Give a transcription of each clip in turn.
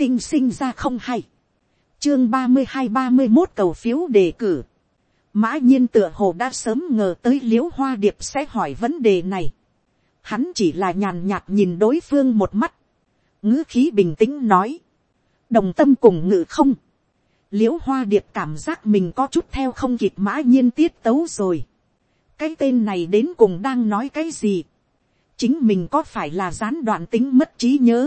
tinh sinh ra không hay. chương ba mươi hai ba mươi một cầu phiếu đề cử. mã nhiên tựa hồ đã sớm ngờ tới l i ễ u hoa điệp sẽ hỏi vấn đề này. hắn chỉ là nhàn nhạt nhìn đối phương một mắt. ngữ khí bình tĩnh nói. đồng tâm cùng ngự không. l i ễ u hoa điệp cảm giác mình có chút theo không kịp mã nhiên tiết tấu rồi. cái tên này đến cùng đang nói cái gì chính mình có phải là gián đoạn tính mất trí nhớ,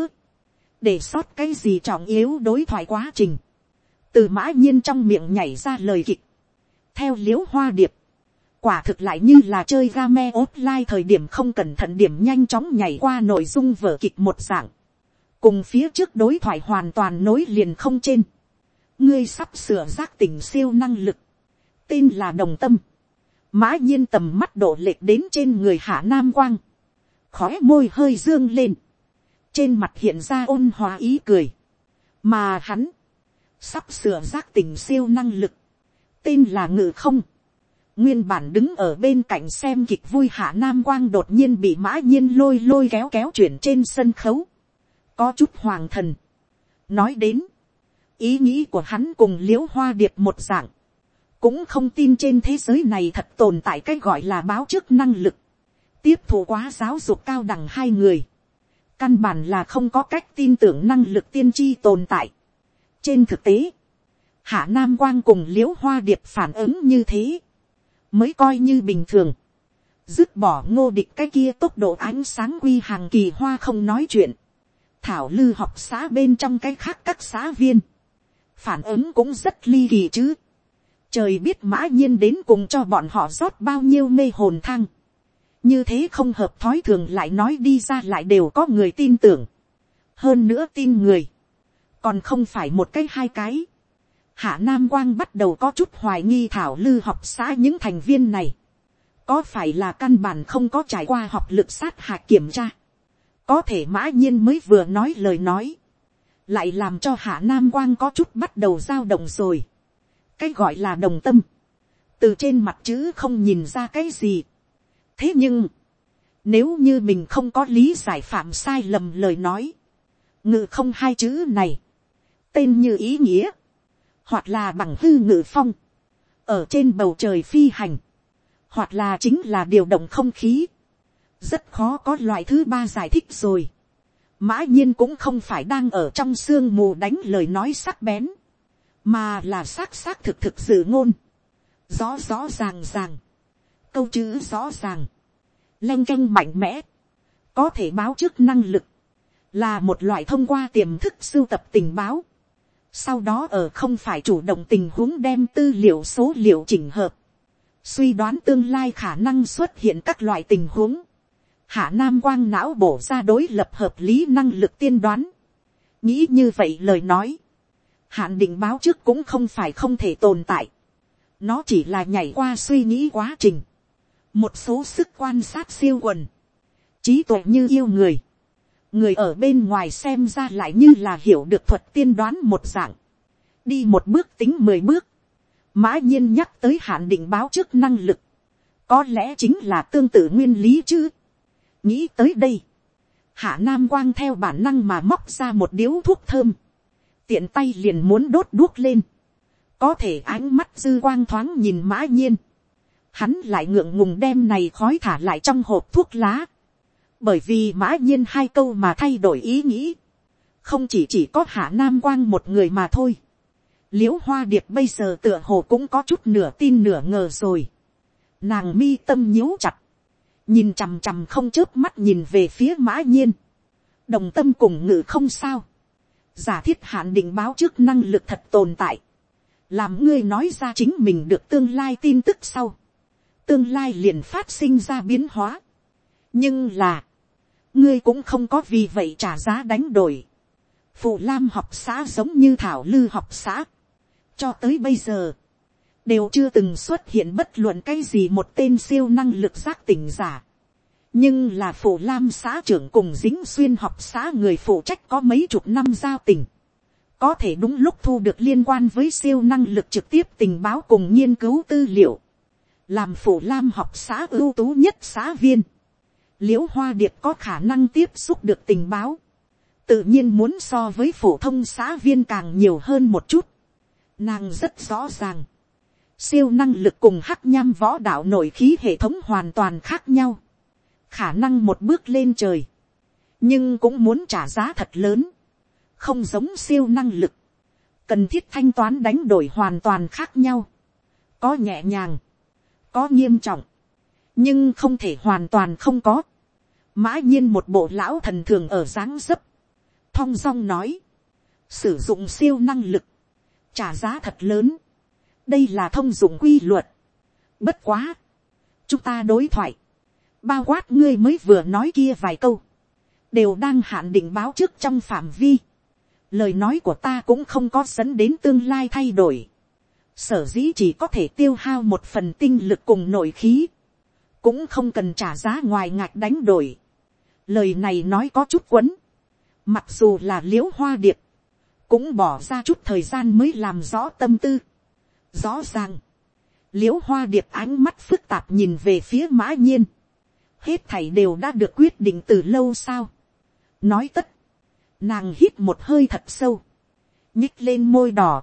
để sót cái gì trọng yếu đối thoại quá trình, từ mã nhiên trong miệng nhảy ra lời kịch, theo l i ễ u hoa điệp, quả thực lại như là chơi ga me offline thời điểm không cẩn thận điểm nhanh chóng nhảy qua nội dung vở kịch một dạng, cùng phía trước đối thoại hoàn toàn nối liền không trên, ngươi sắp sửa giác tỉnh siêu năng lực, tên là đồng tâm, mã nhiên tầm mắt độ lệch đến trên người hạ nam quang, khói môi hơi dương lên, trên mặt hiện ra ôn hòa ý cười, mà hắn, sắp sửa giác tình siêu năng lực, tên là ngự không, nguyên bản đứng ở bên cạnh xem kịch vui hạ nam quang đột nhiên bị mã nhiên lôi lôi kéo kéo chuyển trên sân khấu, có chút hoàng thần, nói đến, ý nghĩ của hắn cùng l i ễ u hoa điệp một dạng, cũng không tin trên thế giới này thật tồn tại cái gọi là báo trước năng lực, tiếp thụ quá giáo dục cao đẳng hai người, căn bản là không có cách tin tưởng năng lực tiên tri tồn tại. trên thực tế, hạ nam quang cùng l i ễ u hoa điệp phản ứng như thế, mới coi như bình thường, dứt bỏ ngô địch cái kia tốc độ ánh sáng quy hàng kỳ hoa không nói chuyện, thảo lư học xã bên trong cái khác các xã viên, phản ứng cũng rất ly kỳ chứ, trời biết mã nhiên đến cùng cho bọn họ rót bao nhiêu mê hồn thang, như thế không hợp thói thường lại nói đi ra lại đều có người tin tưởng. hơn nữa tin người, còn không phải một cái hai cái. hạ nam quang bắt đầu có chút hoài nghi thảo lư học xã những thành viên này. có phải là căn bản không có trải qua học lực sát hạ kiểm tra. có thể mã nhiên mới vừa nói lời nói. lại làm cho hạ nam quang có chút bắt đầu dao động rồi. cái gọi là đồng tâm. từ trên mặt chữ không nhìn ra cái gì thế nhưng, nếu như mình không có lý giải phạm sai lầm lời nói, ngự không hai chữ này, tên như ý nghĩa, hoặc là bằng hư ngự phong, ở trên bầu trời phi hành, hoặc là chính là điều động không khí, rất khó có loại thứ ba giải thích rồi. mã nhiên cũng không phải đang ở trong sương mù đánh lời nói sắc bén, mà là xác xác thực thực sự ngôn, rõ rõ ràng ràng, câu chữ rõ ràng, lanh canh mạnh mẽ, có thể báo trước năng lực, là một loại thông qua tiềm thức sưu tập tình báo, sau đó ở không phải chủ động tình huống đem tư liệu số liệu chỉnh hợp, suy đoán tương lai khả năng xuất hiện các loại tình huống, hạ nam quang não bổ ra đối lập hợp lý năng lực tiên đoán, nghĩ như vậy lời nói, hạn định báo trước cũng không phải không thể tồn tại, nó chỉ là nhảy qua suy nghĩ quá trình, một số sức quan sát siêu quần, trí tuệ như yêu người, người ở bên ngoài xem ra lại như là hiểu được thuật tiên đoán một dạng, đi một bước tính mười bước, mã nhiên nhắc tới hạn định báo trước năng lực, có lẽ chính là tương tự nguyên lý chứ. nghĩ tới đây, hạ nam quang theo bản năng mà móc ra một điếu thuốc thơm, tiện tay liền muốn đốt đuốc lên, có thể ánh mắt dư quang thoáng nhìn mã nhiên, hắn lại ngượng ngùng đem này khói thả lại trong hộp thuốc lá, bởi vì mã nhiên hai câu mà thay đổi ý nghĩ, không chỉ chỉ có hạ nam quang một người mà thôi, l i ễ u hoa điệp bây giờ tựa hồ cũng có chút nửa tin nửa ngờ rồi, nàng mi tâm nhíu chặt, nhìn chằm chằm không chớp mắt nhìn về phía mã nhiên, đồng tâm cùng ngự không sao, giả thiết hạn định báo trước năng lực thật tồn tại, làm ngươi nói ra chính mình được tương lai tin tức sau, tương lai liền phát sinh ra biến hóa. nhưng là, ngươi cũng không có vì vậy trả giá đánh đổi. phụ lam học xã giống như thảo lư học xã. cho tới bây giờ, đều chưa từng xuất hiện bất luận cái gì một tên siêu năng lực giác tỉnh giả. nhưng là phụ lam xã trưởng cùng dính xuyên học xã người phụ trách có mấy chục năm giao tình. có thể đúng lúc thu được liên quan với siêu năng lực trực tiếp tình báo cùng nghiên cứu tư liệu làm phủ lam học xã ưu tú nhất xã viên, l i ễ u hoa điệp có khả năng tiếp xúc được tình báo, tự nhiên muốn so với phổ thông xã viên càng nhiều hơn một chút. Nàng rất rõ ràng, siêu năng lực cùng hắc nham võ đạo nội khí hệ thống hoàn toàn khác nhau, khả năng một bước lên trời, nhưng cũng muốn trả giá thật lớn, không giống siêu năng lực, cần thiết thanh toán đánh đổi hoàn toàn khác nhau, có nhẹ nhàng, có nghiêm trọng, nhưng không thể hoàn toàn không có. mã nhiên một bộ lão thần thường ở dáng dấp, thong dong nói, sử dụng siêu năng lực, trả giá thật lớn, đây là thông dụng quy luật. bất quá, chúng ta đối thoại, bao quát ngươi mới vừa nói kia vài câu, đều đang hạn định báo trước trong phạm vi. lời nói của ta cũng không có dẫn đến tương lai thay đổi sở dĩ chỉ có thể tiêu hao một phần tinh lực cùng nội khí, cũng không cần trả giá ngoài ngạch đánh đổi. lời này nói có chút quấn, mặc dù là l i ễ u hoa điệp, cũng bỏ ra chút thời gian mới làm rõ tâm tư. rõ ràng, l i ễ u hoa điệp ánh mắt phức tạp nhìn về phía mã nhiên, hết thảy đều đã được quyết định từ lâu sao. nói tất, nàng hít một hơi thật sâu, nhích lên môi đỏ,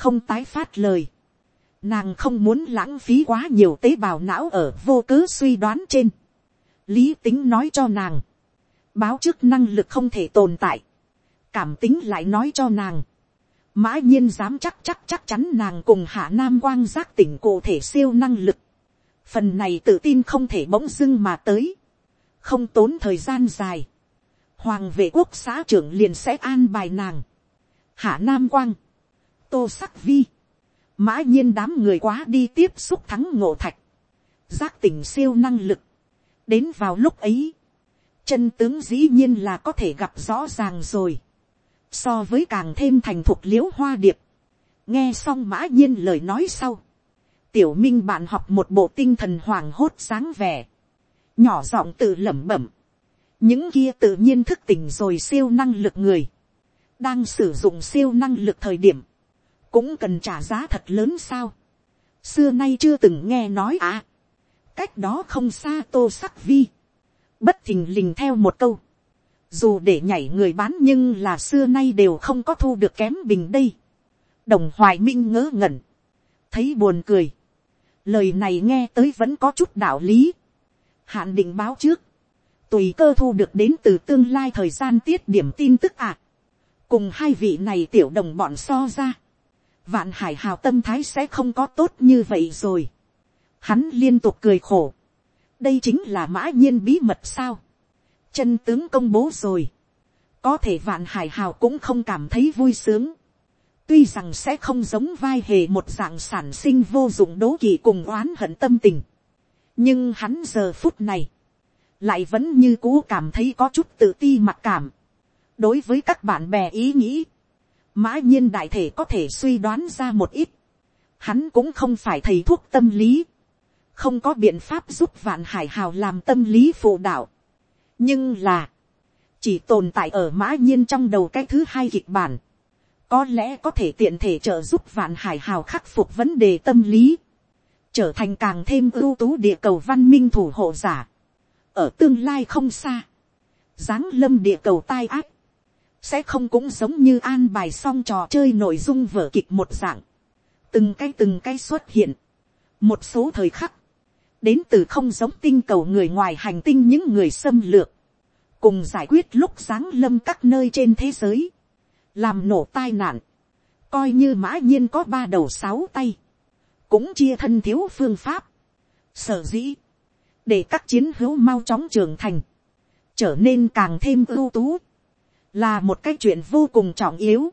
không tái phát lời, Nàng không muốn lãng phí quá nhiều tế bào não ở vô cớ suy đoán trên. Lý tính nói cho nàng. Báo trước năng lực không thể tồn tại. Cảm tính lại nói cho nàng. Mã nhiên dám chắc chắc chắc chắn nàng cùng hạ nam quang giác tỉnh cụ thể siêu năng lực. Phần này tự tin không thể bỗng dưng mà tới. Không tốn thời gian dài. Hoàng vệ quốc xã trưởng liền sẽ an bài nàng. Hạ nam quang. Tô sắc vi. Mã nhiên đám người quá đi tiếp xúc thắng ngộ thạch, giác tỉnh siêu năng lực, đến vào lúc ấy, chân tướng dĩ nhiên là có thể gặp rõ ràng rồi, so với càng thêm thành thuộc l i ễ u hoa điệp, nghe xong mã nhiên lời nói sau, tiểu minh bạn học một bộ tinh thần hoàng hốt sáng vẻ, nhỏ giọng tự lẩm bẩm, những kia tự nhiên thức tỉnh rồi siêu năng lực người, đang sử dụng siêu năng lực thời điểm, cũng cần trả giá thật lớn sao. xưa nay chưa từng nghe nói à. cách đó không xa tô sắc vi. bất thình lình theo một câu. dù để nhảy người bán nhưng là xưa nay đều không có thu được kém bình đây. đồng hoài minh ngớ ngẩn. thấy buồn cười. lời này nghe tới vẫn có chút đạo lý. hạn định báo trước. tùy cơ thu được đến từ tương lai thời gian tiết điểm tin tức à. cùng hai vị này tiểu đồng bọn so ra vạn hải hào tâm thái sẽ không có tốt như vậy rồi. Hắn liên tục cười khổ. đây chính là mã nhiên bí mật sao. chân tướng công bố rồi. có thể vạn hải hào cũng không cảm thấy vui sướng. tuy rằng sẽ không giống vai hề một dạng sản sinh vô dụng đố kỵ cùng oán hận tâm tình. nhưng hắn giờ phút này, lại vẫn như cũ cảm thấy có chút tự ti mặc cảm. đối với các bạn bè ý nghĩ, mã nhiên đại thể có thể suy đoán ra một ít, hắn cũng không phải thầy thuốc tâm lý, không có biện pháp giúp vạn hải hào làm tâm lý phụ đạo, nhưng là, chỉ tồn tại ở mã nhiên trong đầu cái thứ hai kịch bản, có lẽ có thể tiện thể trợ giúp vạn hải hào khắc phục vấn đề tâm lý, trở thành càng thêm ưu tú địa cầu văn minh thủ hộ giả, ở tương lai không xa, giáng lâm địa cầu tai ác, sẽ không cũng giống như an bài xong trò chơi nội dung vở kịch một dạng, từng cái từng cái xuất hiện, một số thời khắc, đến từ không giống tinh cầu người ngoài hành tinh những người xâm lược, cùng giải quyết lúc giáng lâm các nơi trên thế giới, làm nổ tai nạn, coi như mã nhiên có ba đầu sáu tay, cũng chia thân thiếu phương pháp, sở dĩ, để các chiến hữu mau chóng trưởng thành, trở nên càng thêm ưu tú, là một cái chuyện vô cùng trọng yếu.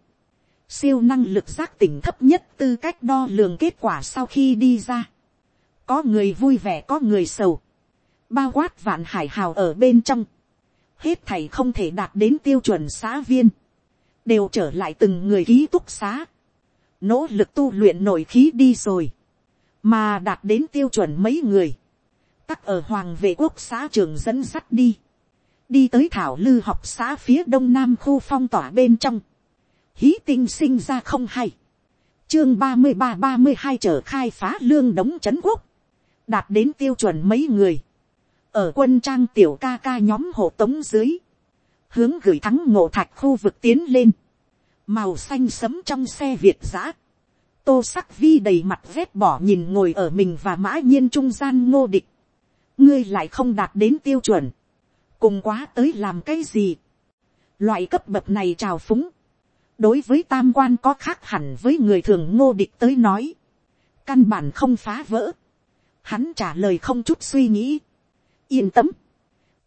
siêu năng lực giác tỉnh thấp nhất tư cách đo lường kết quả sau khi đi ra. có người vui vẻ, có người sầu. bao quát vạn hải hào ở bên trong. hết thầy không thể đạt đến tiêu chuẩn xã viên. đều trở lại từng người ký túc xá. nỗ lực tu luyện nội khí đi rồi. mà đạt đến tiêu chuẩn mấy người. tắc ở hoàng vệ quốc xã trường dẫn sắt đi đi tới thảo lư học xã phía đông nam khu phong tỏa bên trong, hí tinh sinh ra không hay, chương ba mươi ba ba mươi hai trở khai phá lương đống c quốc, đạt đến tiêu chuẩn mấy người, ở quân trang tiểu ca ca nhóm hộ tống dưới, hướng gửi thắng ngộ thạch khu vực tiến lên, màu xanh sấm trong xe việt giã, tô sắc vi đầy mặt vét bỏ nhìn ngồi ở mình và mã nhiên trung gian ngô địch, ngươi lại không đạt đến tiêu chuẩn, cùng quá tới làm cái gì, loại cấp bậc này trào phúng, đối với tam quan có khác hẳn với người thường ngô địch tới nói, căn bản không phá vỡ, hắn trả lời không chút suy nghĩ, yên tâm,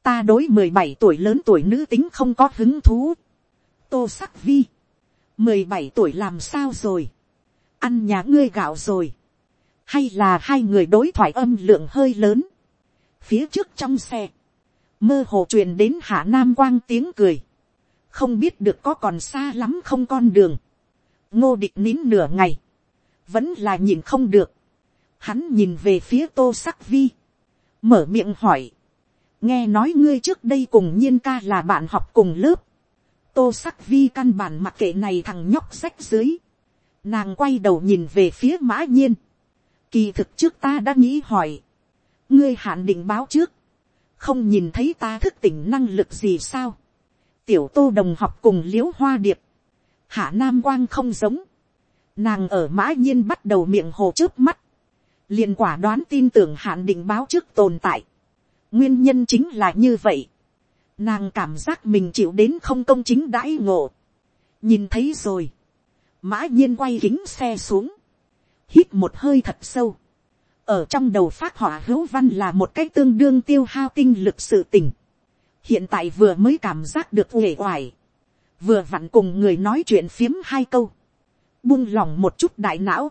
ta đối mười bảy tuổi lớn tuổi nữ tính không có hứng thú, tô sắc vi, mười bảy tuổi làm sao rồi, ăn nhà ngươi gạo rồi, hay là hai người đối thoại âm lượng hơi lớn, phía trước trong xe, mơ hồ truyền đến hạ nam quang tiếng cười, không biết được có còn xa lắm không con đường, ngô địch nín nửa ngày, vẫn là nhìn không được, hắn nhìn về phía tô sắc vi, mở miệng hỏi, nghe nói ngươi trước đây cùng nhiên ca là bạn học cùng lớp, tô sắc vi căn bản mặc kệ này thằng nhóc rách dưới, nàng quay đầu nhìn về phía mã nhiên, kỳ thực trước ta đã nghĩ hỏi, ngươi hạn định báo trước, không nhìn thấy ta thức tỉnh năng lực gì sao, tiểu tô đồng học cùng l i ễ u hoa điệp, hạ nam quang không giống, nàng ở mã nhiên bắt đầu miệng hồ trước mắt, liền quả đoán tin tưởng hạn định báo trước tồn tại, nguyên nhân chính là như vậy, nàng cảm giác mình chịu đến không công chính đãi ngộ, nhìn thấy rồi, mã nhiên quay kính xe xuống, hít một hơi thật sâu, ở trong đầu phát họa hữu văn là một cái tương đương tiêu hao tinh lực sự tình, hiện tại vừa mới cảm giác được uể oải, vừa vặn cùng người nói chuyện phiếm hai câu, buông lỏng một chút đại não,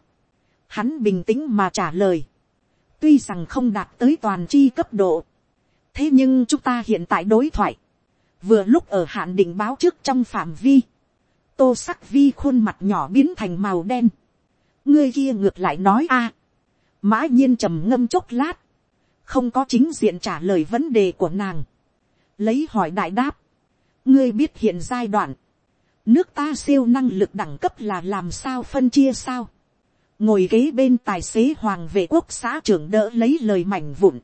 hắn bình tĩnh mà trả lời, tuy rằng không đạt tới toàn chi cấp độ, thế nhưng chúng ta hiện tại đối thoại, vừa lúc ở hạn định báo trước trong phạm vi, tô sắc vi khuôn mặt nhỏ biến thành màu đen, ngươi kia ngược lại nói a, mã nhiên trầm ngâm chốc lát, không có chính diện trả lời vấn đề của nàng, lấy hỏi đại đáp, ngươi biết hiện giai đoạn, nước ta siêu năng lực đẳng cấp là làm sao phân chia sao, ngồi ghế bên tài xế hoàng vệ quốc xã trưởng đỡ lấy lời mảnh vụn,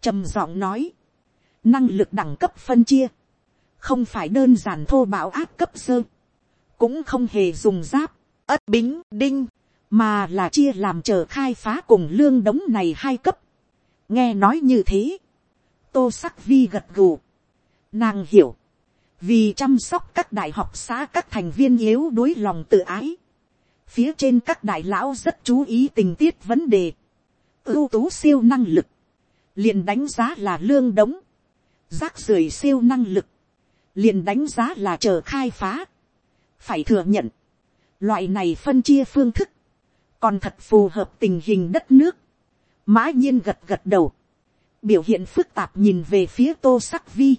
trầm giọng nói, năng lực đẳng cấp phân chia, không phải đơn giản thô bạo áp cấp sơ, cũng không hề dùng giáp, ất bính đinh, mà là chia làm chờ khai phá cùng lương đống này hai cấp. nghe nói như thế, tô sắc vi gật gù, Nàng hiểu. Vì chăm sóc các đại học xã các thành viên yếu đối lòng tự ái. Phía trên các đại lão rất chú ý tình tiết vấn đề. ưu tú siêu năng lực. liền đánh giá là lương đống. Rác rưởi siêu năng lực. liền đánh giá là chờ khai phá. Phải thừa nhận. Loại này phân chia phương thức. Còn thật phù hợp tình hình đất nước. Mã nhiên gật gật đầu. Biểu hiện phức tạp nhìn về phía tô sắc vi.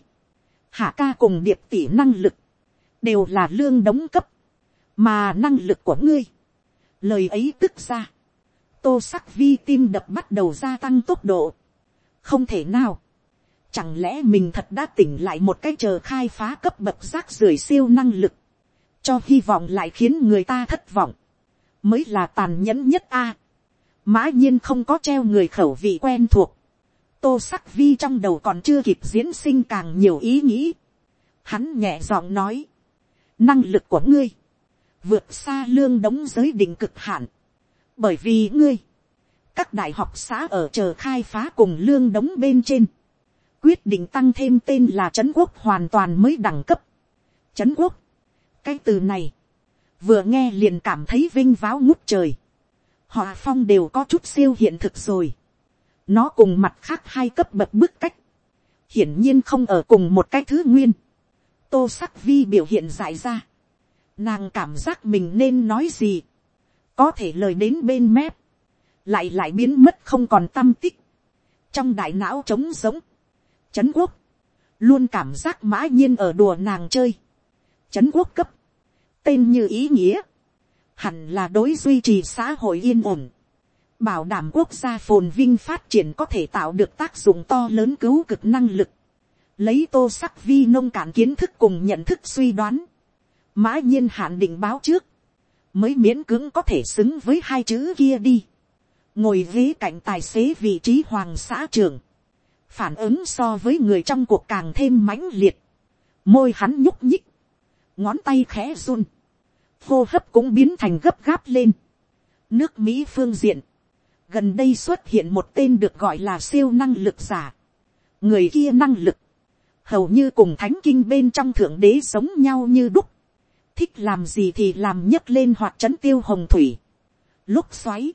Hạ ca cùng điệp tỷ năng lực, đều là lương đóng cấp, mà năng lực của ngươi, lời ấy tức ra, tô sắc vi tim đập bắt đầu gia tăng tốc độ, không thể nào, chẳng lẽ mình thật đã tỉnh lại một cái chờ khai phá cấp bậc rác rưởi siêu năng lực, cho hy vọng lại khiến người ta thất vọng, mới là tàn nhẫn nhất a. mã nhiên không có treo người khẩu vị quen thuộc, tô sắc vi trong đầu còn chưa kịp diễn sinh càng nhiều ý nghĩ. Hắn nhẹ giọng nói, năng lực của ngươi, vượt xa lương đóng giới định cực hạn. Bởi vì ngươi, các đại học xã ở chờ khai phá cùng lương đóng bên trên, quyết định tăng thêm tên là Trấn quốc hoàn toàn mới đẳng cấp. Trấn quốc, cái từ này, vừa nghe liền cảm thấy vinh váo ngút trời. Họ phong đều có chút siêu hiện thực rồi. Nó cùng mặt khác hai cấp bậc bức cách, hiển nhiên không ở cùng một cái thứ nguyên, tô sắc vi biểu hiện dại ra, nàng cảm giác mình nên nói gì, có thể lời đến bên mép, lại lại biến mất không còn tâm tích, trong đại não trống giống, trấn quốc, luôn cảm giác mã nhiên ở đùa nàng chơi, trấn quốc cấp, tên như ý nghĩa, hẳn là đối duy trì xã hội yên ổn, bảo đảm quốc gia phồn vinh phát triển có thể tạo được tác dụng to lớn cứu cực năng lực, lấy tô sắc vi nông cạn kiến thức cùng nhận thức suy đoán, mã nhiên hạn định báo trước, mới miễn cưỡng có thể xứng với hai chữ kia đi, ngồi ghế cạnh tài xế vị trí hoàng xã trưởng, phản ứng so với người trong cuộc càng thêm mãnh liệt, môi hắn nhúc nhích, ngón tay khẽ run, hô hấp cũng biến thành gấp gáp lên. nước mỹ phương diện, gần đây xuất hiện một tên được gọi là siêu năng lực giả. người kia năng lực, hầu như cùng thánh kinh bên trong thượng đế giống nhau như đúc. thích làm gì thì làm nhấc lên hoặc trấn tiêu hồng thủy. lúc xoáy,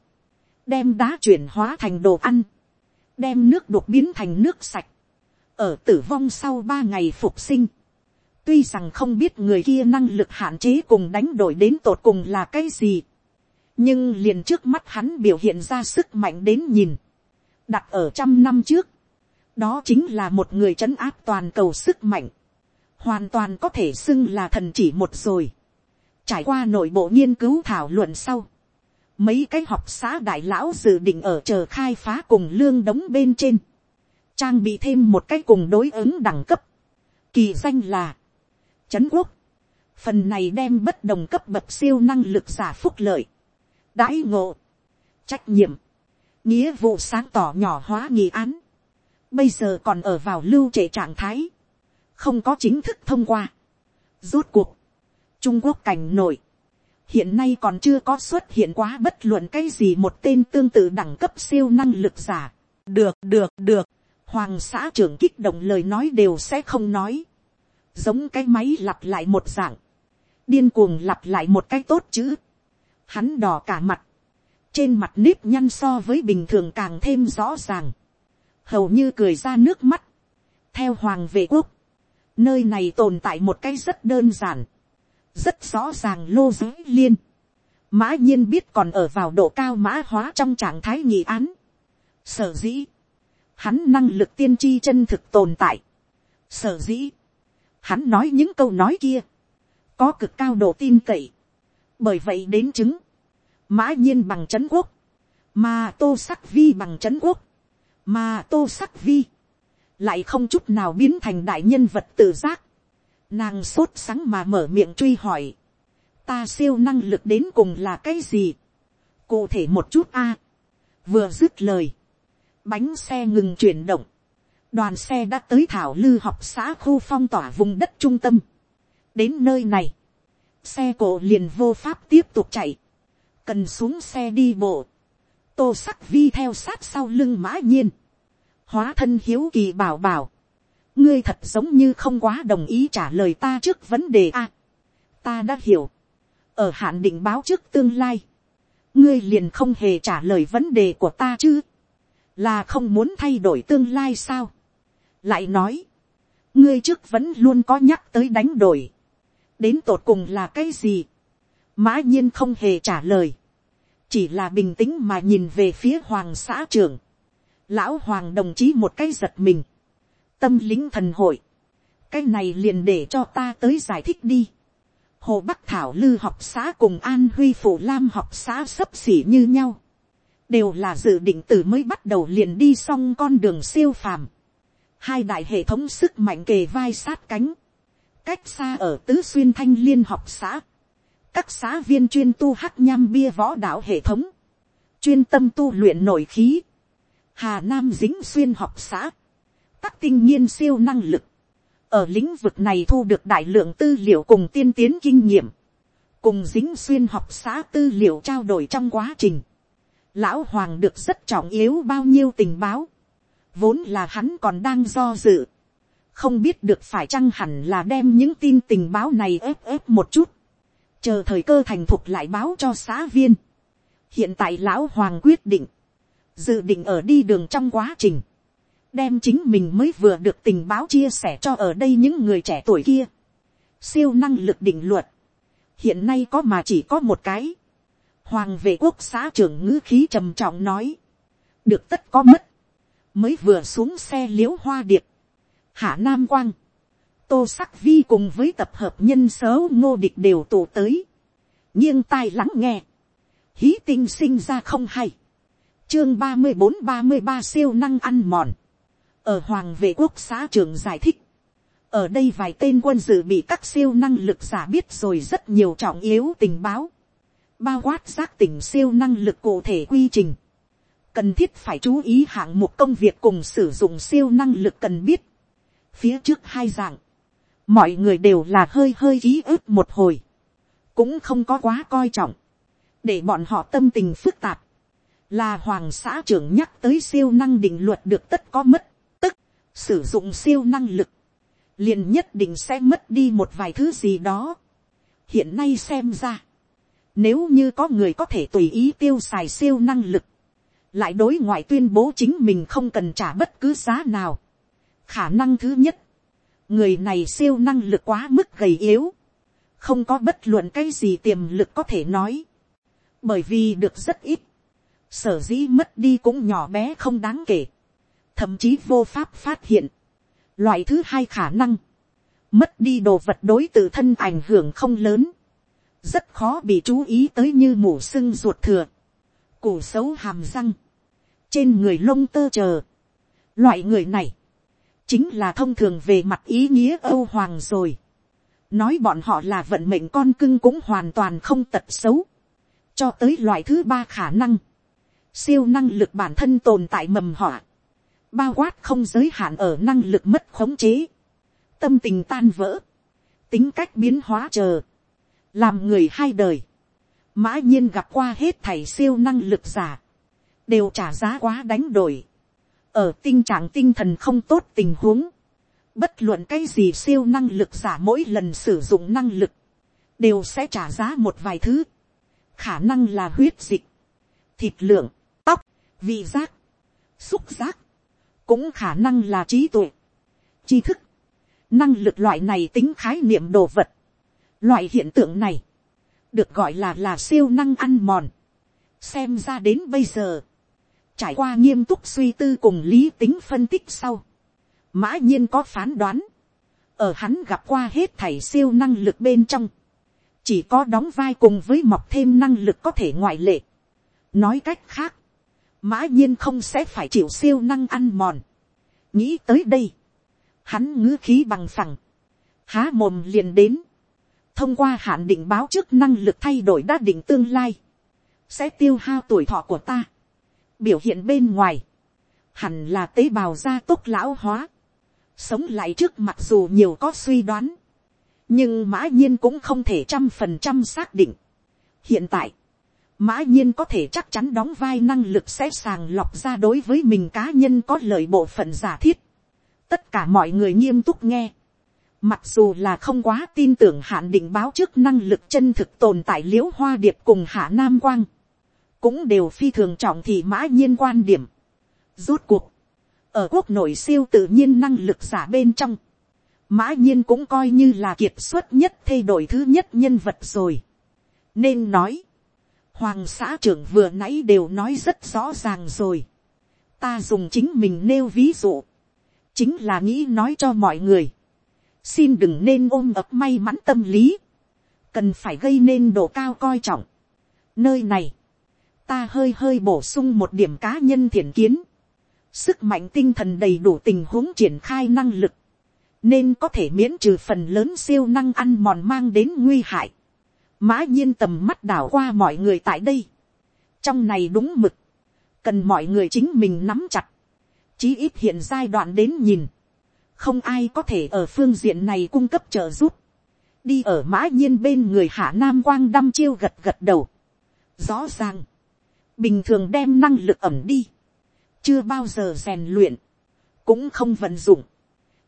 đem đá chuyển hóa thành đồ ăn, đem nước đục biến thành nước sạch, ở tử vong sau ba ngày phục sinh, tuy rằng không biết người kia năng lực hạn chế cùng đánh đổi đến tột cùng là cái gì, nhưng liền trước mắt hắn biểu hiện ra sức mạnh đến nhìn, đặt ở trăm năm trước, đó chính là một người trấn áp toàn cầu sức mạnh, hoàn toàn có thể xưng là thần chỉ một rồi. Trải qua nội bộ nghiên cứu thảo luận sau, mấy cái học xã đại lão dự định ở chờ khai phá cùng lương đóng bên trên, trang bị thêm một cái cùng đối ứng đẳng cấp, kỳ danh là chấn quốc, phần này đem bất đồng cấp bậc siêu năng lực giả phúc lợi, đãi ngộ, trách nhiệm, nghĩa vụ sáng tỏ nhỏ hóa nghị án, bây giờ còn ở vào lưu trệ trạng thái, không có chính thức thông qua. Rốt cuộc, Trung Quốc cảnh nổi, hiện nay còn chưa có xuất hiện quá bất luận cái gì một tên tương tự đẳng cấp siêu năng lực giả. Được, được, được, hoàng xã trưởng kích động lời nói đều sẽ không nói. Giống cái máy lặp lại một dạng, điên cuồng lặp lại một cái tốt chữ. Hắn đỏ cả mặt, trên mặt nếp nhăn so với bình thường càng thêm rõ ràng hầu như cười ra nước mắt. theo hoàng vệ quốc, nơi này tồn tại một cái rất đơn giản, rất rõ ràng lô giới liên. mã nhiên biết còn ở vào độ cao mã hóa trong trạng thái nghị án. sở dĩ, hắn năng lực tiên tri chân thực tồn tại. sở dĩ, hắn nói những câu nói kia, có cực cao độ tin cậy. bởi vậy đến chứng, mã nhiên bằng c quốc, mà tô sắc vi bằng c quốc, mà tô sắc vi, lại không chút nào biến thành đại nhân vật tự giác, nàng sốt sắng mà mở miệng truy hỏi, ta siêu năng lực đến cùng là cái gì, cụ thể một chút a, vừa dứt lời, bánh xe ngừng chuyển động, đoàn xe đã tới thảo lư học xã khu phong tỏa vùng đất trung tâm, đến nơi này, xe cổ liền vô pháp tiếp tục chạy, cần xuống xe đi bộ, tô sắc vi theo sát sau lưng mã nhiên, hóa thân hiếu kỳ bảo bảo, ngươi thật giống như không quá đồng ý trả lời ta trước vấn đề a. ta đã hiểu, ở hạn định báo trước tương lai, ngươi liền không hề trả lời vấn đề của ta chứ, là không muốn thay đổi tương lai sao lại nói, ngươi trước vẫn luôn có nhắc tới đánh đổi, đến tột cùng là cái gì, mã nhiên không hề trả lời, chỉ là bình tĩnh mà nhìn về phía hoàng xã trưởng. Lão hoàng đồng chí một cái giật mình. Tâm lính thần hội. Cái này liền để cho ta tới giải thích đi. Hồ Bắc Thảo Lư học xã cùng An Huy Phủ Lam học xã sấp xỉ như nhau. Đều là dự định từ mới bắt đầu liền đi xong con đường siêu phàm. Hai đại hệ thống sức mạnh kề vai sát cánh. Cách xa ở Tứ Xuyên Thanh Liên học xã. Các xã viên chuyên tu hắc nham bia võ đạo hệ thống, chuyên tâm tu luyện nội khí, hà nam dính xuyên học xã, các tinh nhiên siêu năng lực, ở lĩnh vực này thu được đại lượng tư liệu cùng tiên tiến kinh nghiệm, cùng dính xuyên học xã tư liệu trao đổi trong quá trình, lão hoàng được rất trọng yếu bao nhiêu tình báo, vốn là hắn còn đang do dự, không biết được phải chăng hẳn là đem những tin tình báo này ép ép một chút, chờ thời cơ thành thục lại báo cho xã viên. hiện tại lão hoàng quyết định, dự định ở đi đường trong quá trình, đem chính mình mới vừa được tình báo chia sẻ cho ở đây những người trẻ tuổi kia. siêu năng lực định luật, hiện nay có mà chỉ có một cái. hoàng vệ quốc xã trưởng ngữ khí trầm trọng nói, được tất có mất, mới vừa xuống xe l i ễ u hoa điệp, hạ nam quang, tô sắc vi cùng với tập hợp nhân sớ ngô địch đều tụ tới. nghiêng tai lắng nghe. hí tinh sinh ra không hay. chương ba mươi bốn ba mươi ba siêu năng ăn mòn. ở hoàng vệ quốc xã trường giải thích. ở đây vài tên quân dự bị các siêu năng lực giả biết rồi rất nhiều trọng yếu tình báo. bao quát giác tỉnh siêu năng lực cụ thể quy trình cần thiết phải chú ý hạng mục công việc cùng sử dụng siêu năng lực cần biết. phía trước hai dạng mọi người đều là hơi hơi ký ức một hồi, cũng không có quá coi trọng, để bọn họ tâm tình phức tạp, là hoàng xã trưởng nhắc tới siêu năng định luật được tất có mất, tức sử dụng siêu năng lực, liền nhất định sẽ mất đi một vài thứ gì đó. hiện nay xem ra, nếu như có người có thể tùy ý tiêu xài siêu năng lực, lại đối ngoại tuyên bố chính mình không cần trả bất cứ giá nào. khả năng thứ nhất, người này siêu năng lực quá mức gầy yếu, không có bất luận cái gì tiềm lực có thể nói, bởi vì được rất ít, sở dĩ mất đi cũng nhỏ bé không đáng kể, thậm chí vô pháp phát hiện. Loại thứ hai khả năng, mất đi đồ vật đối từ thân ảnh hưởng không lớn, rất khó bị chú ý tới như mủ sưng ruột thừa, củ xấu hàm răng, trên người lông tơ chờ. Loại người này, chính là thông thường về mặt ý nghĩa âu hoàng rồi. nói bọn họ là vận mệnh con cưng cũng hoàn toàn không tật xấu. cho tới loại thứ ba khả năng, siêu năng lực bản thân tồn tại mầm họa, bao quát không giới hạn ở năng lực mất khống chế, tâm tình tan vỡ, tính cách biến hóa chờ, làm người hai đời, mã nhiên gặp qua hết thảy siêu năng lực giả, đều trả giá quá đánh đổi, ở tình trạng tinh thần không tốt tình huống, bất luận cái gì siêu năng lực giả mỗi lần sử dụng năng lực, đều sẽ trả giá một vài thứ, khả năng là huyết dịch, thịt lượng, tóc, vị giác, xúc giác, cũng khả năng là trí tuệ, tri thức, năng lực loại này tính khái niệm đồ vật, loại hiện tượng này, được gọi là là siêu năng ăn mòn, xem ra đến bây giờ, trải qua nghiêm túc suy tư cùng lý tính phân tích sau, mã nhiên có phán đoán, ở hắn gặp qua hết thảy siêu năng lực bên trong, chỉ có đóng vai cùng với mọc thêm năng lực có thể ngoại lệ. nói cách khác, mã nhiên không sẽ phải chịu siêu năng ăn mòn. nghĩ tới đây, hắn ngữ khí bằng phẳng, há mồm liền đến, thông qua hạn định báo trước năng lực thay đổi đã định tương lai, sẽ tiêu hao tuổi thọ của ta biểu hiện bên ngoài, hẳn là tế bào gia tốc lão hóa, sống lại trước mặc dù nhiều có suy đoán, nhưng mã nhiên cũng không thể trăm phần trăm xác định. hiện tại, mã nhiên có thể chắc chắn đóng vai năng lực sẽ sàng lọc ra đối với mình cá nhân có lợi bộ phận giả thiết. tất cả mọi người nghiêm túc nghe. mặc dù là không quá tin tưởng hạn định báo trước năng lực chân thực tồn tại l i ễ u hoa điệp cùng hạ nam quang cũng đều phi thường trọng thị mã nhiên quan điểm. Rốt cuộc, ở quốc nội siêu tự nhiên năng lực giả bên trong, mã nhiên cũng coi như là kiệt xuất nhất thay đổi thứ nhất nhân vật rồi. Nên nói, hoàng xã trưởng vừa nãy đều nói rất rõ ràng rồi. Ta dùng chính mình nêu ví dụ, chính là nghĩ nói cho mọi người. Xin đừng nên ôm ập may mắn tâm lý, cần phải gây nên độ cao coi trọng. Nơi này, ta hơi hơi bổ sung một điểm cá nhân thiện kiến. Sức mạnh tinh thần đầy đủ tình huống triển khai năng lực. Nên có thể miễn trừ phần lớn siêu năng ăn mòn mang đến nguy hại. Mã nhiên tầm mắt đảo qua mọi người tại đây. Trong này đúng mực. Cần mọi người chính mình nắm chặt. Chí ít hiện giai đoạn đến nhìn. Không ai có thể ở phương diện này cung cấp trợ giúp. Đi ở mã nhiên bên người hạ nam quang đăm chiêu gật gật đầu. Rõ ràng bình thường đem năng lực ẩm đi, chưa bao giờ rèn luyện, cũng không vận dụng,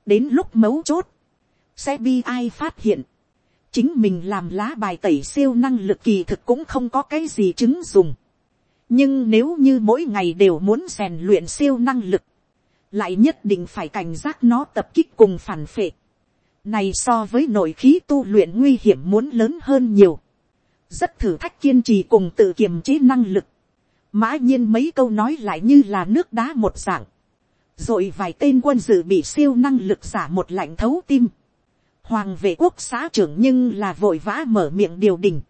đến lúc mấu chốt, sẽ bi ai phát hiện, chính mình làm lá bài tẩy siêu năng lực kỳ thực cũng không có cái gì chứng dùng. nhưng nếu như mỗi ngày đều muốn rèn luyện siêu năng lực, lại nhất định phải cảnh giác nó tập kích cùng phản phệ. này so với nội khí tu luyện nguy hiểm muốn lớn hơn nhiều. rất thử thách kiên trì cùng tự kiềm chế năng lực mã nhiên mấy câu nói lại như là nước đá một dạng, rồi vài tên quân dự bị siêu năng lực giả một lạnh thấu tim, hoàng vệ quốc xã trưởng nhưng là vội vã mở miệng điều đình,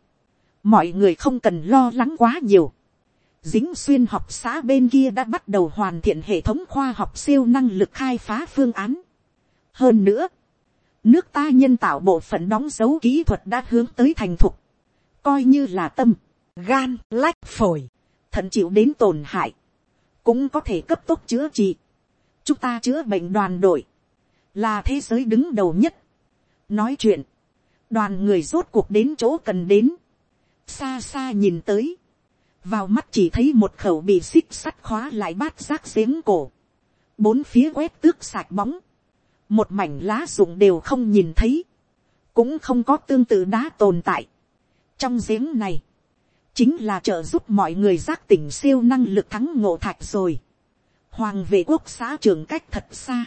mọi người không cần lo lắng quá nhiều, dính xuyên học xã bên kia đã bắt đầu hoàn thiện hệ thống khoa học siêu năng lực khai phá phương án. hơn nữa, nước ta nhân tạo bộ phận đóng dấu kỹ thuật đã hướng tới thành thục, coi như là tâm, gan, lách, phổi, thận chịu đến tổn hại, cũng có thể cấp tốc chữa trị. chúng ta chữa bệnh đoàn đội, là thế giới đứng đầu nhất. nói chuyện, đoàn người rốt cuộc đến chỗ cần đến, xa xa nhìn tới, vào mắt chỉ thấy một khẩu bị xích sắt khóa lại bát rác giếng cổ, bốn phía quét tước sạch bóng, một mảnh lá rụng đều không nhìn thấy, cũng không có tương tự đá tồn tại. trong giếng này, chính là trợ giúp mọi người giác tỉnh siêu năng lực thắng ngộ thạch rồi. hoàng vệ quốc xã trường cách thật xa,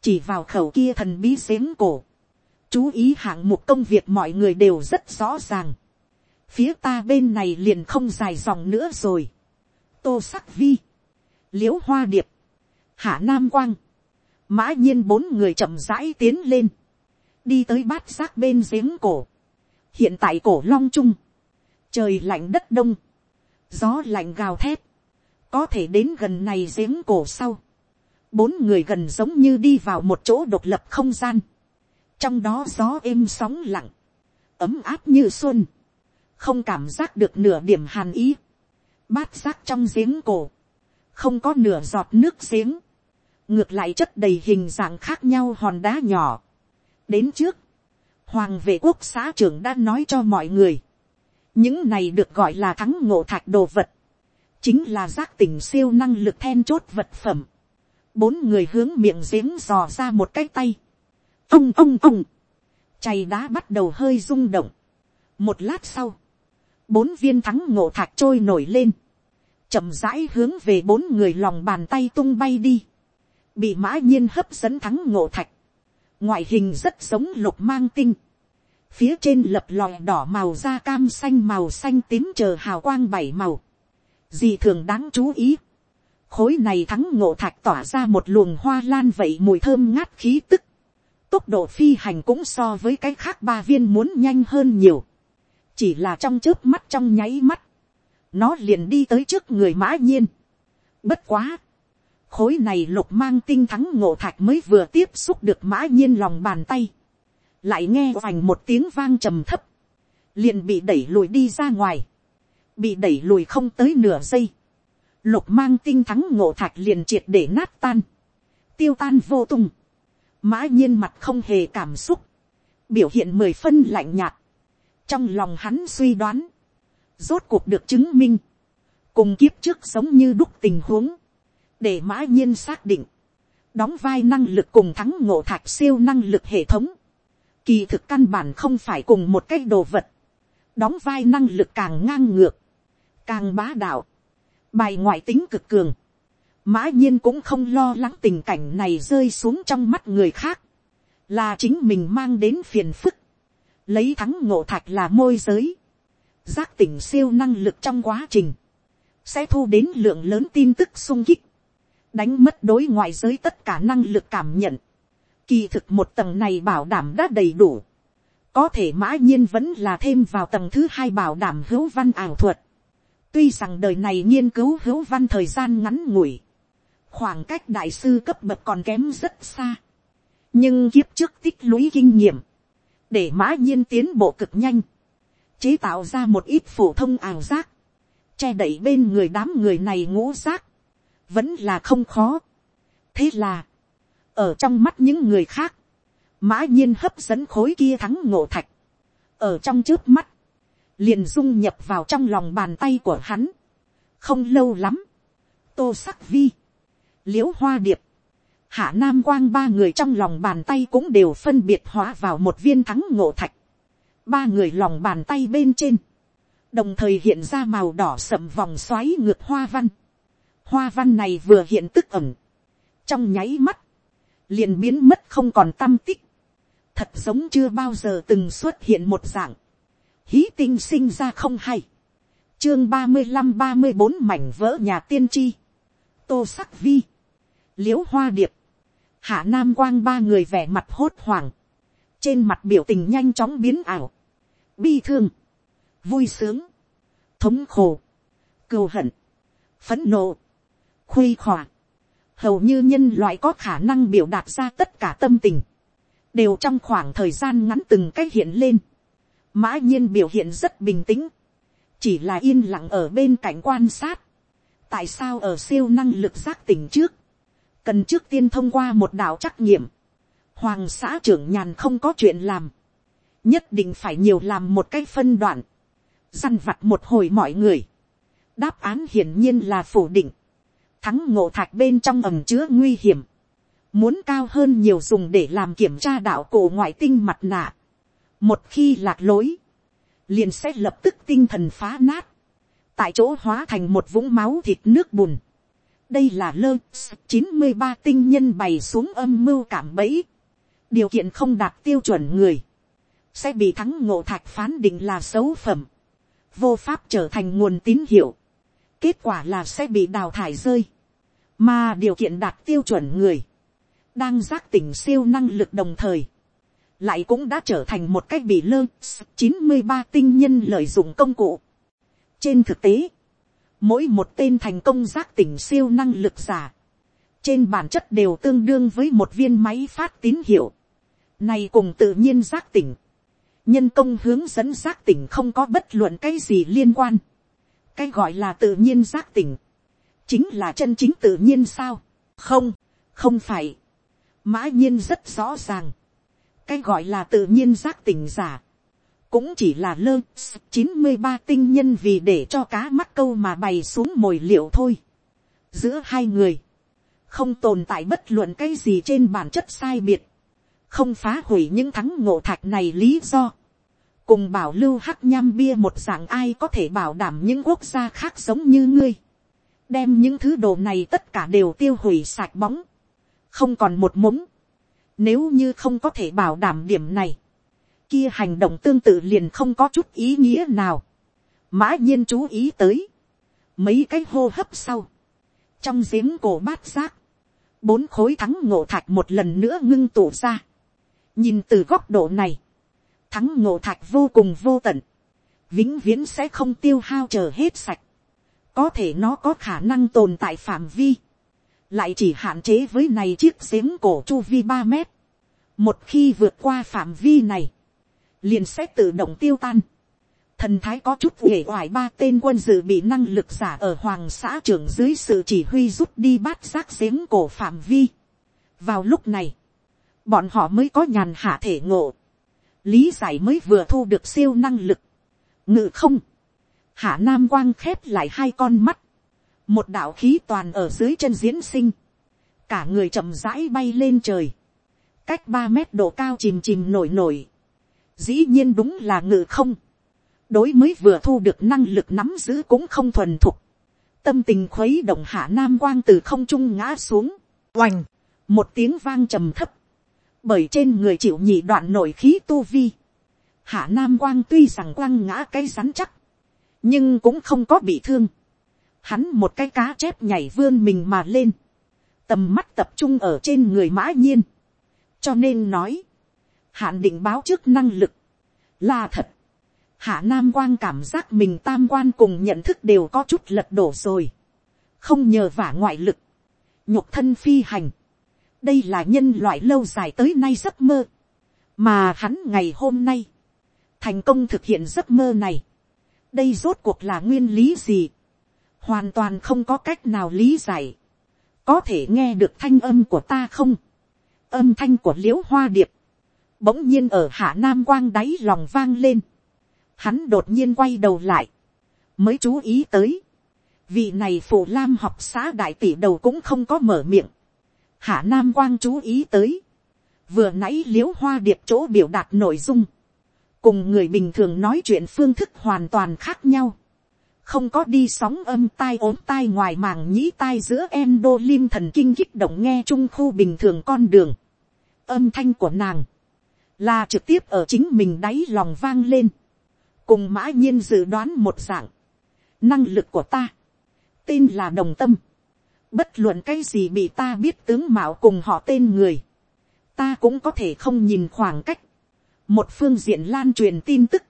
chỉ vào khẩu kia thần bí giếng cổ, chú ý hạng mục công việc mọi người đều rất rõ ràng. phía ta bên này liền không dài dòng nữa rồi. tô sắc vi, liễu hoa điệp, hạ nam quang, mã nhiên bốn người chậm rãi tiến lên, đi tới bát giác bên giếng cổ, hiện tại cổ long trung, trời lạnh đất đông, gió lạnh gào thét, có thể đến gần này giếng cổ sau, bốn người gần giống như đi vào một chỗ độc lập không gian, trong đó gió êm sóng lặng, ấm áp như xuân, không cảm giác được nửa điểm hàn ý, bát giác trong giếng cổ, không có nửa giọt nước giếng, ngược lại chất đầy hình dạng khác nhau hòn đá nhỏ. đến trước, hoàng vệ quốc xã trưởng đã nói cho mọi người, những này được gọi là thắng ngộ thạch đồ vật, chính là giác tỉnh siêu năng lực then chốt vật phẩm. bốn người hướng miệng giếng dò ra một cái tay. ông ông ông, chày đá bắt đầu hơi rung động. một lát sau, bốn viên thắng ngộ thạch trôi nổi lên, chậm rãi hướng về bốn người lòng bàn tay tung bay đi bị mã nhiên hấp dẫn thắng ngộ thạch, ngoại hình rất giống lục mang tinh, phía trên lập lòi đỏ màu da cam xanh màu xanh tím chờ hào quang bảy màu, gì thường đáng chú ý, khối này thắng ngộ thạch tỏa ra một luồng hoa lan vậy mùi thơm ngát khí tức, tốc độ phi hành cũng so với cái khác ba viên muốn nhanh hơn nhiều, chỉ là trong trước mắt trong nháy mắt, nó liền đi tới trước người mã nhiên. Bất quá, khối này lục mang tinh thắng ngộ thạch mới vừa tiếp xúc được mã nhiên lòng bàn tay, lại nghe oành một tiếng vang trầm thấp, liền bị đẩy lùi đi ra ngoài, bị đẩy lùi không tới nửa giây, lục mang tinh thắng ngộ thạch liền triệt để nát tan, tiêu tan vô tung, mã nhiên mặt không hề cảm xúc, biểu hiện mười phân lạnh nhạt, trong lòng hắn suy đoán, rốt cuộc được chứng minh, cùng kiếp trước sống như đúc tình huống, để mã nhiên xác định, đóng vai năng lực cùng thắng ngộ thạch siêu năng lực hệ thống, kỳ thực căn bản không phải cùng một cái đồ vật, đóng vai năng lực càng ngang ngược, càng bá đạo, bài ngoại tính cực cường, mã nhiên cũng không lo lắng tình cảnh này rơi xuống trong mắt người khác, là chính mình mang đến phiền phức, lấy thắng ngộ thạch là môi giới, giác tỉnh siêu năng lực trong quá trình, sẽ thu đến lượng lớn tin tức sung kích, đánh mất đối ngoại giới tất cả năng lực cảm nhận. Kỳ thực một tầng này bảo đảm đã đầy đủ. Có thể mã nhiên vẫn là thêm vào tầng thứ hai bảo đảm hữu văn ảo thuật. Tuy rằng đời này nghiên cứu hữu văn thời gian ngắn ngủi. Khoảng cách đại sư cấp bậc còn kém rất xa. Nhưng kiếp trước tích lũy kinh nghiệm. Để mã nhiên tiến bộ cực nhanh. Chế tạo ra một ít phổ thông ảo giác. Che đẩy bên người đám người này ngũ giác vẫn là không khó. thế là, ở trong mắt những người khác, mã nhiên hấp dẫn khối kia thắng ngộ thạch, ở trong trước mắt, liền dung nhập vào trong lòng bàn tay của hắn. không lâu lắm, tô sắc vi, l i ễ u hoa điệp, hạ nam quang ba người trong lòng bàn tay cũng đều phân biệt hóa vào một viên thắng ngộ thạch. ba người lòng bàn tay bên trên, đồng thời hiện ra màu đỏ sậm vòng xoáy ngược hoa văn hoa văn này vừa hiện tức ẩm, trong nháy mắt, liền biến mất không còn tâm tích, thật giống chưa bao giờ từng xuất hiện một dạng, hí tinh sinh ra không hay, chương ba mươi năm ba mươi bốn mảnh vỡ nhà tiên tri, tô sắc vi, l i ễ u hoa điệp, hạ nam quang ba người vẻ mặt hốt hoảng, trên mặt biểu tình nhanh chóng biến ảo, bi thương, vui sướng, thống khổ, cừu hận, phấn nộ, khuây khỏa, hầu như nhân loại có khả năng biểu đạt ra tất cả tâm tình, đều trong khoảng thời gian ngắn từng cách hiện lên. Mã nhiên biểu hiện rất bình tĩnh, chỉ là yên lặng ở bên cạnh quan sát. tại sao ở siêu năng lực giác tỉnh trước, cần trước tiên thông qua một đạo trắc nghiệm, hoàng xã trưởng nhàn không có chuyện làm, nhất định phải nhiều làm một cái phân đoạn, dằn vặt một hồi mọi người, đáp án hiển nhiên là phủ định, thắng ngộ thạch bên trong ẩm chứa nguy hiểm, muốn cao hơn nhiều dùng để làm kiểm tra đạo cổ ngoại tinh mặt nạ, một khi lạc lối, liền sẽ lập tức tinh thần phá nát, tại chỗ hóa thành một vũng máu thịt nước bùn. đây là lơ chín mươi ba tinh nhân bày xuống âm mưu cảm bẫy, điều kiện không đạt tiêu chuẩn người, sẽ bị thắng ngộ thạch phán định là xấu phẩm, vô pháp trở thành nguồn tín hiệu, kết quả là sẽ bị đào thải rơi, mà điều kiện đạt tiêu chuẩn người, đang giác tỉnh siêu năng lực đồng thời, lại cũng đã trở thành một cách bị lơ chín mươi ba tinh nhân lợi dụng công cụ. trên thực tế, mỗi một tên thành công giác tỉnh siêu năng lực giả, trên bản chất đều tương đương với một viên máy phát tín hiệu, này cùng tự nhiên giác tỉnh, nhân công hướng dẫn giác tỉnh không có bất luận cái gì liên quan. cái gọi là tự nhiên giác tỉnh, chính là chân chính tự nhiên sao, không, không phải, mã nhiên rất rõ ràng, cái gọi là tự nhiên giác tỉnh giả, cũng chỉ là lơ chín mươi ba tinh nhân vì để cho cá mắt câu mà bày xuống mồi liệu thôi. giữa hai người, không tồn tại bất luận cái gì trên bản chất sai biệt, không phá hủy những thắng ngộ thạch này lý do, cùng bảo lưu hắc nham bia một dạng ai có thể bảo đảm những quốc gia khác giống như ngươi, đem những thứ đồ này tất cả đều tiêu hủy sạch bóng, không còn một mống, nếu như không có thể bảo đảm điểm này, kia hành động tương tự liền không có chút ý nghĩa nào. Mã nhiên chú ý tới. Mấy cái hô hấp sau. Trong giếng cổ bát giác. Bốn khối thắng ngộ thạch một lần nữa ngưng tụ ra. Nhìn từ góc độ này. Thắng ngộ thạch vô cùng vô tận. Vĩnh viễn sẽ không tiêu hao chờ hết sạch. Có thể nó có khả năng tồn tại phạm vi lại chỉ hạn chế với này chiếc giếng cổ chu vi ba mét. một khi vượt qua phạm vi này, liền sẽ tự động tiêu tan. thần thái có chút uể oải ba tên quân dự bị năng lực giả ở hoàng xã trưởng dưới sự chỉ huy rút đi bát giác giếng cổ phạm vi. vào lúc này, bọn họ mới có nhàn hạ thể ngộ. lý giải mới vừa thu được siêu năng lực. ngự không, hạ nam quang khép lại hai con mắt, một đạo khí toàn ở dưới chân diễn sinh, cả người chậm rãi bay lên trời, cách ba mét độ cao chìm chìm nổi nổi, dĩ nhiên đúng là ngự không, đối mới vừa thu được năng lực nắm giữ cũng không thuần thục, tâm tình khuấy động hạ nam quang từ không trung ngã xuống, oành, một tiếng vang trầm thấp, bởi trên người chịu nhị đoạn nổi khí tu vi, hạ nam quang tuy rằng quang ngã cái rắn chắc, nhưng cũng không có bị thương, hắn một cái cá chép nhảy vươn mình mà lên, tầm mắt tập trung ở trên người mã nhiên, cho nên nói, hạn định báo trước năng lực, là thật, hạ nam quang cảm giác mình tam quan cùng nhận thức đều có chút lật đổ rồi, không nhờ vả ngoại lực, nhục thân phi hành, đây là nhân loại lâu dài tới nay giấc mơ, mà hắn ngày hôm nay, thành công thực hiện giấc mơ này, đây rốt cuộc là nguyên lý gì, hoàn toàn không có cách nào lý giải, có thể nghe được thanh âm của ta không, âm thanh của l i ễ u hoa điệp, bỗng nhiên ở hạ nam quang đáy lòng vang lên, hắn đột nhiên quay đầu lại, mới chú ý tới, vị này phù lam học xã đại tỷ đầu cũng không có mở miệng, hạ nam quang chú ý tới, vừa nãy l i ễ u hoa điệp chỗ biểu đạt nội dung, cùng người bình thường nói chuyện phương thức hoàn toàn khác nhau, không có đi sóng âm tai ốm tai ngoài màng nhĩ tai giữa em đô thần kinh kích động nghe trung khu bình thường con đường. âm thanh của nàng, là trực tiếp ở chính mình đáy lòng vang lên, cùng mã nhiên dự đoán một dạng, năng lực của ta, tên là đồng tâm, bất luận cái gì bị ta biết tướng mạo cùng họ tên người, ta cũng có thể không nhìn khoảng cách, một phương diện lan truyền tin tức,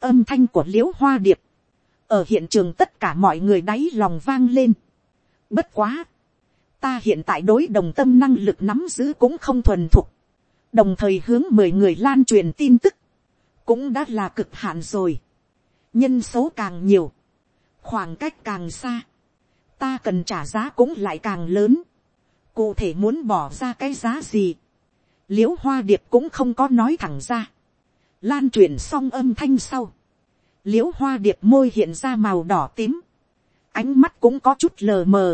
âm thanh của l i ễ u hoa điệp, ở hiện trường tất cả mọi người đáy lòng vang lên. bất quá, ta hiện tại đối đồng tâm năng lực nắm giữ cũng không thuần thục, đồng thời hướng mười người lan truyền tin tức, cũng đã là cực hạn rồi. nhân số càng nhiều, khoảng cách càng xa, ta cần trả giá cũng lại càng lớn. cụ thể muốn bỏ ra cái giá gì, l i ễ u hoa điệp cũng không có nói thẳng ra, lan truyền xong âm thanh sau, l i ễ u hoa điệp môi hiện ra màu đỏ tím, ánh mắt cũng có chút lờ mờ,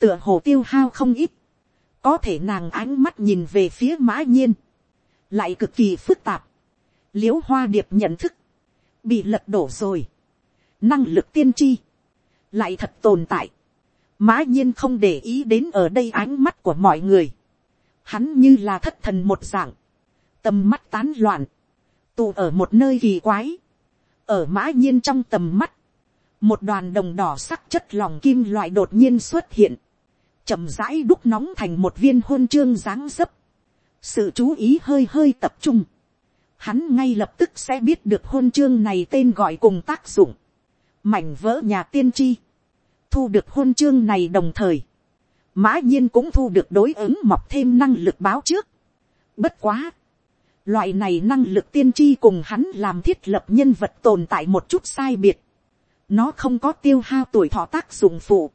tựa hồ tiêu hao không ít, có thể nàng ánh mắt nhìn về phía mã nhiên, lại cực kỳ phức tạp, l i ễ u hoa điệp nhận thức, bị lật đổ rồi, năng lực tiên tri, lại thật tồn tại, mã nhiên không để ý đến ở đây ánh mắt của mọi người, hắn như là thất thần một dạng, tầm mắt tán loạn, tù ở một nơi kỳ quái, ở mã nhiên trong tầm mắt, một đoàn đồng đỏ sắc chất lòng kim loại đột nhiên xuất hiện, chậm rãi đúc nóng thành một viên hôn chương dáng dấp, sự chú ý hơi hơi tập trung, hắn ngay lập tức sẽ biết được hôn chương này tên gọi cùng tác dụng, mảnh vỡ nhà tiên tri, thu được hôn chương này đồng thời, mã nhiên cũng thu được đối ứng mọc thêm năng lực báo trước. Bất quá, loại này năng lực tiên tri cùng hắn làm thiết lập nhân vật tồn tại một chút sai biệt. Nó không có tiêu hao tuổi thọ tác dụng phụ.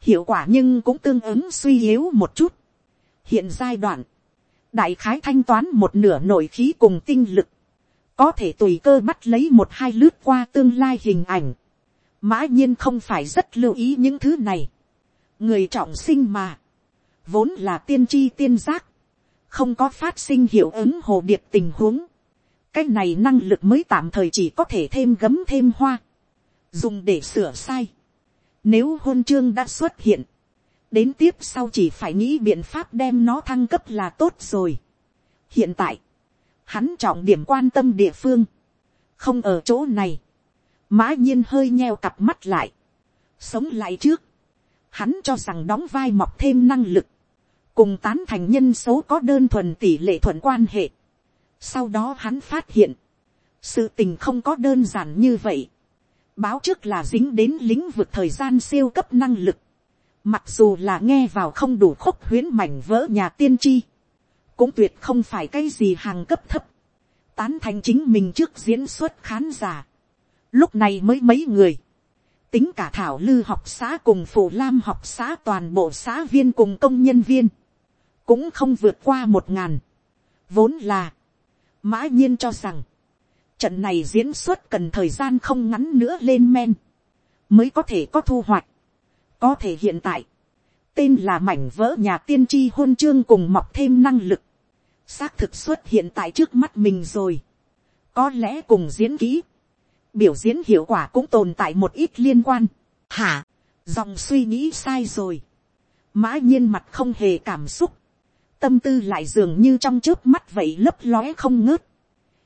Hiệu quả nhưng cũng tương ứng suy yếu một chút. Hiện giai đoạn, đại khái thanh toán một nửa nội khí cùng tinh lực. Có thể tùy cơ bắt lấy một hai lướt qua tương lai hình ảnh mã nhiên không phải rất lưu ý những thứ này người trọng sinh mà, vốn là tiên tri tiên giác, không có phát sinh hiệu ứng hồ điệp tình huống. cái này năng lực mới tạm thời chỉ có thể thêm gấm thêm hoa, dùng để sửa sai. nếu hôn chương đã xuất hiện, đến tiếp sau chỉ phải nghĩ biện pháp đem nó thăng cấp là tốt rồi. hiện tại, hắn trọng điểm quan tâm địa phương, không ở chỗ này. Mã nhiên hơi nheo cặp mắt lại, sống lại trước, hắn cho rằng đóng vai mọc thêm năng lực, cùng tán thành nhân số có đơn thuần tỷ lệ thuận quan hệ. Sau đó hắn phát hiện, sự tình không có đơn giản như vậy. Báo trước là dính đến lĩnh vực thời gian siêu cấp năng lực. Mặc dù là nghe vào không đủ khúc huyến mảnh vỡ nhà tiên tri. Cũng tuyệt không phải cái gì hàng cấp thấp. Tán thành chính mình trước diễn xuất khán giả lúc này mới mấy người, tính cả thảo lư học xã cùng phủ lam học xã toàn bộ xã viên cùng công nhân viên, cũng không vượt qua một ngàn. vốn là, mã nhiên cho rằng, trận này diễn xuất cần thời gian không ngắn nữa lên men, mới có thể có thu hoạch. có thể hiện tại, tên là mảnh vỡ nhà tiên tri hôn chương cùng mọc thêm năng lực, xác thực xuất hiện tại trước mắt mình rồi, có lẽ cùng diễn kỹ, biểu diễn hiệu quả cũng tồn tại một ít liên quan. Hả, dòng suy nghĩ sai rồi. Mã nhiên mặt không hề cảm xúc. Tâm tư lại dường như trong trước mắt vậy lấp lóe không ngớt.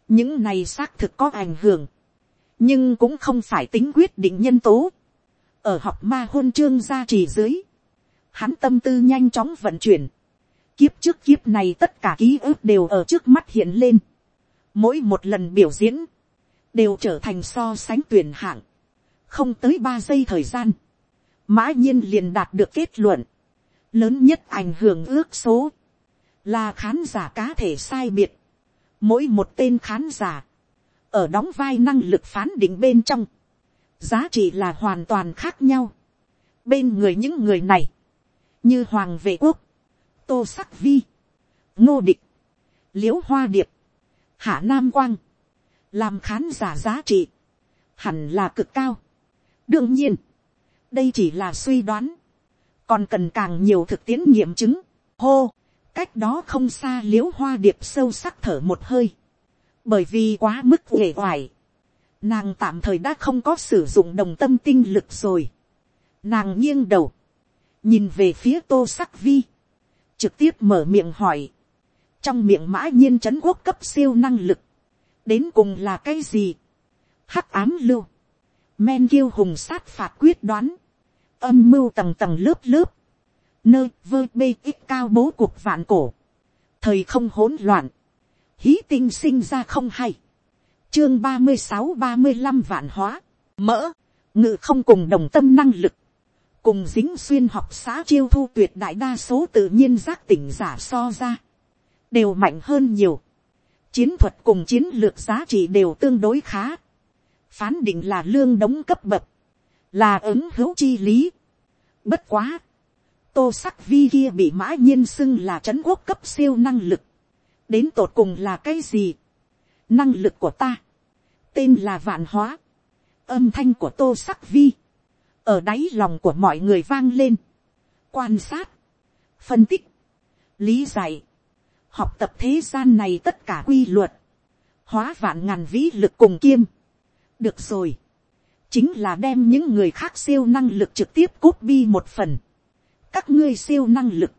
Những này xác thực có ảnh hưởng. Nhưng cũng không phải tính quyết định nhân tố. Ở học ma hôn chương gia trì dưới. Hắn tâm tư nhanh chóng vận chuyển. Kiếp trước kiếp này tất cả ký ức đều ở trước mắt hiện lên. Mỗi một lần biểu diễn đều trở thành so sánh tuyển hạng. không tới ba giây thời gian, mã nhiên liền đạt được kết luận, lớn nhất ảnh hưởng ước số, là khán giả cá thể sai biệt, mỗi một tên khán giả, ở đóng vai năng lực phán định bên trong, giá trị là hoàn toàn khác nhau. bên người những người này, như hoàng vệ quốc, tô sắc vi, ngô địch, l i ễ u hoa điệp, hạ nam quang, làm khán giả giá trị, hẳn là cực cao. đương nhiên, đây chỉ là suy đoán, còn cần càng nhiều thực tiễn nghiệm chứng. hô, cách đó không xa l i ễ u hoa điệp sâu sắc thở một hơi, bởi vì quá mức uể oải, nàng tạm thời đã không có sử dụng đồng tâm tinh lực rồi. nàng nghiêng đầu, nhìn về phía tô sắc vi, trực tiếp mở miệng hỏi, trong miệng mã nhiên c h ấ n quốc cấp siêu năng lực, đến cùng là cái gì, hắc ám lưu, men kiêu hùng sát phạt quyết đoán, âm mưu tầng tầng lớp lớp, nơi vơ bê ít cao bố cuộc vạn cổ, thời không hỗn loạn, hí tinh sinh ra không hay, chương ba mươi sáu ba mươi năm vạn hóa, mỡ, ngự không cùng đồng tâm năng lực, cùng dính xuyên học xã chiêu thu tuyệt đại đa số tự nhiên giác tỉnh giả so ra, đều mạnh hơn nhiều chiến thuật cùng chiến lược giá trị đều tương đối khá. phán định là lương đóng cấp bậc, là ứng hữu chi lý. bất quá, tô sắc vi kia bị mã nhiên xưng là trấn quốc cấp siêu năng lực, đến tột cùng là cái gì, năng lực của ta, tên là vạn hóa, âm thanh của tô sắc vi, ở đáy lòng của mọi người vang lên, quan sát, phân tích, lý giải, học tập thế gian này tất cả quy luật, hóa vạn ngàn vĩ lực cùng kiêm. được rồi, chính là đem những người khác siêu năng lực trực tiếp cốt bi một phần. các ngươi siêu năng lực,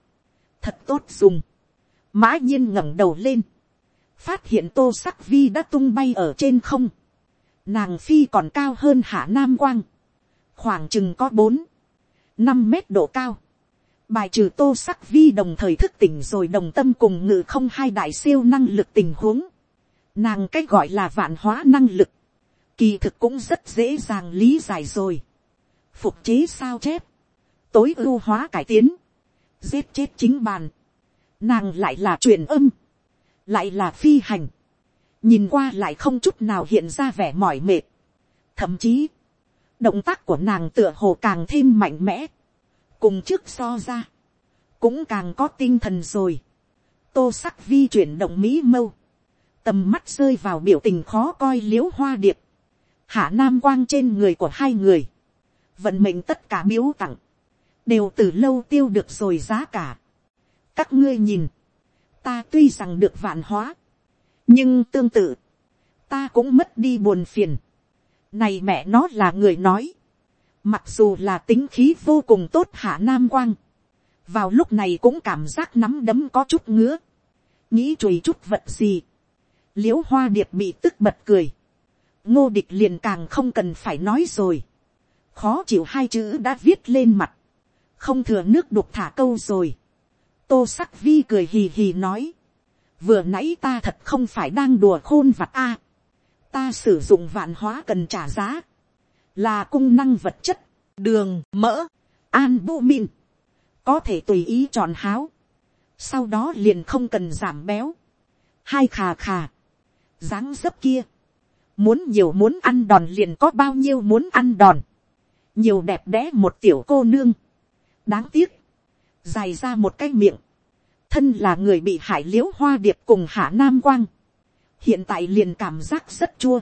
thật tốt dùng. mã nhiên ngẩng đầu lên, phát hiện tô sắc vi đã tung bay ở trên không. nàng phi còn cao hơn hạ nam quang, khoảng chừng có bốn, năm mét độ cao bài trừ tô sắc vi đồng thời thức tỉnh rồi đồng tâm cùng ngự không hai đại siêu năng lực tình huống. nàng cái gọi là vạn hóa năng lực. Kỳ thực cũng rất dễ dàng lý giải rồi. phục chế sao chép, tối ưu hóa cải tiến, giết chết chính bàn, nàng lại là truyền âm, lại là phi hành, nhìn qua lại không chút nào hiện ra vẻ mỏi mệt, thậm chí, động tác của nàng tựa hồ càng thêm mạnh mẽ, cùng trước so ra, cũng càng có tinh thần rồi, tô sắc vi chuyển động mỹ mâu, tầm mắt rơi vào biểu tình khó coi l i ễ u hoa điệp, hạ nam quang trên người của hai người, vận mệnh tất cả biếu tặng, đều từ lâu tiêu được rồi giá cả. các ngươi nhìn, ta tuy rằng được vạn hóa, nhưng tương tự, ta cũng mất đi buồn phiền. này mẹ nó là người nói, mặc dù là tính khí vô cùng tốt hạ nam quang, vào lúc này cũng cảm giác nắm đấm có chút ngứa, nghĩ chùi chút vật gì, l i ễ u hoa điệp bị tức bật cười, ngô địch liền càng không cần phải nói rồi. khó chịu hai chữ đã viết lên mặt. không thừa nước đục thả câu rồi. tô sắc vi cười hì hì nói. vừa nãy ta thật không phải đang đùa khôn vặt a. ta sử dụng vạn hóa cần trả giá là cung năng vật chất, đường, mỡ, an bu min. có thể tùy ý tròn háo. sau đó liền không cần giảm béo. hai khà khà. dáng dấp kia muốn nhiều muốn ăn đòn liền có bao nhiêu muốn ăn đòn, nhiều đẹp đẽ một tiểu cô nương, đáng tiếc, dài ra một cái miệng, thân là người bị hải l i ễ u hoa điệp cùng hạ nam quang, hiện tại liền cảm giác rất chua,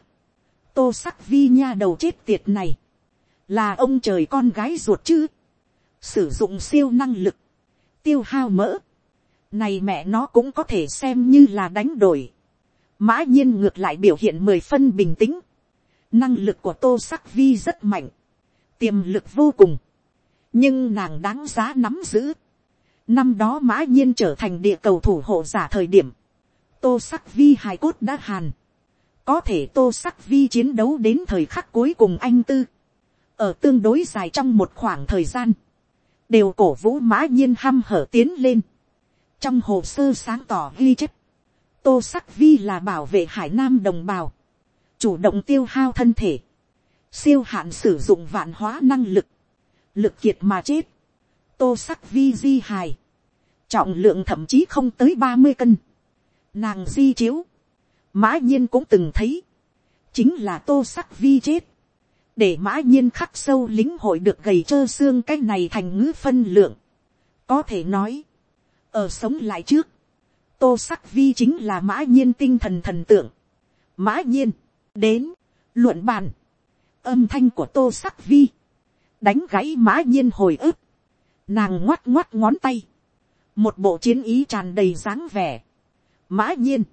tô sắc vi nha đầu chết tiệt này, là ông trời con gái ruột chứ, sử dụng siêu năng lực, tiêu hao mỡ, này mẹ nó cũng có thể xem như là đánh đổi, mã nhiên ngược lại biểu hiện mười phân bình tĩnh, năng lực của tô sắc vi rất mạnh, tiềm lực vô cùng, nhưng nàng đáng giá nắm giữ. năm đó mã nhiên trở thành địa cầu thủ hộ giả thời điểm, tô sắc vi hài cốt đã hàn, có thể tô sắc vi chiến đấu đến thời khắc cuối cùng anh tư, ở tương đối dài trong một khoảng thời gian, đều cổ vũ mã nhiên hăm hở tiến lên, trong hồ sơ sáng tỏ ghi chép, tô sắc vi là bảo vệ hải nam đồng bào, chủ động tiêu hao thân thể, siêu hạn sử dụng vạn hóa năng lực, lực kiệt mà chết, tô sắc vi di hài, trọng lượng thậm chí không tới ba mươi cân, nàng di chiếu, mã nhiên cũng từng thấy, chính là tô sắc vi chết, để mã nhiên khắc sâu lính hội được gầy trơ xương cái này thành ngữ phân lượng, có thể nói, ở sống lại trước, tô sắc vi chính là mã nhiên tinh thần thần tượng. mã nhiên, đến, luận bàn, âm thanh của tô sắc vi, đánh gãy mã nhiên hồi ức, nàng ngoắt ngoắt ngón tay, một bộ chiến ý tràn đầy dáng vẻ. mã nhiên,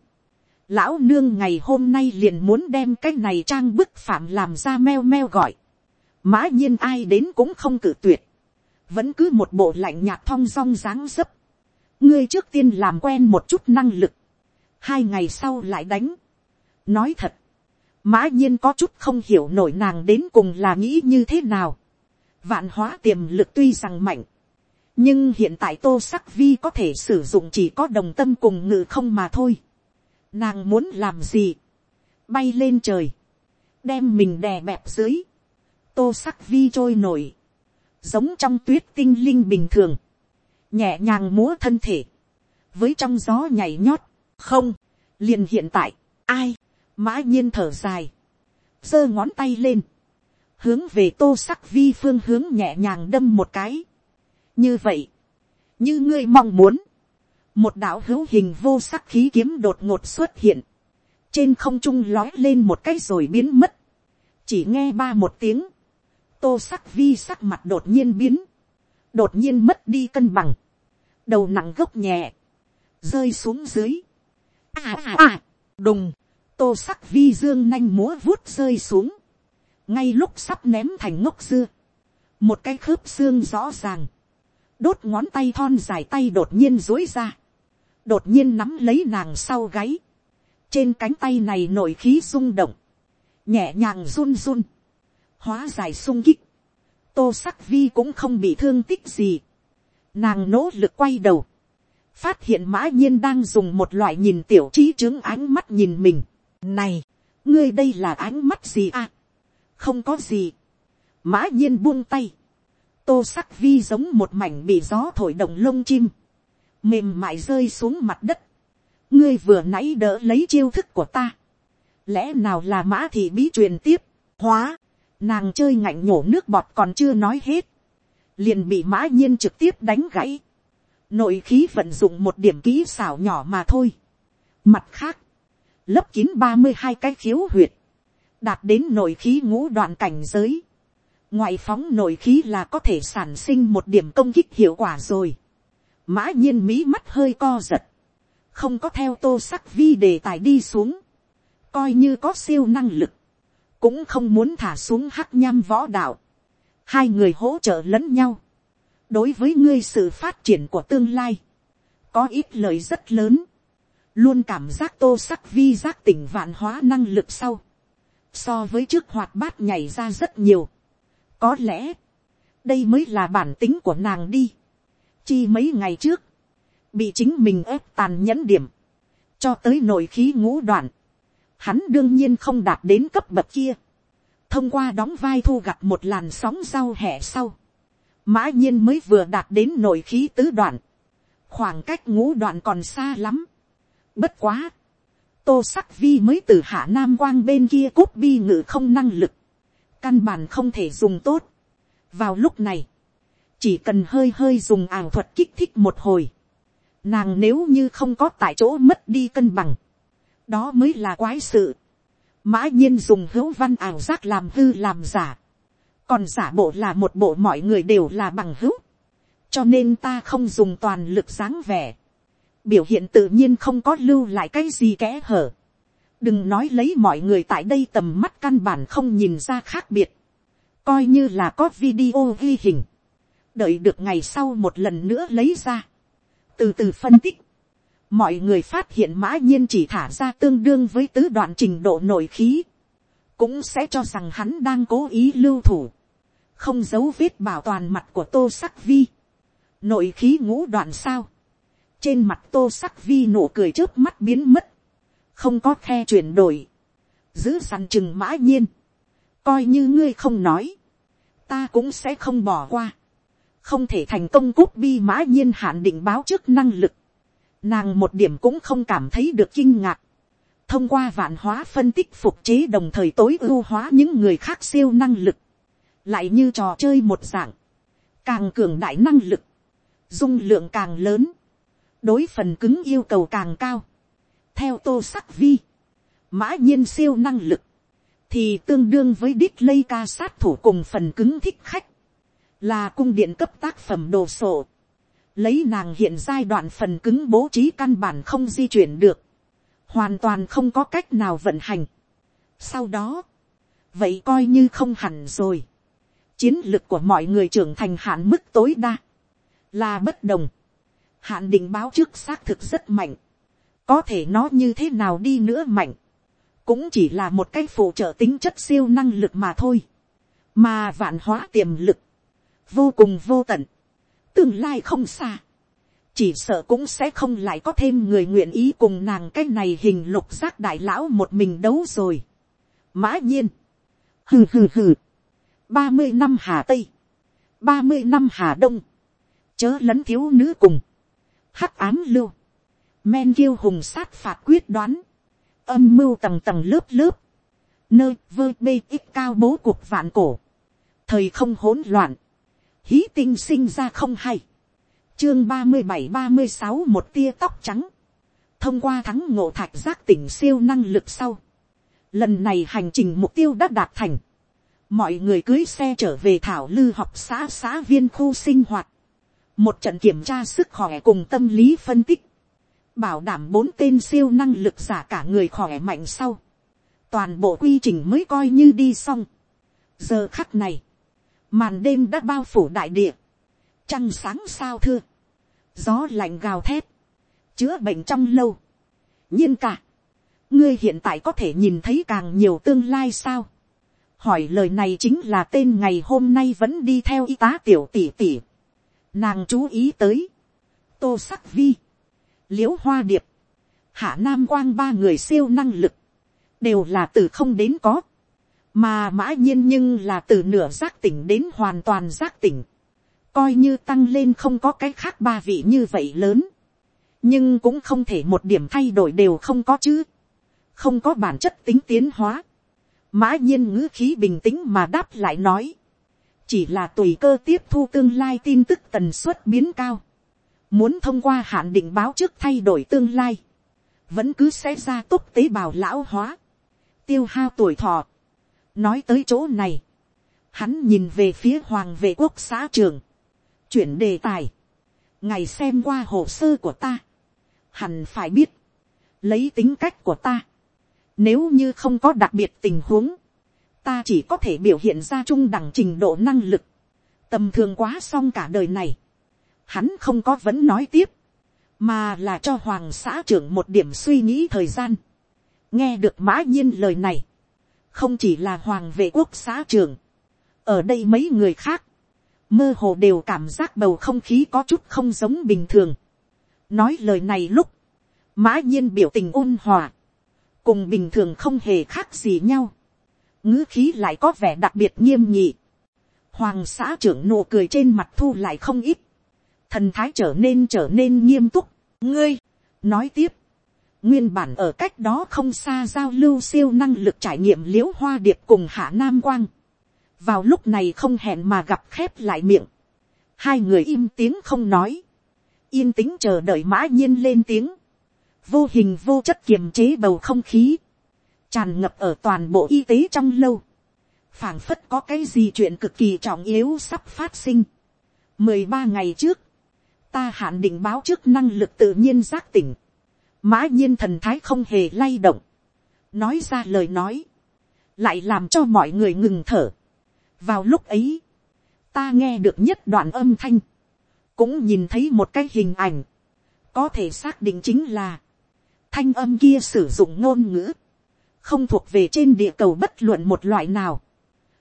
lão nương ngày hôm nay liền muốn đem cái này trang bức phạm làm ra meo meo gọi. mã nhiên ai đến cũng không cử tuyệt, vẫn cứ một bộ lạnh nhạt thong dong dáng dấp ngươi trước tiên làm quen một chút năng lực, hai ngày sau lại đánh. nói thật, mã nhiên có chút không hiểu nổi nàng đến cùng là nghĩ như thế nào. vạn hóa tiềm lực tuy rằng mạnh, nhưng hiện tại tô sắc vi có thể sử dụng chỉ có đồng tâm cùng ngự không mà thôi nàng muốn làm gì, bay lên trời, đem mình đè bẹp dưới, tô sắc vi trôi nổi, giống trong tuyết tinh linh bình thường, nhẹ nhàng múa thân thể, với trong gió nhảy nhót, không, liền hiện tại, ai, mã nhiên thở dài, giơ ngón tay lên, hướng về tô sắc vi phương hướng nhẹ nhàng đâm một cái. như vậy, như ngươi mong muốn, một đạo hữu hình vô sắc khí kiếm đột ngột xuất hiện, trên không trung lói lên một cái rồi biến mất, chỉ nghe ba một tiếng, tô sắc vi sắc mặt đột nhiên biến, đột nhiên mất đi cân bằng, đầu nặng gốc nhẹ, rơi xuống dưới, à à à, đùng, tô sắc vi dương nanh múa vuốt rơi xuống, ngay lúc sắp ném thành ngốc dưa, một cái khớp xương rõ ràng, đốt ngón tay thon dài tay đột nhiên dối ra, đột nhiên nắm lấy nàng sau gáy, trên cánh tay này nổi khí rung động, nhẹ nhàng run run, hóa dài sung kích, tô sắc vi cũng không bị thương tích gì, nàng nỗ lực quay đầu, phát hiện mã nhiên đang dùng một loại nhìn tiểu trí chứng ánh mắt nhìn mình. Này, ngươi đây là ánh mắt gì à? Không có gì. Mã nhiên buông tay. Tô sắc vi giống một mảnh bị gió thổi động lông chim. Mềm mại rơi xuống mặt đất. Ngươi vừa nãy đỡ lấy chiêu thức của ta. Lẽ nào là mã thị bí truyền tiếp. Hóa. Nàng chơi ngạnh nhổ nước bọt còn chưa nói hết. Liền bị mã nhiên trực tiếp đánh gãy nội khí vận dụng một điểm kỹ xảo nhỏ mà thôi. Mặt khác, lấp kín ba mươi hai cái khiếu huyệt, đạt đến nội khí ngũ đoạn cảnh giới. Ngoại phóng nội khí là có thể sản sinh một điểm công kích hiệu quả rồi. Mã nhiên mí mắt hơi co giật. Không có theo tô sắc vi đề tài đi xuống. Coi như có siêu năng lực. Cũng không muốn thả xuống hắc nham võ đạo. Hai người hỗ trợ lẫn nhau đối với ngươi sự phát triển của tương lai, có ít lời rất lớn, luôn cảm giác tô sắc vi giác tỉnh vạn hóa năng lực sau, so với trước hoạt bát nhảy ra rất nhiều. có lẽ, đây mới là bản tính của nàng đi chi mấy ngày trước, bị chính mình ép tàn nhẫn điểm, cho tới nội khí ngũ đoạn, hắn đương nhiên không đạt đến cấp bậc kia. thông qua đóng vai thu gặp một làn sóng rau hẻ sau, mã nhiên mới vừa đạt đến nội khí tứ đoạn, khoảng cách ngũ đoạn còn xa lắm. Bất quá, tô sắc vi mới từ hạ nam quang bên kia cút bi ngự không năng lực, căn bản không thể dùng tốt. vào lúc này, chỉ cần hơi hơi dùng ảo thuật kích thích một hồi, nàng nếu như không có tại chỗ mất đi cân bằng, đó mới là quái sự. mã nhiên dùng hữu văn ảo giác làm hư làm giả, còn giả bộ là một bộ mọi người đều là bằng hữu, cho nên ta không dùng toàn lực dáng vẻ, biểu hiện tự nhiên không có lưu lại cái gì kẽ hở, đừng nói lấy mọi người tại đây tầm mắt căn bản không nhìn ra khác biệt, coi như là có video ghi hình, đợi được ngày sau một lần nữa lấy ra, từ từ phân tích, mọi người phát hiện mã nhiên chỉ thả ra tương đương với tứ đoạn trình độ nội khí, cũng sẽ cho rằng hắn đang cố ý lưu thủ. Không giấu vết bảo toàn mặt của tô sắc vi, nội khí ngũ đoạn sao, trên mặt tô sắc vi nụ cười trước mắt biến mất, không có khe chuyển đổi, giữ săn chừng mã nhiên, coi như ngươi không nói, ta cũng sẽ không bỏ qua, không thể thành công cúp bi mã nhiên hạn định báo trước năng lực, nàng một điểm cũng không cảm thấy được kinh ngạc, thông qua vạn hóa phân tích phục chế đồng thời tối ưu hóa những người khác siêu năng lực, lại như trò chơi một dạng, càng cường đại năng lực, dung lượng càng lớn, đối phần cứng yêu cầu càng cao, theo tô sắc vi, mã nhiên siêu năng lực, thì tương đương với đít lây ca sát thủ cùng phần cứng thích khách, là cung điện cấp tác phẩm đồ sộ, lấy nàng hiện giai đoạn phần cứng bố trí căn bản không di chuyển được, hoàn toàn không có cách nào vận hành. Sau đó, vậy coi như không hẳn rồi. Chiến lực của mọi người trưởng thành hạn mức tối đa, là bất đồng. hạn định báo trước xác thực rất mạnh, có thể nó như thế nào đi nữa mạnh, cũng chỉ là một cái phụ trợ tính chất siêu năng lực mà thôi, mà vạn hóa tiềm lực, vô cùng vô tận, tương lai không xa, chỉ sợ cũng sẽ không lại có thêm người nguyện ý cùng nàng cái này hình lục giác đại lão một mình đấu rồi. mã nhiên, hừ hừ hừ, ba mươi năm hà tây, ba mươi năm hà đông, chớ lấn thiếu nữ cùng, hắc ám lưu, men kiêu hùng sát phạt quyết đoán, âm mưu tầng tầng lớp lớp, nơi vơ bê ít cao bố cuộc vạn cổ, thời không hỗn loạn, hí tinh sinh ra không hay, chương ba mươi bảy ba mươi sáu một tia tóc trắng, thông qua thắng ngộ thạch giác tỉnh siêu năng lực sau, lần này hành trình mục tiêu đã đạt thành, mọi người cưới xe trở về thảo lư học xã xã viên khu sinh hoạt, một trận kiểm tra sức khỏe cùng tâm lý phân tích, bảo đảm bốn tên siêu năng lực giả cả người khỏe mạnh sau, toàn bộ quy trình mới coi như đi xong. giờ khắc này, màn đêm đã bao phủ đại địa, trăng sáng sao thưa, gió lạnh gào thét, chữa bệnh trong lâu, nhiên cả, ngươi hiện tại có thể nhìn thấy càng nhiều tương lai sao, hỏi lời này chính là tên ngày hôm nay vẫn đi theo y tá tiểu tỷ tỷ, nàng chú ý tới, tô sắc vi, l i ễ u hoa điệp, hạ nam quang ba người siêu năng lực, đều là từ không đến có, mà mã nhiên nhưng là từ nửa giác tỉnh đến hoàn toàn giác tỉnh, coi như tăng lên không có cái khác ba vị như vậy lớn, nhưng cũng không thể một điểm thay đổi đều không có chứ, không có bản chất tính tiến hóa, mã nhiên ngữ khí bình tĩnh mà đáp lại nói, chỉ là tùy cơ tiếp thu tương lai tin tức tần suất biến cao, muốn thông qua hạn định báo trước thay đổi tương lai, vẫn cứ sẽ ra tốt tế bào lão hóa, tiêu hao tuổi thọ nói tới chỗ này, hắn nhìn về phía hoàng vệ quốc xã trường, chuyển đề tài, ngày xem qua hồ sơ của ta, hẳn phải biết, lấy tính cách của ta, nếu như không có đặc biệt tình huống, ta chỉ có thể biểu hiện ra trung đẳng trình độ năng lực, tầm thường quá xong cả đời này, hắn không có vẫn nói tiếp, mà là cho hoàng xã trưởng một điểm suy nghĩ thời gian. nghe được mã nhiên lời này, không chỉ là hoàng vệ quốc xã trưởng, ở đây mấy người khác, mơ hồ đều cảm giác bầu không khí có chút không giống bình thường. nói lời này lúc, mã nhiên biểu tình ôn hòa, cùng bình thường không hề khác gì nhau, ngữ khí lại có vẻ đặc biệt nghiêm nhị. hoàng xã trưởng nụ cười trên mặt thu lại không ít, thần thái trở nên trở nên nghiêm túc. ngươi, nói tiếp, nguyên bản ở cách đó không xa giao lưu siêu năng lực trải nghiệm l i ễ u hoa điệp cùng hạ nam quang. vào lúc này không hẹn mà gặp khép lại miệng. hai người im tiếng không nói. yên tĩnh chờ đợi mã nhiên lên tiếng. vô hình vô chất kiềm chế bầu không khí. tràn ngập ở toàn bộ y tế trong lâu. phảng phất có cái gì chuyện cực kỳ trọng yếu sắp phát sinh. mười ba ngày trước, ta hạn định báo trước năng lực tự nhiên giác tỉnh, mã nhiên thần thái không hề lay động, nói ra lời nói, lại làm cho mọi người ngừng thở. vào lúc ấy, ta nghe được nhất đoạn âm thanh, cũng nhìn thấy một cái hình ảnh, có thể xác định chính là, thanh âm kia sử dụng ngôn ngữ, không thuộc về trên địa cầu bất luận một loại nào,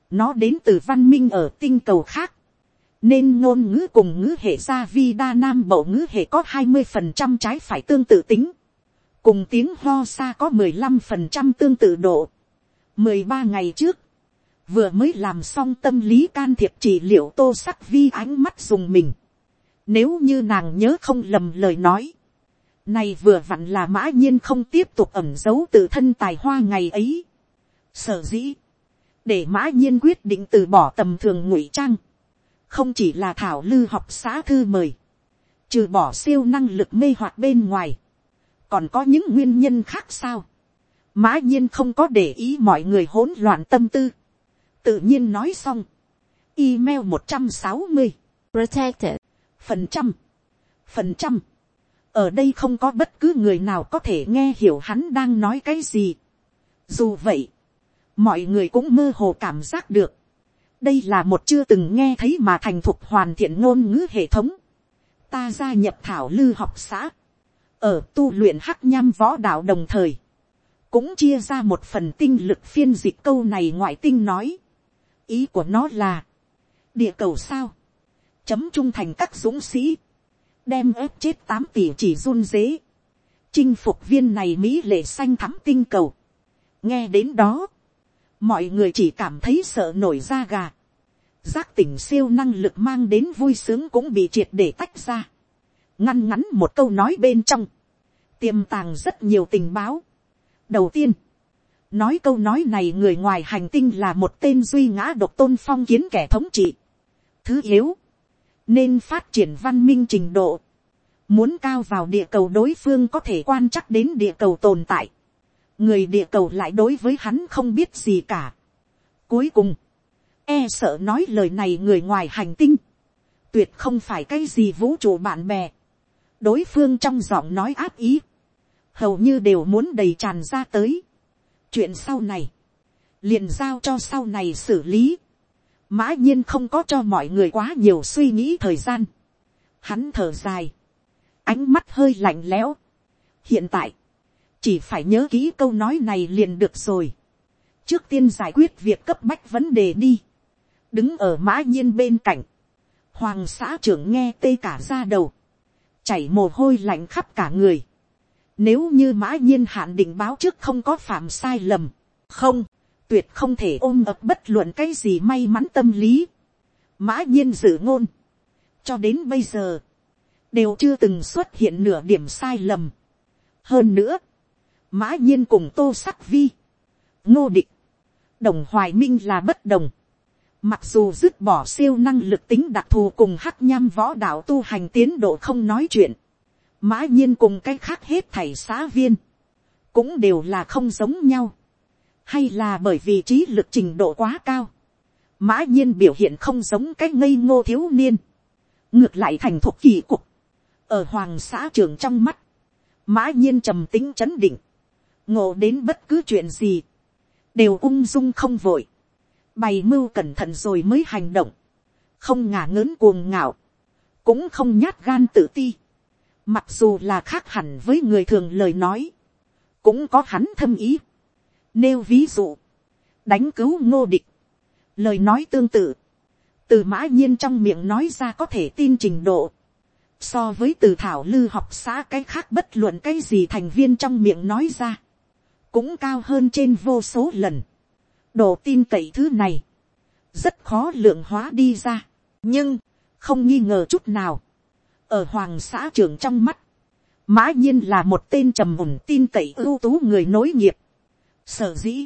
nó đến từ văn minh ở tinh cầu khác, nên ngôn ngữ cùng ngữ hệ gia vi đa nam bộ ngữ hệ có hai mươi phần trăm trái phải tương tự tính, cùng tiếng ho xa có mười lăm phần trăm tương tự độ. mười ba ngày trước, vừa mới làm xong tâm lý can thiệp trị liệu tô sắc vi ánh mắt dùng mình. Nếu như nàng nhớ không lầm lời nói, này vừa vặn là mã nhiên không tiếp tục ẩm giấu tự thân tài hoa ngày ấy. Sở dĩ, để mã nhiên quyết định từ bỏ tầm thường ngụy trang không chỉ là thảo lư học xã thư mời, trừ bỏ siêu năng lực mê hoặc bên ngoài, còn có những nguyên nhân khác sao. mã nhiên không có để ý mọi người hỗn loạn tâm tư, tự nhiên nói xong, email một trăm sáu mươi, protected, phần trăm, phần trăm, ở đây không có bất cứ người nào có thể nghe hiểu hắn đang nói cái gì. dù vậy, mọi người cũng mơ hồ cảm giác được, đây là một chưa từng nghe thấy mà thành thục hoàn thiện ngôn ngữ hệ thống. ta gia nhập thảo lư học xã, ở tu luyện hắc nham võ đạo đồng thời, cũng chia ra một phần tinh lực phiên dịch câu này ngoại tinh nói. ý của nó là, địa cầu sao, chấm trung thành các dũng sĩ, đem ép chết tám tỷ chỉ run dế, chinh phục viên này mỹ lệ xanh thắm tinh cầu. nghe đến đó, mọi người chỉ cảm thấy sợ nổi da gà. giác tỉnh siêu năng lực mang đến vui sướng cũng bị triệt để tách ra ngăn ngắn một câu nói bên trong, tiềm tàng rất nhiều tình báo. đầu tiên, nói câu nói này người ngoài hành tinh là một tên duy ngã độc tôn phong kiến kẻ thống trị. thứ yếu, nên phát triển văn minh trình độ, muốn cao vào địa cầu đối phương có thể quan chắc đến địa cầu tồn tại, người địa cầu lại đối với hắn không biết gì cả. Cuối cùng, e sợ nói lời này người ngoài hành tinh, tuyệt không phải cái gì vũ trụ bạn bè, đối phương trong giọng nói áp ý, hầu như đều muốn đầy tràn ra tới. chuyện sau này, liền giao cho sau này xử lý, mã nhiên không có cho mọi người quá nhiều suy nghĩ thời gian. hắn thở dài, ánh mắt hơi lạnh lẽo. hiện tại, chỉ phải nhớ kỹ câu nói này liền được rồi. trước tiên giải quyết việc cấp bách vấn đề đi. đứng ở mã nhiên bên cạnh, hoàng xã trưởng nghe tê cả ra đầu, chảy mồ hôi lạnh khắp cả người. Nếu như mã nhiên hạn định báo trước không có phạm sai lầm, không, tuyệt không thể ôm ập bất luận cái gì may mắn tâm lý. Mã nhiên dự ngôn, cho đến bây giờ, đều chưa từng xuất hiện nửa điểm sai lầm. hơn nữa, mã nhiên cùng tô sắc vi, ngô Định, đồng hoài minh là bất đồng. Mặc dù dứt bỏ siêu năng lực tính đặc thù cùng hắc nham võ đạo tu hành tiến độ không nói chuyện. Mã nhiên cùng cái khác hết thầy xã viên. Cũng đều là không giống nhau. Hay là bởi vì trí lực trình độ quá cao. Mã nhiên biểu hiện không giống cái ngây ngô thiếu niên. Ngược lại thành thuộc kỳ cục. Ở hoàng xã trường trong mắt. Mã nhiên trầm tính chấn định. Ngộ đến bất cứ chuyện gì. Đều ung dung không vội bày mưu cẩn thận rồi mới hành động, không ngả ngớn cuồng ngạo, cũng không nhát gan tự ti, mặc dù là khác hẳn với người thường lời nói, cũng có hắn thâm ý. Nêu ví dụ, đánh cứu ngô địch, lời nói tương tự, từ mã nhiên trong miệng nói ra có thể tin trình độ, so với từ thảo lư học xã cái khác bất luận cái gì thành viên trong miệng nói ra, cũng cao hơn trên vô số lần độ tin cậy thứ này, rất khó lượng hóa đi ra, nhưng, không nghi ngờ chút nào, ở hoàng xã trưởng trong mắt, mã nhiên là một tên trầm mùn tin cậy ưu tú người nối nghiệp. Sở dĩ,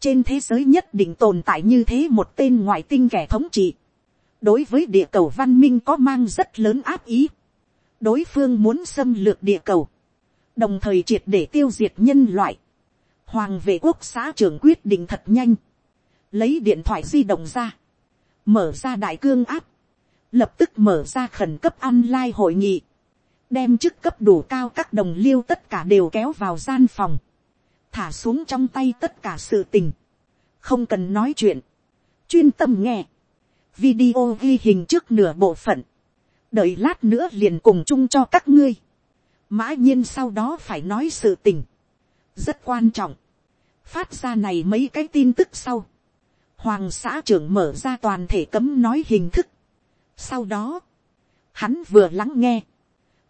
trên thế giới nhất định tồn tại như thế một tên ngoại tinh kẻ thống trị, đối với địa cầu văn minh có mang rất lớn áp ý, đối phương muốn xâm lược địa cầu, đồng thời triệt để tiêu diệt nhân loại, hoàng vệ quốc xã trưởng quyết định thật nhanh, lấy điện thoại di động ra, mở ra đại cương áp, lập tức mở ra khẩn cấp online hội nghị, đem chức cấp đủ cao các đồng liêu tất cả đều kéo vào gian phòng, thả xuống trong tay tất cả sự tình, không cần nói chuyện, chuyên tâm nghe, video ghi hình trước nửa bộ phận, đợi lát nữa liền cùng chung cho các ngươi, mã nhiên sau đó phải nói sự tình, rất quan trọng, phát ra này mấy cái tin tức sau, hoàng xã trưởng mở ra toàn thể cấm nói hình thức. sau đó, hắn vừa lắng nghe,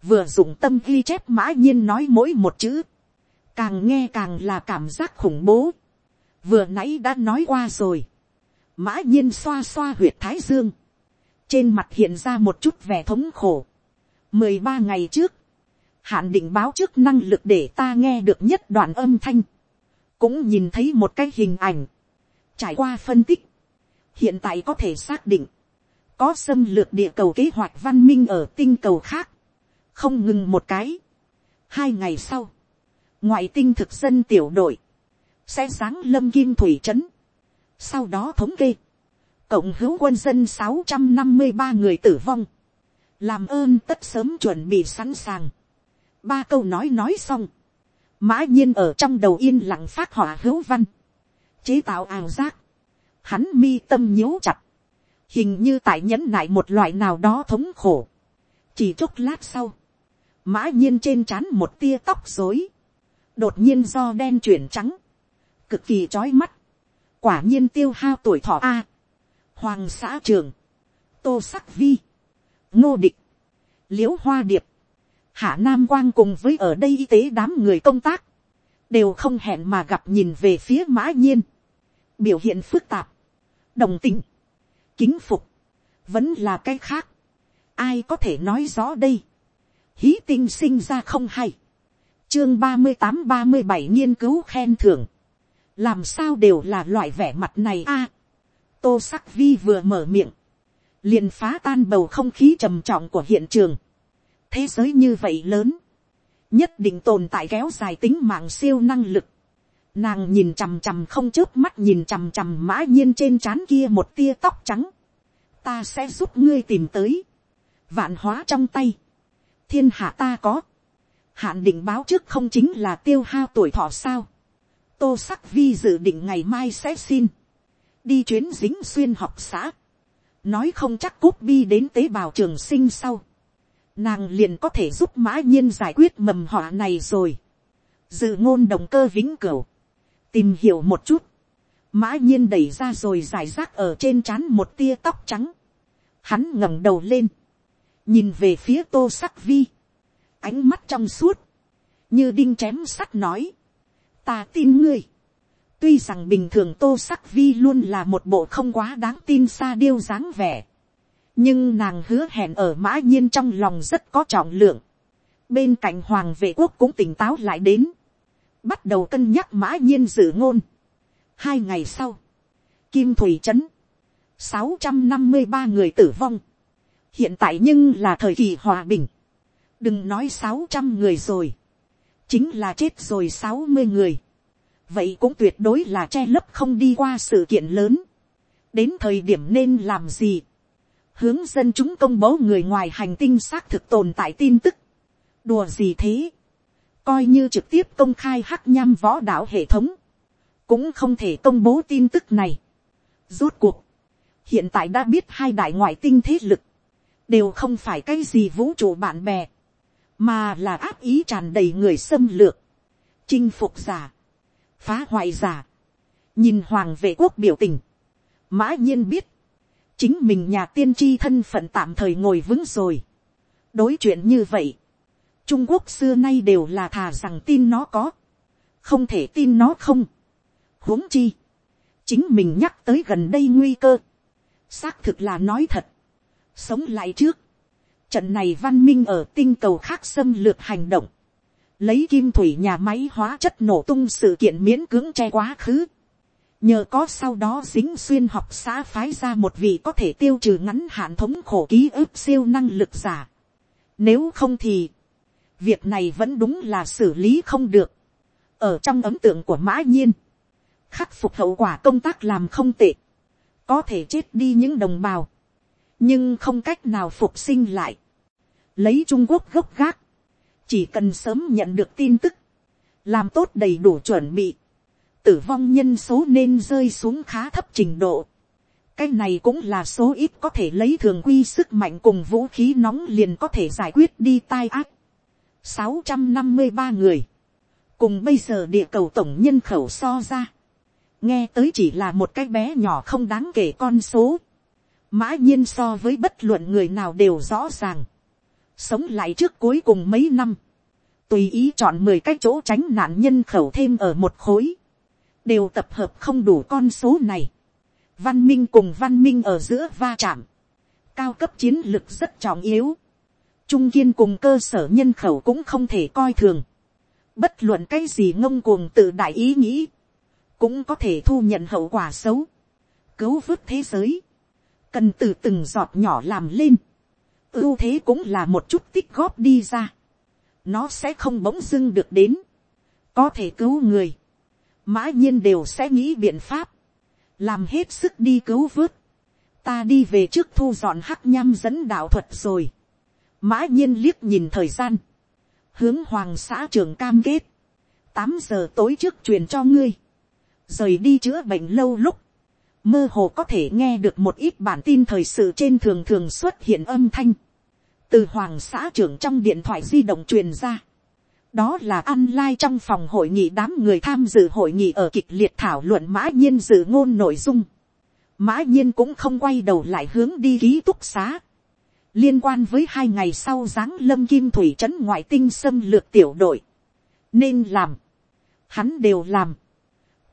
vừa dùng tâm ghi chép mã nhiên nói mỗi một chữ, càng nghe càng là cảm giác khủng bố, vừa nãy đã nói qua rồi, mã nhiên xoa xoa huyệt thái dương, trên mặt hiện ra một chút vẻ thống khổ. mười ba ngày trước, hạn định báo trước năng lực để ta nghe được nhất đoạn âm thanh cũng nhìn thấy một cái hình ảnh, trải qua phân tích, hiện tại có thể xác định, có xâm lược địa cầu kế hoạch văn minh ở tinh cầu khác, không ngừng một cái. hai ngày sau, ngoại tinh thực dân tiểu đội, sẽ sáng lâm kim thủy trấn, sau đó thống kê, cộng hữu quân dân sáu trăm năm mươi ba người tử vong, làm ơn tất sớm chuẩn bị sẵn sàng, ba câu nói nói xong, mã nhiên ở trong đầu yên lặng phát hỏa hữu văn, chế tạo ảo giác, hắn mi tâm nhíu chặt, hình như tại nhẫn nại một loại nào đó thống khổ. chỉ chốc lát sau, mã nhiên trên trán một tia tóc dối, đột nhiên do đen chuyển trắng, cực kỳ trói mắt, quả nhiên tiêu hao tuổi thọ a, hoàng xã trường, tô sắc vi, ngô địch, l i ễ u hoa điệp, hạ nam quang cùng với ở đây y tế đám người công tác, đều không hẹn mà gặp nhìn về phía mã nhiên, biểu hiện phức tạp, đồng tình, kính phục, vẫn là cái khác, ai có thể nói rõ đây, hí tinh sinh ra không hay, chương ba mươi tám ba mươi bảy nghiên cứu khen thưởng, làm sao đều là loại vẻ mặt này a, tô sắc vi vừa mở miệng, liền phá tan bầu không khí trầm trọng của hiện trường thế giới như vậy lớn, nhất định tồn tại kéo dài tính mạng siêu năng lực. Nàng nhìn chằm chằm không chớp mắt nhìn chằm chằm mã nhiên trên trán kia một tia tóc trắng. Ta sẽ giúp ngươi tìm tới. Vạn hóa trong tay. Thiên hạ ta có. Hạn định báo trước không chính là tiêu hao tuổi thọ sao. Tô sắc vi dự định ngày mai sẽ xin. Đi chuyến dính xuyên học xã. Nói không chắc cúp bi đến tế bào trường sinh sau. Nàng liền có thể giúp mã nhiên giải quyết mầm họa này rồi. Dự ngôn động cơ vĩnh cửu. Tìm hiểu một chút, mã nhiên đẩy ra rồi giải rác ở trên trán một tia tóc trắng, hắn ngẩng đầu lên, nhìn về phía tô sắc vi, ánh mắt trong suốt, như đinh chém sắt nói, ta tin ngươi, tuy rằng bình thường tô sắc vi luôn là một bộ không quá đáng tin xa điêu dáng vẻ, nhưng nàng hứa hẹn ở mã nhiên trong lòng rất có trọng lượng, bên cạnh hoàng vệ quốc cũng tỉnh táo lại đến, bắt đầu cân nhắc mã nhiên dự ngôn. hai ngày sau, kim thủy trấn, sáu trăm năm mươi ba người tử vong. hiện tại nhưng là thời kỳ hòa bình. đừng nói sáu trăm người rồi. chính là chết rồi sáu mươi người. vậy cũng tuyệt đối là che lấp không đi qua sự kiện lớn. đến thời điểm nên làm gì hướng dân chúng công bố người ngoài hành tinh xác thực tồn tại tin tức. đùa gì thế coi như trực tiếp công khai hắc nham võ đạo hệ thống, cũng không thể công bố tin tức này. Rốt cuộc, hiện tại đã biết hai đại ngoại tinh thế lực, đều không phải cái gì vũ trụ bạn bè, mà là áp ý tràn đầy người xâm lược, chinh phục giả, phá hoại giả, nhìn hoàng vệ quốc biểu tình, mã nhiên biết, chính mình nhà tiên tri thân phận tạm thời ngồi vững rồi. đối chuyện như vậy, Trung Quốc xưa nay đều là thà rằng tin nó có. Không thể tin nó không. huống chi. Chính mình nhắc tới gần đây nguy cơ. Xác thực là nói thật. Sống lại trước. Trận này văn minh ở tinh cầu khác xâm lược hành động. Lấy kim thủy nhà máy hóa chất nổ tung sự kiện miễn cưỡng che quá khứ. Nhờ có sau đó dính xuyên học xã phái ra một vị có thể tiêu trừ ngắn hạn thống khổ ký ức siêu năng lực giả. Nếu không thì việc này vẫn đúng là xử lý không được. ở trong ấn tượng của mã nhiên, khắc phục hậu quả công tác làm không tệ, có thể chết đi những đồng bào, nhưng không cách nào phục sinh lại. lấy trung quốc gốc gác, chỉ cần sớm nhận được tin tức, làm tốt đầy đủ chuẩn bị, tử vong nhân số nên rơi xuống khá thấp trình độ. cái này cũng là số ít có thể lấy thường quy sức mạnh cùng vũ khí nóng liền có thể giải quyết đi tai ác. Sáu trăm năm mươi ba người, cùng bây giờ địa cầu tổng nhân khẩu so ra, nghe tới chỉ là một cái bé nhỏ không đáng kể con số, mã nhiên so với bất luận người nào đều rõ ràng, sống lại trước cuối cùng mấy năm, tùy ý chọn mười cái chỗ tránh nạn nhân khẩu thêm ở một khối, đều tập hợp không đủ con số này, văn minh cùng văn minh ở giữa va chạm, cao cấp chiến lược rất trọng yếu, trung kiên cùng cơ sở nhân khẩu cũng không thể coi thường. Bất luận cái gì ngông cuồng tự đại ý nghĩ, cũng có thể thu nhận hậu quả xấu. Cứu vớt thế giới, cần từ từng giọt nhỏ làm lên. ưu thế cũng là một chút tích góp đi ra. Nó sẽ không bỗng dưng được đến. Có thể cứu người. Mã nhiên đều sẽ nghĩ biện pháp. Làm hết sức đi cứu vớt. Ta đi về trước thu dọn hắc nham dẫn đạo thuật rồi mã nhiên liếc nhìn thời gian, hướng hoàng xã trường cam kết, tám giờ tối trước truyền cho ngươi, rời đi chữa bệnh lâu lúc, mơ hồ có thể nghe được một ít bản tin thời sự trên thường thường xuất hiện âm thanh, từ hoàng xã trưởng trong điện thoại di động truyền ra đó là online trong phòng hội nghị đám người tham dự hội nghị ở kịch liệt thảo luận mã nhiên dự ngôn nội dung. mã nhiên cũng không quay đầu lại hướng đi ký túc xá. Liên quan với hai ngày sau giáng lâm kim thủy trấn ngoại tinh xâm lược tiểu đội, nên làm, hắn đều làm,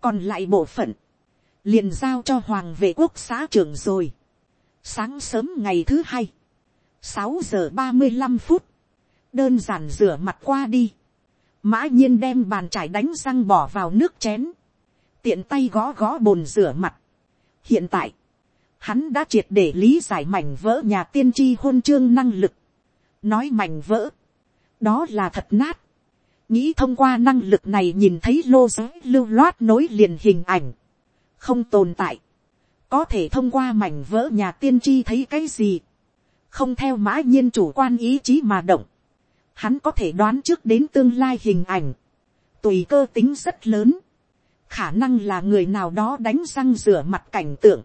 còn lại bộ phận, liền giao cho hoàng vệ quốc xã trưởng rồi. sáng sớm ngày thứ hai, sáu giờ ba mươi năm phút, đơn giản rửa mặt qua đi, mã nhiên đem bàn trải đánh răng bỏ vào nước chén, tiện tay gõ gõ bồn rửa mặt. hiện tại, hắn đã triệt để lý giải mảnh vỡ nhà tiên tri hôn chương năng lực. nói mảnh vỡ, đó là thật nát. nghĩ thông qua năng lực này nhìn thấy lô giới lưu loát nối liền hình ảnh, không tồn tại. có thể thông qua mảnh vỡ nhà tiên tri thấy cái gì, không theo mã nhiên chủ quan ý chí mà động hắn có thể đoán trước đến tương lai hình ảnh, tùy cơ tính rất lớn khả năng là người nào đó đánh răng rửa mặt cảnh tượng,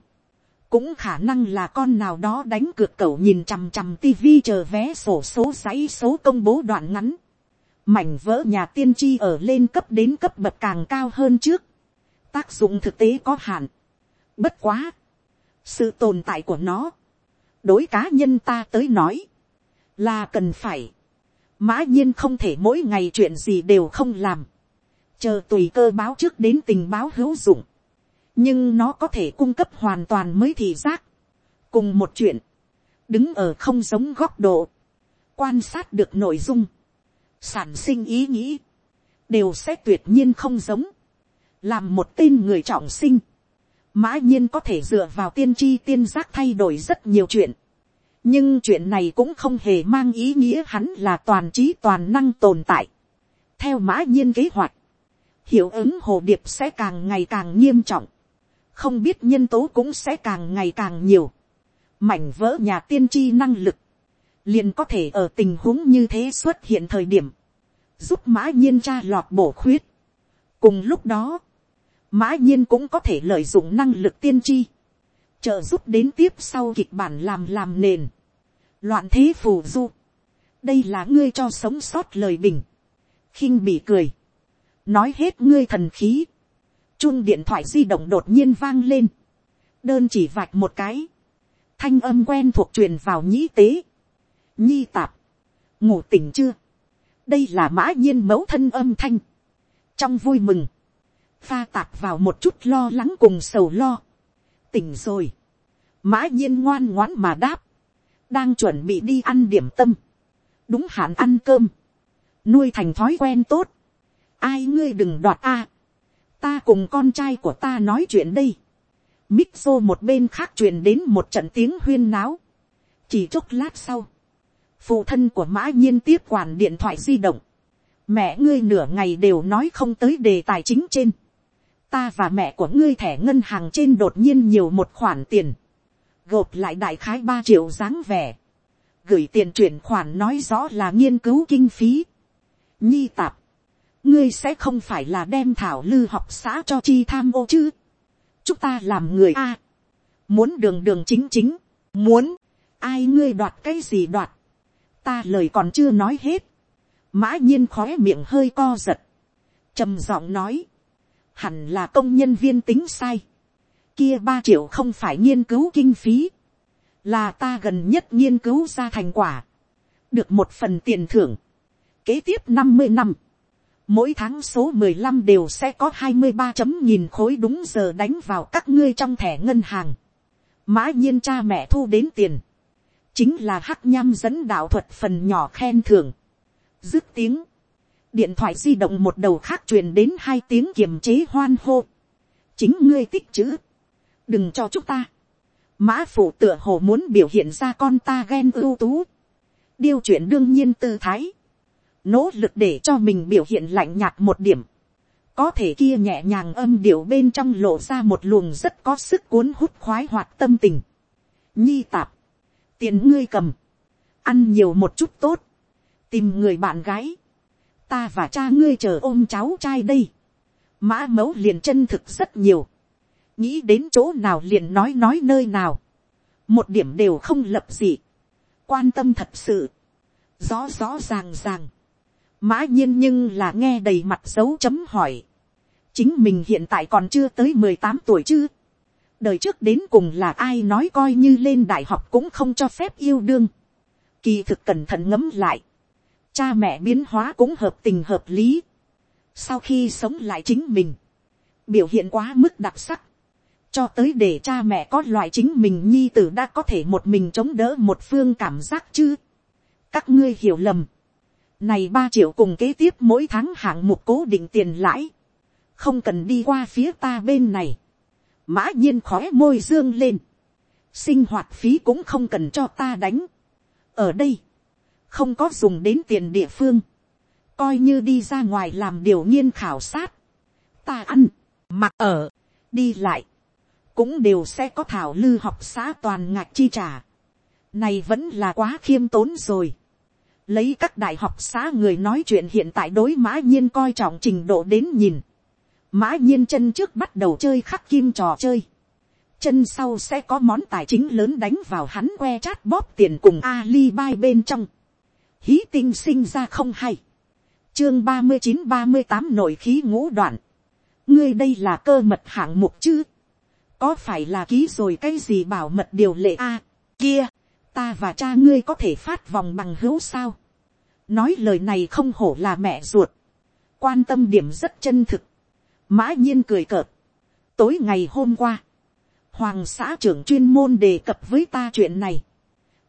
cũng khả năng là con nào đó đánh cược cậu nhìn chằm chằm tivi chờ vé sổ số giấy số công bố đoạn ngắn. Mảnh vỡ nhà tiên tri ở lên cấp đến cấp bậc càng cao hơn trước. Tác dụng thực tế có hạn. Bất quá. Sự tồn tại của nó. Đối cá nhân ta tới nói. Là cần phải. Mã nhiên không thể mỗi ngày chuyện gì đều không làm. Chờ tùy cơ báo trước đến tình báo hữu dụng. Nhưng nó có thể cung cấp hoàn toàn mới thị giác. cùng một chuyện, đứng ở không giống góc độ, quan sát được nội dung, sản sinh ý nghĩ, đều sẽ tuyệt nhiên không giống, làm một tên người trọng sinh, mã nhiên có thể dựa vào tiên tri tiên giác thay đổi rất nhiều chuyện, nhưng chuyện này cũng không hề mang ý nghĩa hắn là toàn trí toàn năng tồn tại. theo mã nhiên kế hoạch, hiệu ứng hồ điệp sẽ càng ngày càng nghiêm trọng, không biết nhân tố cũng sẽ càng ngày càng nhiều, mảnh vỡ nhà tiên tri năng lực, liền có thể ở tình huống như thế xuất hiện thời điểm, giúp mã nhiên tra lọt bổ khuyết. cùng lúc đó, mã nhiên cũng có thể lợi dụng năng lực tiên tri, trợ giúp đến tiếp sau kịch bản làm làm nền, loạn thế phù du, đây là ngươi cho sống sót lời bình, khinh bị cười, nói hết ngươi thần khí, chung điện thoại di động đột nhiên vang lên, đơn chỉ vạch một cái, thanh âm quen thuộc truyền vào nhĩ tế, nhi tạp, ngủ tỉnh chưa, đây là mã nhiên mẫu thân âm thanh, trong vui mừng, pha tạp vào một chút lo lắng cùng sầu lo, tỉnh rồi, mã nhiên ngoan ngoãn mà đáp, đang chuẩn bị đi ăn điểm tâm, đúng hạn ăn cơm, nuôi thành thói quen tốt, ai ngươi đừng đoạt a, ta cùng con trai của ta nói chuyện đây. Mixo một bên khác truyền đến một trận tiếng huyên náo. Chỉ chốc lát sau, phụ thân của mã nhiên tiếp quản điện thoại di động. Mẹ ngươi nửa ngày đều nói không tới đề tài chính trên. Ta và mẹ của ngươi thẻ ngân hàng trên đột nhiên nhiều một khoản tiền. Gộp lại đại khái ba triệu dáng vẻ. Gửi tiền chuyển khoản nói rõ là nghiên cứu kinh phí. Nhi tạp ngươi sẽ không phải là đem thảo lư học xã cho chi tham ô chứ. chúng ta làm người a. muốn đường đường chính chính, muốn, ai ngươi đoạt cái gì đoạt. ta lời còn chưa nói hết. mã nhiên khói miệng hơi co giật. trầm giọng nói, hẳn là công nhân viên tính sai. kia ba triệu không phải nghiên cứu kinh phí, là ta gần nhất nghiên cứu ra thành quả, được một phần tiền thưởng, kế tiếp năm mươi năm, mỗi tháng số mười lăm đều sẽ có hai mươi ba chấm nghìn khối đúng giờ đánh vào các ngươi trong thẻ ngân hàng. Mã nhiên cha mẹ thu đến tiền. Chính là hắc nham dẫn đạo thuật phần nhỏ khen thưởng. Dứt tiếng. Điện thoại di động một đầu khác truyền đến hai tiếng kiềm chế hoan hô. Chính ngươi tích chữ. Đừng cho chúng ta. Mã phụ tựa hồ muốn biểu hiện ra con ta ghen ưu tú. Điều chuyện đương nhiên tư thái nỗ lực để cho mình biểu hiện lạnh nhạt một điểm, có thể kia nhẹ nhàng âm điệu bên trong lộ ra một luồng rất có sức cuốn hút khoái hoạt tâm tình. Nhi tạp, tiền ngươi cầm, ăn nhiều một chút tốt, tìm người bạn gái, ta và cha ngươi chờ ôm cháu trai đây, mã mẫu liền chân thực rất nhiều, nghĩ đến chỗ nào liền nói nói nơi nào, một điểm đều không lập gì, quan tâm thật sự, rõ rõ ràng ràng, mã nhiên nhưng là nghe đầy mặt dấu chấm hỏi. chính mình hiện tại còn chưa tới mười tám tuổi chứ. đời trước đến cùng là ai nói coi như lên đại học cũng không cho phép yêu đương. kỳ thực cẩn thận ngấm lại cha mẹ biến hóa cũng hợp tình hợp lý. sau khi sống lại chính mình, biểu hiện quá mức đặc sắc. cho tới để cha mẹ có loại chính mình nhi tử đã có thể một mình chống đỡ một phương cảm giác chứ. các ngươi hiểu lầm này ba triệu cùng kế tiếp mỗi tháng hạng mục cố định tiền lãi. Không cần đi qua phía ta bên này. Mã nhiên khói môi dương lên. sinh hoạt phí cũng không cần cho ta đánh. ở đây, không có dùng đến tiền địa phương, coi như đi ra ngoài làm điều nghiên khảo sát, ta ăn, mặc ở, đi lại, cũng đều sẽ có thảo lư học xã toàn ngạch chi trả. Này vẫn là quá khiêm tốn rồi. Lấy các đại học xã người nói chuyện hiện tại đối mã nhiên coi trọng trình độ đến nhìn. Mã nhiên chân trước bắt đầu chơi khắc kim trò chơi. Chân sau sẽ có món tài chính lớn đánh vào hắn que chát bóp tiền cùng Alibaba bên trong. Hí tinh sinh ra không hay. Chương ba mươi chín ba mươi tám nội khí ngũ đoạn. Ngươi đây là cơ mật hạng mục chứ? Có phải là ký rồi cái gì bảo mật điều lệ a kia, ta và cha ngươi có thể phát vòng bằng hữu sao? Nói lời này không hổ là mẹ ruột. Quan tâm điểm rất chân thực. Mã nhiên cười cợt. Tối ngày hôm qua, Hoàng xã trưởng chuyên môn đề cập với ta chuyện này.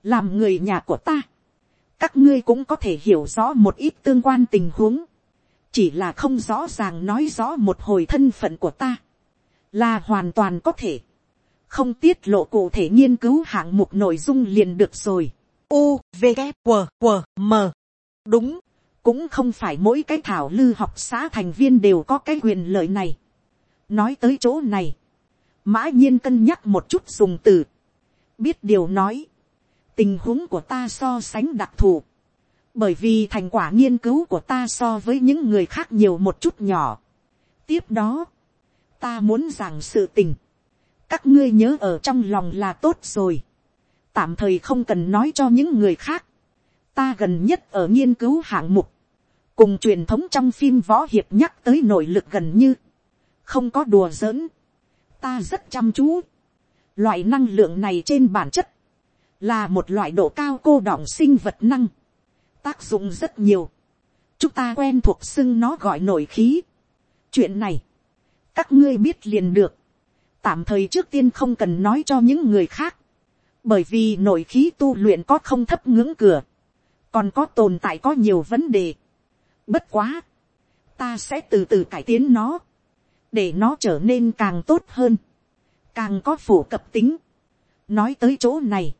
Làm người nhà của ta. Các ngươi cũng có thể hiểu rõ một ít tương quan tình huống. Chỉ là không rõ ràng nói rõ một hồi thân phận của ta. Là hoàn toàn có thể. Không tiết lộ cụ thể nghiên cứu hạng mục nội dung liền được rồi. U, V, G, W, W, M. Đúng, cũng không phải mỗi cái thảo lư học xã thành viên đều có cái quyền lợi này. Nói tới chỗ này, mã nhiên cân nhắc một chút dùng từ. Biết điều nói, tình huống của ta so sánh đặc thù. Bởi vì thành quả nghiên cứu của ta so với những người khác nhiều một chút nhỏ. Tiếp đó, ta muốn rằng sự tình. Các ngươi nhớ ở trong lòng là tốt rồi. Tạm thời không cần nói cho những người khác. Ta gần nhất ở nghiên cứu hạng mục cùng truyền thống trong phim võ hiệp nhắc tới nội lực gần như, không có đùa giỡn, ta rất chăm chú, loại năng lượng này trên bản chất, là một loại độ cao cô đọng sinh vật năng, tác dụng rất nhiều, chúng ta quen thuộc xưng nó gọi nổi khí. chuyện này, các ngươi biết liền được, tạm thời trước tiên không cần nói cho những người khác, bởi vì nổi khí tu luyện có không thấp ngưỡng cửa, còn có tồn tại có nhiều vấn đề, Bất quá. Ta sẽ từ từ cải tiến nó. Để nó trở nên càng tốt hơn. Càng có phổ cập tính. Nói tới chỗ này.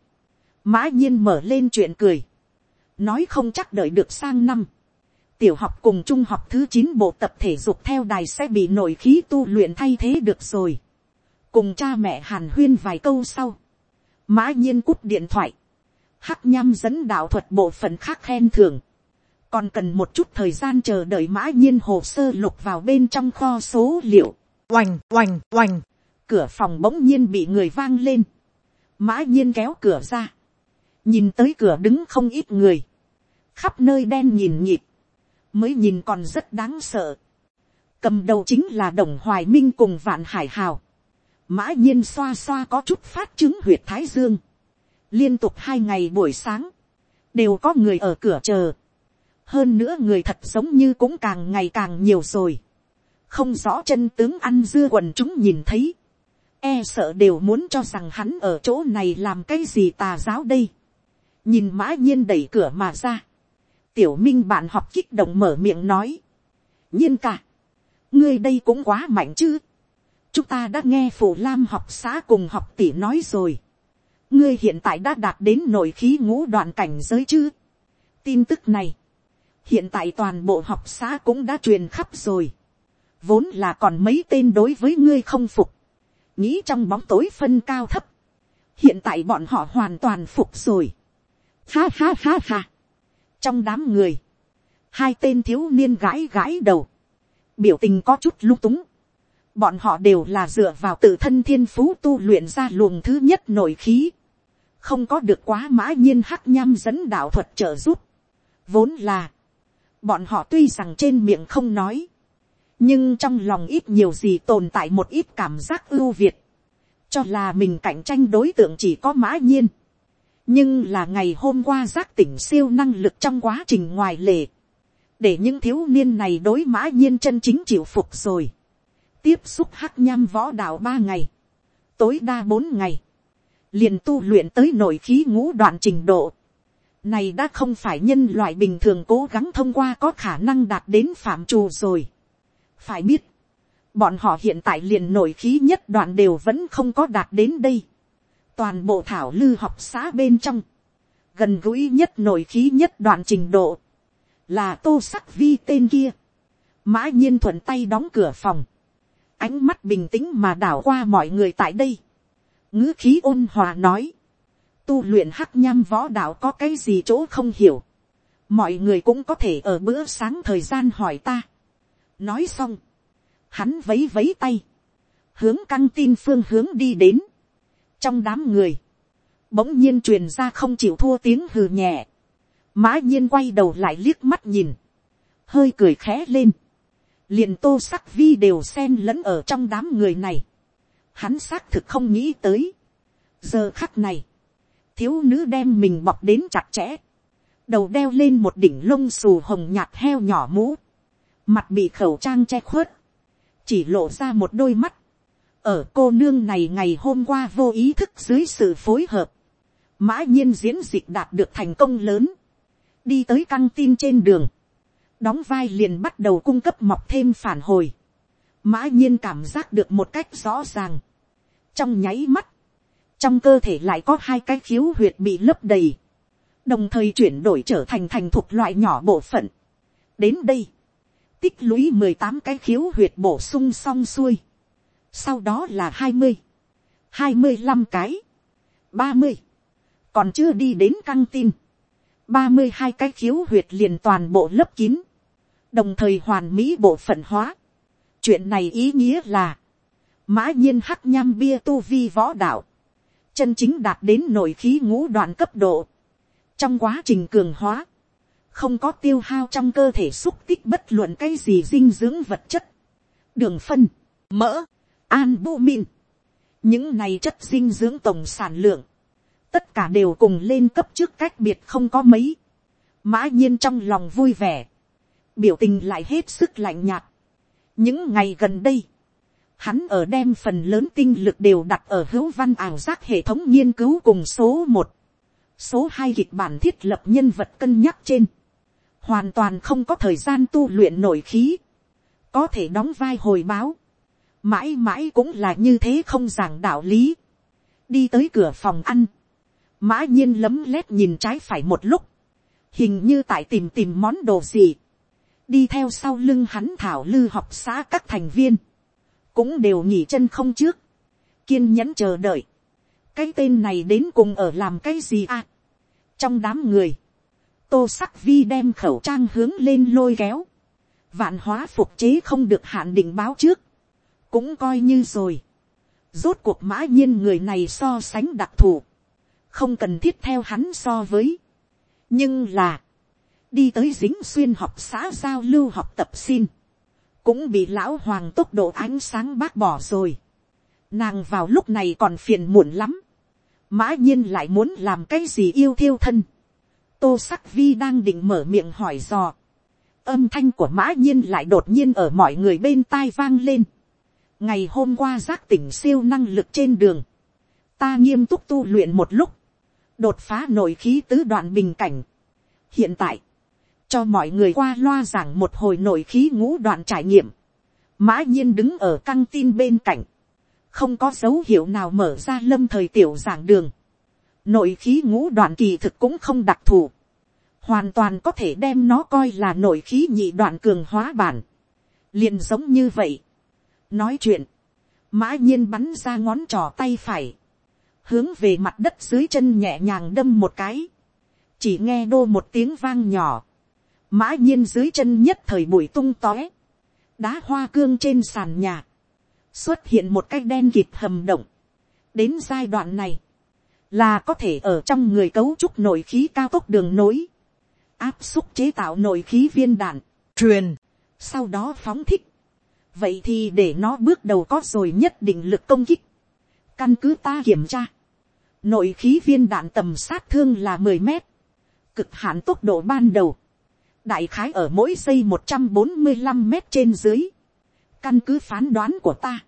Mã nhiên mở lên chuyện cười. Nói không chắc đợi được sang năm. Tiểu học cùng trung học thứ chín bộ tập thể dục theo đài sẽ bị nổi khí tu luyện thay thế được rồi. Cùng cha mẹ hàn huyên vài câu sau. Mã nhiên cúp điện thoại. Hắc nham dẫn đạo thuật bộ phận khác khen thưởng còn cần một chút thời gian chờ đợi mã nhiên hồ sơ lục vào bên trong kho số liệu. oành oành oành, cửa phòng bỗng nhiên bị người vang lên. mã nhiên kéo cửa ra nhìn tới cửa đứng không ít người. khắp nơi đen nhìn nhịp. mới nhìn còn rất đáng sợ. cầm đầu chính là đồng hoài minh cùng vạn hải hào. mã nhiên xoa xoa có chút phát chứng huyệt thái dương. liên tục hai ngày buổi sáng, đều có người ở cửa chờ hơn nữa người thật giống như cũng càng ngày càng nhiều rồi. không rõ chân tướng ăn dưa quần chúng nhìn thấy. e sợ đều muốn cho rằng hắn ở chỗ này làm cái gì tà giáo đây nhìn mã nhiên đẩy cửa mà ra. tiểu minh bạn học kích động mở miệng nói. nhiên cả. ngươi đây cũng quá mạnh chứ. chúng ta đã nghe phù lam học xã cùng học tỷ nói rồi. ngươi hiện tại đã đạt đến nội khí ngũ đoạn cảnh giới chứ. tin tức này hiện tại toàn bộ học xã cũng đã truyền khắp rồi, vốn là còn mấy tên đối với ngươi không phục, nghĩ trong bóng tối phân cao thấp, hiện tại bọn họ hoàn toàn phục rồi, ha ha ha ha, trong đám người, hai tên thiếu niên gãi gãi đầu, biểu tình có chút lung túng, bọn họ đều là dựa vào tự thân thiên phú tu luyện ra luồng thứ nhất nội khí, không có được quá mã nhiên hắc nham dẫn đạo thuật trợ giúp, vốn là, bọn họ tuy rằng trên miệng không nói, nhưng trong lòng ít nhiều gì tồn tại một ít cảm giác ưu việt, cho là mình cạnh tranh đối tượng chỉ có mã nhiên nhưng là ngày hôm qua giác tỉnh siêu năng lực trong quá trình ngoài lề, để những thiếu niên này đối mã nhiên chân chính chịu phục rồi. tiếp xúc hắc nham võ đạo ba ngày, tối đa bốn ngày, liền tu luyện tới nội khí ngũ đoạn trình độ, này đã không phải nhân loại bình thường cố gắng thông qua có khả năng đạt đến phạm trù rồi. phải biết, bọn họ hiện tại liền nổi khí nhất đoạn đều vẫn không có đạt đến đây toàn bộ thảo lư học xã bên trong, gần gũi nhất nổi khí nhất đoạn trình độ, là tô sắc vi tên kia, mã nhiên thuận tay đóng cửa phòng, ánh mắt bình tĩnh mà đảo qua mọi người tại đây, ngữ khí ôn hòa nói, tu luyện hắc nham võ đạo có cái gì chỗ không hiểu, mọi người cũng có thể ở bữa sáng thời gian hỏi ta. nói xong, hắn vấy vấy tay, hướng căng tin phương hướng đi đến, trong đám người, bỗng nhiên truyền ra không chịu thua tiếng hừ nhẹ, mã nhiên quay đầu lại liếc mắt nhìn, hơi cười khẽ lên, liền tô sắc vi đều xen lẫn ở trong đám người này, hắn xác thực không nghĩ tới, giờ khắc này, thiếu nữ đem mình bọc đến chặt chẽ, đầu đeo lên một đỉnh lông xù hồng nhạt heo nhỏ mũ, mặt bị khẩu trang che khuất, chỉ lộ ra một đôi mắt, ở cô nương này ngày hôm qua vô ý thức dưới sự phối hợp, mã nhiên diễn dịch đạt được thành công lớn, đi tới căng tin trên đường, đóng vai liền bắt đầu cung cấp mọc thêm phản hồi, mã nhiên cảm giác được một cách rõ ràng, trong nháy mắt, trong cơ thể lại có hai cái khiếu huyệt bị lấp đầy, đồng thời chuyển đổi trở thành thành thuộc loại nhỏ bộ phận. đến đây, tích lũy mười tám cái khiếu huyệt bổ sung xong xuôi, sau đó là hai mươi, hai mươi năm cái, ba mươi, còn chưa đi đến căng tin, ba mươi hai cái khiếu huyệt liền toàn bộ lấp kín, đồng thời hoàn mỹ bộ phận hóa. chuyện này ý nghĩa là, mã nhiên hắc nham bia tu vi võ đạo, chân chính đạt đến nội khí ngũ đoạn cấp độ, trong quá trình cường hóa, không có tiêu hao trong cơ thể xúc tích bất luận cái gì dinh dưỡng vật chất, đường phân, mỡ, albumin, những này chất dinh dưỡng tổng sản lượng, tất cả đều cùng lên cấp trước cách biệt không có mấy, mã nhiên trong lòng vui vẻ, biểu tình lại hết sức lạnh nhạt. những ngày gần đây, hắn ở đem phần lớn tinh lực đều đặt ở hữu văn ảo giác hệ thống nghiên cứu cùng số một, số hai kịch bản thiết lập nhân vật cân nhắc trên, hoàn toàn không có thời gian tu luyện nổi khí, có thể đóng vai hồi báo, mãi mãi cũng là như thế không giảng đạo lý, đi tới cửa phòng ăn, mã nhiên lấm lét nhìn trái phải một lúc, hình như tại tìm tìm món đồ gì, đi theo sau lưng hắn thảo lư học xã các thành viên, cũng đều nghỉ chân không trước, kiên nhẫn chờ đợi, cái tên này đến cùng ở làm cái gì à. trong đám người, tô sắc vi đem khẩu trang hướng lên lôi kéo, vạn hóa phục chế không được hạn định báo trước, cũng coi như rồi. rốt cuộc mã nhiên người này so sánh đặc thù, không cần thiết theo hắn so với. nhưng là, đi tới dính xuyên học xã giao lưu học tập xin, cũng bị lão hoàng tốc độ ánh sáng bác bỏ rồi. Nàng vào lúc này còn phiền muộn lắm. Mã nhiên lại muốn làm cái gì yêu thiêu thân. Tô sắc vi đang định mở miệng hỏi dò. Âm thanh của mã nhiên lại đột nhiên ở mọi người bên tai vang lên. Ngày hôm qua giác tỉnh siêu năng lực trên đường. Ta nghiêm túc tu luyện một lúc. Đột phá nội khí tứ đoạn bình cảnh. Hiện tại, cho mọi người qua loa giảng một hồi nội khí ngũ đoạn trải nghiệm. Mã nhiên đứng ở căng tin bên cạnh. Không có dấu hiệu nào mở ra lâm thời tiểu giảng đường. Nội khí ngũ đoạn kỳ thực cũng không đặc thù. Hoàn toàn có thể đem nó coi là nội khí nhị đoạn cường hóa bản. liền giống như vậy. Nói chuyện. Mã nhiên bắn ra ngón trò tay phải. Hướng về mặt đất dưới chân nhẹ nhàng đâm một cái. Chỉ nghe đô một tiếng vang nhỏ mã nhiên dưới chân nhất thời bụi tung tóe, đá hoa cương trên sàn nhà, xuất hiện một cái đen kịp hầm động. đến giai đoạn này, là có thể ở trong người cấu trúc nội khí cao tốc đường nối, áp xúc chế tạo nội khí viên đạn, truyền, sau đó phóng thích vậy thì để nó bước đầu có rồi nhất định lực công kích. căn cứ ta kiểm tra, nội khí viên đạn tầm sát thương là mười mét, cực hạn tốc độ ban đầu, đại khái ở mỗi giây một trăm bốn mươi năm mét trên dưới. Căn cứ phán đoán của ta,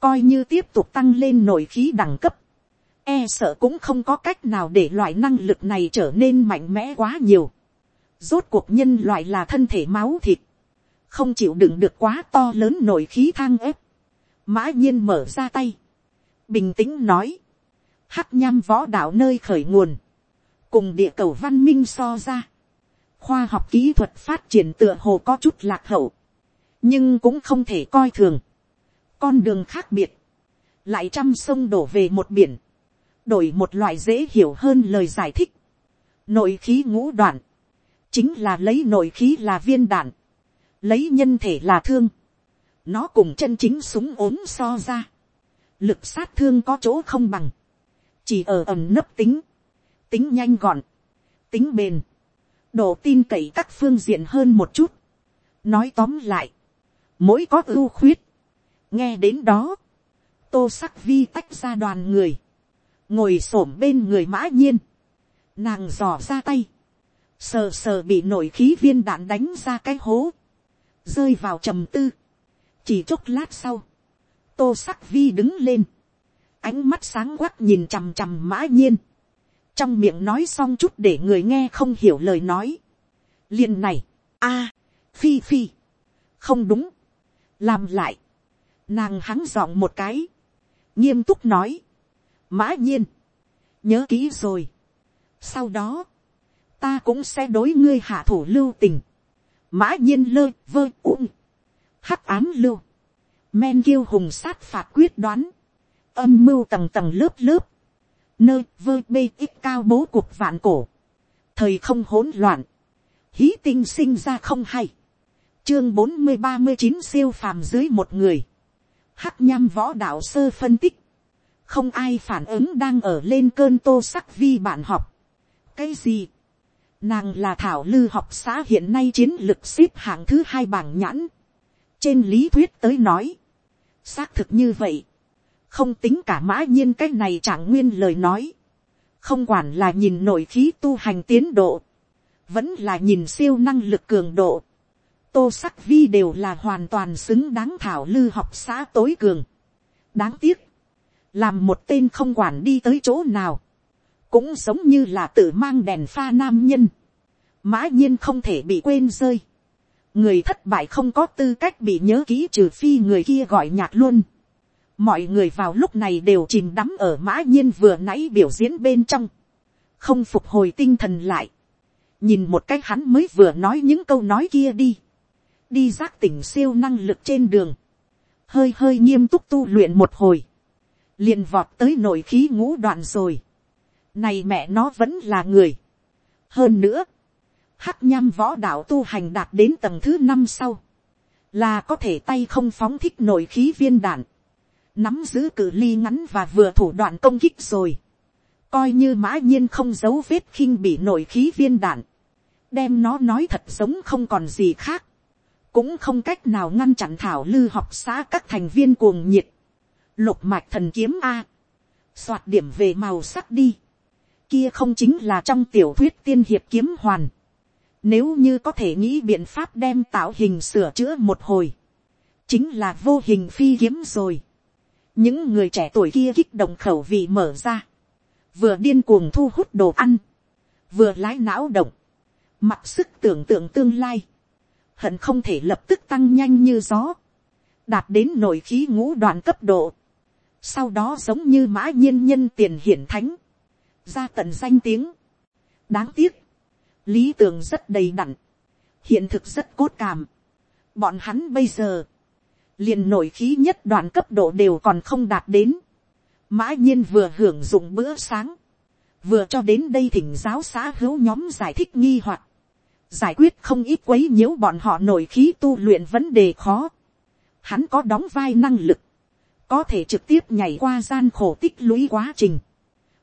coi như tiếp tục tăng lên nội khí đẳng cấp, e sợ cũng không có cách nào để loại năng lực này trở nên mạnh mẽ quá nhiều. Rốt cuộc nhân loại là thân thể máu thịt, không chịu đựng được quá to lớn nội khí thang ép. Mã nhiên mở ra tay, bình tĩnh nói, hắc nham võ đạo nơi khởi nguồn, cùng địa cầu văn minh so ra, khoa học kỹ thuật phát triển tựa hồ có chút lạc hậu, nhưng cũng không thể coi thường. con đường khác biệt, lại trăm sông đổ về một biển, đổi một loại dễ hiểu hơn lời giải thích. nội khí ngũ đoạn, chính là lấy nội khí là viên đạn, lấy nhân thể là thương, nó cùng chân chính súng ốm so ra, lực sát thương có chỗ không bằng, chỉ ở ẩm nấp tính, tính nhanh gọn, tính bền, độ tin cậy các phương diện hơn một chút. nói tóm lại, mỗi có ưu khuyết, nghe đến đó, tô sắc vi tách ra đoàn người, ngồi s ổ m bên người mã nhiên, nàng dò ra tay, sờ sờ bị nổi khí viên đạn đánh ra cái hố, rơi vào trầm tư, chỉ chốc lát sau, tô sắc vi đứng lên, ánh mắt sáng quắc nhìn chằm chằm mã nhiên, trong miệng nói xong chút để người nghe không hiểu lời nói. liền này, a, à, phi phi, không đúng, làm lại, nàng hắng giọng một cái, nghiêm túc nói, mã nhiên, nhớ kỹ rồi. sau đó, ta cũng sẽ đối ngươi hạ thủ lưu tình, mã nhiên lơ vơ uông, hắc ám lưu, men kiêu hùng sát phạt quyết đoán, âm mưu tầng tầng lớp lớp, nơi vơ bê ít cao bố cuộc vạn cổ, thời không hỗn loạn, hí tinh sinh ra không hay, chương bốn mươi ba mươi chín siêu phàm dưới một người, hắc nham võ đạo sơ phân tích, không ai phản ứng đang ở lên cơn tô sắc vi bạn học. cái gì, nàng là thảo lư học xã hiện nay chiến lực xếp hạng thứ hai bảng nhãn, trên lý thuyết tới nói, xác thực như vậy, không tính cả mã nhiên cái này chẳng nguyên lời nói, không quản là nhìn nội khí tu hành tiến độ, vẫn là nhìn siêu năng lực cường độ, tô sắc vi đều là hoàn toàn xứng đáng thảo lư học xã tối cường. đáng tiếc, làm một tên không quản đi tới chỗ nào, cũng giống như là tự mang đèn pha nam nhân, mã nhiên không thể bị quên rơi, người thất bại không có tư cách bị nhớ kỹ trừ phi người kia gọi nhạt luôn. Mọi người vào lúc này đều chìm đắm ở mã nhiên vừa nãy biểu diễn bên trong, không phục hồi tinh thần lại, nhìn một cách hắn mới vừa nói những câu nói kia đi, đi giác tỉnh siêu năng lực trên đường, hơi hơi nghiêm túc tu luyện một hồi, liền vọt tới nội khí ngũ đoạn rồi, này mẹ nó vẫn là người, hơn nữa, hắc nham võ đạo tu hành đạt đến tầng thứ năm sau, là có thể tay không phóng thích nội khí viên đạn, nắm giữ cự ly ngắn và vừa thủ đoạn công kích rồi, coi như mã nhiên không giấu vết khinh bị nội khí viên đạn, đem nó nói thật giống không còn gì khác, cũng không cách nào ngăn chặn thảo lư học xã các thành viên cuồng nhiệt, lục mạch thần kiếm a, soạt điểm về màu sắc đi, kia không chính là trong tiểu thuyết tiên hiệp kiếm hoàn, nếu như có thể nghĩ biện pháp đem tạo hình sửa chữa một hồi, chính là vô hình phi kiếm rồi. Những người trẻ tuổi kia kích động khẩu vị mở ra, vừa điên cuồng thu hút đồ ăn, vừa lái não động, mặc sức tưởng tượng tương lai, hận không thể lập tức tăng nhanh như gió, đạt đến nội khí ngũ đoạn cấp độ, sau đó giống như mã nhiên nhân tiền hiển thánh, ra tận danh tiếng. đáng tiếc, lý tưởng rất đầy đặn, hiện thực rất cốt cảm. bọn hắn bây giờ, liền nổi khí nhất đoạn cấp độ đều còn không đạt đến. mã nhiên vừa hưởng dụng bữa sáng, vừa cho đến đây thỉnh giáo xã hữu nhóm giải thích nghi hoặc, giải quyết không ít quấy nhiễu bọn họ nổi khí tu luyện vấn đề khó. Hắn có đóng vai năng lực, có thể trực tiếp nhảy qua gian khổ tích lũy quá trình,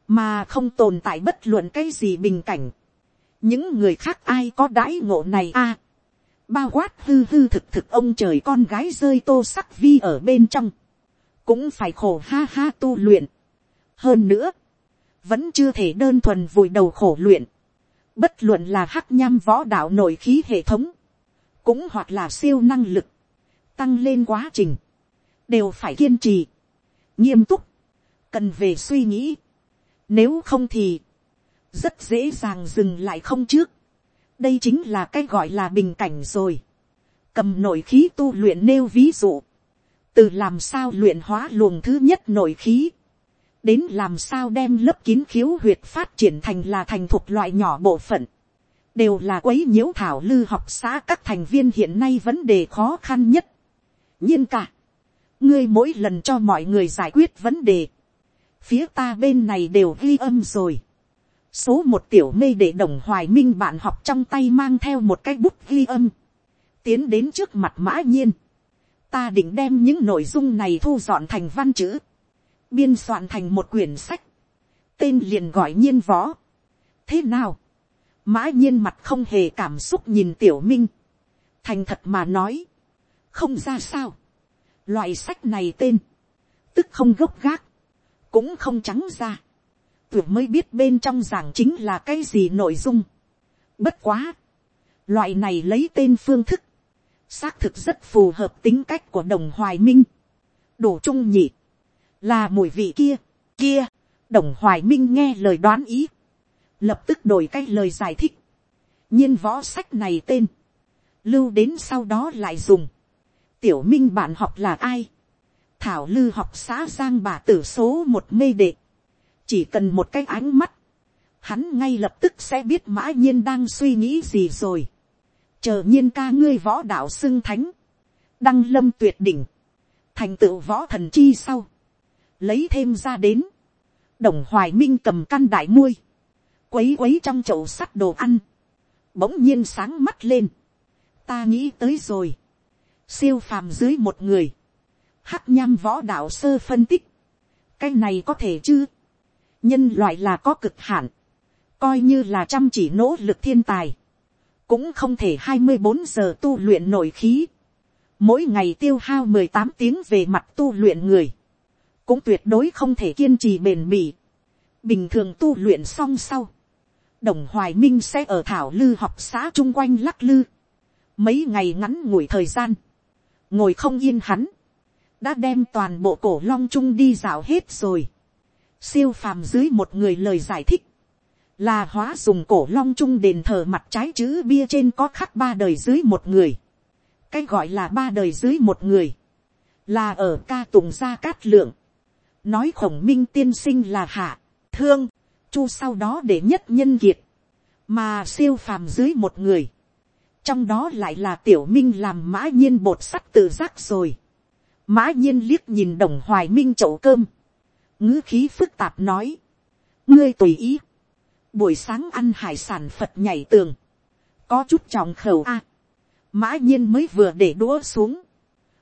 mà không tồn tại bất luận cái gì bình cảnh. những người khác ai có đãi ngộ này a bao quát hư hư thực thực ông trời con gái rơi tô sắc vi ở bên trong, cũng phải khổ ha ha tu luyện. hơn nữa, vẫn chưa thể đơn thuần vùi đầu khổ luyện, bất luận là hắc nham võ đạo nội khí hệ thống, cũng hoặc là siêu năng lực, tăng lên quá trình, đều phải kiên trì, nghiêm túc, cần về suy nghĩ, nếu không thì, rất dễ dàng dừng lại không trước, đây chính là cái gọi là bình cảnh rồi. cầm nội khí tu luyện nêu ví dụ. từ làm sao luyện hóa luồng thứ nhất nội khí. đến làm sao đem lớp kín khiếu huyệt phát triển thành là thành thuộc loại nhỏ bộ phận, đều là quấy nhiễu thảo lư học xã các thành viên hiện nay vấn đề khó khăn nhất. nhiên cả, ngươi mỗi lần cho mọi người giải quyết vấn đề, phía ta bên này đều ghi âm rồi. số một tiểu mê để đồng hoài minh bạn học trong tay mang theo một cái bút ghi âm, tiến đến trước mặt mã nhiên. ta định đem những nội dung này thu dọn thành văn chữ, biên soạn thành một quyển sách, tên liền gọi nhiên võ. thế nào, mã nhiên mặt không hề cảm xúc nhìn tiểu minh, thành thật mà nói, không ra sao, loại sách này tên, tức không gốc gác, cũng không trắng ra, tuyệt mới biết bên trong giảng chính là cái gì nội dung. Bất quá, loại này lấy tên phương thức, xác thực rất phù hợp tính cách của đồng hoài minh, đủ trung nhị, là mùi vị kia, kia, đồng hoài minh nghe lời đoán ý, lập tức đổi cái lời giải thích, nhiên võ sách này tên, lưu đến sau đó lại dùng, tiểu minh bạn học là ai, thảo lư học xã giang bà tử số một mê đệ, chỉ cần một cái ánh mắt, hắn ngay lập tức sẽ biết mã nhiên đang suy nghĩ gì rồi, chờ nhiên ca ngươi võ đạo xưng thánh, đăng lâm tuyệt đỉnh, thành tựu võ thần chi sau, lấy thêm ra đến, đồng hoài minh cầm căn đại muôi, quấy quấy trong chậu sắt đồ ăn, bỗng nhiên sáng mắt lên, ta nghĩ tới rồi, siêu phàm dưới một người, hắc nham võ đạo sơ phân tích, cái này có thể chứ, nhân loại là có cực hạn, coi như là chăm chỉ nỗ lực thiên tài, cũng không thể hai mươi bốn giờ tu luyện nội khí, mỗi ngày tiêu hao mười tám tiếng về mặt tu luyện người, cũng tuyệt đối không thể kiên trì bền bỉ, bình thường tu luyện xong sau, đồng hoài minh sẽ ở thảo lư học xã chung quanh lắc lư, mấy ngày ngắn ngủi thời gian, ngồi không yên hắn, đã đem toàn bộ cổ long trung đi dạo hết rồi, siêu phàm dưới một người lời giải thích, là hóa dùng cổ long trung đền thờ mặt trái chữ bia trên có khắc ba đời dưới một người, cái gọi là ba đời dưới một người, là ở ca tùng gia cát lượng, nói khổng minh tiên sinh là hạ, thương, chu sau đó để nhất nhân kiệt, mà siêu phàm dưới một người, trong đó lại là tiểu minh làm mã nhiên bột sắt tự giác rồi, mã nhiên liếc nhìn đồng hoài minh chậu cơm, ngữ khí phức tạp nói, ngươi tùy ý, buổi sáng ăn hải sản phật nhảy tường, có chút trọng khẩu a, mã nhiên mới vừa để đũa xuống,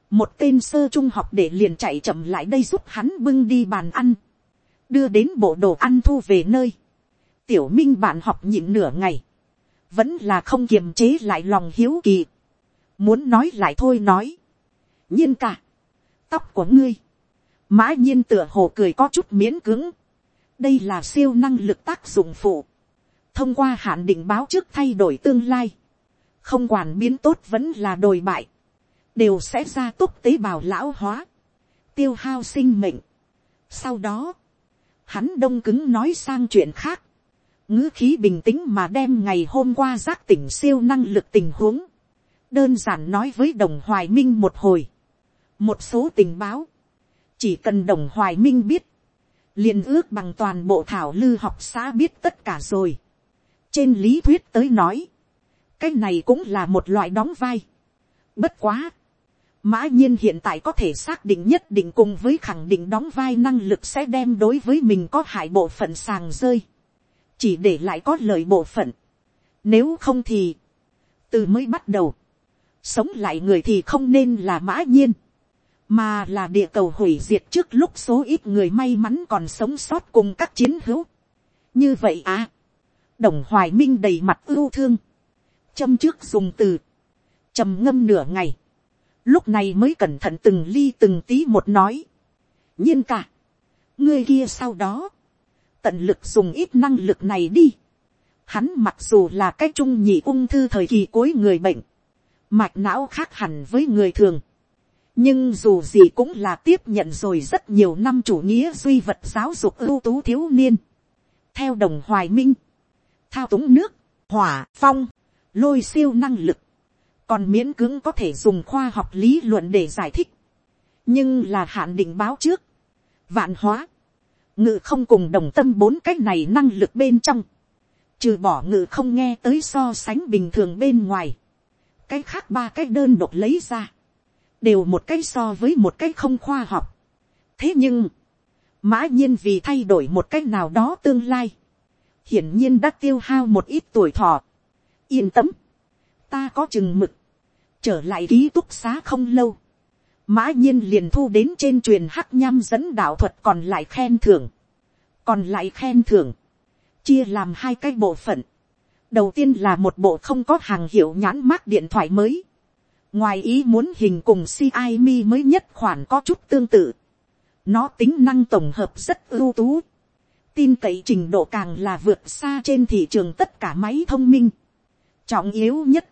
một tên sơ trung học để liền chạy chậm lại đây giúp hắn bưng đi bàn ăn, đưa đến bộ đồ ăn thu về nơi, tiểu minh bạn học nhịn nửa ngày, vẫn là không kiềm chế lại lòng hiếu kỳ, muốn nói lại thôi nói, nhiên cả, tóc của ngươi, mã nhiên tựa hồ cười có chút miễn cứng, đây là siêu năng lực tác dụng phụ, thông qua hạn định báo trước thay đổi tương lai, không quản biến tốt vẫn là đồi bại, đều sẽ ra túc tế bào lão hóa, tiêu hao sinh mệnh. Sau đó, hắn đông cứng nói sang chuyện khác, ngữ khí bình tĩnh mà đem ngày hôm qua giác tỉnh siêu năng lực tình huống, đơn giản nói với đồng hoài minh một hồi, một số tình báo, chỉ cần đồng hoài minh biết, liền ước bằng toàn bộ thảo lư học xã biết tất cả rồi. trên lý thuyết tới nói, cái này cũng là một loại đóng vai. bất quá, mã nhiên hiện tại có thể xác định nhất định cùng với khẳng định đóng vai năng lực sẽ đem đối với mình có hại bộ phận sàng rơi, chỉ để lại có lời bộ phận. nếu không thì, từ mới bắt đầu, sống lại người thì không nên là mã nhiên mà là địa cầu hủy diệt trước lúc số ít người may mắn còn sống sót cùng các chiến hữu. như vậy à, đồng hoài minh đầy mặt ưu thương, châm trước dùng từ, trầm ngâm nửa ngày, lúc này mới cẩn thận từng ly từng tí một nói, nhiên cả, ngươi kia sau đó, tận lực dùng ít năng lực này đi, hắn mặc dù là cái trung nhị ung thư thời kỳ cuối người bệnh, mạch não khác hẳn với người thường, nhưng dù gì cũng là tiếp nhận rồi rất nhiều năm chủ nghĩa duy vật giáo dục ưu tú thiếu niên. theo đồng hoài minh, thao túng nước, hỏa, phong, lôi siêu năng lực, còn miễn cưỡng có thể dùng khoa học lý luận để giải thích, nhưng là hạn định báo trước, vạn hóa, ngự không cùng đồng tâm bốn cái này năng lực bên trong, trừ bỏ ngự không nghe tới so sánh bình thường bên ngoài, cái khác ba cái đơn độc lấy ra, đều một cái so với một cái không khoa học. thế nhưng, mã nhiên vì thay đổi một cái nào đó tương lai, hiển nhiên đã tiêu hao một ít tuổi thọ. yên tâm, ta có chừng mực, trở lại ký túc xá không lâu, mã nhiên liền thu đến trên truyền hắc nham dẫn đạo thuật còn lại khen thưởng, còn lại khen thưởng, chia làm hai cái bộ phận, đầu tiên là một bộ không có hàng hiệu nhãn mát điện thoại mới, ngoài ý muốn hình cùng Xiaomi mới nhất khoản có chút tương tự, nó tính năng tổng hợp rất ưu tú, tin cậy trình độ càng là vượt xa trên thị trường tất cả máy thông minh. Trọng yếu nhất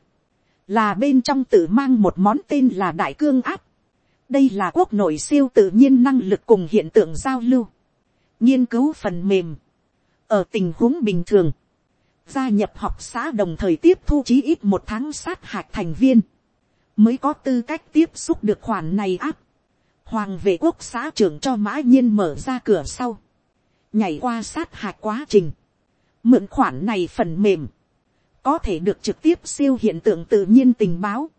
là bên trong tự mang một món tên là đại cương áp. đây là quốc nội siêu tự nhiên năng lực cùng hiện tượng giao lưu. nghiên cứu phần mềm. ở tình huống bình thường, gia nhập học xã đồng thời tiếp thu chí ít một tháng sát hạch thành viên, mới có tư cách tiếp xúc được khoản này áp. hoàng vệ quốc xã trưởng cho mã nhiên mở ra cửa sau. Nhảy qua sát hạch quá trình, mượn khoản này phần mềm, có thể được trực tiếp siêu hiện tượng tự nhiên tình báo,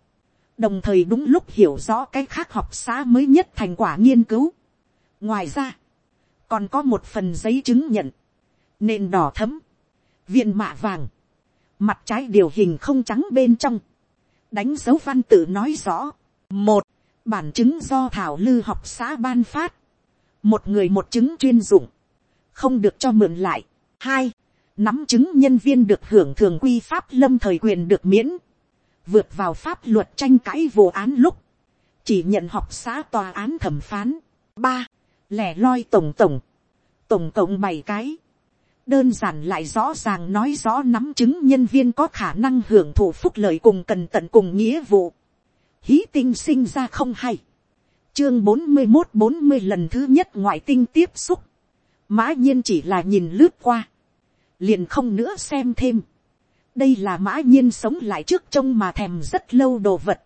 đồng thời đúng lúc hiểu rõ cái khác học xã mới nhất thành quả nghiên cứu. ngoài ra, còn có một phần giấy chứng nhận, nền đỏ thấm, viện mạ vàng, mặt trái điều hình không trắng bên trong, đánh dấu văn tự nói rõ, một, bản chứng do thảo lư học xã ban phát, một người một chứng chuyên dụng, không được cho mượn lại. hai, nắm chứng nhân viên được hưởng thường quy pháp lâm thời quyền được miễn, vượt vào pháp luật tranh cãi vụ án lúc, chỉ nhận học xã tòa án thẩm phán. ba, lẻ loi tổng tổng, tổng cộng bảy cái, đơn giản lại rõ ràng nói rõ nắm chứng nhân viên có khả năng hưởng thụ phúc lợi cùng cần tận cùng nghĩa vụ. Hí tinh sinh ra không hay. Chương bốn mươi một bốn mươi lần thứ nhất ngoại tinh tiếp xúc mã nhiên chỉ là nhìn lướt qua, liền không nữa xem thêm. đây là mã nhiên sống lại trước trông mà thèm rất lâu đồ vật,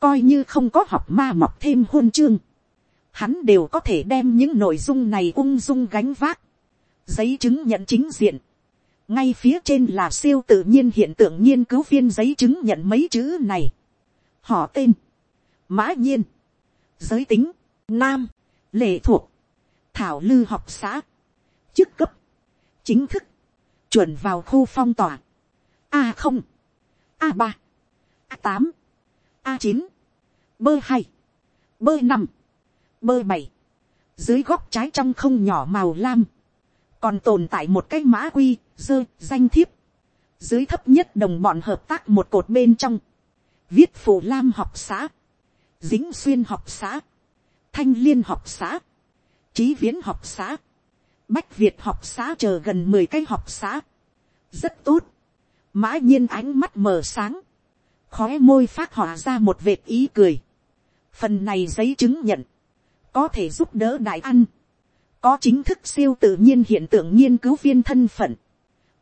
coi như không có học ma mọc thêm hôn chương, hắn đều có thể đem những nội dung này ung dung gánh vác, giấy chứng nhận chính diện, ngay phía trên là siêu tự nhiên hiện tượng nghiên cứu viên giấy chứng nhận mấy chữ này, họ tên, mã nhiên, giới tính, nam, lệ thuộc, thảo lư học xã, chức cấp, chính thức, chuẩn vào khu phong tỏa, a không, a ba, a tám, a chín, bơ hai, bơ năm, bơ bảy, dưới góc trái trong không nhỏ màu lam, còn tồn tại một cái mã quy, dơ, danh thiếp, dưới thấp nhất đồng bọn hợp tác một cột bên trong, viết phù lam học xã, dính xuyên học xã, thanh liên học xã, trí viễn học xã, bách việt học xã chờ gần mười cái học xã, rất tốt, mã nhiên ánh mắt mờ sáng, Khóe môi phát họa ra một vệt ý cười, phần này giấy chứng nhận, có thể giúp đỡ đại ăn, có chính thức siêu tự nhiên hiện tượng nghiên cứu viên thân phận,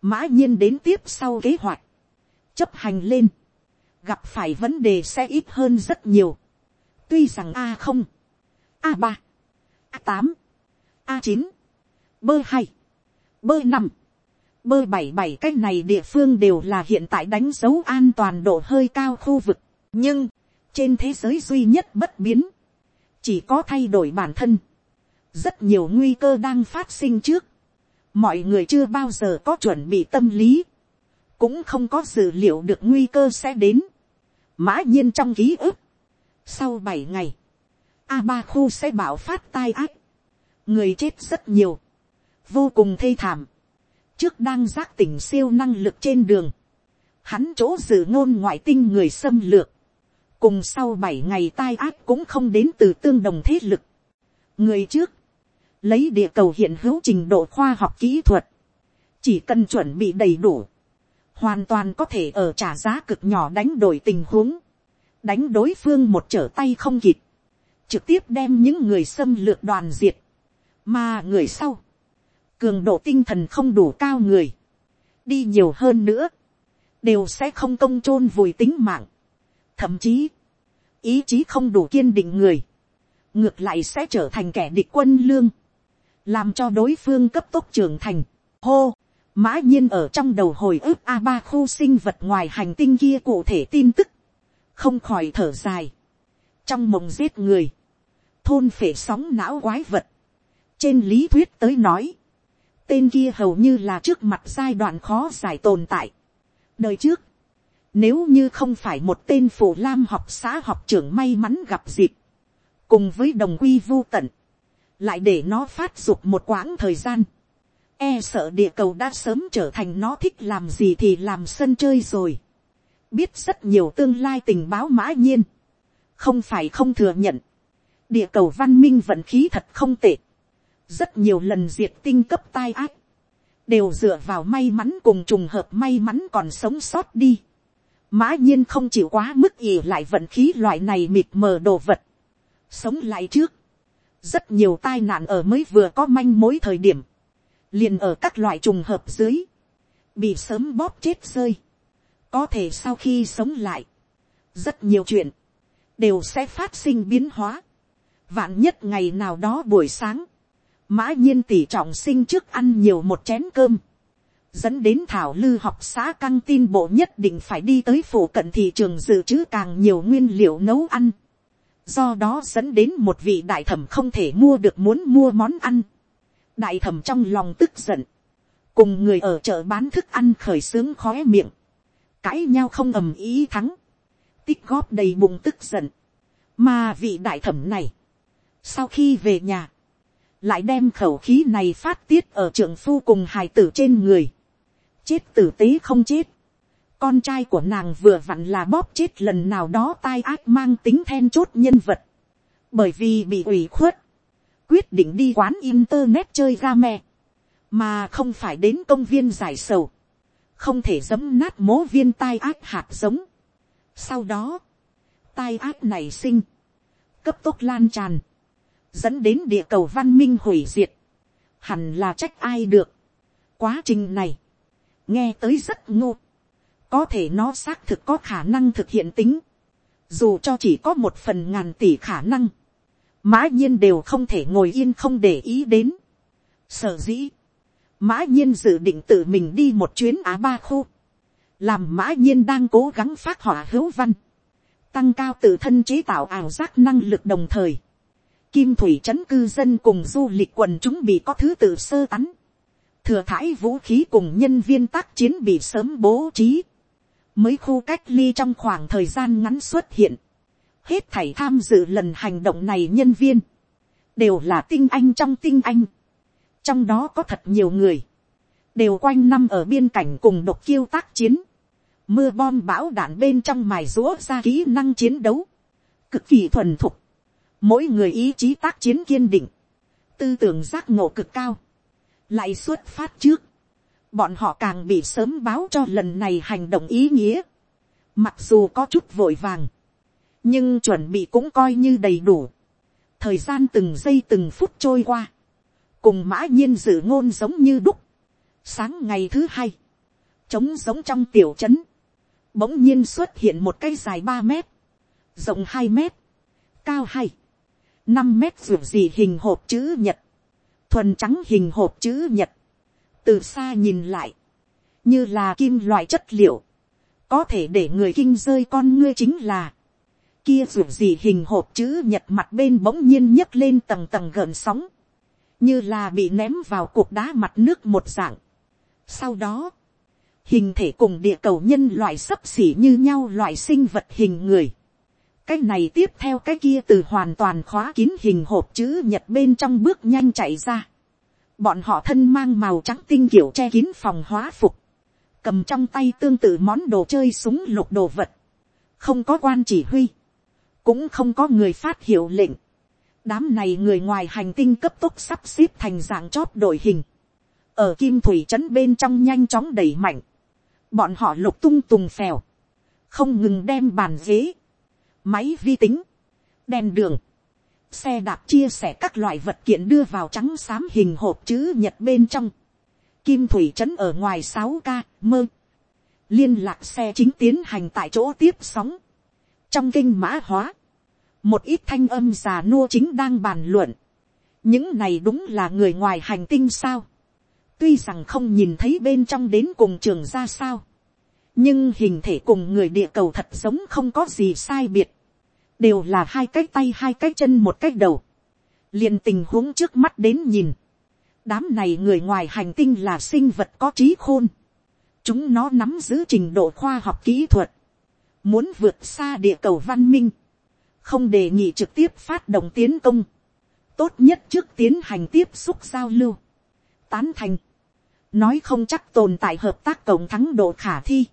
mã nhiên đến tiếp sau kế hoạch, chấp hành lên, gặp phải vấn đề sẽ ít hơn rất nhiều, tuy rằng a không, a ba, a tám, a chín, bơ hai, bơ năm, bơ bảy bảy cái này địa phương đều là hiện tại đánh dấu an toàn độ hơi cao khu vực, nhưng trên thế giới duy nhất bất biến, chỉ có thay đổi bản thân, rất nhiều nguy cơ đang phát sinh trước, mọi người chưa bao giờ có chuẩn bị tâm lý, cũng không có dự liệu được nguy cơ sẽ đến, mã nhiên trong ký ức, sau bảy ngày, a ba khu sẽ bảo phát tai ác, người chết rất nhiều, vô cùng thê thảm, trước đang giác tỉnh siêu năng lực trên đường, hắn chỗ dự ngôn ngoại tinh người xâm lược, cùng sau bảy ngày tai ác cũng không đến từ tương đồng thế lực. người trước, lấy địa cầu hiện hữu trình độ khoa học kỹ thuật, chỉ cần chuẩn bị đầy đủ, hoàn toàn có thể ở trả giá cực nhỏ đánh đổi tình huống, đánh đối phương một trở tay không kịp, trực tiếp đem những người xâm lược đoàn diệt, mà người sau, cường độ tinh thần không đủ cao người, đi nhiều hơn nữa, đều sẽ không công chôn vùi tính mạng, thậm chí, ý chí không đủ kiên định người, ngược lại sẽ trở thành kẻ địch quân lương, làm cho đối phương cấp tốc trưởng thành, hô, mã nhiên ở trong đầu hồi ức a ba khu sinh vật ngoài hành tinh kia cụ thể tin tức, không khỏi thở dài, trong mộng giết người, thôn phể sóng não quái vật, trên lý thuyết tới nói, tên kia hầu như là trước mặt giai đoạn khó giải tồn tại. đời trước, nếu như không phải một tên phổ lam học xã học trưởng may mắn gặp dịp, cùng với đồng quy vô tận, lại để nó phát dục một quãng thời gian, e sợ địa cầu đã sớm trở thành nó thích làm gì thì làm sân chơi rồi. biết rất nhiều tương lai tình báo mã nhiên, không phải không thừa nhận, địa cầu văn minh vận khí thật không tệ, rất nhiều lần diệt tinh cấp tai ác, đều dựa vào may mắn cùng trùng hợp may mắn còn sống sót đi. Mã nhiên không chịu quá mức ỉ lại vận khí loại này mịt mờ đồ vật. Sống lại trước. Rất nhiều tai nạn ở mới vừa có manh mối thời điểm. Liền ở các loại trùng hợp dưới. Bị sớm bóp chết rơi. Có thể sau khi sống lại. Rất nhiều chuyện. Đều sẽ phát sinh biến hóa. Vạn nhất ngày nào đó buổi sáng mã nhiên tỷ trọng sinh trước ăn nhiều một chén cơm, dẫn đến thảo lư học xã căng tin bộ nhất định phải đi tới phủ cận thị trường dự trữ càng nhiều nguyên liệu nấu ăn, do đó dẫn đến một vị đại thẩm không thể mua được muốn mua món ăn, đại thẩm trong lòng tức giận, cùng người ở chợ bán thức ăn khởi sướng khóe miệng, cãi nhau không ầm ý thắng, tích góp đầy bụng tức giận, mà vị đại thẩm này, sau khi về nhà, lại đem khẩu khí này phát tiết ở trưởng phu cùng hài tử trên người, chết tử tế không chết, con trai của nàng vừa vặn là bóp chết lần nào đó tai ác mang tính then chốt nhân vật, bởi vì bị ủy khuất, quyết định đi quán internet chơi ga mẹ. mà không phải đến công viên giải sầu, không thể giấm nát mố viên tai ác hạt giống. Sau đó, tai ác này sinh, cấp tốc lan tràn, dẫn đến địa cầu văn minh hủy diệt, hẳn là trách ai được. Quá trình này, nghe tới rất ngô, có thể nó xác thực có khả năng thực hiện tính, dù cho chỉ có một phần ngàn tỷ khả năng, mã nhiên đều không thể ngồi yên không để ý đến. Sở dĩ, mã nhiên dự định tự mình đi một chuyến á ba khu, làm mã nhiên đang cố gắng phát họa hữu văn, tăng cao tự thân chế tạo ảo giác năng lực đồng thời, Kim thủy trấn cư dân cùng du lịch quần chúng bị có thứ tự sơ tán. Thừa thãi vũ khí cùng nhân viên tác chiến bị sớm bố trí. Mới khu cách ly trong khoảng thời gian ngắn xuất hiện. Hết thảy tham dự lần hành động này nhân viên. Đều là tinh anh trong tinh anh. Trong đó có thật nhiều người. Đều quanh năm ở biên cảnh cùng độc kiêu tác chiến. Mưa bom bão đạn bên trong mài rúa ra kỹ năng chiến đấu. Cực kỳ thuần thục mỗi người ý chí tác chiến kiên định, tư tưởng giác ngộ cực cao, lại xuất phát trước, bọn họ càng bị sớm báo cho lần này hành động ý nghĩa, mặc dù có chút vội vàng, nhưng chuẩn bị cũng coi như đầy đủ, thời gian từng giây từng phút trôi qua, cùng mã nhiên dự ngôn giống như đúc, sáng ngày thứ hai, trống giống trong tiểu trấn, bỗng nhiên xuất hiện một cây dài ba mét, rộng hai mét, cao hai, năm mét ruột gì hình hộp chữ nhật, thuần trắng hình hộp chữ nhật, từ xa nhìn lại, như là kim loại chất liệu, có thể để người kinh rơi con ngươi chính là, kia ruột gì hình hộp chữ nhật mặt bên bỗng nhiên nhấc lên tầng tầng gợn sóng, như là bị ném vào cục đá mặt nước một dạng. Sau đó, hình thể cùng địa cầu nhân loại sấp xỉ như nhau loại sinh vật hình người, cái này tiếp theo cái kia từ hoàn toàn khóa kín hình hộp chữ nhật bên trong bước nhanh chạy ra. Bọn họ thân mang màu trắng tinh kiểu che kín phòng hóa phục. Cầm trong tay tương tự món đồ chơi súng lục đồ vật. Không có quan chỉ huy. Cũng không có người phát hiệu lệnh. Đám này người ngoài hành tinh cấp tốc sắp xếp thành dạng chót đội hình. Ở kim thủy trấn bên trong nhanh chóng đẩy mạnh. Bọn họ lục tung tùng phèo. Không ngừng đem bàn ghế máy vi tính, đèn đường, xe đạp chia sẻ các loại vật kiện đưa vào trắng xám hình hộp chữ nhật bên trong, kim thủy trấn ở ngoài sáu k mơ, liên lạc xe chính tiến hành tại chỗ tiếp sóng, trong kinh mã hóa, một ít thanh âm già nua chính đang bàn luận, những này đúng là người ngoài hành tinh sao, tuy rằng không nhìn thấy bên trong đến cùng trường ra sao, nhưng hình thể cùng người địa cầu thật giống không có gì sai biệt, đều là hai cái tay hai cái chân một cái đầu, liền tình huống trước mắt đến nhìn, đám này người ngoài hành tinh là sinh vật có trí khôn, chúng nó nắm giữ trình độ khoa học kỹ thuật, muốn vượt xa địa cầu văn minh, không đề nghị trực tiếp phát động tiến công, tốt nhất trước tiến hành tiếp xúc giao lưu, tán thành, nói không chắc tồn tại hợp tác cộng thắng độ khả thi,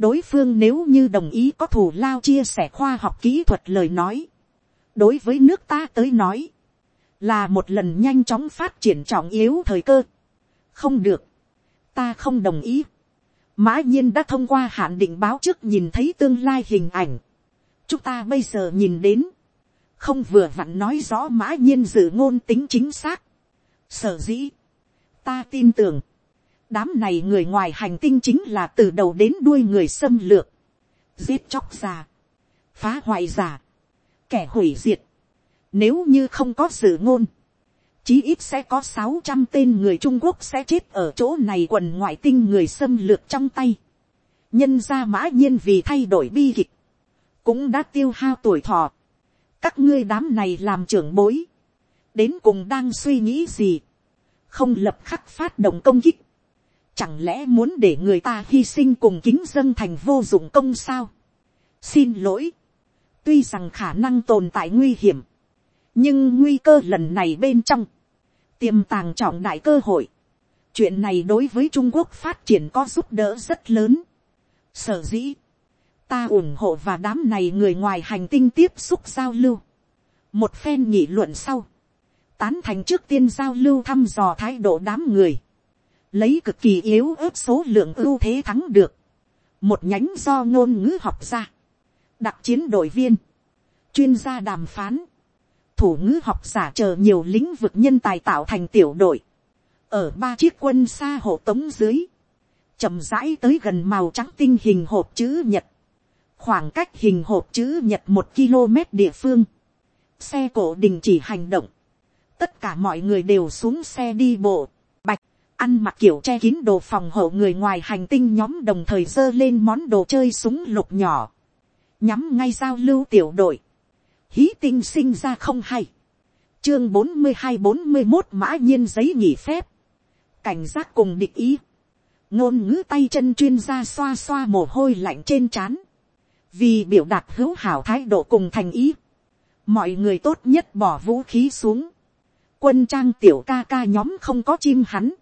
đối phương nếu như đồng ý có thủ lao chia sẻ khoa học kỹ thuật lời nói, đối với nước ta tới nói, là một lần nhanh chóng phát triển trọng yếu thời cơ. không được, ta không đồng ý. mã nhiên đã thông qua hạn định báo trước nhìn thấy tương lai hình ảnh. chúng ta bây giờ nhìn đến, không vừa vặn nói rõ mã nhiên dự ngôn tính chính xác. sở dĩ, ta tin tưởng, đám này người ngoài hành tinh chính là từ đầu đến đuôi người xâm lược, giết chóc già, phá hoại già, kẻ hủy diệt, nếu như không có sự ngôn, chí ít sẽ có sáu trăm tên người Trung Quốc sẽ chết ở chỗ này quần ngoại tinh người xâm lược trong tay. Nhân ra mã nhiên vì thay đổi bi kịch. Cũng đã tiêu hao tuổi thọ. Các ngươi đám này làm trưởng bối. Đến cùng đang suy nghĩ gì. Không lập khắc phát động công kích. Chẳng lẽ muốn để người ta hy sinh cùng kính dân thành vô dụng công sao? Xin lỗi. Tuy rằng khả năng tồn tại nguy hiểm nhưng nguy cơ lần này bên trong, tiềm tàng trọng đại cơ hội, chuyện này đối với trung quốc phát triển có giúp đỡ rất lớn. sở dĩ, ta ủng hộ và đám này người ngoài hành tinh tiếp xúc giao lưu. một phen nghị luận sau, tán thành trước tiên giao lưu thăm dò thái độ đám người, lấy cực kỳ yếu ớt số lượng ưu thế thắng được, một nhánh do ngôn ngữ học ra, đặc chiến đội viên, chuyên gia đàm phán, thủ ngữ học giả chờ nhiều lĩnh vực nhân tài tạo thành tiểu đội, ở ba chiếc quân xa hộ tống dưới, chậm rãi tới gần màu trắng tinh hình hộp chữ nhật, khoảng cách hình hộp chữ nhật một km địa phương, xe cổ đình chỉ hành động, tất cả mọi người đều xuống xe đi bộ, ăn mặc kiểu che kín đồ phòng hộ người ngoài hành tinh nhóm đồng thời giơ lên món đồ chơi súng lục nhỏ, nhắm ngay giao lưu tiểu đội, hí tinh sinh ra không hay. chương bốn mươi hai bốn mươi một mã nhiên giấy nghỉ phép. cảnh giác cùng địch ý. ngôn ngữ tay chân chuyên gia xoa xoa mồ hôi lạnh trên trán. vì biểu đạt hữu hảo thái độ cùng thành ý. mọi người tốt nhất bỏ vũ khí xuống. quân trang tiểu ca ca nhóm không có chim hắn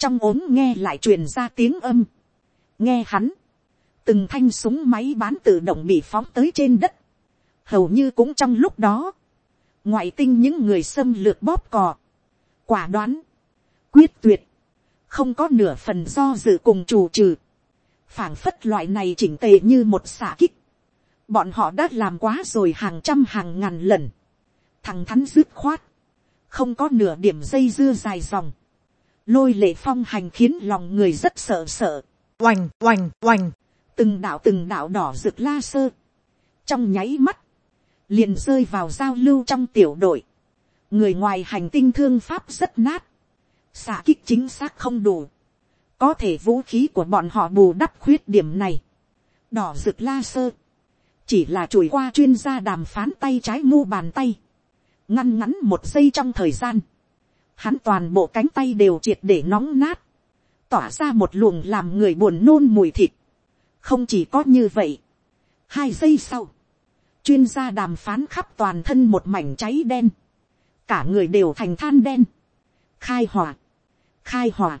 trong ốm nghe lại truyền ra tiếng âm. nghe hắn. từng thanh súng máy bán tự động bị phóng tới trên đất. Hầu như cũng trong lúc đó, ngoại tinh những người xâm lược bóp cò, quả đoán, quyết tuyệt, không có nửa phần do dự cùng chủ trừ, phảng phất loại này chỉnh tề như một xả kích, bọn họ đã làm quá rồi hàng trăm hàng ngàn lần, thằng thắn dứt khoát, không có nửa điểm dây dưa dài dòng, lôi lệ phong hành khiến lòng người rất sợ sợ, oành oành oành, từng đạo từng đạo đỏ rực la sơ, trong nháy mắt, liền rơi vào giao lưu trong tiểu đội. người ngoài hành tinh thương pháp rất nát, xạ kích chính xác không đủ, có thể vũ khí của bọn họ bù đắp khuyết điểm này, đỏ rực la sơ, chỉ là chùi qua chuyên gia đàm phán tay trái mu bàn tay, ngăn ngắn một giây trong thời gian, hắn toàn bộ cánh tay đều triệt để nóng nát, tỏa ra một luồng làm người buồn nôn mùi thịt, không chỉ có như vậy, hai giây sau, chuyên gia đàm phán khắp toàn thân một mảnh cháy đen, cả người đều thành than đen, khai hỏa, khai hỏa,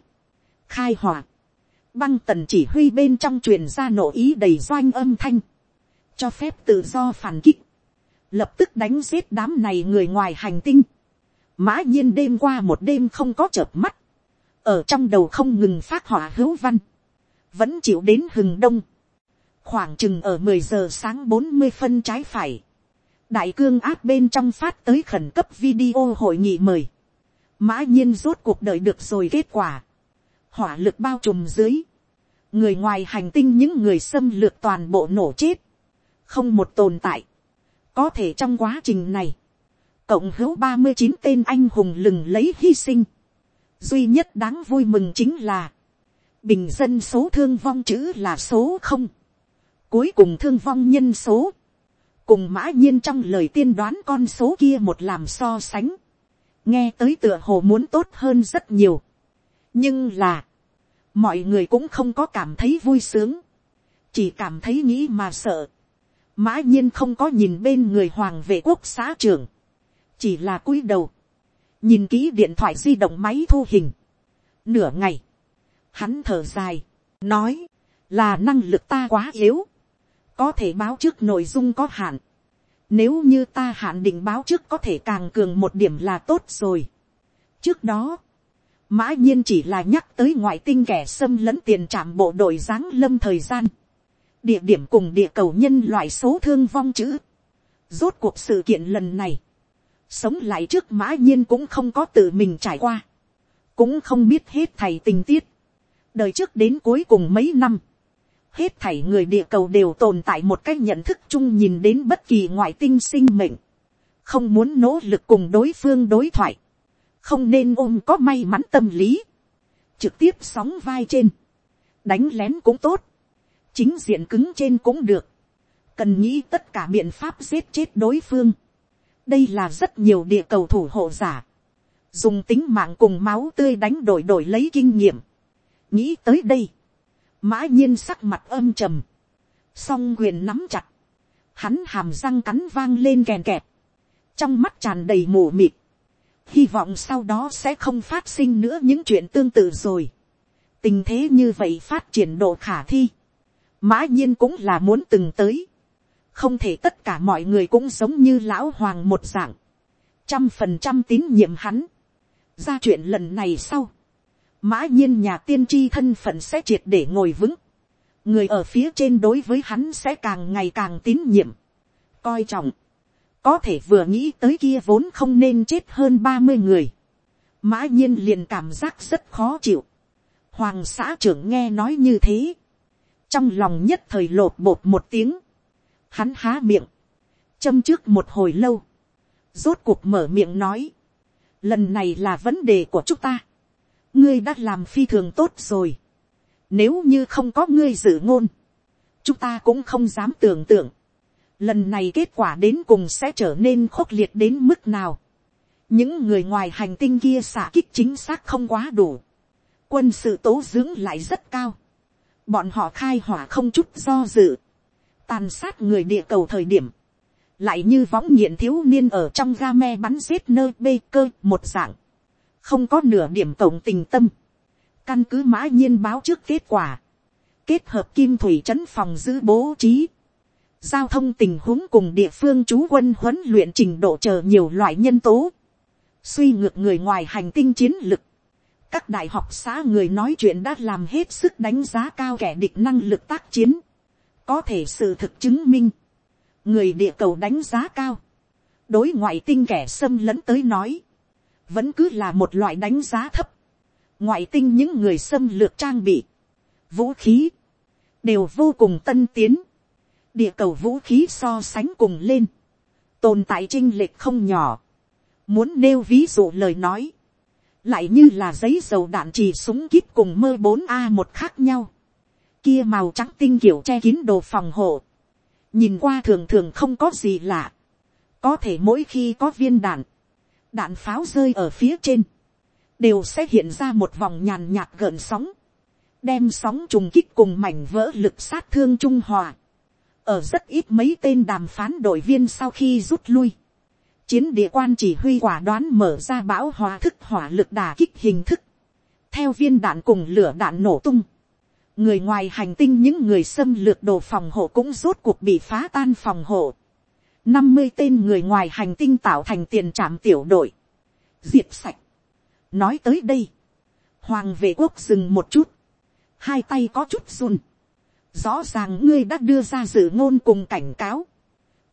khai hỏa, băng tần chỉ huy bên trong truyền ra nổ ý đầy doanh âm thanh, cho phép tự do phản kích, lập tức đánh giết đám này người ngoài hành tinh, mã nhiên đêm qua một đêm không có chợp mắt, ở trong đầu không ngừng phát hỏa hữu văn, vẫn chịu đến hừng đông, khoảng chừng ở mười giờ sáng bốn mươi phân trái phải, đại cương áp bên trong phát tới khẩn cấp video hội nghị mời, mã nhiên rốt cuộc đợi được rồi kết quả, hỏa lực bao trùm dưới, người ngoài hành tinh những người xâm lược toàn bộ nổ chết, không một tồn tại, có thể trong quá trình này, cộng hữu ba mươi chín tên anh hùng lừng lấy hy sinh. duy nhất đáng vui mừng chính là, bình dân số thương vong chữ là số không. cuối cùng thương vong nhân số, cùng mã nhiên trong lời tiên đoán con số kia một làm so sánh, nghe tới tựa hồ muốn tốt hơn rất nhiều. nhưng là, mọi người cũng không có cảm thấy vui sướng, chỉ cảm thấy nghĩ mà sợ. mã nhiên không có nhìn bên người hoàng vệ quốc xã trưởng, chỉ là cúi đầu, nhìn kỹ điện thoại di động máy thu hình. nửa ngày, hắn thở dài, nói, là năng lực ta quá yếu, có thể báo trước nội dung có hạn, nếu như ta hạn định báo trước có thể càng cường một điểm là tốt rồi. trước đó, mã nhiên chỉ là nhắc tới ngoại tinh kẻ xâm lấn tiền trạm bộ đội giáng lâm thời gian, địa điểm cùng địa cầu nhân loại số thương vong chữ. rốt cuộc sự kiện lần này, sống lại trước mã nhiên cũng không có tự mình trải qua, cũng không biết hết thầy tình tiết, đời trước đến cuối cùng mấy năm, hết thảy người địa cầu đều tồn tại một cách nhận thức chung nhìn đến bất kỳ ngoại tinh sinh mệnh, không muốn nỗ lực cùng đối phương đối thoại, không nên ôm có may mắn tâm lý, trực tiếp sóng vai trên, đánh lén cũng tốt, chính diện cứng trên cũng được, cần nghĩ tất cả biện pháp giết chết đối phương, đây là rất nhiều địa cầu thủ hộ giả, dùng tính mạng cùng máu tươi đánh đổi đổi lấy kinh nghiệm, nghĩ tới đây, mã nhiên sắc mặt âm trầm, song quyền nắm chặt, hắn hàm răng cắn vang lên kèn kẹp, trong mắt tràn đầy mù mịt, hy vọng sau đó sẽ không phát sinh nữa những chuyện tương tự rồi. tình thế như vậy phát triển độ khả thi, mã nhiên cũng là muốn từng tới, không thể tất cả mọi người cũng giống như lão hoàng một dạng, trăm phần trăm tín nhiệm hắn, ra chuyện lần này sau, mã nhiên nhà tiên tri thân phận sẽ triệt để ngồi vững, người ở phía trên đối với hắn sẽ càng ngày càng tín nhiệm, coi trọng, có thể vừa nghĩ tới kia vốn không nên chết hơn ba mươi người, mã nhiên liền cảm giác rất khó chịu, hoàng xã trưởng nghe nói như thế, trong lòng nhất thời lột bột một tiếng, hắn há miệng, châm trước một hồi lâu, rốt cuộc mở miệng nói, lần này là vấn đề của chúng ta, ngươi đã làm phi thường tốt rồi. Nếu như không có ngươi dự ngôn, chúng ta cũng không dám tưởng tượng. Lần này kết quả đến cùng sẽ trở nên khốc liệt đến mức nào. Những người ngoài hành tinh kia xả kích chính xác không quá đủ. Quân sự tố dưỡng lại rất cao. Bọn họ khai hỏa không chút do dự. Tàn sát người địa cầu thời điểm. Lại như võng nghiện thiếu niên ở trong ga me bắn giết nơi bê cơ một dạng. Không có nửa điểm tổng tình tâm, căn cứ mã nhiên báo trước kết quả, kết hợp kim thủy trấn phòng giữ bố trí, giao thông tình huống cùng địa phương chú quân huấn luyện trình độ chờ nhiều loại nhân tố, suy ngược người ngoài hành tinh chiến lực, các đại học xã người nói chuyện đã làm hết sức đánh giá cao kẻ địch năng lực tác chiến, có thể sự thực chứng minh, người địa cầu đánh giá cao, đối ngoại tinh kẻ xâm lấn tới nói, vẫn cứ là một loại đánh giá thấp. ngoại tinh những người xâm lược trang bị, vũ khí, đều vô cùng tân tiến. địa cầu vũ khí so sánh cùng lên, tồn tại trinh lệch không nhỏ. muốn nêu ví dụ lời nói, lại như là giấy dầu đạn chỉ súng kíp cùng mơ bốn a một khác nhau kia màu trắng tinh kiểu che kín đồ phòng hộ, nhìn qua thường thường không có gì lạ. có thể mỗi khi có viên đạn, đạn pháo rơi ở phía trên, đều sẽ hiện ra một vòng nhàn nhạt gợn sóng, đem sóng trùng kích cùng mảnh vỡ lực sát thương trung hòa. ở rất ít mấy tên đàm phán đội viên sau khi rút lui, chiến địa quan chỉ huy quả đoán mở ra bão hòa thức hỏa lực đà kích hình thức, theo viên đạn cùng lửa đạn nổ tung, người ngoài hành tinh những người xâm lược đồ phòng hộ cũng rốt cuộc bị phá tan phòng hộ. Năm mươi tên người ngoài hành tinh tạo thành tiền trạm tiểu đội, diệt sạch. nói tới đây, hoàng vệ quốc dừng một chút, hai tay có chút run, rõ ràng ngươi đã đưa ra dự ngôn cùng cảnh cáo,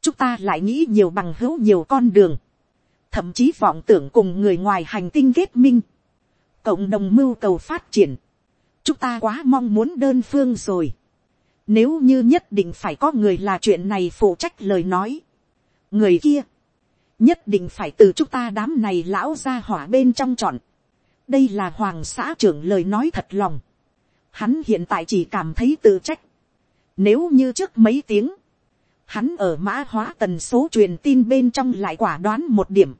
chúng ta lại nghĩ nhiều bằng hữu nhiều con đường, thậm chí vọng tưởng cùng người ngoài hành tinh kết minh, cộng đồng mưu cầu phát triển, chúng ta quá mong muốn đơn phương rồi. Nếu như nhất định phải có người là chuyện này phụ trách lời nói, người kia, nhất định phải từ chúng ta đám này lão ra hỏa bên trong chọn. đây là hoàng xã trưởng lời nói thật lòng. hắn hiện tại chỉ cảm thấy tự trách. nếu như trước mấy tiếng, hắn ở mã hóa tần số truyền tin bên trong lại quả đoán một điểm,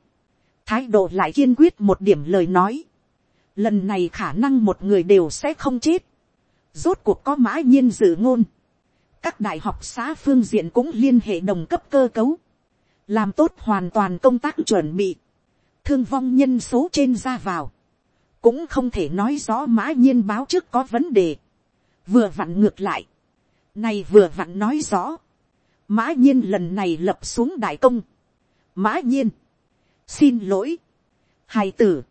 thái độ lại kiên quyết một điểm lời nói, lần này khả năng một người đều sẽ không chết, rốt cuộc có mã nhiên dự ngôn, các đại học xã phương diện cũng liên hệ đồng cấp cơ cấu, làm tốt hoàn toàn công tác chuẩn bị, thương vong nhân số trên ra vào, cũng không thể nói rõ mã nhiên báo trước có vấn đề, vừa vặn ngược lại, này vừa vặn nói rõ, mã nhiên lần này lập xuống đại công, mã nhiên, xin lỗi, hài tử,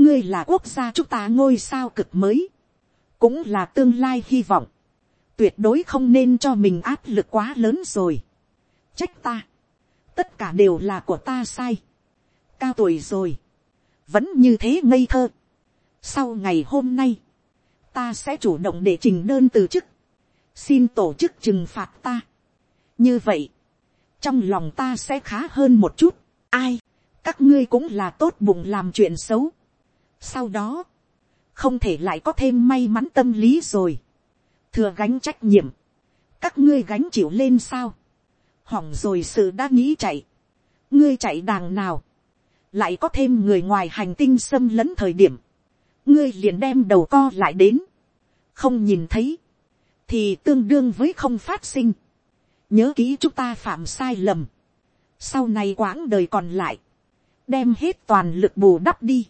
ngươi là quốc gia chúng ta ngôi sao cực mới, cũng là tương lai hy vọng, tuyệt đối không nên cho mình áp lực quá lớn rồi, trách ta, tất cả đều là của ta sai, cao tuổi rồi, vẫn như thế ngây thơ, sau ngày hôm nay, ta sẽ chủ động để trình đơn từ chức, xin tổ chức trừng phạt ta, như vậy, trong lòng ta sẽ khá hơn một chút, ai, các ngươi cũng là tốt bụng làm chuyện xấu sau đó, không thể lại có thêm may mắn tâm lý rồi, thừa gánh trách nhiệm, các ngươi gánh chịu lên sao, hỏng rồi sự đã nghĩ chạy, ngươi chạy đàng nào, lại có thêm người ngoài hành tinh xâm lấn thời điểm, ngươi liền đem đầu co lại đến, không nhìn thấy, thì tương đương với không phát sinh. Nhớ kỹ chúng ta phạm sai lầm, sau này quãng đời còn lại, đem hết toàn lực bù đắp đi,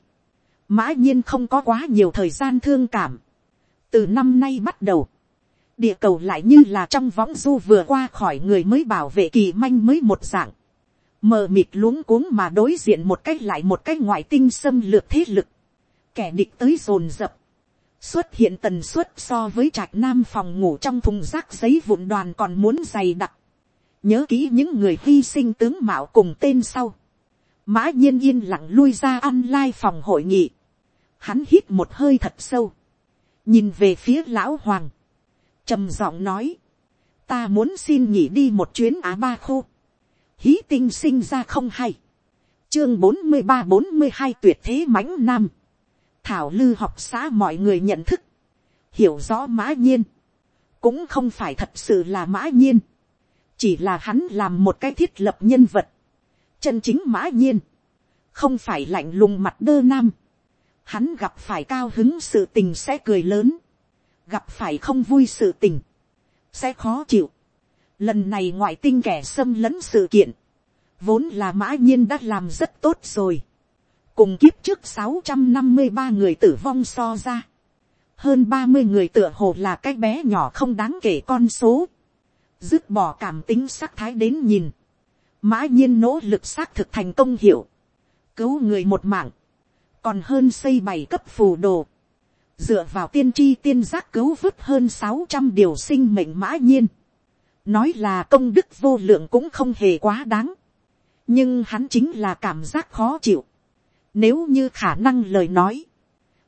mã nhiên không có quá nhiều thời gian thương cảm, từ năm nay bắt đầu, địa cầu lại như là trong võng du vừa qua khỏi người mới bảo vệ kỳ manh mới một dạng, mờ mịt luống cuống mà đối diện một cách lại một cách ngoại tinh xâm lược thế lực, kẻ địch tới rồn rập, xuất hiện tần suất so với trạch nam phòng ngủ trong thùng rác giấy vụn đoàn còn muốn dày đặc. nhớ kỹ những người hy sinh tướng mạo cùng tên sau. mã nhiên yên lặng lui ra ăn lai phòng hội nghị hắn hít một hơi thật sâu. nhìn về phía lão hoàng. trầm giọng nói. ta muốn xin nghỉ đi một chuyến á ba khu. hí tinh sinh ra không hay. chương bốn mươi ba bốn mươi hai tuyệt thế mãnh nam thảo lư học xã mọi người nhận thức, hiểu rõ mã nhiên, cũng không phải thật sự là mã nhiên, chỉ là hắn làm một cái thiết lập nhân vật, chân chính mã nhiên, không phải lạnh lùng mặt đơ nam, hắn gặp phải cao hứng sự tình sẽ cười lớn, gặp phải không vui sự tình, sẽ khó chịu. Lần này ngoại tinh kẻ xâm lấn sự kiện, vốn là mã nhiên đã làm rất tốt rồi. Cùng kiếp trước sáu trăm năm mươi ba người tử vong so ra, hơn ba mươi người tựa hồ là cái bé nhỏ không đáng kể con số, dứt bỏ cảm tính sắc thái đến nhìn, mã nhiên nỗ lực xác thực thành công hiệu, cứu người một mạng, còn hơn xây bảy cấp phù đồ, dựa vào tiên tri tiên giác cứu vớt hơn sáu trăm điều sinh mệnh mã nhiên, nói là công đức vô lượng cũng không hề quá đáng, nhưng hắn chính là cảm giác khó chịu, nếu như khả năng lời nói,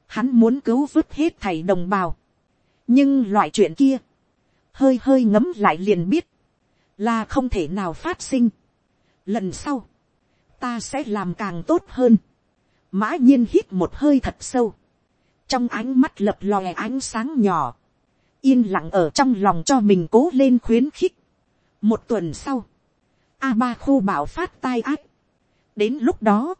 hắn muốn cứu vớt hết thầy đồng bào. Nhưng loại chuyện kia, hơi hơi ngấm lại liền biết, là không thể nào phát sinh. Lần sau, ta sẽ làm càng tốt hơn. Mã nhiên hít một hơi thật sâu. Trong ánh mắt lập lòe ánh sáng nhỏ. Yên lặng ở trong lòng cho mình cố lên khuyến khích. Một tuần sau, A ba khu bảo phát tai ác. Đến lúc đó,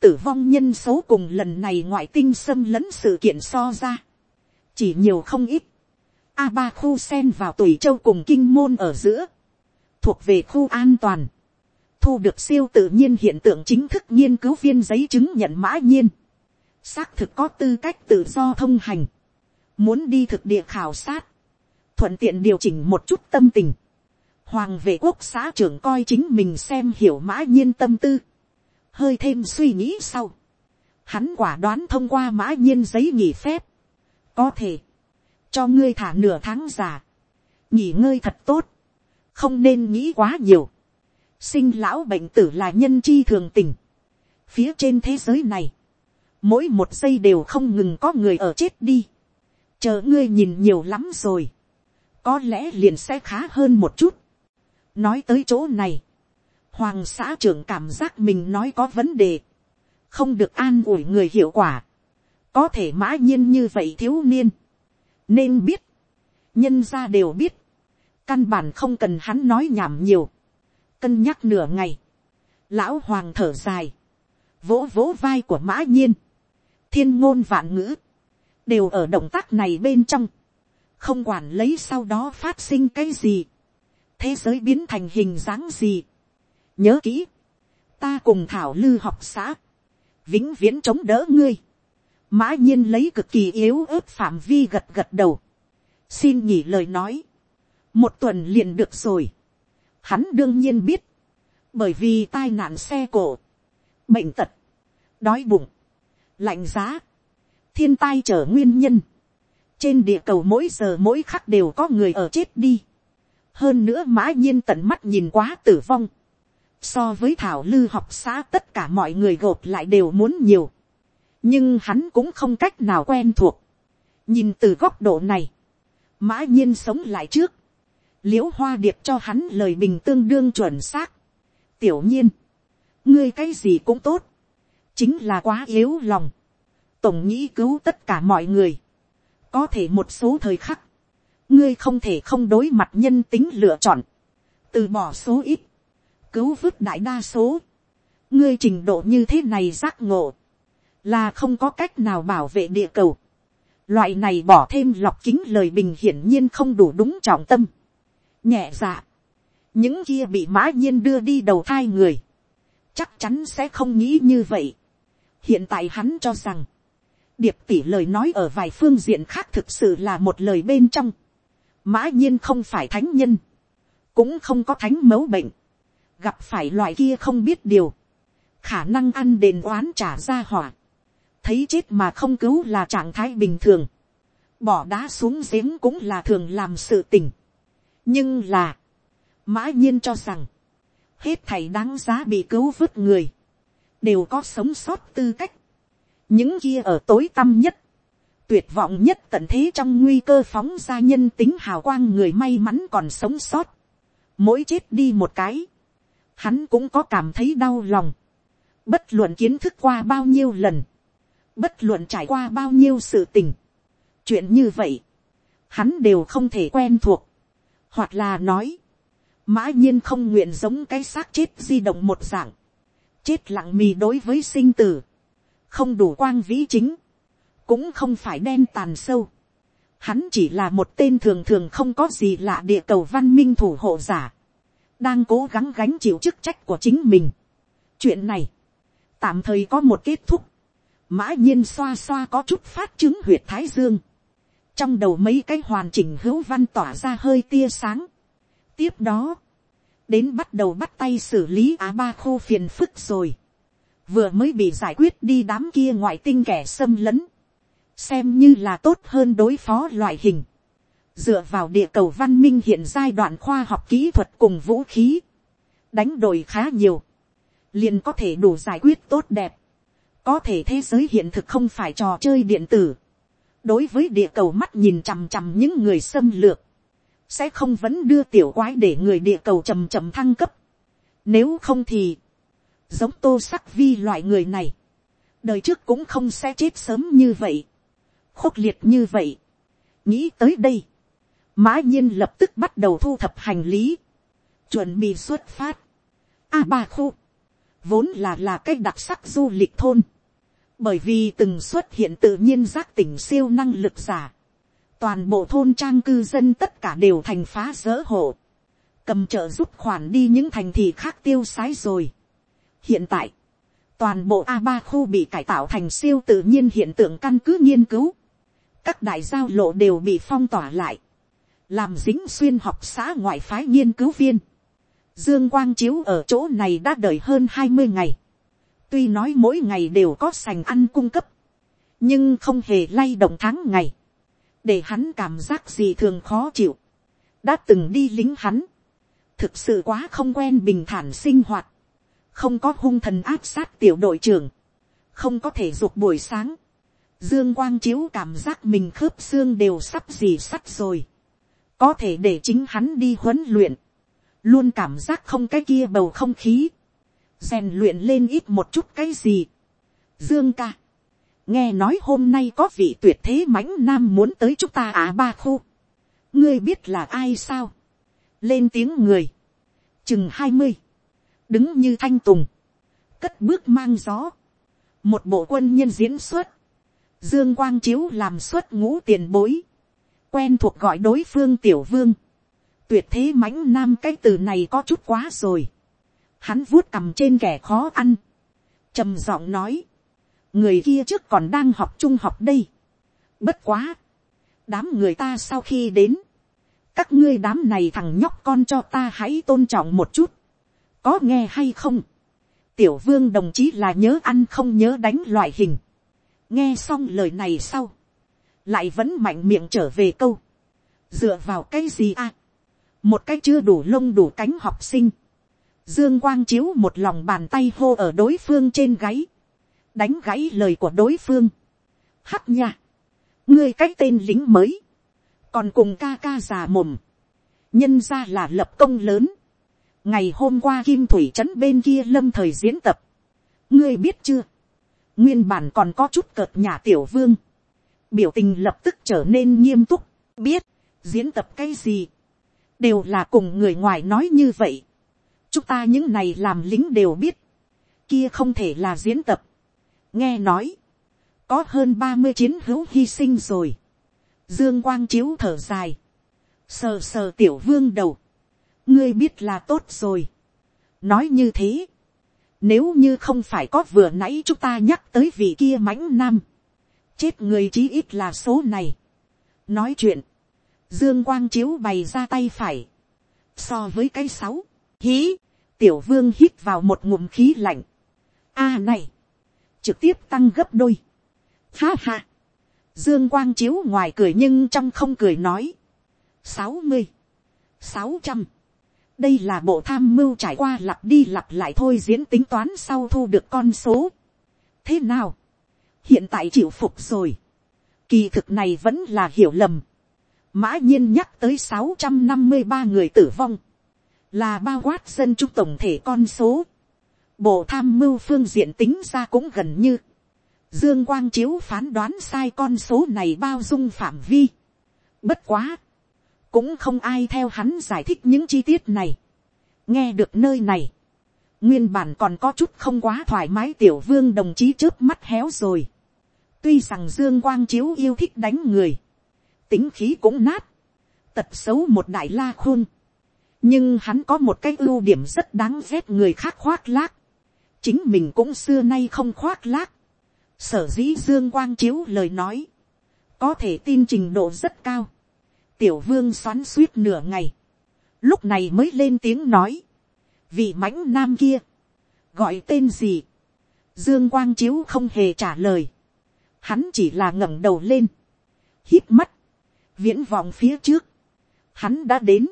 tử vong nhân số cùng lần này ngoại tinh xâm lấn sự kiện so ra. Chỉ nhiều không ít. a ba khu sen vào tùy châu cùng kinh môn ở giữa. Thuộc về khu an toàn. Thu được siêu tự nhiên hiện tượng chính thức nghiên cứu viên giấy chứng nhận mã nhiên. Xác thực có tư cách tự do thông hành. Muốn đi thực địa khảo sát. Thuận tiện điều chỉnh một chút tâm tình. Hoàng vệ quốc xã trưởng coi chính mình xem hiểu mã nhiên tâm tư hơi thêm suy nghĩ sau, hắn quả đoán thông qua mã nhiên giấy nghỉ phép, có thể, cho ngươi thả nửa tháng già, nghỉ ngơi thật tốt, không nên nghĩ quá nhiều, sinh lão bệnh tử là nhân chi thường tình, phía trên thế giới này, mỗi một giây đều không ngừng có người ở chết đi, chờ ngươi nhìn nhiều lắm rồi, có lẽ liền sẽ khá hơn một chút. nói tới chỗ này, Hoàng xã trưởng cảm giác mình nói có vấn đề. Không được an ủi người hiệu quả. Có thể mã nhiên như vậy thiếu niên. Nên biết. Nhân ra đều biết. Căn bản không cần hắn nói nhảm nhiều. Cân nhắc nửa ngày. Lão Hoàng thở dài. Vỗ vỗ vai của mã nhiên. Thiên ngôn vạn ngữ. Đều ở động tác này bên trong. Không quản lấy sau đó phát sinh cái gì. Thế giới biến thành hình dáng gì nhớ kỹ, ta cùng thảo lư học xã, vĩnh viễn chống đỡ ngươi, mã nhiên lấy cực kỳ yếu ớt phạm vi gật gật đầu, xin nhỉ lời nói, một tuần liền được rồi, hắn đương nhiên biết, bởi vì tai nạn xe cổ, bệnh tật, đói bụng, lạnh giá, thiên tai trở nguyên nhân, trên địa cầu mỗi giờ mỗi khắc đều có người ở chết đi, hơn nữa mã nhiên tận mắt nhìn quá tử vong, so với thảo lư học xã tất cả mọi người gộp lại đều muốn nhiều, nhưng hắn cũng không cách nào quen thuộc. nhìn từ góc độ này, mã nhiên sống lại trước, l i ễ u hoa điệp cho hắn lời bình tương đương chuẩn xác. tiểu nhiên, ngươi cái gì cũng tốt, chính là quá yếu lòng, tổng nghĩ cứu tất cả mọi người, có thể một số thời khắc, ngươi không thể không đối mặt nhân tính lựa chọn, từ bỏ số ít, cứu vớt đại đa số. ngươi trình độ như thế này giác ngộ, là không có cách nào bảo vệ địa cầu. loại này bỏ thêm lọc kính lời bình hiển nhiên không đủ đúng trọng tâm nhẹ dạ, những kia bị mã nhiên đưa đi đầu thai người, chắc chắn sẽ không nghĩ như vậy. hiện tại hắn cho rằng, điệp tỷ lời nói ở vài phương diện khác thực sự là một lời bên trong. mã nhiên không phải thánh nhân, cũng không có thánh mấu bệnh gặp phải loại kia không biết điều, khả năng ăn đền oán trả ra hỏa, thấy chết mà không cứu là trạng thái bình thường, bỏ đá xuống giếng cũng là thường làm sự tình nhưng là, mã nhiên cho rằng, hết thầy đáng giá bị cứu vớt người, đều có sống sót tư cách. những kia ở tối tăm nhất, tuyệt vọng nhất tận thế trong nguy cơ phóng ra nhân tính hào quang người may mắn còn sống sót. mỗi chết đi một cái, hắn cũng có cảm thấy đau lòng. Bất luận kiến thức qua bao nhiêu lần, bất luận trải qua bao nhiêu sự tình. Chuyện như vậy, hắn đều không thể quen thuộc. Hoặc là nói, mã nhiên không nguyện giống cái xác chết di động một dạng. Chết lặng mì đối với sinh tử, không đủ quang vĩ chính, cũng không phải đen tàn sâu. Hắn chỉ là một tên thường thường không có gì lạ địa cầu văn minh thủ hộ giả đang cố gắng gánh chịu chức trách của chính mình. chuyện này, tạm thời có một kết thúc, mã nhiên xoa xoa có chút phát chứng huyệt thái dương, trong đầu mấy cái hoàn chỉnh hữu văn tỏa ra hơi tia sáng. tiếp đó, đến bắt đầu bắt tay xử lý á ba khô phiền phức rồi, vừa mới bị giải quyết đi đám kia ngoại tinh kẻ xâm lấn, xem như là tốt hơn đối phó loại hình dựa vào địa cầu văn minh hiện giai đoạn khoa học kỹ thuật cùng vũ khí, đánh đổi khá nhiều, liền có thể đủ giải quyết tốt đẹp. có thể thế giới hiện thực không phải trò chơi điện tử đối với địa cầu mắt nhìn chằm chằm những người xâm lược, sẽ không vẫn đưa tiểu quái để người địa cầu chầm chầm thăng cấp. nếu không thì, giống tô sắc vi loại người này, đời trước cũng không sẽ chết sớm như vậy, khốc liệt như vậy. nghĩ tới đây, mã nhiên lập tức bắt đầu thu thập hành lý, chuẩn bị xuất phát. A ba khu, vốn là là cái đặc sắc du lịch thôn, bởi vì từng xuất hiện tự nhiên giác tỉnh siêu năng lực giả, toàn bộ thôn trang cư dân tất cả đều thành phá dỡ hộ, cầm trợ giúp khoản đi những thành thị khác tiêu sái rồi. hiện tại, toàn bộ a ba khu bị cải tạo thành siêu tự nhiên hiện tượng căn cứ nghiên cứu, các đại giao lộ đều bị phong tỏa lại, làm dính xuyên học xã ngoại phái nghiên cứu viên. Dương Quang Chiếu ở chỗ này đã đợi hơn hai mươi ngày. Tuy nói mỗi ngày đều có sành ăn cung cấp. Nhưng không hề lay động tháng ngày. Để hắn cảm giác gì thường khó chịu. Đã từng đi lính hắn. Thực sự quá không quen bình thản sinh hoạt. Không có hung thần áp sát tiểu đội trưởng. Không có thể dục buổi sáng. Dương Quang Chiếu cảm giác mình khớp xương đều sắp gì sắt rồi có thể để chính hắn đi huấn luyện. luôn cảm giác không cái kia bầu không khí, rèn luyện lên ít một chút cái gì. Dương ca, nghe nói hôm nay có vị tuyệt thế mãnh nam muốn tới chúng ta à ba khu, ngươi biết là ai sao, lên tiếng người, chừng hai mươi, đứng như thanh tùng, cất bước mang gió, một bộ quân nhân diễn xuất, dương quang chiếu làm xuất ngũ tiền bối, quen thuộc gọi đối phương tiểu vương, tuyệt thế mãnh nam cái từ này có chút quá rồi, hắn vuốt cằm trên kẻ khó ăn, trầm giọng nói, người kia trước còn đang học trung học đây, bất quá, đám người ta sau khi đến, các ngươi đám này thằng nhóc con cho ta hãy tôn trọng một chút, có nghe hay không, tiểu vương đồng chí là nhớ ăn không nhớ đánh loại hình, nghe xong lời này sau, lại vẫn mạnh miệng trở về câu, dựa vào cái gì à, một cái chưa đủ lông đủ cánh học sinh, dương quang chiếu một lòng bàn tay hô ở đối phương trên gáy, đánh gãy lời của đối phương, hắc nha, ngươi cái tên lính mới, còn cùng ca ca già mồm, nhân ra là lập công lớn, ngày hôm qua kim thủy trấn bên kia lâm thời diễn tập, ngươi biết chưa, nguyên bản còn có chút cợt nhà tiểu vương, biểu tình lập tức trở nên nghiêm túc, biết, diễn tập cái gì, đều là cùng người ngoài nói như vậy, chúng ta những này làm lính đều biết, kia không thể là diễn tập, nghe nói, có hơn ba mươi chiến hữu hy sinh rồi, dương quang chiếu thở dài, sờ sờ tiểu vương đầu, ngươi biết là tốt rồi. nói như thế, nếu như không phải có vừa nãy chúng ta nhắc tới vị kia mãnh nam, chết người chí ít là số này. nói chuyện, dương quang chiếu bày ra tay phải, so với cái sáu, hí, tiểu vương hít vào một ngụm khí lạnh. a này, trực tiếp tăng gấp đôi. ha ha, dương quang chiếu ngoài cười nhưng trong không cười nói. sáu mươi, sáu trăm, đây là bộ tham mưu trải qua lặp đi lặp lại thôi diễn tính toán sau thu được con số. thế nào, hiện tại chịu phục rồi. kỳ thực này vẫn là hiểu lầm. mã nhiên nhắc tới sáu trăm năm mươi ba người tử vong, là bao quát dân chúng tổng thể con số. bộ tham mưu phương diện tính ra cũng gần như. dương quang chiếu phán đoán sai con số này bao dung phạm vi. bất quá cũng không ai theo hắn giải thích những chi tiết này. nghe được nơi này, nguyên bản còn có chút không quá thoải mái tiểu vương đồng chí trước mắt héo rồi. tuy rằng dương quang chiếu yêu thích đánh người, tính khí cũng nát, tật xấu một đại la khôn nhưng hắn có một cái ưu điểm rất đáng ghét người khác khoác lác. chính mình cũng xưa nay không khoác lác. sở dĩ dương quang chiếu lời nói, có thể tin trình độ rất cao. Tiểu vương xoắn suýt nửa ngày, lúc này mới lên tiếng nói, vị mãnh nam kia, gọi tên gì, dương quang chiếu không hề trả lời, hắn chỉ là ngẩng đầu lên, hít mắt, viễn vọng phía trước, hắn đã đến,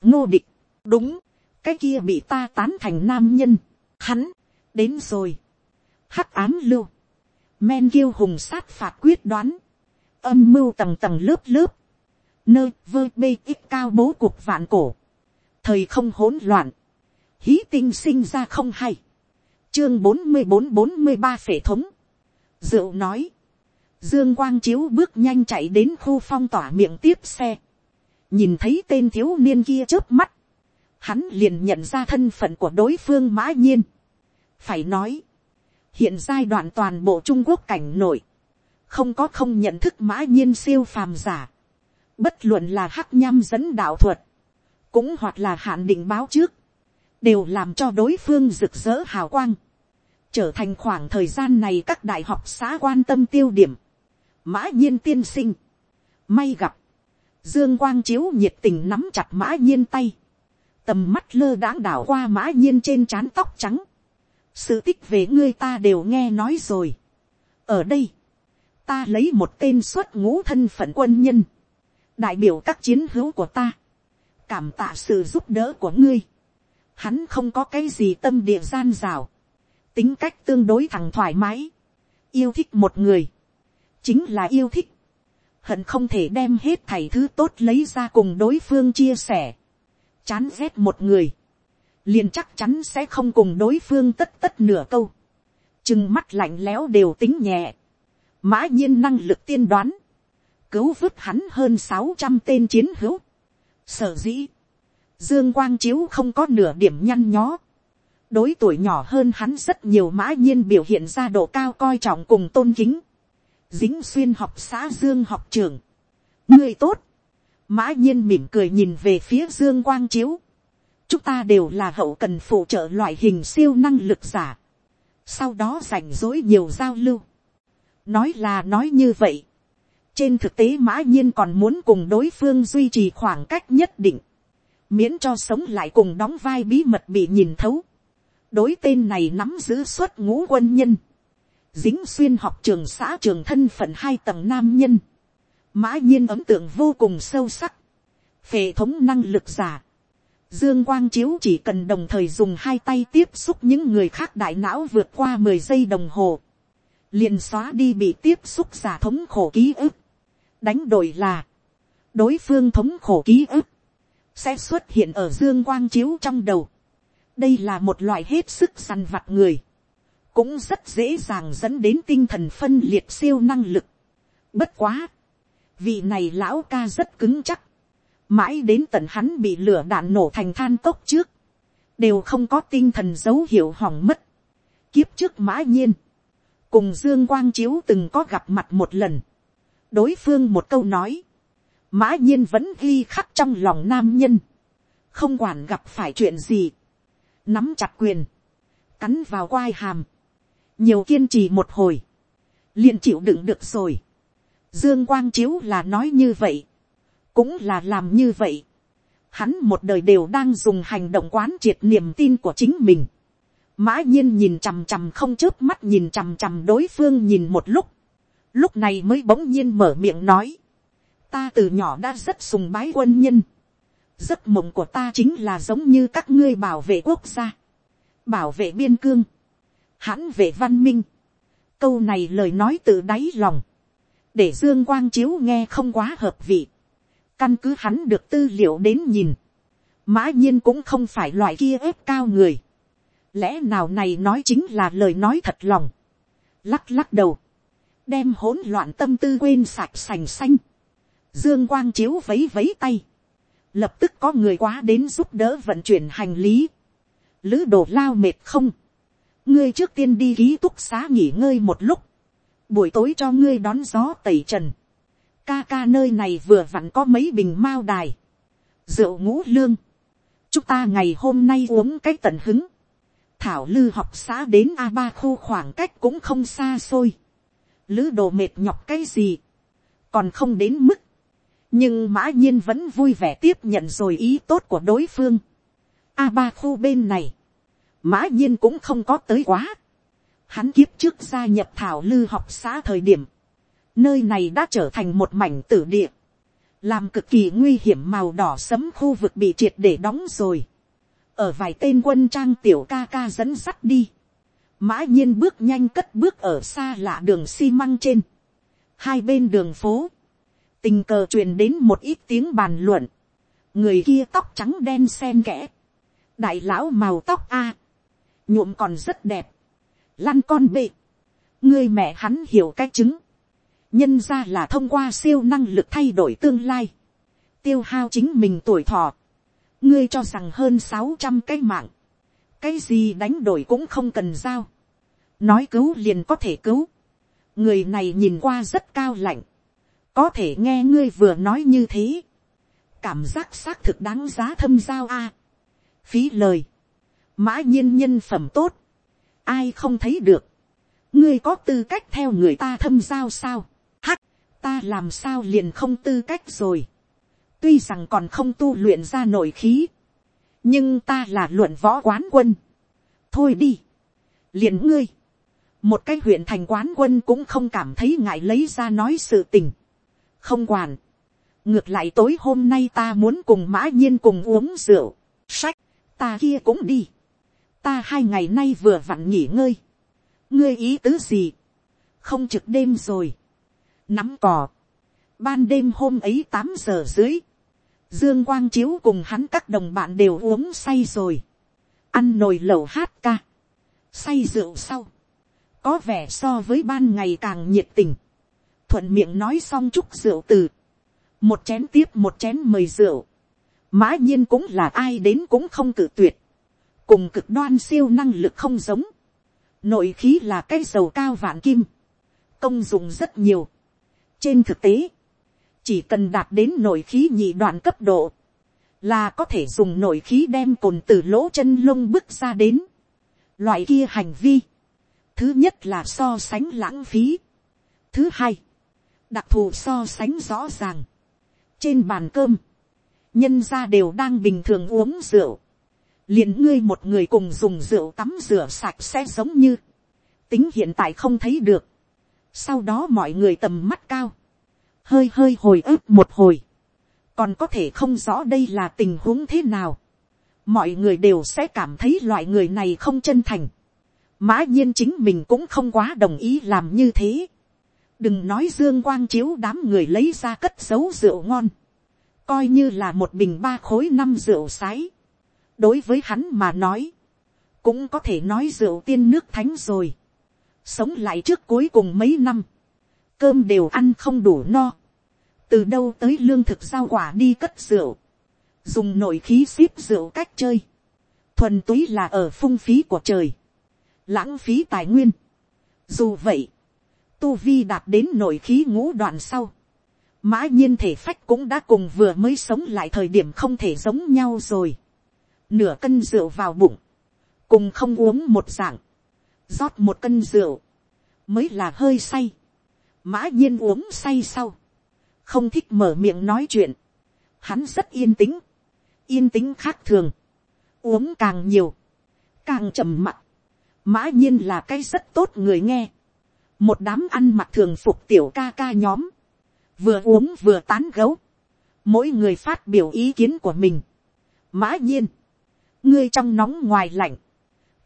ngô địch, đúng, cái kia bị ta tán thành nam nhân, hắn, đến rồi, hắc ám lưu, men kiêu hùng sát phạt quyết đoán, âm mưu tầng tầng lớp lớp, nơi vơ bê ít cao bố cuộc vạn cổ, thời không hỗn loạn, hí tinh sinh ra không hay, chương bốn mươi bốn bốn mươi ba phể thống, rượu nói, dương quang chiếu bước nhanh chạy đến khu phong tỏa miệng tiếp xe, nhìn thấy tên thiếu niên kia trước mắt, hắn liền nhận ra thân phận của đối phương mã nhiên, phải nói, hiện giai đoạn toàn bộ trung quốc cảnh nổi, không có không nhận thức mã nhiên siêu phàm giả, bất luận là hắc nham dẫn đạo thuật, cũng hoặc là hạn định báo trước, đều làm cho đối phương rực rỡ hào quang, trở thành khoảng thời gian này các đại học xã quan tâm tiêu điểm, mã nhiên tiên sinh, may gặp, dương quang chiếu nhiệt tình nắm chặt mã nhiên tay, tầm mắt lơ đãng đảo qua mã nhiên trên trán tóc trắng, sự tích về ngươi ta đều nghe nói rồi. ở đây, ta lấy một tên xuất ngũ thân phận quân nhân, đại biểu các chiến hữu của ta, cảm tạ sự giúp đỡ của ngươi. Hắn không có cái gì tâm địa gian rào, tính cách tương đối thẳng thoải mái, yêu thích một người, chính là yêu thích, hận không thể đem hết thảy thứ tốt lấy ra cùng đối phương chia sẻ. chán ghét một người, liền chắc chắn sẽ không cùng đối phương tất tất nửa câu, chừng mắt lạnh lẽo đều tính nhẹ, mã nhiên năng lực tiên đoán, cứu vớt hắn hơn sáu trăm tên chiến hữu, sở dĩ, dương quang chiếu không có nửa điểm nhăn nhó, đối tuổi nhỏ hơn hắn rất nhiều mã nhiên biểu hiện ra độ cao coi trọng cùng tôn kính, dính xuyên học xã dương học trường, người tốt, mã nhiên mỉm cười nhìn về phía dương quang chiếu, chúng ta đều là hậu cần phụ trợ loại hình siêu năng lực giả, sau đó rảnh rỗi nhiều giao lưu, nói là nói như vậy, trên thực tế mã nhiên còn muốn cùng đối phương duy trì khoảng cách nhất định, miễn cho sống lại cùng đóng vai bí mật bị nhìn thấu, đối tên này nắm giữ suất ngũ quân nhân, dính xuyên học trường xã trường thân phận hai tầng nam nhân, mã nhiên ấn tượng vô cùng sâu sắc, phệ thống năng lực giả, dương quang chiếu chỉ cần đồng thời dùng hai tay tiếp xúc những người khác đại não vượt qua mười giây đồng hồ, liền xóa đi bị tiếp xúc giả thống khổ ký ức, đánh đổi là, đối phương thống khổ ký ức, sẽ xuất hiện ở dương quang chiếu trong đầu. đây là một loại hết sức săn vặt người, cũng rất dễ dàng dẫn đến tinh thần phân liệt siêu năng lực. bất quá, vị này lão ca rất cứng chắc, mãi đến tận hắn bị lửa đạn nổ thành than cốc trước, đều không có tinh thần dấu hiệu hỏng mất. kiếp trước mã nhiên, cùng dương quang chiếu từng có gặp mặt một lần, đối phương một câu nói, mã nhiên vẫn ghi khắc trong lòng nam nhân, không quản gặp phải chuyện gì, nắm chặt quyền, cắn vào quai hàm, nhiều kiên trì một hồi, liền chịu đựng được rồi. Dương Quang Chiếu là nói như vậy, cũng là làm như vậy. Hắn một đời đều đang dùng hành động quán triệt niềm tin của chính mình. Mã nhiên nhìn chằm chằm không chớp mắt nhìn chằm chằm đối phương nhìn một lúc. Lúc này mới bỗng nhiên mở miệng nói. Ta từ nhỏ đã rất sùng bái quân nhân. Giấc mộng của ta chính là giống như các ngươi bảo vệ quốc gia. Bảo vệ biên cương. Hãn vệ văn minh. Câu này lời nói từ đáy lòng. Để Dương Quang Chiếu nghe không quá hợp vị. Căn cứ hắn được tư liệu đến nhìn. Mã nhiên cũng không phải loại kia ép cao người. Lẽ nào này nói chính là lời nói thật lòng. Lắc lắc đầu đem hỗn loạn tâm tư quên sạch sành xanh. Dương Quang chiếu vấy vấy tay. Lập tức có người quá đến giúp đỡ vận chuyển hành lý. Lữ đồ lao mệt không. Ngươi trước tiên đi ký túc xá nghỉ ngơi một lúc. Buổi tối cho ngươi đón gió tẩy trần. Ca ca nơi này vừa vặn có mấy bình mao đài. Rượu ngũ lương. Chúng ta ngày hôm nay uống cái tận hứng. Thảo lư học xã đến a ba khu khoảng cách cũng không xa xôi lữ đồ mệt nhọc cái gì, còn không đến mức, nhưng mã nhiên vẫn vui vẻ tiếp nhận rồi ý tốt của đối phương. a ba khu bên này, mã nhiên cũng không có tới quá. hắn kiếp trước gia nhập thảo lư học xã thời điểm, nơi này đã trở thành một mảnh tử địa, làm cực kỳ nguy hiểm màu đỏ sấm khu vực bị triệt để đóng rồi. ở vài tên quân trang tiểu ca ca dẫn sắt đi. Mã nhiên bước nhanh cất bước ở xa lạ đường xi măng trên, hai bên đường phố, tình cờ truyền đến một ít tiếng bàn luận, người kia tóc trắng đen sen kẽ, đại lão màu tóc a, nhuộm còn rất đẹp, lăn con bệ, người mẹ hắn hiểu cái chứng, nhân ra là thông qua siêu năng lực thay đổi tương lai, tiêu hao chính mình tuổi thọ, ngươi cho rằng hơn sáu trăm cái mạng, cái gì đánh đổi cũng không cần giao, nói cứu liền có thể cứu, người này nhìn qua rất cao lạnh, có thể nghe ngươi vừa nói như thế, cảm giác xác thực đáng giá thâm giao a, phí lời, mã nhiên nhân phẩm tốt, ai không thấy được, ngươi có tư cách theo người ta thâm giao sao, hắc, ta làm sao liền không tư cách rồi, tuy rằng còn không tu luyện ra nội khí, nhưng ta là luận võ quán quân, thôi đi, liền ngươi, một cái huyện thành quán quân cũng không cảm thấy ngại lấy ra nói sự tình, không quản, ngược lại tối hôm nay ta muốn cùng mã nhiên cùng uống rượu, sách, ta kia cũng đi, ta hai ngày nay vừa vặn nghỉ ngơi, ngươi ý tứ gì, không trực đêm rồi, nắm cò, ban đêm hôm ấy tám giờ dưới, Dương Quang Chiếu cùng hắn các đồng bạn đều uống say rồi. Ăn nồi lẩu hát ca. Say rượu sau. Có vẻ so với ban ngày càng nhiệt tình. Thuận miệng nói xong chúc rượu từ. Một chén tiếp một chén mời rượu. Mã nhiên cũng là ai đến cũng không cử tuyệt. Cùng cực đoan siêu năng lực không giống. Nội khí là cái dầu cao vạn kim. Công dụng rất nhiều. Trên thực tế chỉ cần đạt đến nội khí nhị đoạn cấp độ, là có thể dùng nội khí đem cồn từ lỗ chân lông bước ra đến. Loại kia hành vi, thứ nhất là so sánh lãng phí, thứ hai, đặc thù so sánh rõ ràng. trên bàn cơm, nhân gia đều đang bình thường uống rượu, liền ngươi một người cùng dùng rượu tắm rửa sạch sẽ giống như, tính hiện tại không thấy được, sau đó mọi người tầm mắt cao, hơi hơi hồi ức một hồi, còn có thể không rõ đây là tình huống thế nào, mọi người đều sẽ cảm thấy loại người này không chân thành, mã nhiên chính mình cũng không quá đồng ý làm như thế, đừng nói dương quang chiếu đám người lấy ra cất dấu rượu ngon, coi như là một bình ba khối năm rượu sái, đối với hắn mà nói, cũng có thể nói rượu tiên nước thánh rồi, sống lại trước cuối cùng mấy năm, cơm đều ăn không đủ no, từ đâu tới lương thực giao quả đi cất rượu, dùng nội khí ship rượu cách chơi, thuần túy là ở phung phí của trời, lãng phí tài nguyên. Dù vậy, tu vi đạt đến nội khí ngũ đoạn sau, mã nhiên thể phách cũng đã cùng vừa mới sống lại thời điểm không thể giống nhau rồi. Nửa cân rượu vào bụng, cùng không uống một dạng, rót một cân rượu, mới là hơi say. Mã nhiên uống say sau, không thích mở miệng nói chuyện, hắn rất yên tĩnh, yên tĩnh khác thường, uống càng nhiều, càng trầm mặc, mã nhiên là cái rất tốt người nghe, một đám ăn mặc thường phục tiểu ca ca nhóm, vừa uống vừa tán gấu, mỗi người phát biểu ý kiến của mình, mã nhiên, ngươi trong nóng ngoài lạnh,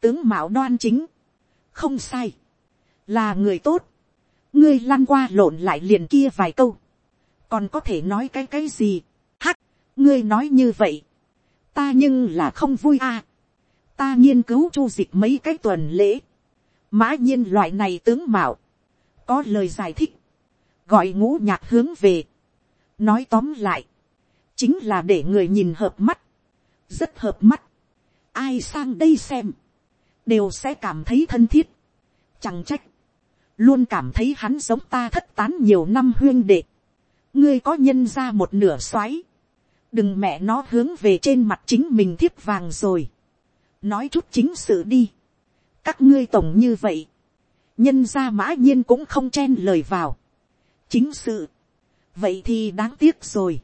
tướng mạo đoan chính, không sai, là người tốt, ngươi lăn qua lộn lại liền kia vài câu, còn có thể nói cái cái gì, hắc, ngươi nói như vậy, ta nhưng là không vui à, ta nghiên cứu chu dịch mấy cái tuần lễ, mã nhiên loại này tướng mạo, có lời giải thích, gọi ngũ nhạc hướng về, nói tóm lại, chính là để người nhìn hợp mắt, rất hợp mắt, ai sang đây xem, đều sẽ cảm thấy thân thiết, chẳng trách, luôn cảm thấy hắn giống ta thất tán nhiều năm huyên đệ, ngươi có nhân ra một nửa xoáy, đừng mẹ nó hướng về trên mặt chính mình thiếp vàng rồi, nói chút chính sự đi, các ngươi tổng như vậy, nhân ra mã nhiên cũng không chen lời vào, chính sự, vậy thì đáng tiếc rồi,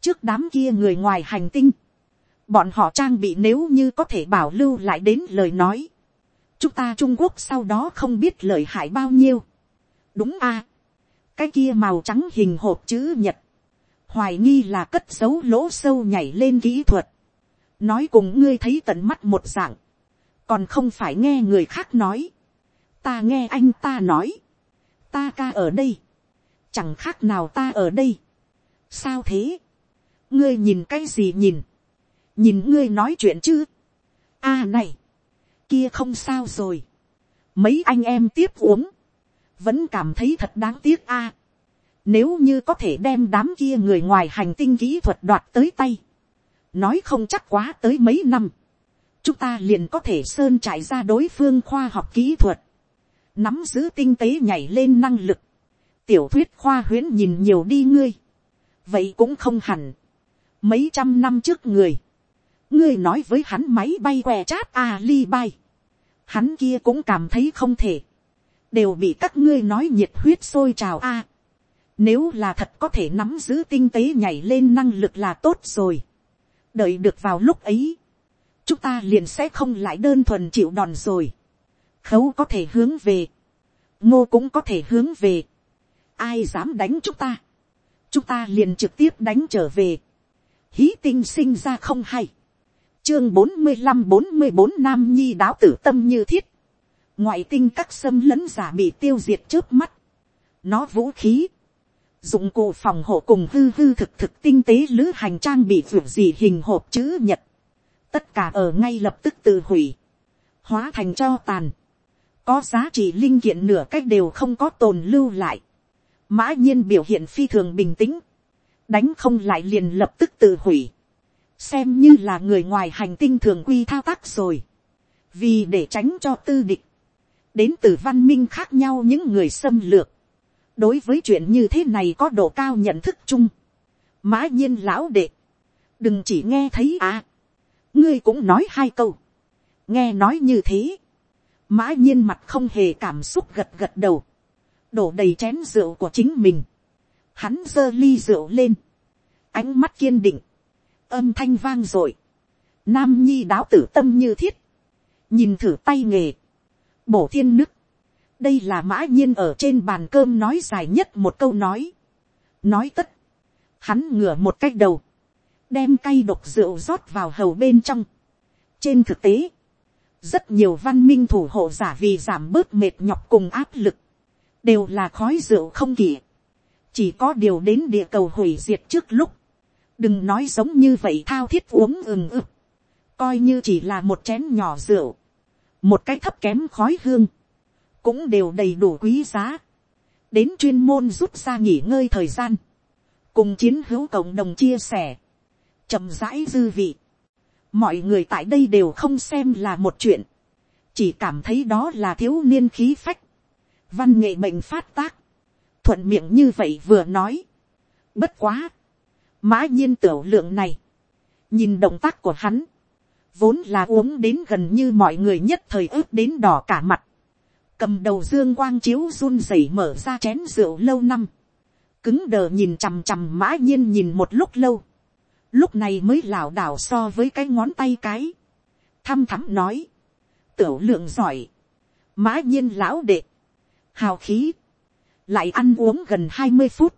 trước đám kia người ngoài hành tinh, bọn họ trang bị nếu như có thể bảo lưu lại đến lời nói, chúng ta trung quốc sau đó không biết lời hại bao nhiêu, đúng a, cái kia màu trắng hình hộp chữ nhật, hoài nghi là cất dấu lỗ sâu nhảy lên kỹ thuật, nói cùng ngươi thấy tận mắt một dạng, còn không phải nghe người khác nói, ta nghe anh ta nói, ta ca ở đây, chẳng khác nào ta ở đây, sao thế, ngươi nhìn cái gì nhìn, nhìn ngươi nói chuyện chứ, a này, kia không sao rồi, mấy anh em tiếp uống, vẫn cảm thấy thật đáng tiếc a. nếu như có thể đem đám kia người ngoài hành tinh kỹ thuật đoạt tới tay, nói không chắc quá tới mấy năm, chúng ta liền có thể sơn trải ra đối phương khoa học kỹ thuật, nắm giữ tinh tế nhảy lên năng lực, tiểu thuyết khoa huyễn nhìn nhiều đi ngươi, vậy cũng không hẳn, mấy trăm năm trước người, ngươi nói với hắn máy bay què chát ali bay, hắn kia cũng cảm thấy không thể, đều bị các ngươi nói nhiệt huyết sôi trào a. nếu là thật có thể nắm giữ tinh tế nhảy lên năng lực là tốt rồi. đợi được vào lúc ấy, chúng ta liền sẽ không lại đơn thuần chịu đòn rồi. khấu có thể hướng về, ngô cũng có thể hướng về. ai dám đánh chúng ta, chúng ta liền trực tiếp đánh trở về. hí tinh sinh ra không hay chương bốn mươi năm bốn mươi bốn nam nhi đáo tử tâm như thiết. Ngoại tinh các xâm lấn giả bị tiêu diệt trước mắt, nó vũ khí, dụng cụ phòng hộ cùng hư hư thực thực tinh tế lữ hành trang bị vượt gì hình hộp chữ nhật, tất cả ở ngay lập tức tự hủy, hóa thành cho tàn, có giá trị linh kiện nửa cách đều không có tồn lưu lại, mã nhiên biểu hiện phi thường bình tĩnh, đánh không lại liền lập tức tự hủy, xem như là người ngoài hành tinh thường quy thao tác rồi, vì để tránh cho tư địch, đến từ văn minh khác nhau những người xâm lược, đối với chuyện như thế này có độ cao nhận thức chung, mã nhiên lão đệ, đừng chỉ nghe thấy à, ngươi cũng nói hai câu, nghe nói như thế, mã nhiên mặt không hề cảm xúc gật gật đầu, đổ đầy chén rượu của chính mình, hắn giơ ly rượu lên, ánh mắt kiên định, âm thanh vang r ộ i nam nhi đáo tử tâm như thiết, nhìn thử tay nghề, bổ thiên nức, đây là mã nhiên ở trên bàn cơm nói dài nhất một câu nói, nói tất, hắn ngửa một cách đầu, đem cay độc rượu rót vào hầu bên trong. trên thực tế, rất nhiều văn minh thủ hộ giả vì giảm bớt mệt nhọc cùng áp lực, đều là khói rượu không kỳ. chỉ có điều đến địa cầu hủy diệt trước lúc, đừng nói giống như vậy thao thiết uống ừng ực, coi như chỉ là một chén nhỏ rượu, một cái thấp kém khói hương, cũng đều đầy đủ quý giá, đến chuyên môn rút ra nghỉ ngơi thời gian, cùng chiến hữu cộng đồng chia sẻ, chậm rãi dư vị, mọi người tại đây đều không xem là một chuyện, chỉ cảm thấy đó là thiếu niên khí phách, văn nghệ mệnh phát tác, thuận miệng như vậy vừa nói, bất quá, mã nhiên tiểu lượng này, nhìn động tác của hắn, vốn là uống đến gần như mọi người nhất thời ướp đến đỏ cả mặt, cầm đầu dương quang chiếu run rẩy mở ra chén rượu lâu năm, cứng đờ nhìn chằm chằm mã nhiên nhìn một lúc lâu, lúc này mới lảo đảo so với cái ngón tay cái, thăm thắm nói, tiểu lượng giỏi, mã nhiên lão đệ, hào khí, lại ăn uống gần hai mươi phút,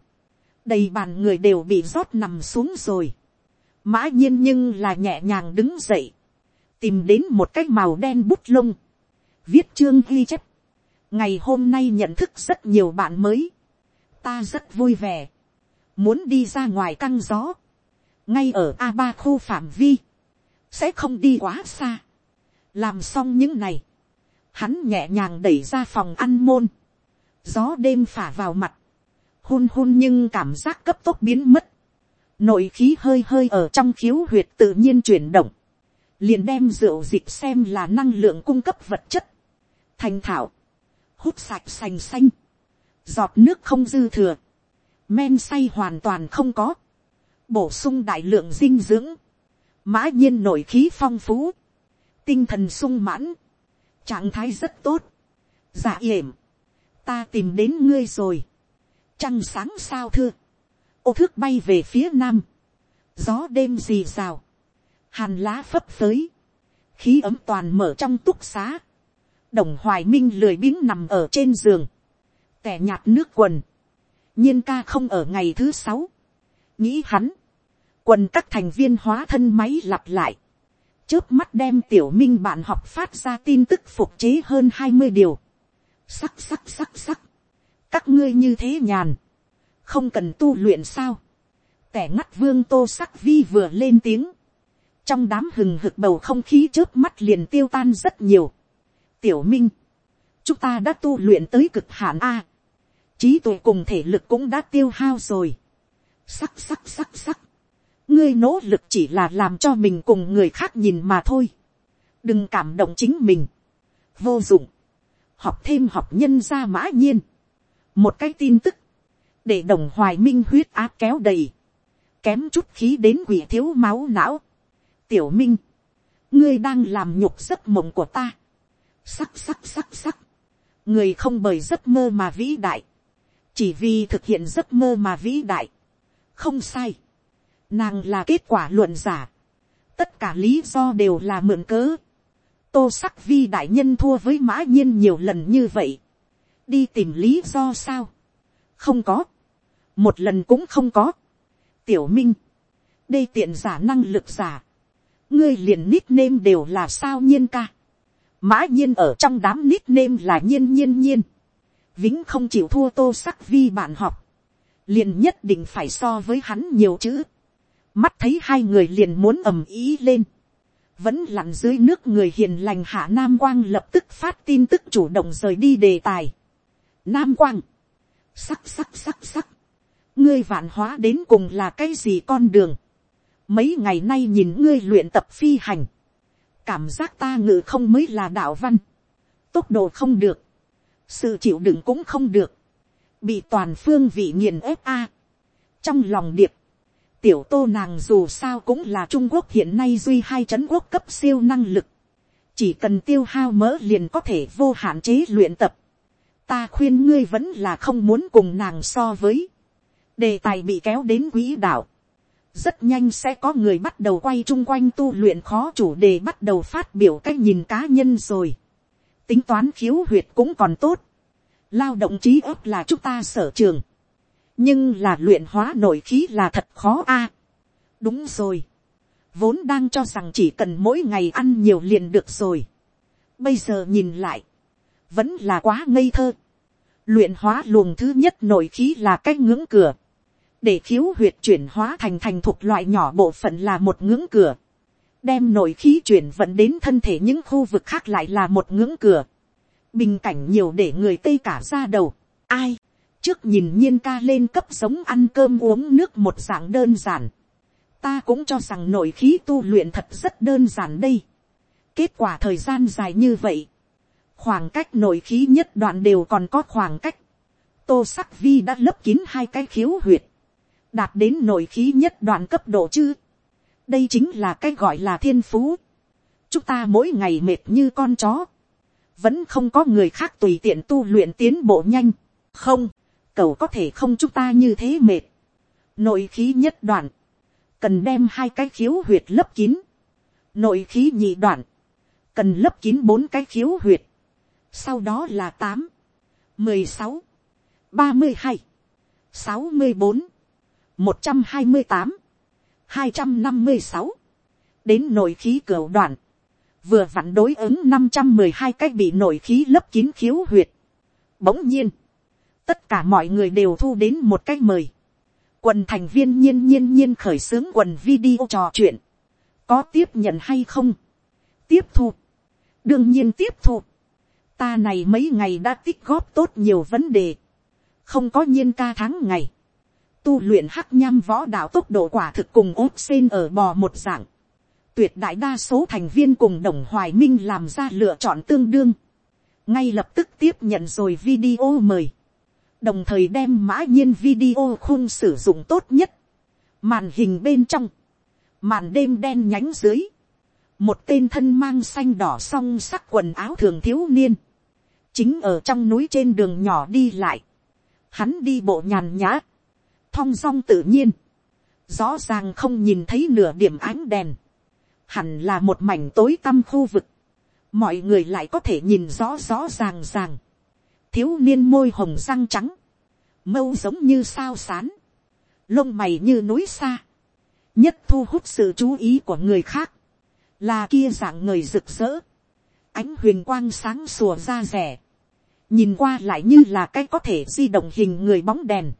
đầy bàn người đều bị rót nằm xuống rồi, mã nhiên nhưng là nhẹ nhàng đứng dậy, tìm đến một cái màu đen bút lông, viết chương ghi chép, ngày hôm nay nhận thức rất nhiều bạn mới, ta rất vui vẻ, muốn đi ra ngoài căng gió, ngay ở a ba khu phạm vi, sẽ không đi quá xa, làm xong những này, hắn nhẹ nhàng đẩy ra phòng ăn môn, gió đêm phả vào mặt, hun hun nhưng cảm giác cấp tốc biến mất, nội khí hơi hơi ở trong khiếu huyệt tự nhiên chuyển động, liền đem rượu dịp xem là năng lượng cung cấp vật chất, thành thảo, hút sạch sành xanh, giọt nước không dư thừa, men say hoàn toàn không có, bổ sung đại lượng dinh dưỡng, mã nhiên nội khí phong phú, tinh thần sung mãn, trạng thái rất tốt, dạ yểm, ta tìm đến ngươi rồi, trăng sáng sao thưa, ô thước bay về phía nam, gió đêm rì rào, hàn lá phấp phới, khí ấm toàn mở trong túc xá, đồng hoài minh lười biếng nằm ở trên giường, tẻ nhạt nước quần, nhiên ca không ở ngày thứ sáu, nghĩ hắn, quần các thành viên hóa thân máy lặp lại, trước mắt đem tiểu minh bạn học phát ra tin tức phục chế hơn hai mươi điều, sắc sắc sắc sắc, các ngươi như thế nhàn, không cần tu luyện sao, tẻ ngắt vương tô sắc vi vừa lên tiếng, trong đám hừng hực bầu không khí trước mắt liền tiêu tan rất nhiều. tiểu minh, chúng ta đã tu luyện tới cực hạn a, trí tuệ cùng thể lực cũng đã tiêu hao rồi. sắc sắc sắc sắc, ngươi nỗ lực chỉ là làm cho mình cùng người khác nhìn mà thôi. đừng cảm động chính mình. vô dụng. học thêm học nhân ra mã nhiên một cái tin tức, để đồng hoài minh huyết áp kéo đầy, kém chút khí đến quỷ thiếu máu não tiểu minh, ngươi đang làm nhục giấc mộng của ta. Sắc sắc sắc sắc, người không bởi giấc mơ mà vĩ đại, chỉ vì thực hiện giấc mơ mà vĩ đại. không sai, nàng là kết quả luận giả, tất cả lý do đều là mượn cớ. tô sắc vi đại nhân thua với mã nhiên nhiều lần như vậy, đi tìm lý do sao, không có, một lần cũng không có. tiểu minh, đây tiện giả năng lực giả, ngươi liền nít nêm đều là sao nhiên ca. mã nhiên ở trong đám nít nêm là nhiên nhiên nhiên. vĩnh không chịu thua tô sắc vi bạn học. liền nhất định phải so với hắn nhiều chữ, mắt thấy hai người liền muốn ầm ý lên, vẫn lặn dưới nước người hiền lành hạ nam quang lập tức phát tin tức chủ động rời đi đề tài. Nam quang, sắc sắc sắc sắc, ngươi vạn hóa đến cùng là cái gì con đường, mấy ngày nay nhìn ngươi luyện tập phi hành, cảm giác ta ngự không mới là đạo văn, tốc độ không được, sự chịu đựng cũng không được, bị toàn phương vị nghiền ép a. trong lòng điệp, tiểu tô nàng dù sao cũng là trung quốc hiện nay duy hai c quốc cấp siêu năng lực, chỉ cần tiêu hao mỡ liền có thể vô hạn chế luyện tập, ta khuyên ngươi vẫn là không muốn cùng nàng so với, đề tài bị kéo đến quỹ đạo, rất nhanh sẽ có người bắt đầu quay chung quanh tu luyện khó chủ đề bắt đầu phát biểu cách nhìn cá nhân rồi. tính toán khiếu huyệt cũng còn tốt. lao động trí óc là chúng ta sở trường. nhưng là luyện hóa nội khí là thật khó a. đúng rồi. vốn đang cho rằng chỉ cần mỗi ngày ăn nhiều liền được rồi. bây giờ nhìn lại, vẫn là quá ngây thơ luyện hóa luồng thứ nhất nội khí là cách ngưỡng cửa. Để khiếu huyệt chuyển hóa thành thành thuộc loại nhỏ bộ phận là một ngưỡng cửa, đem nội khí chuyển vận đến thân thể những khu vực khác lại là một ngưỡng cửa, bình cảnh nhiều để người tây cả ra đầu, ai, trước nhìn nhiên ca lên cấp sống ăn cơm uống nước một dạng đơn giản, ta cũng cho rằng nội khí tu luyện thật rất đơn giản đây, kết quả thời gian dài như vậy, khoảng cách nội khí nhất đoạn đều còn có khoảng cách, tô sắc vi đã lấp kín hai cái khiếu huyệt, đạt đến nội khí nhất đoạn cấp độ chứ. đây chính là cái gọi là thiên phú. chúng ta mỗi ngày mệt như con chó. vẫn không có người khác tùy tiện tu luyện tiến bộ nhanh. không, cậu có thể không chúng ta như thế mệt. nội khí nhất đoạn, cần đem hai cái khiếu huyệt lấp kín. nội khí nhị đoạn, cần lấp kín bốn cái khiếu huyệt sau đó là tám, mười sáu, ba mươi hai, sáu mươi bốn một trăm hai mươi tám, hai trăm năm mươi sáu, đến nội khí cửa đoạn, vừa vặn đối ứng năm trăm mười hai cái bị nội khí lấp kín khiếu huyệt. Bỗng nhiên, tất cả mọi người đều thu đến một cái mời. Quần thành viên nhiên nhiên nhiên khởi xướng quần video trò chuyện. Có tiếp nhận hay không? Tiếp thu. Đương nhiên tiếp thu. Ta này mấy ngày đã tích góp tốt nhiều vấn đề. Không có nhiên ca tháng ngày tu luyện hắc nham võ đạo tốc độ quả thực cùng ốp sen ở bò một dạng. Tuyệt đại đa số thành viên cùng đồng hoài minh làm ra lựa chọn tương đương. Ngay lập tức tiếp nhận rồi video mời. Đồng thời đem mã nhiên video khung sử dụng tốt nhất. Màn hình bên trong. Màn đêm đen nhánh dưới. Một tên thân mang xanh đỏ song sắc quần áo thường thiếu niên. Chính ở trong núi trên đường nhỏ đi lại. Hắn đi bộ nhàn nhã. Thong dong tự nhiên, rõ ràng không nhìn thấy nửa điểm ánh đèn, hẳn là một mảnh tối tăm khu vực, mọi người lại có thể nhìn rõ rõ ràng ràng, thiếu niên môi hồng răng trắng, mâu giống như sao sán, lông mày như núi xa, nhất thu hút sự chú ý của người khác, là kia dạng người rực rỡ, ánh huyền quang sáng sùa ra rẻ, nhìn qua lại như là cái có thể di động hình người bóng đèn,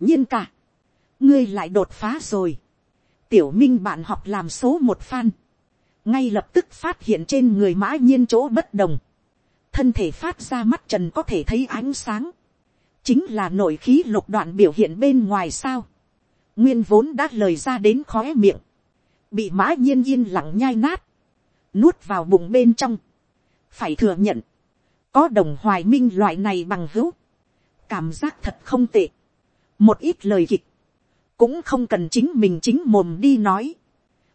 nhiên cả, ngươi lại đột phá rồi. tiểu minh bạn học làm số một fan, ngay lập tức phát hiện trên người mã nhiên chỗ bất đồng, thân thể phát ra mắt trần có thể thấy ánh sáng, chính là nội khí lục đoạn biểu hiện bên ngoài sao, nguyên vốn đã lời ra đến khóe miệng, bị mã nhiên yên lặng nhai nát, nuốt vào bụng bên trong, phải thừa nhận, có đồng hoài minh loại này bằng hữu, cảm giác thật không tệ, một ít lời kịch, cũng không cần chính mình chính mồm đi nói,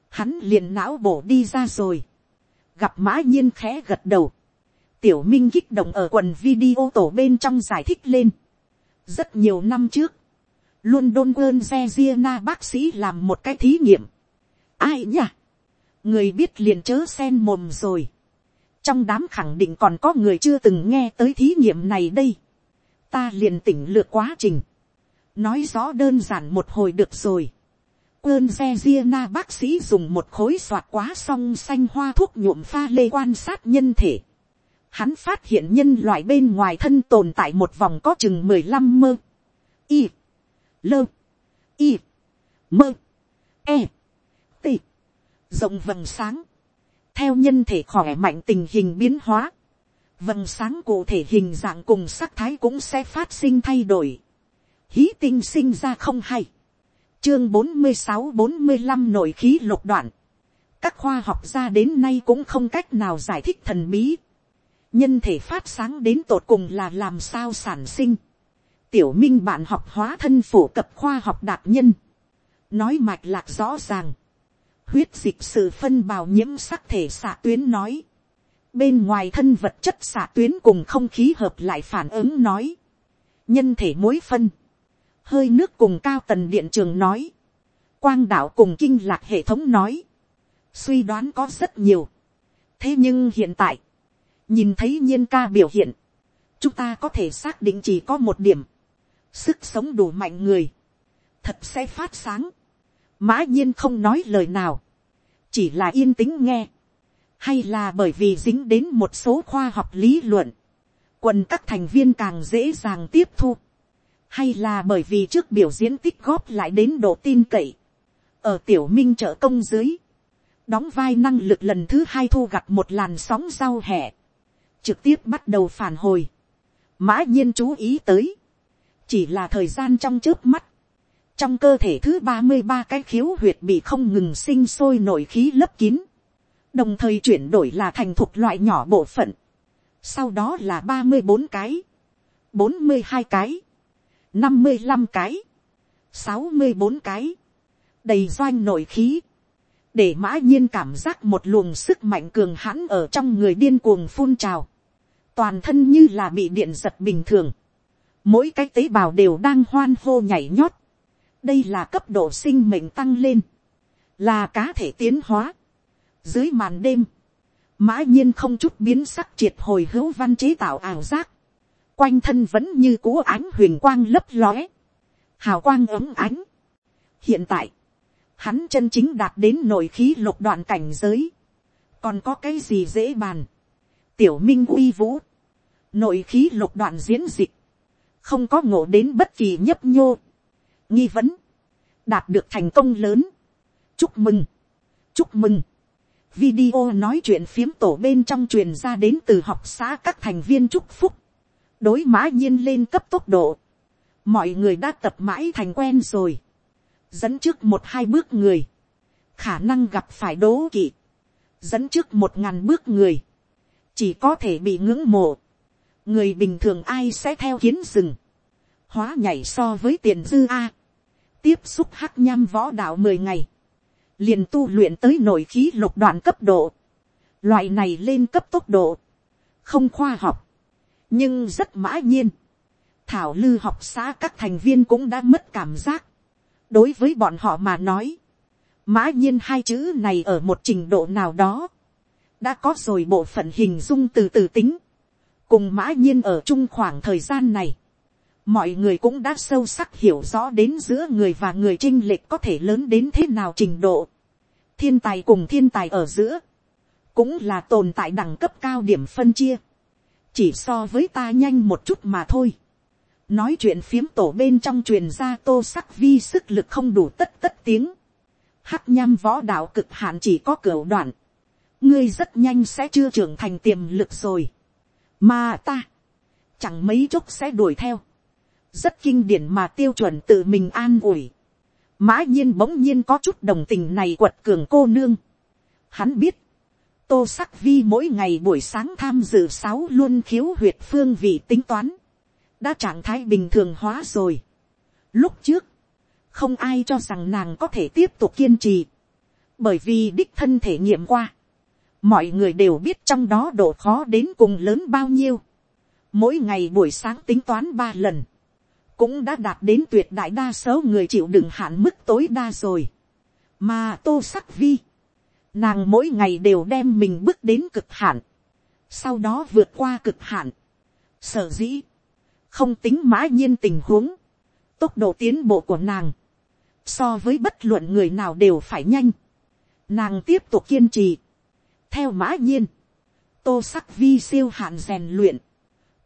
hắn liền não bổ đi ra rồi, gặp mã nhiên khẽ gật đầu, tiểu minh kích động ở quần video tổ bên trong giải thích lên, rất nhiều năm trước, luôn đôn quơn xe Giena bác sĩ làm một cái thí nghiệm. Ai nhỉ? Người biết liền chớ sen mồm rồi. Trong đám khẳng định còn có người chưa từng nghe tới thí nghiệm này đây. Ta liền tỉnh lược quá trình nói rõ đơn giản một hồi được rồi. quân xe Giena bác sĩ dùng một khối soạt quá song xanh hoa thuốc nhuộm pha lê quan sát nhân thể. Hắn phát hiện nhân loại bên ngoài thân tồn tại một vòng có chừng mười lăm mơ. Y. lơ, y, mơ, e, t, rộng vầng sáng, theo nhân thể khỏe mạnh tình hình biến hóa, vầng sáng cụ thể hình dạng cùng sắc thái cũng sẽ phát sinh thay đổi, hí tinh sinh ra không hay, chương bốn mươi sáu bốn mươi năm nội khí lục đoạn, các khoa học gia đến nay cũng không cách nào giải thích thần bí, nhân thể phát sáng đến tột cùng là làm sao sản sinh, tiểu minh bạn học hóa thân phổ cập khoa học đạt nhân, nói mạch lạc rõ ràng, huyết dịch sự phân bào nhiễm sắc thể xạ tuyến nói, bên ngoài thân vật chất xạ tuyến cùng không khí hợp lại phản ứng nói, nhân thể mối phân, hơi nước cùng cao tần điện trường nói, quang đạo cùng kinh lạc hệ thống nói, suy đoán có rất nhiều, thế nhưng hiện tại, nhìn thấy nhiên ca biểu hiện, chúng ta có thể xác định chỉ có một điểm, sức sống đủ mạnh người, thật sẽ phát sáng, mã nhiên không nói lời nào, chỉ là yên tĩnh nghe, hay là bởi vì dính đến một số khoa học lý luận, quần các thành viên càng dễ dàng tiếp thu, hay là bởi vì trước biểu diễn tích góp lại đến độ tin cậy, ở tiểu minh trợ công dưới, đóng vai năng lực lần thứ hai thu gặp một làn sóng rau hẹ, trực tiếp bắt đầu phản hồi, mã nhiên chú ý tới, chỉ là thời gian trong trước mắt, trong cơ thể thứ ba mươi ba cái khiếu huyệt bị không ngừng sinh sôi nổi khí lấp kín, đồng thời chuyển đổi là thành thuộc loại nhỏ bộ phận, sau đó là ba mươi bốn cái, bốn mươi hai cái, năm mươi năm cái, sáu mươi bốn cái, đầy doanh nội khí, để mã nhiên cảm giác một luồng sức mạnh cường hãn ở trong người điên cuồng phun trào, toàn thân như là bị điện giật bình thường, mỗi cái tế bào đều đang hoan hô nhảy nhót, đây là cấp độ sinh mệnh tăng lên, là cá thể tiến hóa. Dưới màn đêm, mã nhiên không chút biến sắc triệt hồi hữu văn chế tạo ảo giác, quanh thân vẫn như cú ánh huyền quang lấp lóe, hào quang ấm ánh. hiện tại, hắn chân chính đạt đến nội khí lục đoạn cảnh giới, còn có cái gì dễ bàn, tiểu minh uy vũ, nội khí lục đoạn diễn dịch, không có ngộ đến bất kỳ nhấp nhô, nghi vấn, đạt được thành công lớn. chúc mừng, chúc mừng. video nói chuyện phiếm tổ bên trong truyền ra đến từ học xã các thành viên chúc phúc, đối mã nhiên lên cấp tốc độ, mọi người đã tập mãi thành quen rồi, dẫn trước một hai bước người, khả năng gặp phải đố kỵ, dẫn trước một ngàn bước người, chỉ có thể bị ngưỡng mộ, người bình thường ai sẽ theo kiến rừng, hóa nhảy so với tiền dư a, tiếp xúc hắc nham võ đạo mười ngày, liền tu luyện tới nội khí lục đoạn cấp độ, loại này lên cấp tốc độ, không khoa học, nhưng rất mã nhiên, thảo lư học xã các thành viên cũng đã mất cảm giác, đối với bọn họ mà nói, mã nhiên hai chữ này ở một trình độ nào đó, đã có rồi bộ phận hình dung từ từ tính, cùng mã nhiên ở chung khoảng thời gian này, mọi người cũng đã sâu sắc hiểu rõ đến giữa người và người trinh lệch có thể lớn đến thế nào trình độ. thiên tài cùng thiên tài ở giữa, cũng là tồn tại đẳng cấp cao điểm phân chia, chỉ so với ta nhanh một chút mà thôi. nói chuyện phiếm tổ bên trong truyền ra tô sắc vi sức lực không đủ tất tất tiếng. hắc nham võ đạo cực hạn chỉ có cửa đoạn. ngươi rất nhanh sẽ chưa trưởng thành tiềm lực rồi. mà ta, chẳng mấy chốc sẽ đuổi theo rất kinh điển mà tiêu chuẩn tự mình an ủi. mã nhiên bỗng nhiên có chút đồng tình này quật cường cô nương. hắn biết, tô sắc vi mỗi ngày buổi sáng tham dự sáu luôn khiếu huyệt phương vị tính toán, đã trạng thái bình thường hóa rồi. lúc trước, không ai cho rằng nàng có thể tiếp tục kiên trì, bởi vì đích thân thể nghiệm qua, mọi người đều biết trong đó độ khó đến cùng lớn bao nhiêu. mỗi ngày buổi sáng tính toán ba lần, cũng đã đạt đến tuyệt đại đa số người chịu đựng hạn mức tối đa rồi. mà tô sắc vi, nàng mỗi ngày đều đem mình bước đến cực hạn, sau đó vượt qua cực hạn. sở dĩ, không tính mã nhiên tình huống, tốc độ tiến bộ của nàng, so với bất luận người nào đều phải nhanh. Nàng tiếp tục kiên trì. theo mã nhiên, tô sắc vi siêu hạn rèn luyện,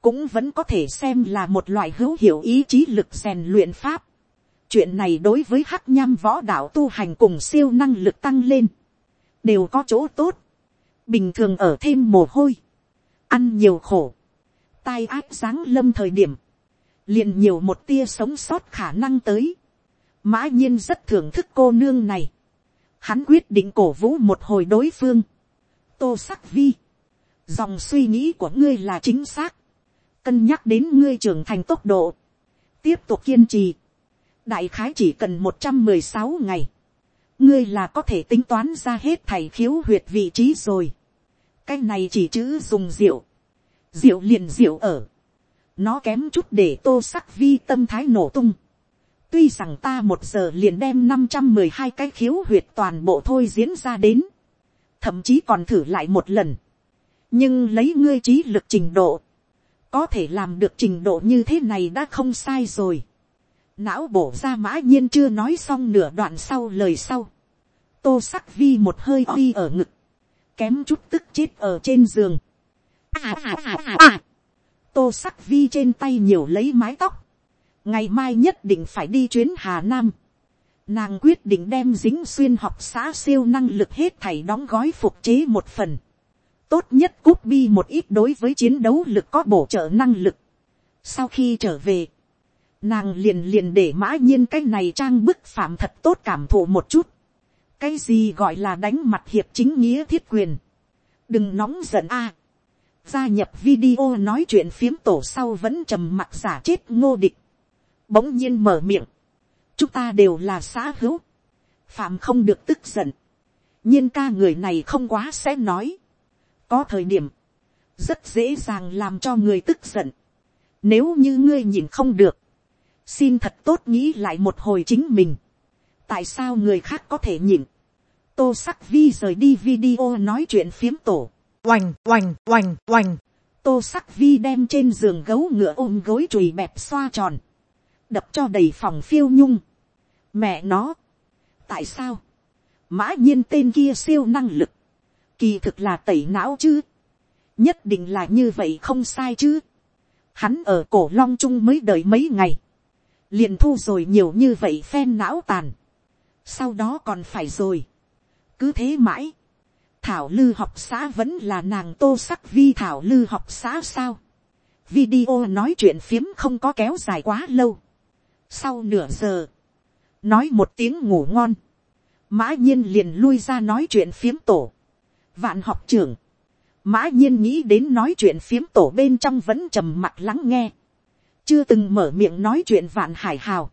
cũng vẫn có thể xem là một loại hữu hiệu ý chí lực rèn luyện pháp. chuyện này đối với hắc nham võ đạo tu hành cùng siêu năng lực tăng lên, đều có chỗ tốt, bình thường ở thêm mồ hôi, ăn nhiều khổ, tai ác sáng lâm thời điểm, liền nhiều một tia sống sót khả năng tới, mã nhiên rất thưởng thức cô nương này, hắn quyết định cổ vũ một hồi đối phương, tô sắc vi, dòng suy nghĩ của ngươi là chính xác, cân nhắc đến ngươi trưởng thành tốc độ, tiếp tục kiên trì, đại khái chỉ cần một trăm mười sáu ngày, ngươi là có thể tính toán ra hết thầy khiếu huyệt vị trí rồi. cái này chỉ chữ dùng rượu, rượu liền rượu ở, nó kém chút để tô sắc vi tâm thái nổ tung. tuy rằng ta một giờ liền đem năm trăm mười hai cái khiếu huyệt toàn bộ thôi diễn ra đến, thậm chí còn thử lại một lần, nhưng lấy ngươi trí lực trình độ, có thể làm được trình độ như thế này đã không sai rồi. Não bổ ra mã nhiên chưa nói xong nửa đoạn sau lời sau. Tô sắc vi một hơi uy ở ngực. Kém chút tức chết ở trên giường. À, à, à, à, à. Tô sắc vi trên tay nhiều lấy mái tóc. Ngày mai nhất định phải đi chuyến Hà Nam. Nàng quyết định đem dính xuyên học xã siêu năng lực hết thảy đóng gói phục chế một phần. Tốt nhất cúp bi một ít đối với chiến đấu lực có bổ trợ năng lực. Sau khi trở về, nàng liền liền để mã nhiên cái này trang bức phạm thật tốt cảm thụ một chút. cái gì gọi là đánh mặt hiệp chính nghĩa thiết quyền. đừng nóng giận a. gia nhập video nói chuyện phiếm tổ sau vẫn trầm mặc giả chết ngô địch. bỗng nhiên mở miệng. chúng ta đều là xã hữu. phạm không được tức giận. nhiên ca người này không quá sẽ nói có thời điểm, rất dễ dàng làm cho người tức giận. nếu như ngươi nhìn không được, xin thật tốt nghĩ lại một hồi chính mình, tại sao người khác có thể nhìn? Tô sắc vi rời đi video nói chuyện phiếm tổ, oành oành oành oành, tô sắc vi đem trên giường gấu ngựa ôm gối chùi bẹp xoa tròn, đập cho đầy phòng phiêu nhung, mẹ nó, tại sao, mã nhiên tên kia siêu năng lực, kỳ thực là tẩy não chứ, nhất định là như vậy không sai chứ, hắn ở cổ long trung mới đợi mấy ngày, liền thu rồi nhiều như vậy phen não tàn, sau đó còn phải rồi, cứ thế mãi, thảo lư học xã vẫn là nàng tô sắc vi thảo lư học xã sao, video nói chuyện phiếm không có kéo dài quá lâu, sau nửa giờ, nói một tiếng ngủ ngon, mã nhiên liền lui ra nói chuyện phiếm tổ, vạn học trưởng, mã nhiên nghĩ đến nói chuyện phiếm tổ bên trong vẫn trầm mặt lắng nghe, chưa từng mở miệng nói chuyện vạn hải hào,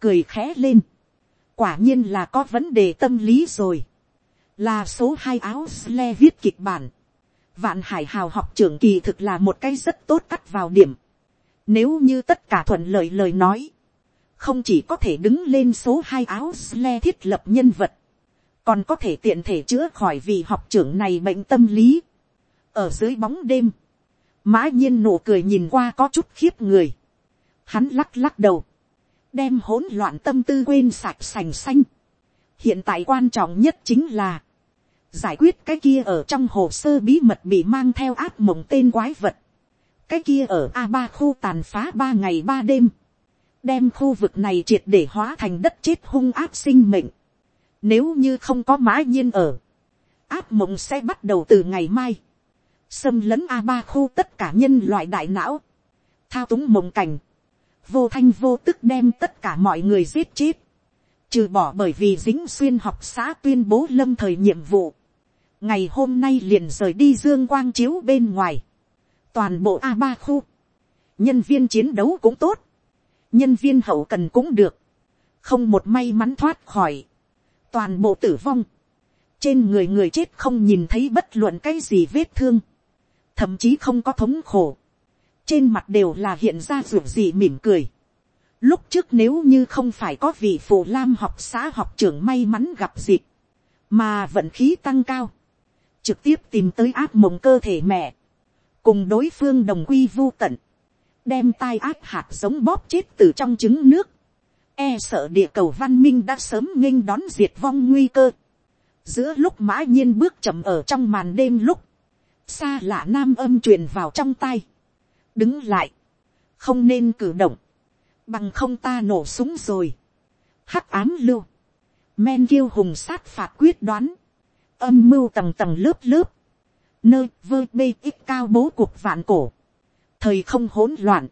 cười khẽ lên, quả nhiên là có vấn đề tâm lý rồi, là số hai áo sle viết kịch bản, vạn hải hào học trưởng kỳ thực là một cái rất tốt cắt vào điểm, nếu như tất cả thuận lợi lời nói, không chỉ có thể đứng lên số hai áo sle thiết lập nhân vật, còn có thể tiện thể chữa khỏi vì học trưởng này bệnh tâm lý. ở dưới bóng đêm, mã nhiên nụ cười nhìn qua có chút khiếp người. hắn lắc lắc đầu, đem hỗn loạn tâm tư quên sạch sành xanh. hiện tại quan trọng nhất chính là, giải quyết cái kia ở trong hồ sơ bí mật bị mang theo áp mộng tên quái vật. cái kia ở a ba khu tàn phá ba ngày ba đêm. đem khu vực này triệt để hóa thành đất chết hung áp sinh mệnh nếu như không có mã nhiên ở, áp mộng sẽ bắt đầu từ ngày mai. Xâm lấn a ba khu tất cả nhân loại đại não, thao túng mộng cảnh, vô thanh vô tức đem tất cả mọi người giết chết, trừ bỏ bởi vì dính xuyên học xã tuyên bố lâm thời nhiệm vụ, ngày hôm nay liền rời đi dương quang chiếu bên ngoài, toàn bộ a ba khu, nhân viên chiến đấu cũng tốt, nhân viên hậu cần cũng được, không một may mắn thoát khỏi, toàn bộ tử vong, trên người người chết không nhìn thấy bất luận cái gì vết thương, thậm chí không có thống khổ, trên mặt đều là hiện ra ruột gì mỉm cười. Lúc trước nếu như không phải có vị phù lam học xã học trưởng may mắn gặp dịp, mà vận khí tăng cao, trực tiếp tìm tới áp mộng cơ thể mẹ, cùng đối phương đồng quy vô tận, đem tai áp hạt giống bóp chết từ trong trứng nước, e sợ địa cầu văn minh đã sớm nghênh đón diệt vong nguy cơ. giữa lúc mã nhiên bước chậm ở trong màn đêm lúc, xa lạ nam âm truyền vào trong tay, đứng lại, không nên cử động, bằng không ta nổ súng rồi, hắc ám lưu, men kiêu hùng sát phạt quyết đoán, âm mưu tầng tầng lớp lớp, nơi vơ bê ít cao bố cuộc vạn cổ, thời không hỗn loạn,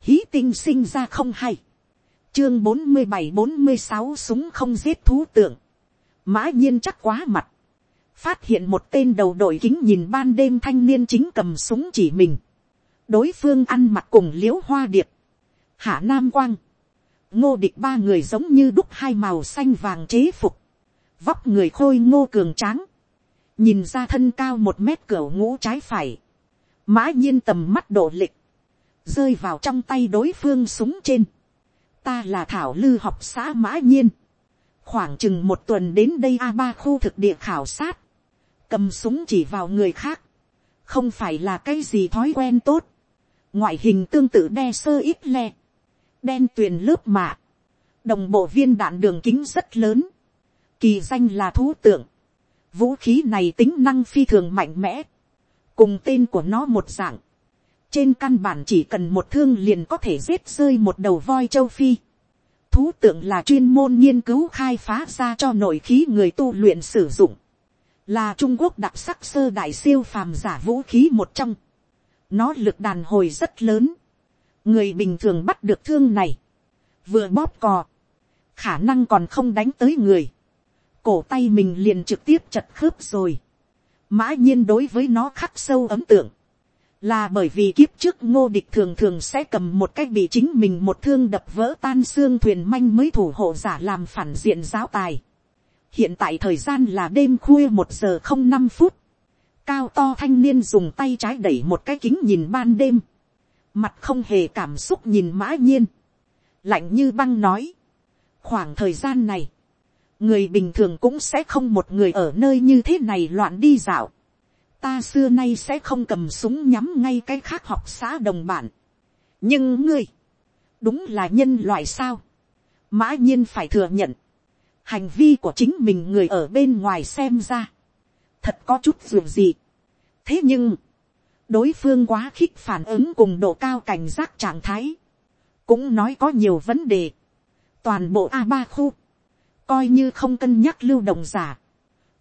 hí tinh sinh ra không hay, chương bốn mươi bảy bốn mươi sáu súng không giết thú tượng, mã nhiên chắc quá mặt, phát hiện một tên đầu đội kính nhìn ban đêm thanh niên chính cầm súng chỉ mình, đối phương ăn mặc cùng l i ễ u hoa điệp, hạ nam quang, ngô địch ba người giống như đúc hai màu xanh vàng chế phục, vóc người khôi ngô cường tráng, nhìn ra thân cao một mét cửa ngũ trái phải, mã nhiên tầm mắt độ lịch, rơi vào trong tay đối phương súng trên, ta là thảo lư học xã mã nhiên, khoảng chừng một tuần đến đây a ba khu thực địa khảo sát, cầm súng chỉ vào người khác, không phải là cái gì thói quen tốt, ngoại hình tương tự đe sơ ít le, đen tuyền lớp mạ, đồng bộ viên đạn đường kính rất lớn, kỳ danh là thú tượng, vũ khí này tính năng phi thường mạnh mẽ, cùng tên của nó một dạng, trên căn bản chỉ cần một thương liền có thể giết rơi một đầu voi châu phi. Thú tượng là chuyên môn nghiên cứu khai phá ra cho nội khí người tu luyện sử dụng là trung quốc đặc sắc sơ đại siêu phàm giả vũ khí một trong. nó lực đàn hồi rất lớn. người bình thường bắt được thương này, vừa bóp cò, khả năng còn không đánh tới người. cổ tay mình liền trực tiếp chật khớp rồi. mã nhiên đối với nó khắc sâu ấm tượng là bởi vì kiếp trước ngô địch thường thường sẽ cầm một cách bị chính mình một thương đập vỡ tan xương thuyền manh mới thủ hộ giả làm phản diện giáo tài. Hiện tại thời gian là đêm khuya một giờ không năm phút, cao to thanh niên dùng tay trái đẩy một cái kính nhìn ban đêm, mặt không hề cảm xúc nhìn mã nhiên, lạnh như băng nói, khoảng thời gian này, người bình thường cũng sẽ không một người ở nơi như thế này loạn đi dạo, ta xưa nay sẽ không cầm súng nhắm ngay cái khác học xã đồng bạn. nhưng ngươi, đúng là nhân loại sao, mã nhiên phải thừa nhận, hành vi của chính mình người ở bên ngoài xem ra, thật có chút dù gì. thế nhưng, đối phương quá khích phản ứng cùng độ cao cảnh giác trạng thái, cũng nói có nhiều vấn đề. toàn bộ a ba khu, coi như không cân nhắc lưu động giả,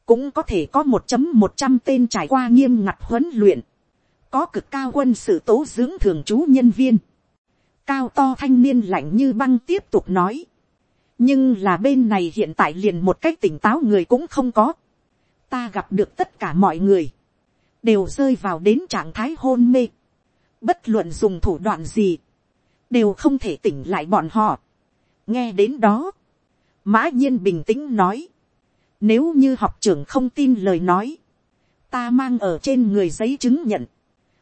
cũng có thể có một chấm một trăm tên trải qua nghiêm ngặt huấn luyện, có cực cao quân sự tố dưỡng thường trú nhân viên, cao to thanh niên lạnh như băng tiếp tục nói, nhưng là bên này hiện tại liền một cách tỉnh táo người cũng không có. ta gặp được tất cả mọi người, đều rơi vào đến trạng thái hôn mê, bất luận dùng thủ đoạn gì, đều không thể tỉnh lại bọn họ. nghe đến đó, mã nhiên bình tĩnh nói, nếu như học trưởng không tin lời nói, ta mang ở trên người giấy chứng nhận,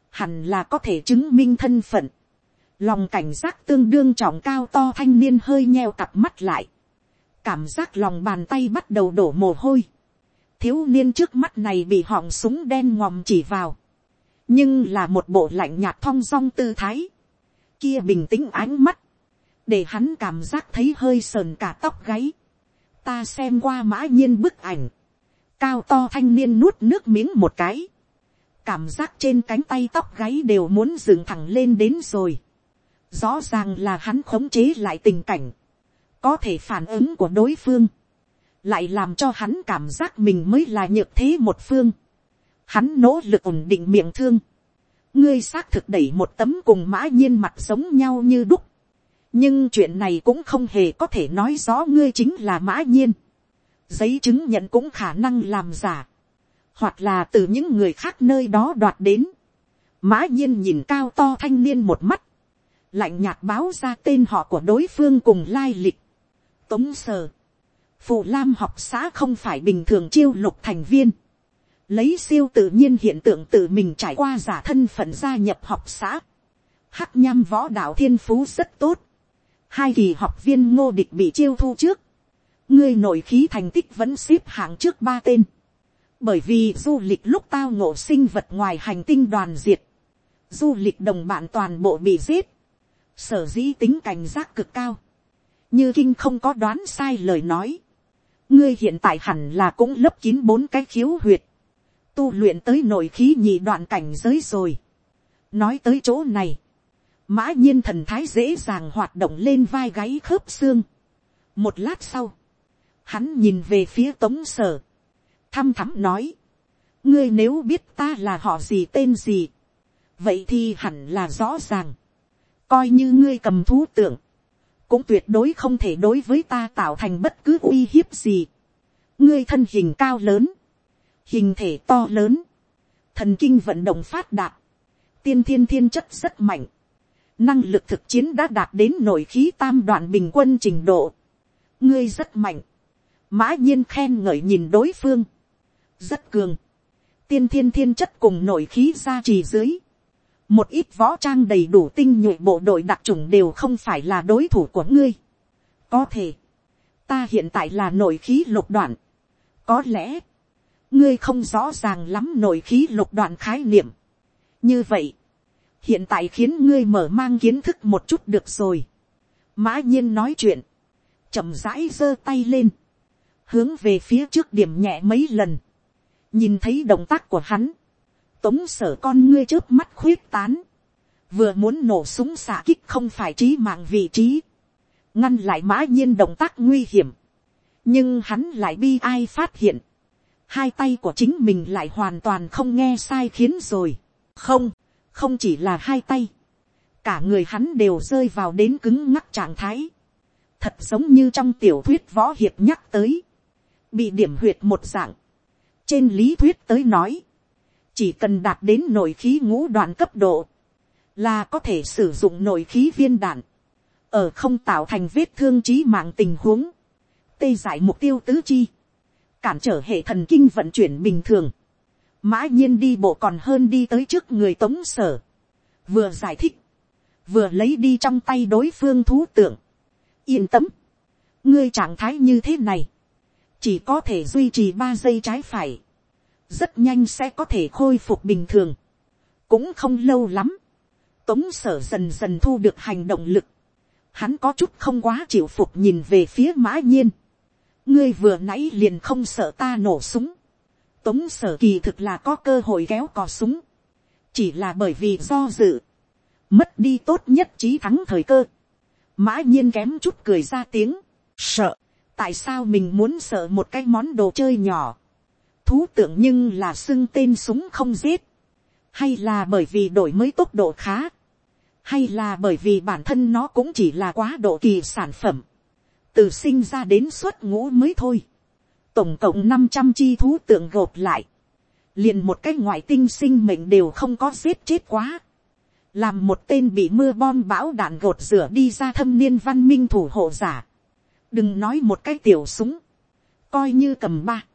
hẳn là có thể chứng minh thân phận. Lòng cảnh giác tương đương trọng cao to thanh niên hơi nheo cặp mắt lại, cảm giác lòng bàn tay bắt đầu đổ mồ hôi, thiếu niên trước mắt này bị họng súng đen ngòm chỉ vào, nhưng là một bộ lạnh nhạt thong dong tư thái, kia bình tĩnh ánh mắt, để hắn cảm giác thấy hơi sờn cả tóc gáy, ta xem qua mã nhiên bức ảnh, cao to thanh niên nuốt nước miếng một cái, cảm giác trên cánh tay tóc gáy đều muốn dựng thẳng lên đến rồi. Rõ ràng là hắn khống chế lại tình cảnh, có thể phản ứng của đối phương, lại làm cho hắn cảm giác mình mới là nhược thế một phương. Hắn nỗ lực ổn định miệng thương, ngươi xác thực đẩy một tấm cùng mã nhiên mặt giống nhau như đúc nhưng chuyện này cũng không hề có thể nói rõ ngươi chính là mã nhiên. giấy chứng nhận cũng khả năng làm giả, hoặc là từ những người khác nơi đó đoạt đến. mã nhiên nhìn cao to thanh niên một mắt, lạnh nhạt báo ra tên họ của đối phương cùng lai lịch. Tống sờ, phụ lam học xã không phải bình thường chiêu lục thành viên. Lấy siêu tự nhiên hiện tượng tự mình trải qua giả thân phận gia nhập học xã. Hắc nham võ đạo thiên phú rất tốt. Hai kỳ học viên ngô địch bị chiêu thu trước. Ngươi nội khí thành tích vẫn xếp hạng trước ba tên. Bởi vì du lịch lúc tao ngộ sinh vật ngoài hành tinh đoàn diệt. Du lịch đồng bạn toàn bộ bị giết sở dĩ tính cảnh giác cực cao, như kinh không có đoán sai lời nói, ngươi hiện tại hẳn là cũng lấp kín bốn cái khiếu huyệt, tu luyện tới nội khí nhị đoạn cảnh giới rồi. nói tới chỗ này, mã nhiên thần thái dễ dàng hoạt động lên vai gáy khớp xương, một lát sau, hắn nhìn về phía tống sở, thăm thắm nói, ngươi nếu biết ta là họ gì tên gì, vậy thì hẳn là rõ ràng, coi như ngươi cầm thú tượng, cũng tuyệt đối không thể đối với ta tạo thành bất cứ uy hiếp gì. ngươi thân hình cao lớn, hình thể to lớn, thần kinh vận động phát đạt, tiên thiên thiên chất rất mạnh, năng lực thực chiến đã đạt đến nội khí tam đoạn bình quân trình độ. ngươi rất mạnh, mã nhiên khen ngợi nhìn đối phương, rất cường, tiên thiên thiên chất cùng nội khí gia trì dưới, một ít võ trang đầy đủ tinh nhuệ bộ đội đặc trùng đều không phải là đối thủ của ngươi. có thể, ta hiện tại là nội khí lục đoạn, có lẽ, ngươi không rõ ràng lắm nội khí lục đoạn khái niệm. như vậy, hiện tại khiến ngươi mở mang kiến thức một chút được rồi. mã nhiên nói chuyện, chậm rãi giơ tay lên, hướng về phía trước điểm nhẹ mấy lần, nhìn thấy động tác của hắn, tống sở con ngươi trước mắt khuyết tán, vừa muốn nổ súng xả kích không phải trí mạng vị trí, ngăn lại mã nhiên động tác nguy hiểm, nhưng hắn lại bi ai phát hiện, hai tay của chính mình lại hoàn toàn không nghe sai khiến rồi, không, không chỉ là hai tay, cả người hắn đều rơi vào đến cứng ngắc trạng thái, thật giống như trong tiểu thuyết võ hiệp nhắc tới, bị điểm huyệt một dạng, trên lý thuyết tới nói, chỉ cần đạt đến nội khí ngũ đoạn cấp độ, là có thể sử dụng nội khí viên đạn, ở không tạo thành vết thương trí mạng tình huống, tê giải mục tiêu tứ chi, cản trở hệ thần kinh vận chuyển bình thường, mã nhiên đi bộ còn hơn đi tới trước người tống sở, vừa giải thích, vừa lấy đi trong tay đối phương thú tượng, yên tâm, ngươi trạng thái như thế này, chỉ có thể duy trì ba giây trái phải, rất nhanh sẽ có thể khôi phục bình thường, cũng không lâu lắm, tống sở dần dần thu được hành động lực, hắn có chút không quá chịu phục nhìn về phía mã nhiên, ngươi vừa nãy liền không sợ ta nổ súng, tống sở kỳ thực là có cơ hội kéo cò súng, chỉ là bởi vì do dự, mất đi tốt nhất trí thắng thời cơ, mã nhiên kém chút cười ra tiếng, sợ, tại sao mình muốn sợ một cái món đồ chơi nhỏ, thú tượng nhưng là xưng tên súng không giết, hay là bởi vì đổi mới tốc độ khá, hay là bởi vì bản thân nó cũng chỉ là quá độ kỳ sản phẩm, từ sinh ra đến xuất ngũ mới thôi, tổng cộng năm trăm chi thú tượng gộp lại, liền một cái ngoại tinh sinh mệnh đều không có giết chết quá, làm một tên bị mưa bom bão đạn gột rửa đi ra thâm niên văn minh thủ hộ giả, đừng nói một cái tiểu súng, coi như cầm ba,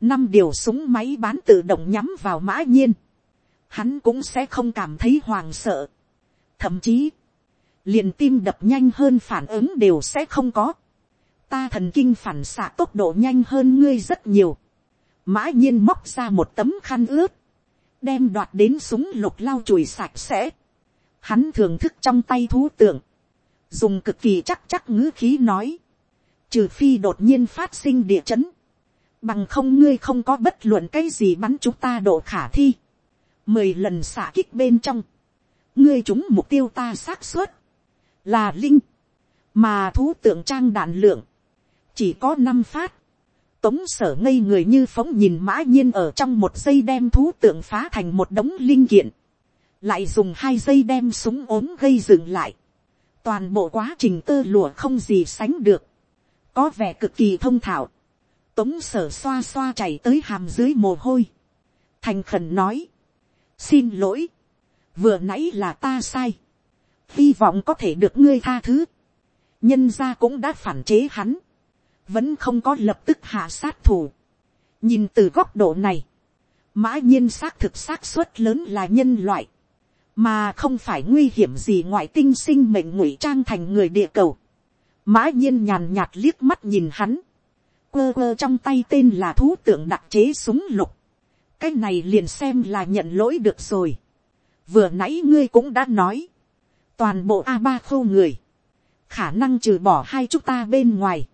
năm điều súng máy bán tự động nhắm vào mã nhiên, hắn cũng sẽ không cảm thấy hoàng sợ. Thậm chí, liền tim đập nhanh hơn phản ứng đều sẽ không có. Ta thần kinh phản xạ tốc độ nhanh hơn ngươi rất nhiều. Mã nhiên móc ra một tấm khăn ướt, đem đoạt đến súng lục lau chùi sạch sẽ. Hắn thưởng thức trong tay thú tượng, dùng cực kỳ chắc chắc ngữ khí nói, trừ phi đột nhiên phát sinh địa chấn, bằng không ngươi không có bất luận cái gì bắn chúng ta độ khả thi, mười lần xả kích bên trong, ngươi chúng mục tiêu ta xác suất, là linh, mà thú tượng trang đạn lượng, chỉ có năm phát, tống sở ngây người như phóng nhìn mã nhiên ở trong một giây đem thú tượng phá thành một đống linh kiện, lại dùng hai giây đem súng ốm gây dựng lại, toàn bộ quá trình tơ lụa không gì sánh được, có vẻ cực kỳ thông thạo, Tống sở xoa xoa chảy tới hàm dưới mồ hôi. Thành khẩn nói. Xin lỗi. Vừa nãy là ta sai. Hy vọng có thể được ngươi tha thứ. Nhân gia cũng đã phản chế hắn. Vẫn không có lập tức hạ sát thủ. Nhìn từ góc độ này. Mã nhiên xác thực xác suất lớn là nhân loại. Mà không phải nguy hiểm gì ngoại tinh sinh mệnh ngụy trang thành người địa cầu. Mã nhiên nhàn nhạt liếc mắt nhìn hắn quơ quơ trong tay tên là thú tượng đặc chế súng lục. cái này liền xem là nhận lỗi được rồi. vừa nãy ngươi cũng đã nói. toàn bộ a ba khâu người. khả năng trừ bỏ hai chúng ta bên ngoài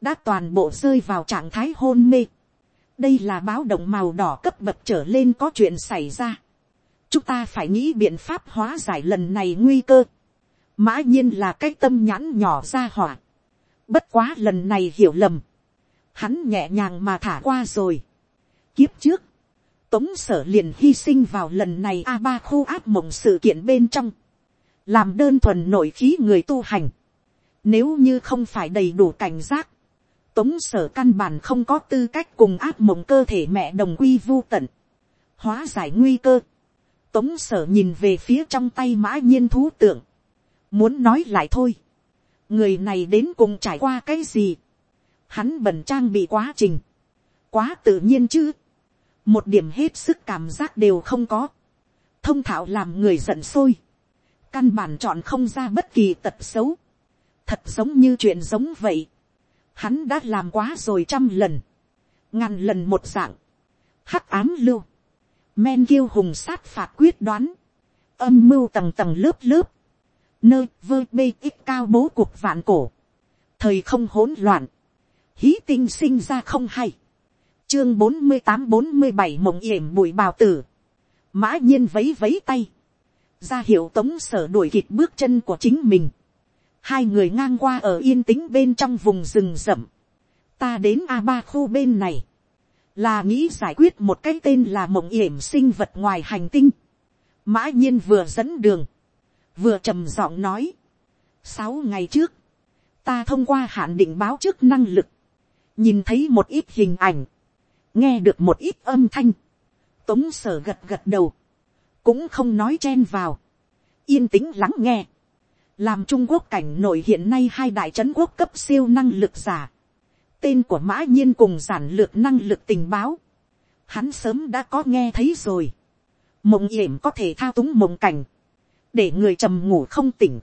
đã toàn bộ rơi vào trạng thái hôn mê. đây là báo động màu đỏ cấp bậc trở lên có chuyện xảy ra. chúng ta phải nghĩ biện pháp hóa giải lần này nguy cơ. mã nhiên là cái tâm nhãn nhỏ ra hỏa Bất quá lần này hiểu lầm. Hắn nhẹ nhàng mà thả qua rồi. Kiếp trước. Tống sở liền hy sinh vào lần này a ba khu áp mộng sự kiện bên trong. Làm đơn thuần nội khí người tu hành. Nếu như không phải đầy đủ cảnh giác. Tống sở căn bản không có tư cách cùng áp mộng cơ thể mẹ đồng quy vu tận. Hóa giải nguy cơ. Tống sở nhìn về phía trong tay mã nhiên thú tượng. Muốn nói lại thôi. Người này đến cùng trải qua cái gì? Hắn bẩn trang bị quá trình. Quá tự nhiên chứ. Một điểm hết sức cảm giác đều không có. Thông thạo làm người giận sôi. Căn bản chọn không ra bất kỳ tật xấu. Thật giống như chuyện giống vậy. Hắn đã làm quá rồi trăm lần. Ngàn lần một dạng. Hắc ám lưu. Men kiêu hùng sát phạt quyết đoán, âm mưu tầng tầng lớp lớp, nơi vơ bê ít cao bố cuộc vạn cổ, thời không hỗn loạn, hí tinh sinh ra không hay, chương bốn mươi tám bốn mươi bảy mộng yểm bụi bào tử, mã nhiên vấy vấy tay, ra hiệu tống sở đuổi kịp bước chân của chính mình, hai người ngang qua ở yên tĩnh bên trong vùng rừng rậm, ta đến a ba khu bên này, là nghĩ giải quyết một cái tên là mộng yểm sinh vật ngoài hành tinh. mã nhiên vừa dẫn đường, vừa trầm giọng nói, sáu ngày trước, ta thông qua hạn định báo trước năng lực, nhìn thấy một ít hình ảnh, nghe được một ít âm thanh, tống sở gật gật đầu, cũng không nói chen vào, yên tĩnh lắng nghe, làm trung quốc cảnh nội hiện nay hai đại trấn quốc cấp siêu năng lực giả, tên của mã nhiên cùng giản lược năng lực tình báo, hắn sớm đã có nghe thấy rồi. mộng yểm có thể thao túng mộng cảnh, để người trầm ngủ không tỉnh,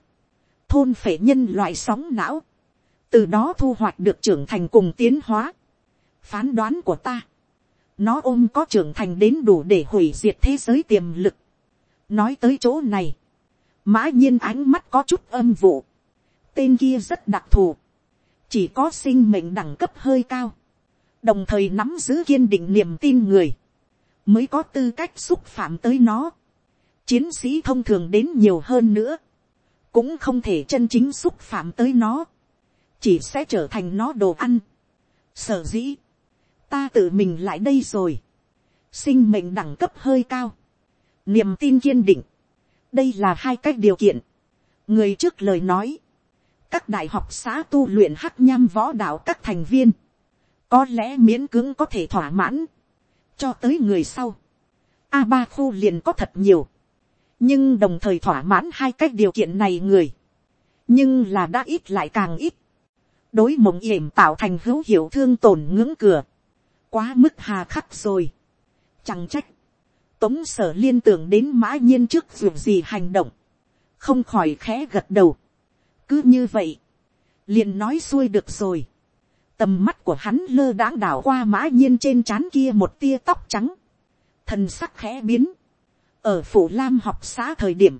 thôn phệ nhân loại sóng não, từ đó thu hoạch được trưởng thành cùng tiến hóa. phán đoán của ta, nó ôm có trưởng thành đến đủ để hủy diệt thế giới tiềm lực. nói tới chỗ này, mã nhiên ánh mắt có chút âm vụ, tên kia rất đặc thù, chỉ có sinh mệnh đẳng cấp hơi cao, đồng thời nắm giữ kiên định niềm tin người, mới có tư cách xúc phạm tới nó. Chiến sĩ thông thường đến nhiều hơn nữa, cũng không thể chân chính xúc phạm tới nó, chỉ sẽ trở thành nó đồ ăn. Sở dĩ, ta tự mình lại đây rồi, sinh mệnh đẳng cấp hơi cao, niềm tin kiên định, đây là hai cách điều kiện. người trước lời nói, các đại học xã tu luyện hắc nham võ đạo các thành viên, có lẽ miễn cưỡng có thể thỏa mãn, cho tới người sau, a ba khu liền có thật nhiều, nhưng đồng thời thỏa mãn hai cách điều kiện này người, nhưng là đã ít lại càng ít, đối mộng yểm tạo thành hữu hiệu thương tổn ngưỡng cửa, quá mức hà khắc rồi, chẳng trách, tống sở liên tưởng đến mã nhiên trước dù gì hành động, không khỏi khẽ gật đầu, cứ như vậy, liền nói xuôi được rồi. Tầm mắt của hắn lơ đãng đảo qua mã nhiên trên trán kia một tia tóc trắng. Thần sắc khẽ biến. Ở phủ lam học xã thời điểm,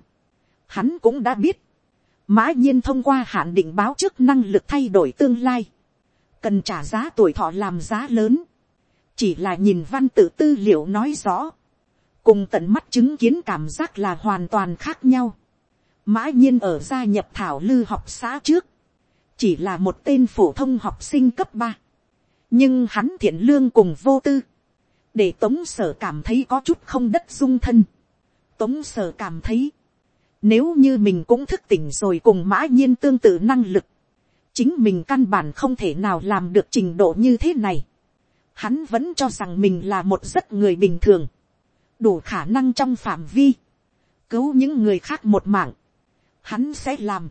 hắn cũng đã biết. Mã nhiên thông qua hạn định báo trước năng lực thay đổi tương lai. Cần trả giá tuổi thọ làm giá lớn. Chỉ là nhìn văn tự tư liệu nói rõ. Cùng tận mắt chứng kiến cảm giác là hoàn toàn khác nhau mã nhiên ở gia nhập thảo lư học xã trước, chỉ là một tên phổ thông học sinh cấp ba, nhưng hắn thiện lương cùng vô tư, để tống sở cảm thấy có chút không đất dung thân. tống sở cảm thấy, nếu như mình cũng thức tỉnh rồi cùng mã nhiên tương tự năng lực, chính mình căn bản không thể nào làm được trình độ như thế này. Hắn vẫn cho rằng mình là một rất người bình thường, đủ khả năng trong phạm vi, cứu những người khác một mạng, hắn sẽ làm,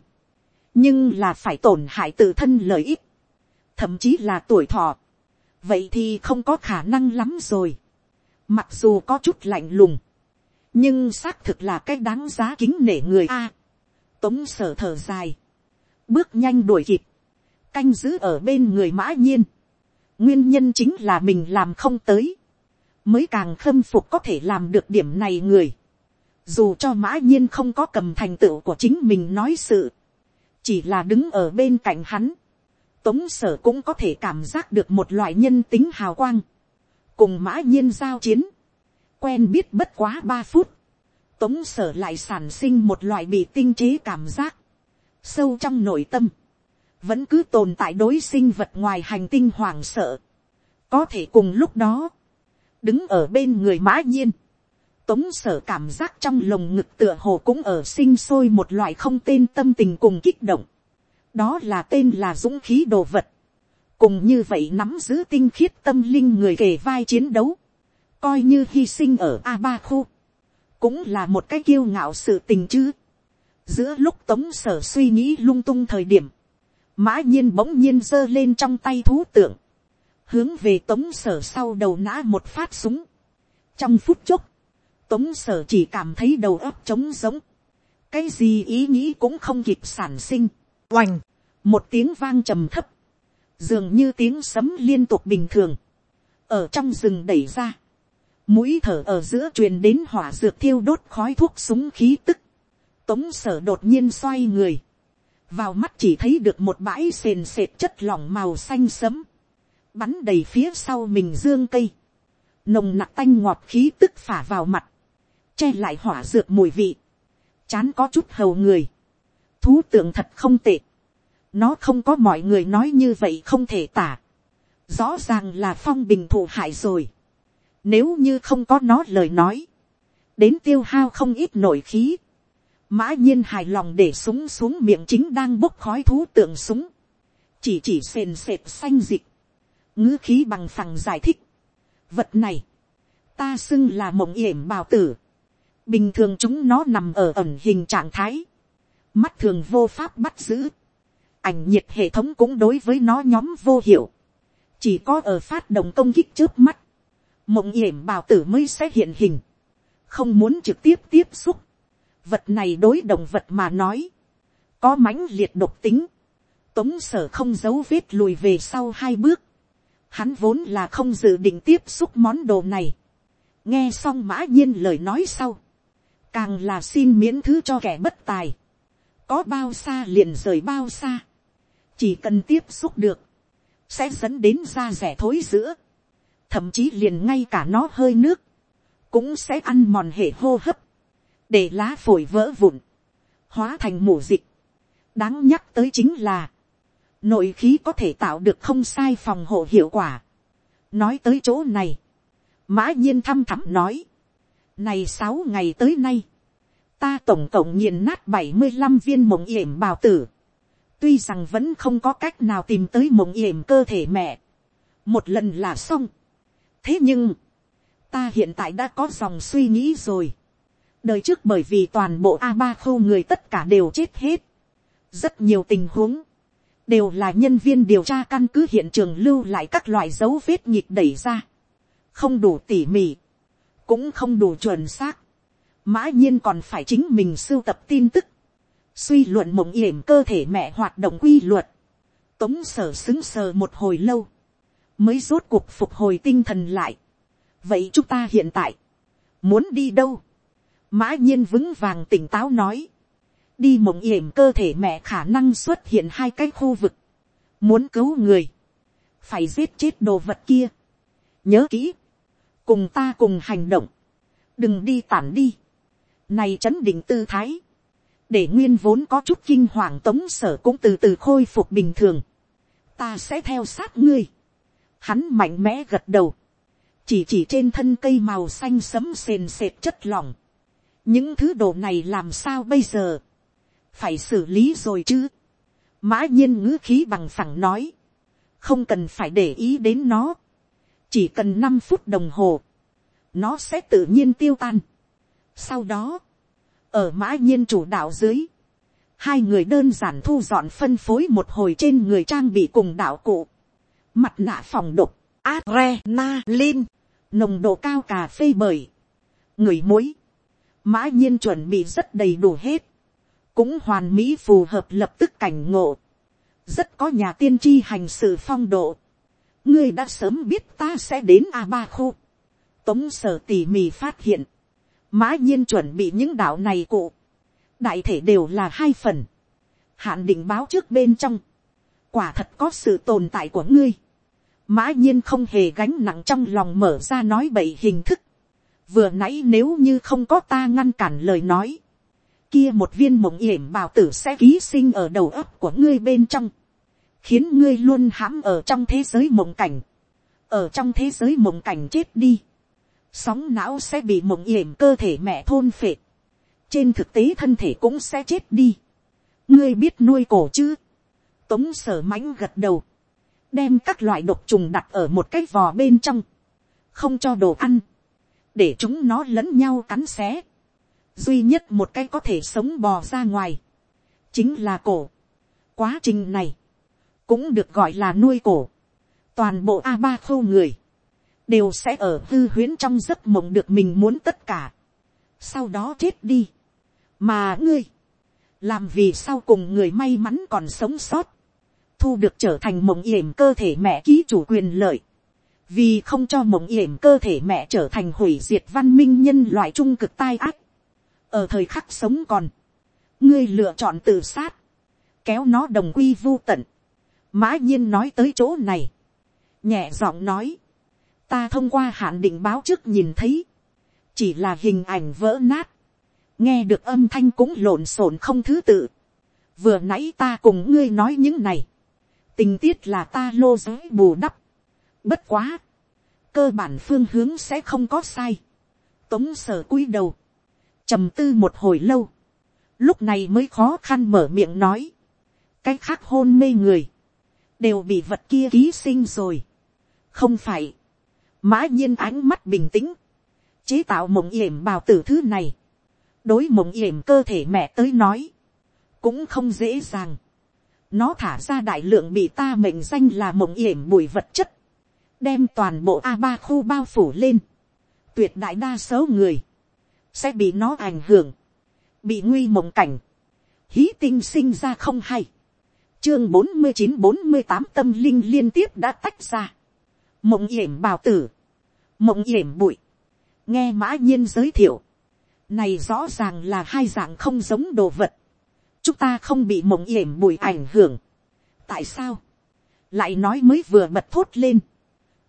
nhưng là phải tổn hại tự thân lợi ích, thậm chí là tuổi thọ, vậy thì không có khả năng lắm rồi, mặc dù có chút lạnh lùng, nhưng xác thực là cái đáng giá kính nể người a, tống sở thở dài, bước nhanh đuổi kịp, canh giữ ở bên người mã nhiên, nguyên nhân chính là mình làm không tới, mới càng khâm phục có thể làm được điểm này người. Dù cho mã nhiên không có cầm thành tựu của chính mình nói sự, chỉ là đứng ở bên cạnh hắn, tống sở cũng có thể cảm giác được một loại nhân tính hào quang, cùng mã nhiên giao chiến, quen biết bất quá ba phút, tống sở lại sản sinh một loại bị tinh chế cảm giác, sâu trong nội tâm, vẫn cứ tồn tại đối sinh vật ngoài hành tinh hoàng sợ, có thể cùng lúc đó, đứng ở bên người mã nhiên, tống sở cảm giác trong lồng ngực tựa hồ cũng ở sinh sôi một loại không tên tâm tình cùng kích động, đó là tên là dũng khí đồ vật, cùng như vậy nắm giữ tinh khiết tâm linh người kề vai chiến đấu, coi như hy sinh ở a ba khu, cũng là một cái kiêu ngạo sự tình chứ. giữa lúc tống sở suy nghĩ lung tung thời điểm, mã nhiên bỗng nhiên giơ lên trong tay thú tượng, hướng về tống sở sau đầu nã một phát súng. trong phút chốc, tống sở chỉ cảm thấy đầu óc trống giống, cái gì ý nghĩ cũng không kịp sản sinh, oành, một tiếng vang trầm thấp, dường như tiếng sấm liên tục bình thường, ở trong rừng đẩy ra, mũi thở ở giữa truyền đến hỏa dược thiêu đốt khói thuốc súng khí tức, tống sở đột nhiên xoay người, vào mắt chỉ thấy được một bãi sền sệt chất lỏng màu xanh sấm, bắn đầy phía sau mình dương cây, nồng nặc tanh ngọt khí tức phả vào mặt, che lại hỏa dược mùi vị, chán có chút hầu người, thú tượng thật không tệ, nó không có mọi người nói như vậy không thể tả, rõ ràng là phong bình thụ hại rồi, nếu như không có nó lời nói, đến tiêu hao không ít nổi khí, mã nhiên hài lòng để súng xuống miệng chính đang bốc khói thú tượng súng, chỉ chỉ sền sệt xanh dịch, ngữ khí bằng phẳng giải thích, vật này, ta xưng là mộng yểm bào tử, bình thường chúng nó nằm ở ẩn hình trạng thái, mắt thường vô pháp bắt giữ, ảnh nhiệt hệ thống cũng đối với nó nhóm vô hiệu, chỉ có ở phát động công kích trước mắt, mộng yểm bào tử mới sẽ hiện hình, không muốn trực tiếp tiếp xúc, vật này đối động vật mà nói, có mãnh liệt độc tính, tống sở không giấu vết lùi về sau hai bước, hắn vốn là không dự định tiếp xúc món đồ này, nghe xong mã nhiên lời nói sau, càng là xin miễn thứ cho kẻ bất tài, có bao xa liền rời bao xa, chỉ cần tiếp xúc được, sẽ dẫn đến da rẻ thối giữa, thậm chí liền ngay cả nó hơi nước, cũng sẽ ăn mòn hệ hô hấp, để lá phổi vỡ vụn, hóa thành mủ dịch. đáng nhắc tới chính là, nội khí có thể tạo được không sai phòng hộ hiệu quả. nói tới chỗ này, mã nhiên thăm thẳm nói, này sáu ngày tới nay, ta tổng cộng nghiền nát bảy mươi năm viên mộng yểm bào tử, tuy rằng vẫn không có cách nào tìm tới mộng yểm cơ thể mẹ, một lần là xong, thế nhưng, ta hiện tại đã có dòng suy nghĩ rồi. đời trước bởi vì toàn bộ a ba khâu người tất cả đều chết hết. rất nhiều tình huống, đều là nhân viên điều tra căn cứ hiện trường lưu lại các loại dấu vết nhịp đẩy ra. không đủ tỉ mỉ, cũng không đủ chuẩn xác. mã nhiên còn phải chính mình sưu tập tin tức, suy luận mộng yểm cơ thể mẹ hoạt động quy luật, tống sở xứng sờ một hồi lâu, mới rốt cuộc phục hồi tinh thần lại. vậy chúng ta hiện tại, muốn đi đâu, mã nhiên vững vàng tỉnh táo nói, đi mộng yểm cơ thể mẹ khả năng xuất hiện hai cái khu vực, muốn cứu người, phải giết chết đồ vật kia, nhớ kỹ, cùng ta cùng hành động, đừng đi tản đi, này chấn định tư thái, để nguyên vốn có chút kinh hoàng tống sở cũng từ từ khôi phục bình thường, ta sẽ theo sát ngươi, Hắn mạnh mẽ gật đầu. Chỉ chỉ trên thân cây màu xanh sấm sền sệt chất lỏng. Những thứ đồ này làm sao bây giờ? Phải xử lý rồi chứ. Mã nhiên ngữ khí bằng phẳng nói. Không cần phải để ý đến nó. Chỉ cần năm phút đồng hồ. Nó sẽ tự nhiên tiêu tan. Sau đó. Ở mã nhiên chủ đạo dưới hai người đơn giản thu dọn phân phối một hồi trên người trang bị cùng đạo cụ mặt nạ phòng độc, adrenaline, nồng độ cao cà phê bởi, người muối, mã nhiên chuẩn bị rất đầy đủ hết, cũng hoàn mỹ phù hợp lập tức cảnh ngộ, rất có nhà tiên tri hành sự phong độ, ngươi đã sớm biết ta sẽ đến a ba khu, tống sở tỉ mỉ phát hiện, mã nhiên chuẩn bị những đạo này cụ, đại thể đều là hai phần, hạn định báo trước bên trong, quả thật có sự tồn tại của ngươi, mã nhiên không hề gánh nặng trong lòng mở ra nói bậy hình thức. vừa nãy nếu như không có ta ngăn cản lời nói, kia một viên mộng yểm bào tử sẽ ký sinh ở đầu ấp của ngươi bên trong. khiến ngươi luôn hãm ở trong thế giới mộng cảnh, ở trong thế giới mộng cảnh chết đi, sóng não sẽ bị mộng yểm cơ thể mẹ thôn phệ, trên thực tế thân thể cũng sẽ chết đi, ngươi biết nuôi cổ chứ, tống sở mãnh gật đầu, đem các loại độc trùng đặt ở một cái vò bên trong, không cho đồ ăn, để chúng nó lẫn nhau cắn xé, duy nhất một cái có thể sống bò ra ngoài, chính là cổ. Quá trình này, cũng được gọi là nuôi cổ. Toàn bộ a ba khâu người, đều sẽ ở hư huyễn trong giấc mộng được mình muốn tất cả. Sau đó chết đi. Mà ngươi, làm vì sau cùng người may mắn còn sống sót, thu được trở thành mộng yểm cơ thể mẹ ký chủ quyền lợi. Vì không cho mộng yểm cơ thể mẹ trở thành hủy diệt văn minh nhân loại trung cực tai ác. Ở thời khắc sống còn, ngươi lựa chọn tự sát, kéo nó đồng quy vô tận. Mã nhiên nói tới chỗ này, nhẹ giọng nói, ta thông qua hạn định báo trước nhìn thấy, chỉ là hình ảnh vỡ nát, nghe được âm thanh cũng lộn xộn không thứ tự. vừa nãy ta cùng ngươi nói những này, tình tiết là ta lô giới bù đắp, bất quá, cơ bản phương hướng sẽ không có sai, tống sở cúi đầu, trầm tư một hồi lâu, lúc này mới khó khăn mở miệng nói, cái khác hôn mê người, đều bị vật kia ký sinh rồi. không phải, mã nhiên ánh mắt bình tĩnh, chế tạo mộng yểm bào tử thứ này, đối mộng yểm cơ thể mẹ tới nói, cũng không dễ dàng. nó thả ra đại lượng bị ta mệnh danh là mộng yểm bụi vật chất, đem toàn bộ a ba khu bao phủ lên, tuyệt đại đa số người, sẽ bị nó ảnh hưởng, bị nguy mộng cảnh, hí tinh sinh ra không hay, chương bốn mươi chín bốn mươi tám tâm linh liên tiếp đã tách ra, mộng yểm bào tử, mộng yểm bụi, nghe mã nhiên giới thiệu, này rõ ràng là hai dạng không giống đồ vật, chúng ta không bị mộng yểm bụi ảnh hưởng, tại sao, lại nói mới vừa bật thốt lên,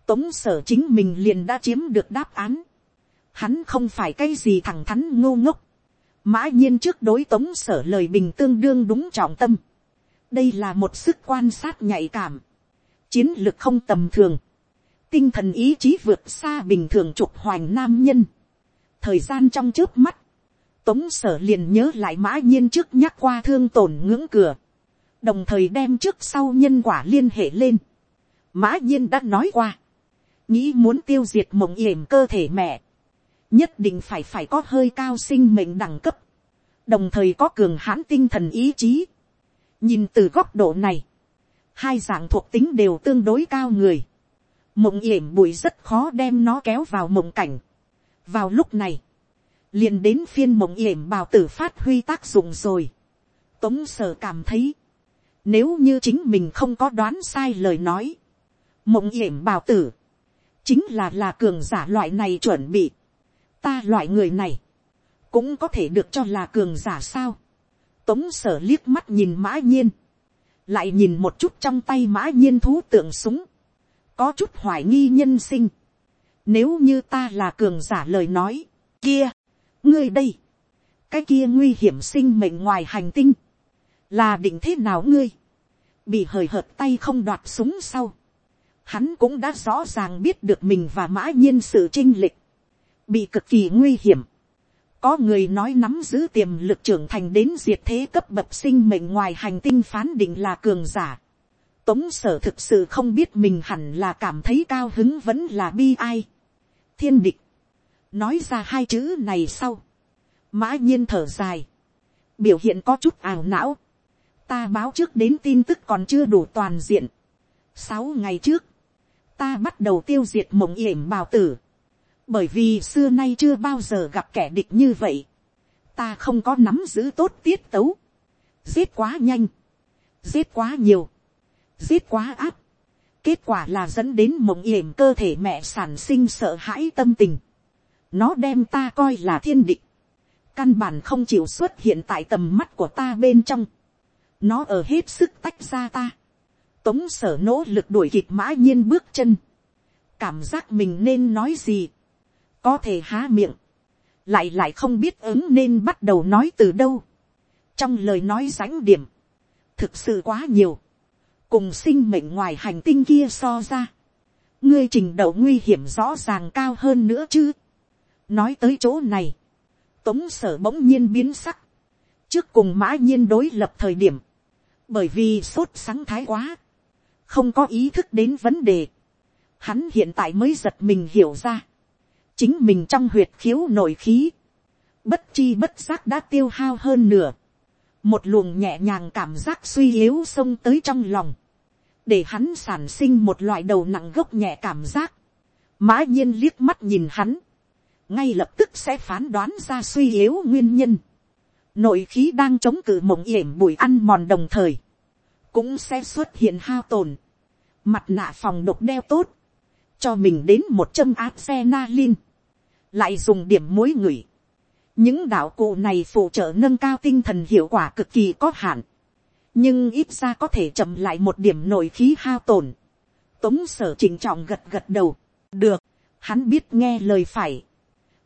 tống sở chính mình liền đã chiếm được đáp án, hắn không phải cái gì thẳng thắn ngô ngốc, mã nhiên trước đối tống sở lời bình tương đương đúng trọng tâm, đây là một sức quan sát nhạy cảm, chiến lược không tầm thường, tinh thần ý chí vượt xa bình thường trục hoành nam nhân, thời gian trong trước mắt, tống sở liền nhớ lại mã nhiên trước nhắc qua thương tổn ngưỡng cửa, đồng thời đem trước sau nhân quả liên hệ lên. mã nhiên đã nói qua, nghĩ muốn tiêu diệt mộng yểm cơ thể mẹ, nhất định phải phải có hơi cao sinh mệnh đẳng cấp, đồng thời có cường hãn tinh thần ý chí. nhìn từ góc độ này, hai dạng thuộc tính đều tương đối cao người, mộng yểm bụi rất khó đem nó kéo vào mộng cảnh. vào lúc này, liền đến phiên mộng yểm bào tử phát huy tác dụng rồi. tống sở cảm thấy, nếu như chính mình không có đoán sai lời nói, mộng yểm bào tử, chính là là cường giả loại này chuẩn bị, ta loại người này, cũng có thể được cho là cường giả sao. tống sở liếc mắt nhìn mã nhiên, lại nhìn một chút trong tay mã nhiên thú tượng súng, có chút hoài nghi nhân sinh. Nếu như ta là cường giả lời nói, kia, ngươi đây, cái kia nguy hiểm sinh mệnh ngoài hành tinh, là định thế nào ngươi, bị hời hợt tay không đoạt súng sau, hắn cũng đã rõ ràng biết được mình và mã nhiên sự chinh lịch, bị cực kỳ nguy hiểm. Có người nói nắm giữ tiềm lực trưởng thành đến diệt thế cấp bậc sinh mệnh ngoài hành tinh phán định là cường giả. Tống sở thực sự không biết mình hẳn là cảm thấy cao hứng vẫn là bi ai. Thiên địch. Nói ra hai chữ này sau. Mã nhiên thở dài. Biểu hiện có chút ảo não. Ta báo trước đến tin tức còn chưa đủ toàn diện. Sáu ngày trước. Ta bắt đầu tiêu diệt mộng yểm bào tử bởi vì xưa nay chưa bao giờ gặp kẻ địch như vậy, ta không có nắm giữ tốt tiết tấu, giết quá nhanh, giết quá nhiều, giết quá áp, kết quả là dẫn đến mộng yểm cơ thể mẹ sản sinh sợ hãi tâm tình, nó đem ta coi là thiên địch, căn bản không chịu xuất hiện tại tầm mắt của ta bên trong, nó ở hết sức tách ra ta, tống sở nỗ lực đuổi kịp mã nhiên bước chân, cảm giác mình nên nói gì, có thể há miệng, lại lại không biết ứng nên bắt đầu nói từ đâu, trong lời nói rãnh điểm, thực sự quá nhiều, cùng sinh mệnh ngoài hành tinh kia so ra, ngươi trình độ nguy hiểm rõ ràng cao hơn nữa chứ. nói tới chỗ này, tống sở bỗng nhiên biến sắc, trước cùng mã nhiên đối lập thời điểm, bởi vì sốt sáng thái quá, không có ý thức đến vấn đề, hắn hiện tại mới giật mình hiểu ra, chính mình trong huyệt khiếu nội khí, bất chi bất giác đã tiêu hao hơn nửa, một luồng nhẹ nhàng cảm giác suy yếu xông tới trong lòng, để hắn sản sinh một loại đầu nặng gốc nhẹ cảm giác, mã nhiên liếc mắt nhìn hắn, ngay lập tức sẽ phán đoán ra suy yếu nguyên nhân, nội khí đang chống cự mộng yểm bụi ăn mòn đồng thời, cũng sẽ xuất hiện hao tồn, mặt nạ phòng độc đeo tốt, cho mình đến một châm áp xe na lin, lại dùng điểm mối ngửi. những đạo cụ này phụ trợ nâng cao tinh thần hiệu quả cực kỳ có hạn, nhưng ít ra có thể chậm lại một điểm nội khí hao tổn. tống sở chỉnh trọng gật gật đầu, được, hắn biết nghe lời phải,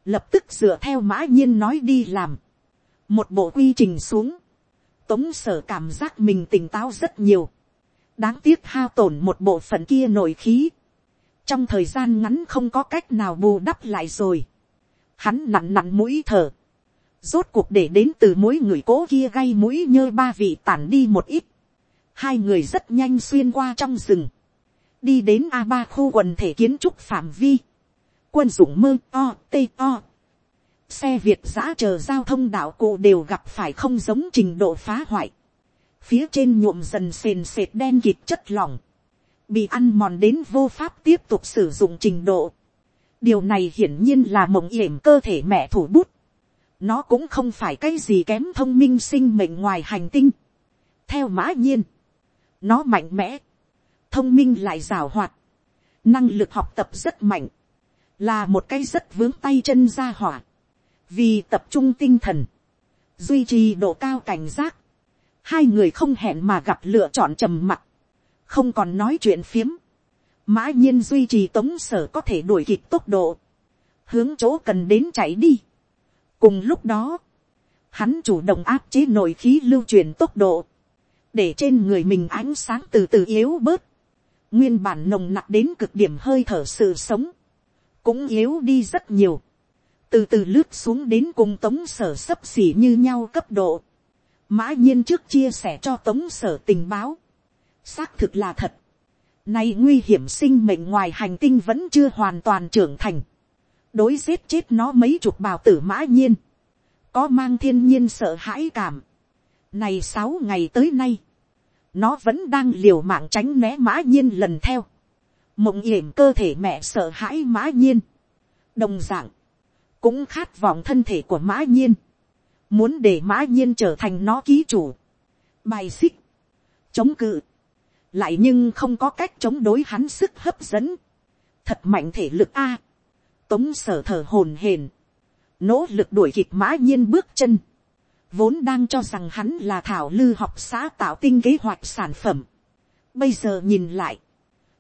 lập tức dựa theo mã nhiên nói đi làm, một bộ quy trình xuống, tống sở cảm giác mình tỉnh táo rất nhiều, đáng tiếc hao tổn một bộ phận kia nội khí, trong thời gian ngắn không có cách nào bù đắp lại rồi, hắn nặn nặn mũi thở, rốt cuộc để đến từ mỗi người cố kia gây mũi nhơ ba vị tản đi một ít, hai người rất nhanh xuyên qua trong rừng, đi đến a ba khu quần thể kiến trúc phạm vi, quân dụng mơ o tê o, xe việt giã chờ giao thông đạo cụ đều gặp phải không giống trình độ phá hoại, phía trên nhuộm dần sền sệt đen kịt chất lỏng, bị ăn mòn đến vô pháp tiếp tục sử dụng trình độ điều này hiển nhiên là mộng yểm cơ thể mẹ thủ bút. nó cũng không phải cái gì kém thông minh sinh mệnh ngoài hành tinh. theo mã nhiên, nó mạnh mẽ, thông minh lại rào hoạt, năng lực học tập rất mạnh, là một cái rất vướng tay chân ra hỏa, vì tập trung tinh thần, duy trì độ cao cảnh giác, hai người không hẹn mà gặp lựa chọn trầm mặc, không còn nói chuyện phiếm, mã nhiên duy trì tống sở có thể đuổi kịp tốc độ, hướng chỗ cần đến chạy đi. cùng lúc đó, hắn chủ động áp chế nội khí lưu truyền tốc độ, để trên người mình ánh sáng từ từ yếu bớt, nguyên bản nồng nặc đến cực điểm hơi thở sự sống, cũng yếu đi rất nhiều, từ từ lướt xuống đến cùng tống sở sấp xỉ như nhau cấp độ, mã nhiên trước chia sẻ cho tống sở tình báo, xác thực là thật, nay nguy hiểm sinh mệnh ngoài hành tinh vẫn chưa hoàn toàn trưởng thành, đối giết chết nó mấy chục bào tử mã nhiên, có mang thiên nhiên sợ hãi cảm, này sáu ngày tới nay, nó vẫn đang liều mạng tránh né mã nhiên lần theo, mộng hiểm cơ thể mẹ sợ hãi mã nhiên, đồng dạng cũng khát vọng thân thể của mã nhiên, muốn để mã nhiên trở thành nó ký chủ, bài xích, chống cự, lại nhưng không có cách chống đối hắn sức hấp dẫn, thật mạnh thể lực a, tống sở thở hồn hền, nỗ lực đuổi kịp mã nhiên bước chân, vốn đang cho rằng hắn là thảo lư học xã tạo tinh kế hoạch sản phẩm, bây giờ nhìn lại,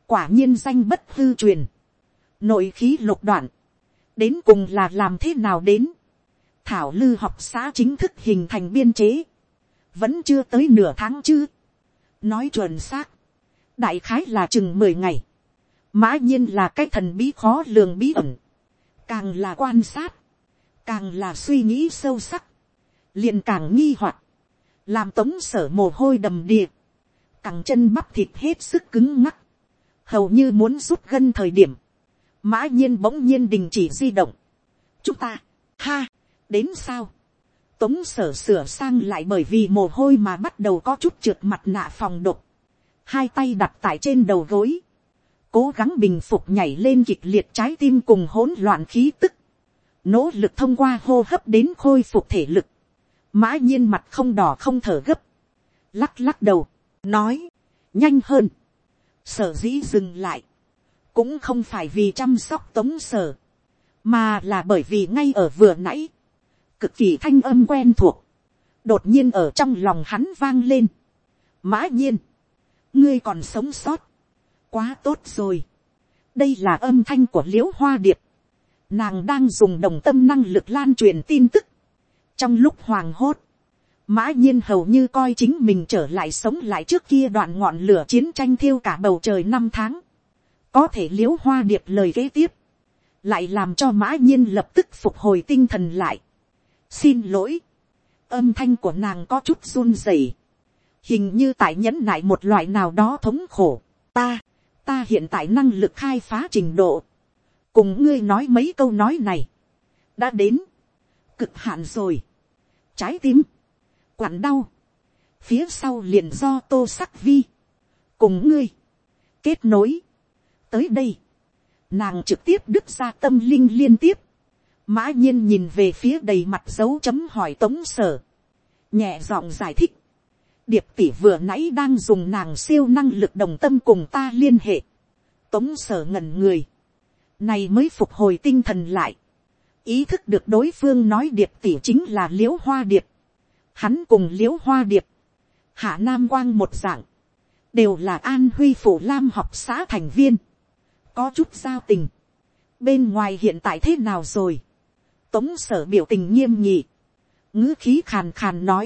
quả nhiên danh bất hư truyền, nội khí lục đoạn, đến cùng là làm thế nào đến, thảo lư học xã chính thức hình thành biên chế, vẫn chưa tới nửa tháng chứ. nói chuẩn xác, đại khái là chừng mười ngày, mã nhiên là cái thần bí khó lường bí ẩn, càng là quan sát, càng là suy nghĩ sâu sắc, liền càng nghi hoặc, làm tống sở mồ hôi đầm đìa, cẳng chân bắp thịt hết sức cứng ngắc, hầu như muốn rút gân thời điểm, mã nhiên bỗng nhiên đình chỉ di động. chúng ta, ha, đến sao, tống sở sửa sang lại bởi vì mồ hôi mà bắt đầu có chút trượt mặt nạ phòng độc, hai tay đặt tại trên đầu gối, cố gắng bình phục nhảy lên kịch liệt trái tim cùng hỗn loạn khí tức, nỗ lực thông qua hô hấp đến khôi phục thể lực, mã nhiên mặt không đỏ không thở gấp, lắc lắc đầu, nói, nhanh hơn, sở dĩ dừng lại, cũng không phải vì chăm sóc tống sở, mà là bởi vì ngay ở vừa nãy, cực kỳ thanh âm quen thuộc, đột nhiên ở trong lòng hắn vang lên. mã nhiên, ngươi còn sống sót, quá tốt rồi. đây là âm thanh của l i ễ u hoa điệp, nàng đang dùng đồng tâm năng lực lan truyền tin tức, trong lúc hoàng hốt, mã nhiên hầu như coi chính mình trở lại sống lại trước kia đoạn ngọn lửa chiến tranh thiêu cả bầu trời năm tháng. có thể l i ễ u hoa điệp lời kế tiếp, lại làm cho mã nhiên lập tức phục hồi tinh thần lại. xin lỗi, âm thanh của nàng có chút run rẩy, hình như tại nhẫn nại một loại nào đó thống khổ. ta, ta hiện tại năng lực khai phá trình độ, cùng ngươi nói mấy câu nói này, đã đến, cực hạn rồi, trái tim, quặn đau, phía sau liền do tô sắc vi, cùng ngươi, kết nối, tới đây, nàng trực tiếp đứt ra tâm linh liên tiếp, mã nhiên nhìn về phía đầy mặt dấu chấm hỏi tống sở, nhẹ giọng giải thích, điệp tỷ vừa nãy đang dùng nàng siêu năng lực đồng tâm cùng ta liên hệ, tống sở ngẩn người, này mới phục hồi tinh thần lại, ý thức được đối phương nói điệp tỷ chính là l i ễ u hoa điệp, hắn cùng l i ễ u hoa điệp, hạ nam quang một dạng, đều là an huy phủ lam học xã thành viên, có chút giao tình, bên ngoài hiện tại thế nào rồi, tống sở biểu tình nghiêm nhị, ngữ khí khàn khàn nói,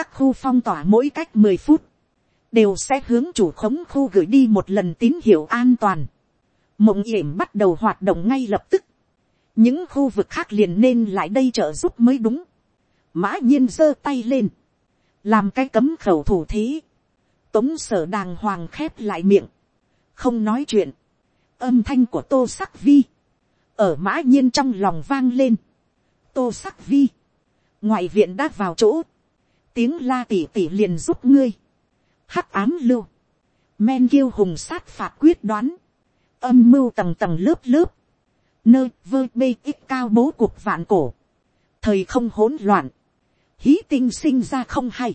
các khu phong tỏa mỗi cách mười phút, đều sẽ hướng chủ khống khu gửi đi một lần tín hiệu an toàn, mộng yểm bắt đầu hoạt động ngay lập tức, những khu vực khác liền nên lại đây trợ giúp mới đúng, mã nhiên giơ tay lên, làm cái cấm khẩu thủ thế, tống sở đàng hoàng khép lại miệng, không nói chuyện, âm thanh của tô sắc vi, ở mã nhiên trong lòng vang lên, tô sắc vi, ngoại viện đã vào chỗ, tiếng la tỉ tỉ liền giúp ngươi, hắc ám lưu, men kiêu hùng sát phạt quyết đoán, âm mưu tầng tầng lớp lớp, nơi vơ bê ít cao bố cuộc vạn cổ, thời không hỗn loạn, hí tinh sinh ra không hay.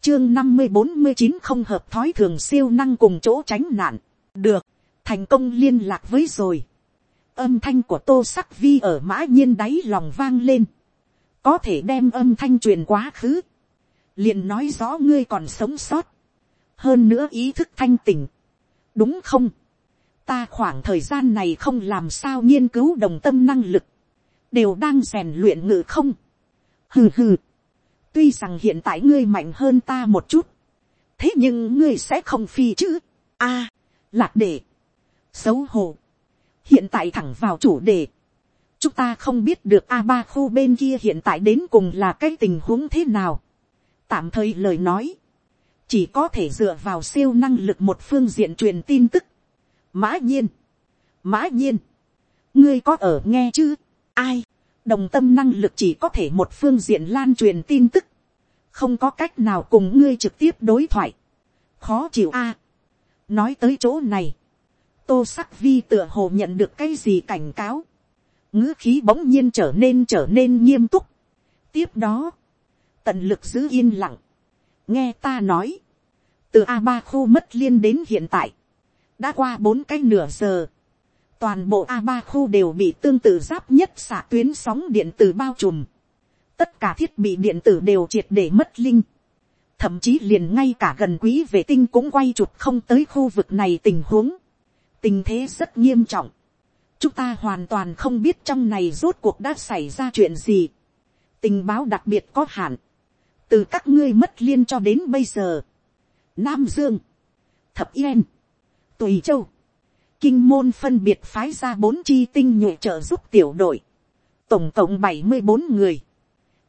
chương năm mươi bốn mươi chín không hợp thói thường siêu năng cùng chỗ tránh nạn. được, thành công liên lạc với rồi. âm thanh của tô sắc vi ở mã nhiên đáy lòng vang lên. có thể đem âm thanh truyền quá khứ liền nói rõ ngươi còn sống sót. hơn nữa ý thức thanh tỉnh. đúng không? ta khoảng thời gian này không làm sao nghiên cứu đồng tâm năng lực. đều đang rèn luyện ngự không. hừ hừ tuy rằng hiện tại ngươi mạnh hơn ta một chút, thế nhưng ngươi sẽ không phi chứ. a, à, lạc đề, xấu hổ, hiện tại thẳng vào chủ đề, chúng ta không biết được a ba khu bên kia hiện tại đến cùng là cái tình huống thế nào tạm thời lời nói, chỉ có thể dựa vào siêu năng lực một phương diện truyền tin tức. mã nhiên, mã nhiên, ngươi có ở nghe chứ, ai, đồng tâm năng lực chỉ có thể một phương diện lan truyền tin tức, không có cách nào cùng ngươi trực tiếp đối thoại, khó chịu a. nói tới chỗ này, tô sắc vi tựa hồ nhận được cái gì cảnh cáo, ngữ khí bỗng nhiên trở nên trở nên nghiêm túc. tiếp đó, tận lực giữ yên lặng, nghe ta nói, từ a ba khu mất liên đến hiện tại, đã qua bốn cái nửa giờ, toàn bộ a ba khu đều bị tương tự giáp nhất xạ tuyến sóng điện từ bao trùm. tất cả thiết bị điện tử đều triệt để mất linh. thậm chí liền ngay cả gần quý vệ tinh cũng quay chụp không tới khu vực này tình huống. tình thế rất nghiêm trọng. chúng ta hoàn toàn không biết trong này rốt cuộc đã xảy ra chuyện gì. tình báo đặc biệt có hạn từ các ngươi mất liên cho đến bây giờ. nam dương, thập yên, tùy châu, kinh môn phân biệt phái ra bốn chi tinh nhuệ trợ giúp tiểu đội, tổng cộng bảy mươi bốn người.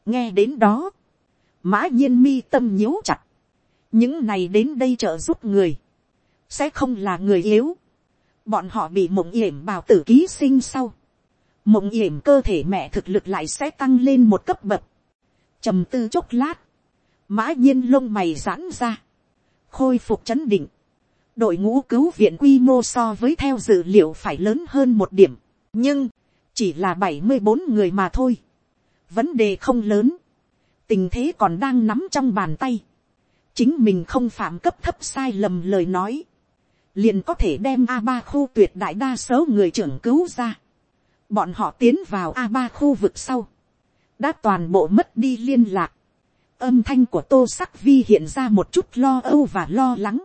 nghe đến đó, mã nhiên mi tâm nhíu chặt, những này đến đây trợ giúp người, sẽ không là người yếu, bọn họ bị mộng yểm bào tử ký sinh sau, mộng yểm cơ thể mẹ thực lực lại sẽ tăng lên một cấp bậc, trầm tư chốc lát, mã nhiên lông mày giãn ra, khôi phục chấn định, đội ngũ cứu viện quy mô so với theo dự liệu phải lớn hơn một điểm, nhưng chỉ là bảy mươi bốn người mà thôi. vấn đề không lớn, tình thế còn đang nắm trong bàn tay, chính mình không phạm cấp thấp sai lầm lời nói, liền có thể đem a ba khu tuyệt đại đa số người trưởng cứu ra. bọn họ tiến vào a ba khu vực sau, đã toàn bộ mất đi liên lạc âm thanh của tô sắc vi hiện ra một chút lo âu và lo lắng.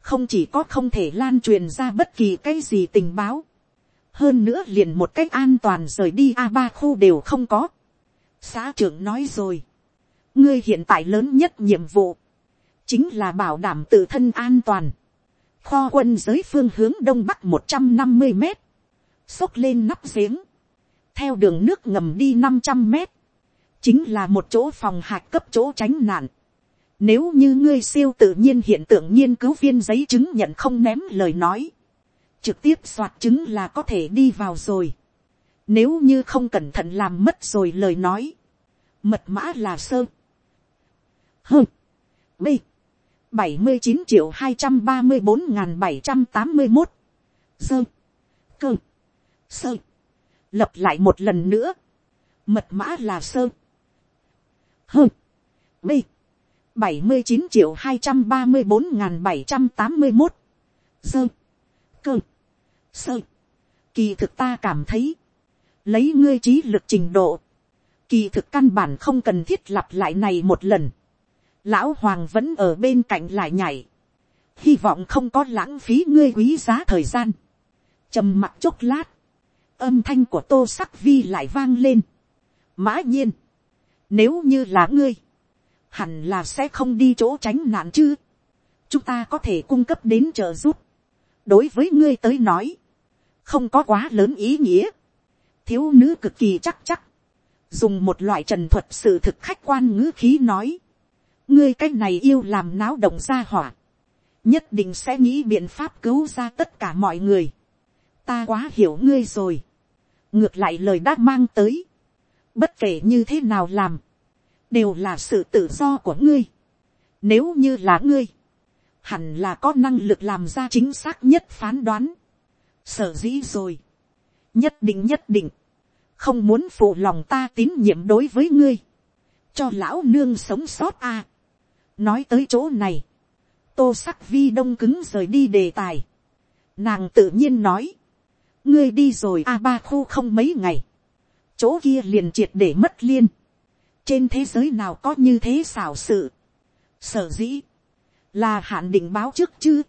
Không chỉ có không thể lan truyền ra bất kỳ cái gì tình báo, hơn nữa liền một cách an toàn rời đi a ba khu đều không có. xã trưởng nói rồi, ngươi hiện tại lớn nhất nhiệm vụ, chính là bảo đảm tự thân an toàn. Kho quân giới phương hướng đông bắc một trăm năm mươi mét, xốc lên nắp giếng, theo đường nước ngầm đi năm trăm mét, chính là một chỗ phòng hạt cấp chỗ tránh nạn. Nếu như ngươi siêu tự nhiên hiện tượng nghiên cứu viên giấy chứng nhận không ném lời nói, trực tiếp soạt chứng là có thể đi vào rồi. Nếu như không cẩn thận làm mất rồi lời nói, mật mã là sơ. Hơ. B. bảy mươi chín triệu hai trăm ba mươi bốn n bảy trăm tám mươi một. Sơ. Cơ. Sơ. Lập lại một lần nữa. Mật mã là sơ. Hơ. B. bảy mươi chín triệu hai trăm ba mươi bốn n bảy trăm tám mươi một. Sơ. Cơ. Sơ. Kỳ thực ta cảm thấy. Lấy ngươi trí lực trình độ. Kỳ thực căn bản không cần thiết lặp lại này một lần. Lão Hoàng vẫn ở bên cạnh lại nhảy. Hy vọng không có lãng phí ngươi quý giá thời gian. trầm mặt chốc lát âm thanh của tô sắc vi lại vang lên. mã nhiên, nếu như là ngươi, hẳn là sẽ không đi chỗ tránh nạn chứ. chúng ta có thể cung cấp đến trợ giúp. đối với ngươi tới nói, không có quá lớn ý nghĩa. thiếu nữ cực kỳ chắc chắc, dùng một loại trần thuật sự thực khách quan ngữ khí nói, ngươi cái này yêu làm náo động ra hỏa, nhất định sẽ nghĩ biện pháp cứu ra tất cả mọi người. ta quá hiểu ngươi rồi ngược lại lời đã mang tới, bất kể như thế nào làm, đều là sự tự do của ngươi. Nếu như là ngươi, hẳn là có năng lực làm ra chính xác nhất phán đoán. Sở dĩ rồi, nhất định nhất định, không muốn phụ lòng ta tín nhiệm đối với ngươi, cho lão nương sống sót a. nói tới chỗ này, tô sắc vi đông cứng rời đi đề tài. Nàng tự nhiên nói, ngươi đi rồi a ba khu không mấy ngày, chỗ kia liền triệt để mất liên, trên thế giới nào có như thế xảo sự, sở dĩ, là hạn định báo trước chứ,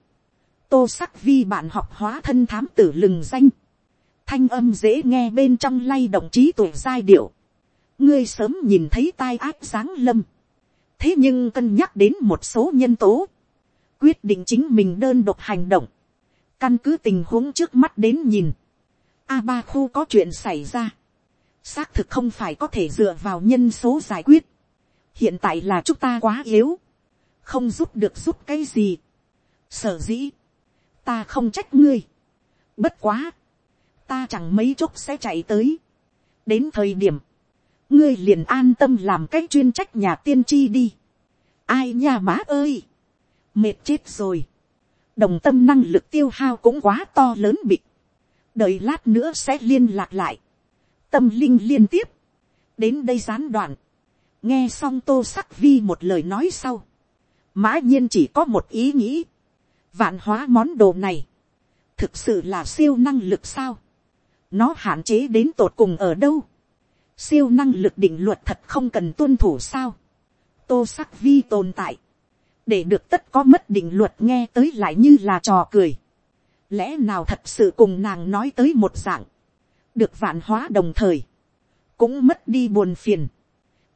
tô sắc vi bạn học hóa thân thám tử lừng danh, thanh âm dễ nghe bên trong lay động trí tuổi giai điệu, ngươi sớm nhìn thấy tai ác sáng lâm, thế nhưng cân nhắc đến một số nhân tố, quyết định chính mình đơn độc hành động, căn cứ tình huống trước mắt đến nhìn, a ba khu có chuyện xảy ra, xác thực không phải có thể dựa vào nhân số giải quyết, hiện tại là chúng ta quá yếu, không giúp được giúp cái gì, sở dĩ, ta không trách ngươi, bất quá, ta chẳng mấy chốc sẽ chạy tới, đến thời điểm, ngươi liền an tâm làm cái chuyên trách nhà tiên tri đi, ai nha má ơi, mệt chết rồi, đồng tâm năng lực tiêu hao cũng quá to lớn bị. Đợi lát nữa sẽ liên lạc lại, tâm linh liên tiếp, đến đây gián đoạn, nghe xong tô sắc vi một lời nói sau, mã nhiên chỉ có một ý nghĩ, vạn hóa món đồ này, thực sự là siêu năng lực sao, nó hạn chế đến tột cùng ở đâu, siêu năng lực định luật thật không cần tuân thủ sao, tô sắc vi tồn tại, để được tất có mất định luật nghe tới lại như là trò cười. Lẽ nào thật sự cùng nàng nói tới một dạng, được vạn hóa đồng thời, cũng mất đi buồn phiền,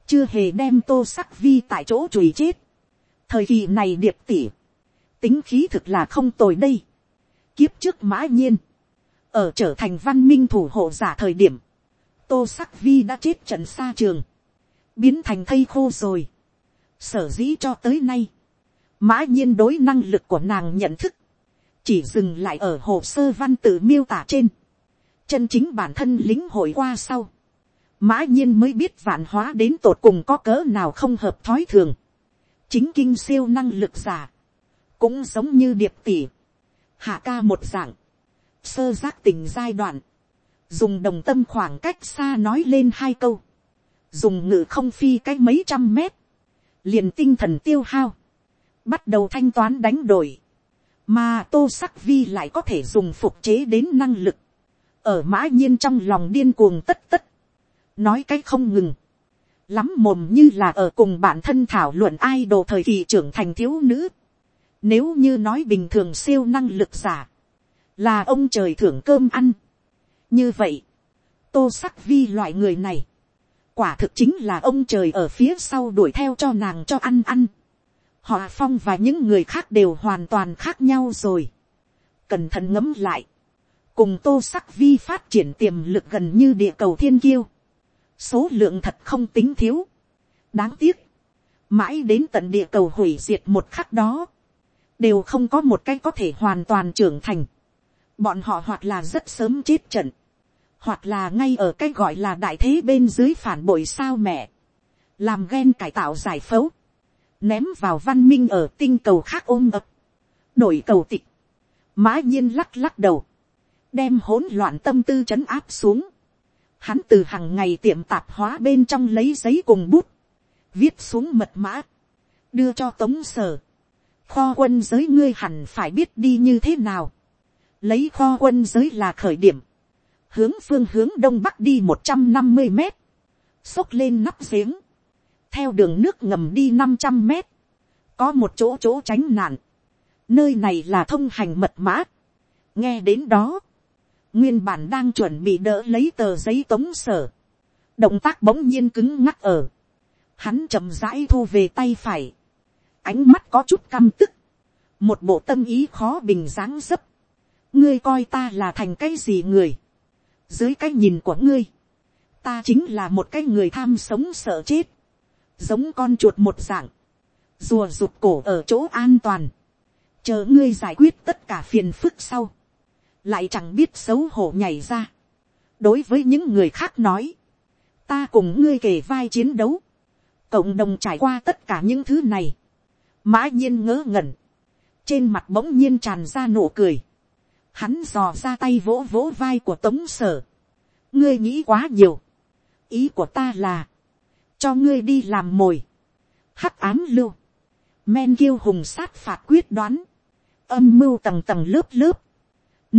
chưa hề đem tô sắc vi tại chỗ chùi chết. thời kỳ này điệp tỉ, tính khí thực là không tồi đây. kiếp trước mã nhiên, ở trở thành văn minh thủ hộ giả thời điểm, tô sắc vi đã chết trận xa trường, biến thành thây khô rồi. sở dĩ cho tới nay, mã nhiên đối năng lực của nàng nhận thức, chỉ dừng lại ở hồ sơ văn tự miêu tả trên, chân chính bản thân lính hội qua sau, mã nhiên mới biết vạn hóa đến tột cùng có cỡ nào không hợp thói thường, chính kinh siêu năng lực giả, cũng giống như điệp tỉ, hạ ca một dạng, sơ giác tình giai đoạn, dùng đồng tâm khoảng cách xa nói lên hai câu, dùng ngự không phi cách mấy trăm mét, liền tinh thần tiêu hao, bắt đầu thanh toán đánh đổi, mà tô sắc vi lại có thể dùng phục chế đến năng lực, ở mã nhiên trong lòng điên cuồng tất tất, nói cái không ngừng, lắm mồm như là ở cùng bản thân thảo luận ai đồ thời kỳ trưởng thành thiếu nữ, nếu như nói bình thường siêu năng lực giả, là ông trời thưởng cơm ăn, như vậy, tô sắc vi loại người này, quả thực chính là ông trời ở phía sau đuổi theo cho nàng cho ăn ăn. họ phong và những người khác đều hoàn toàn khác nhau rồi. cẩn thận ngấm lại cùng tô sắc vi phát triển tiềm lực gần như địa cầu thiên kiêu. số lượng thật không tính thiếu. đáng tiếc. mãi đến tận địa cầu hủy diệt một khắc đó. đều không có một cái có thể hoàn toàn trưởng thành. bọn họ hoặc là rất sớm chết trận hoặc là ngay ở cái gọi là đại thế bên dưới phản bội sao mẹ, làm ghen cải tạo giải phẫu, ném vào văn minh ở tinh cầu khác ôm ập, đổi cầu tịch, mã nhiên lắc lắc đầu, đem hỗn loạn tâm tư c h ấ n áp xuống, hắn từ hàng ngày tiệm tạp hóa bên trong lấy giấy cùng bút, viết xuống mật mã, đưa cho tống sở, kho quân giới ngươi hẳn phải biết đi như thế nào, lấy kho quân giới là khởi điểm, hướng phương hướng đông bắc đi một trăm năm mươi mét, xốc lên nắp giếng, theo đường nước ngầm đi năm trăm mét, có một chỗ chỗ tránh nạn, nơi này là thông hành mật mã, nghe đến đó, nguyên bản đang chuẩn bị đỡ lấy tờ giấy tống sở, động tác bỗng nhiên cứng ngắc ở, hắn chậm rãi thu về tay phải, ánh mắt có chút căm tức, một bộ tâm ý khó bình dáng dấp, ngươi coi ta là thành cái gì người, dưới cái nhìn của ngươi, ta chính là một cái người tham sống sợ chết, giống con chuột một dạng, rùa rụt cổ ở chỗ an toàn, chờ ngươi giải quyết tất cả phiền phức sau, lại chẳng biết xấu hổ nhảy ra. đối với những người khác nói, ta cùng ngươi kể vai chiến đấu, cộng đồng trải qua tất cả những thứ này, mã nhiên ngớ ngẩn, trên mặt bỗng nhiên tràn ra nụ cười, hắn dò ra tay vỗ vỗ vai của tống sở. ngươi nghĩ quá nhiều. ý của ta là, cho ngươi đi làm mồi. hắc ám lưu, men kiêu hùng sát phạt quyết đoán, âm mưu tầng tầng lớp lớp,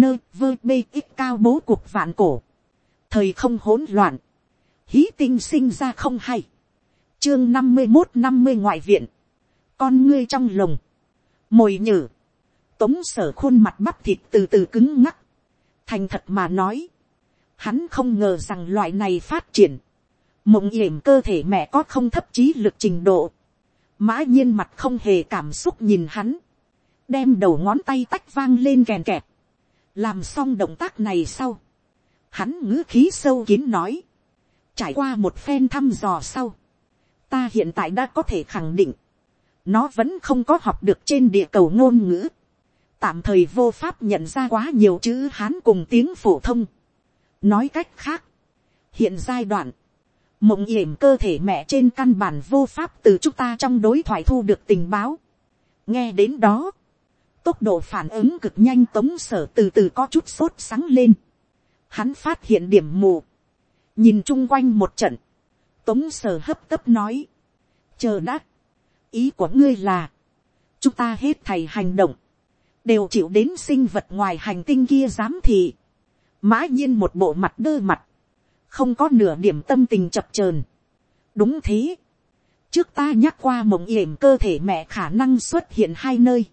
nơi vơ bê ít cao bố cuộc vạn cổ, thời không hỗn loạn, hí tinh sinh ra không hay, chương năm mươi một năm mươi ngoại viện, con ngươi trong lồng, mồi nhử, Tống sở khuôn mặt bắp thịt từ từ cứng ngắc. Thành thật mà nói. Hắn không ngờ rằng loại này phát triển. Mộng yểm cơ thể mẹ có không thấp trí lực trình độ. Mã nhiên mặt không hề cảm xúc nhìn hắn. Đem đầu ngón tay tách vang lên kèn kẹt. Làm xong động tác này sau. Hắn ngữ khí sâu kín nói. Trải qua một phen thăm dò sau. Ta hiện tại đã có thể khẳng định. Nó vẫn không có học được trên địa cầu ngôn ngữ tạm thời vô pháp nhận ra quá nhiều chữ hán cùng tiếng phổ thông. nói cách khác, hiện giai đoạn, mộng yểm cơ thể mẹ trên căn bản vô pháp từ chúng ta trong đối thoại thu được tình báo. nghe đến đó, tốc độ phản ứng cực nhanh tống sở từ từ có chút sốt sáng lên. hắn phát hiện điểm mù, nhìn chung quanh một trận, tống sở hấp tấp nói, chờ đã, ý của ngươi là, chúng ta hết thầy hành động, đều chịu đến sinh vật ngoài hành tinh kia giám thị. mã nhiên một bộ mặt đơ mặt, không có nửa điểm tâm tình chập chờn. đúng thế, trước ta nhắc qua mộng yểm cơ thể mẹ khả năng xuất hiện hai nơi,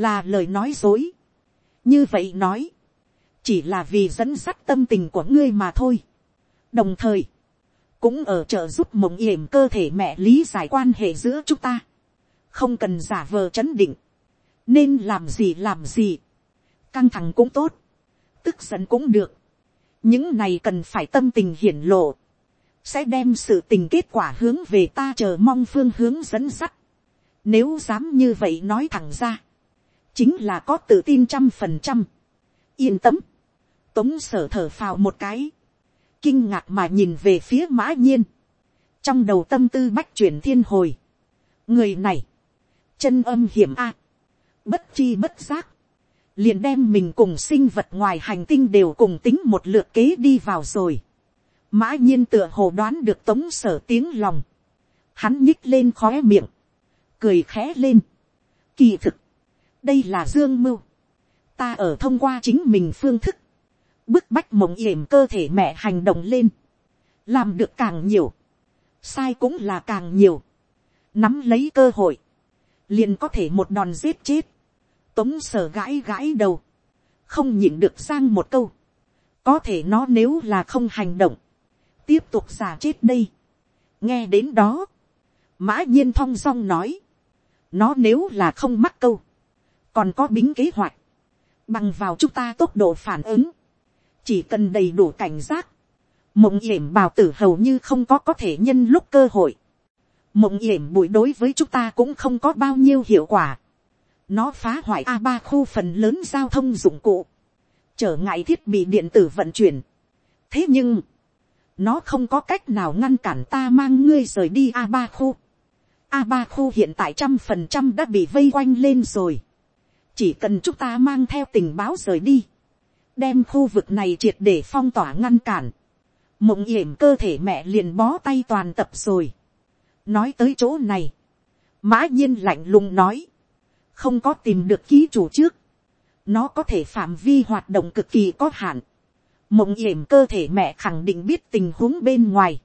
là lời nói dối. như vậy nói, chỉ là vì dẫn dắt tâm tình của ngươi mà thôi. đồng thời, cũng ở trợ giúp mộng yểm cơ thể mẹ lý giải quan hệ giữa chúng ta, không cần giả vờ chấn định, nên làm gì làm gì, căng thẳng cũng tốt, tức giận cũng được, những này cần phải tâm tình hiển lộ, sẽ đem sự tình kết quả hướng về ta chờ mong phương hướng dẫn dắt. Nếu dám như vậy nói thẳng ra, chính là có tự tin trăm phần trăm. Yên tâm, tống sở thở phào một cái, kinh ngạc mà nhìn về phía mã nhiên, trong đầu tâm tư bách chuyển thiên hồi. người này, chân âm hiểm a, bất chi bất giác, liền đem mình cùng sinh vật ngoài hành tinh đều cùng tính một lượt kế đi vào rồi. mã nhiên tựa hồ đoán được tống sở tiếng lòng, hắn nhích lên khóe miệng, cười khẽ lên. Kỳ thực, đây là dương mưu, ta ở thông qua chính mình phương thức, bức bách mộng yểm cơ thể mẹ hành động lên, làm được càng nhiều, sai cũng là càng nhiều, nắm lấy cơ hội, liền có thể một đòn giết chết, tống sở gãi gãi đầu, không nhịn được sang một câu, có thể nó nếu là không hành động, tiếp tục giả chết đây, nghe đến đó, mã nhiên thong dong nói, nó nếu là không mắc câu, còn có bính kế hoạch, bằng vào chúng ta tốc độ phản ứng, chỉ cần đầy đủ cảnh giác, mộng yểm bào tử hầu như không có có thể nhân lúc cơ hội, mộng yểm bụi đối với chúng ta cũng không có bao nhiêu hiệu quả, nó phá hoại a ba khu phần lớn giao thông dụng cụ, trở ngại thiết bị điện tử vận chuyển. thế nhưng, nó không có cách nào ngăn cản ta mang ngươi rời đi a ba khu. a ba khu hiện tại trăm phần trăm đã bị vây quanh lên rồi chỉ cần chúng ta mang theo tình báo rời đi, đem khu vực này triệt để phong tỏa ngăn cản. mộng yểm cơ thể mẹ liền bó tay toàn tập rồi. nói tới chỗ này, mã nhiên lạnh lùng nói, không có tìm được ký chủ trước, nó có thể phạm vi hoạt động cực kỳ có hạn, mộng yểm cơ thể mẹ khẳng định biết tình huống bên ngoài,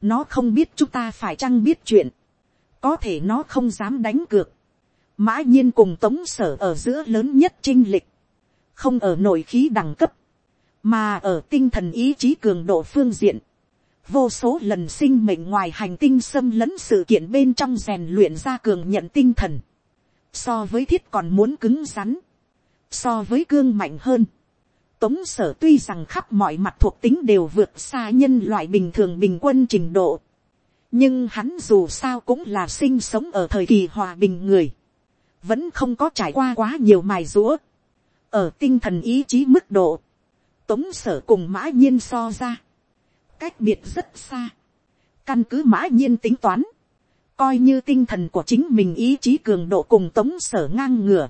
nó không biết chúng ta phải chăng biết chuyện, có thể nó không dám đánh cược, mã nhiên cùng tống sở ở giữa lớn nhất chinh lịch, không ở nội khí đẳng cấp, mà ở tinh thần ý chí cường độ phương diện, vô số lần sinh mệnh ngoài hành tinh xâm lấn sự kiện bên trong rèn luyện ra cường nhận tinh thần, so với thiết còn muốn cứng rắn, so với cương mạnh hơn. Tống sở tuy rằng khắp mọi mặt thuộc tính đều vượt xa nhân loại bình thường bình quân trình độ. Nhưng hắn dù sao cũng là sinh sống ở thời kỳ hòa bình người. Vẫn không có trải qua quá nhiều mài rũa. Ở tinh thần ý chí mức độ. Tống sở cùng mã nhiên so ra. Cách biệt rất xa. Căn cứ mã nhiên tính toán. Coi như tinh thần của chính mình ý chí cường độ cùng tống sở ngang ngửa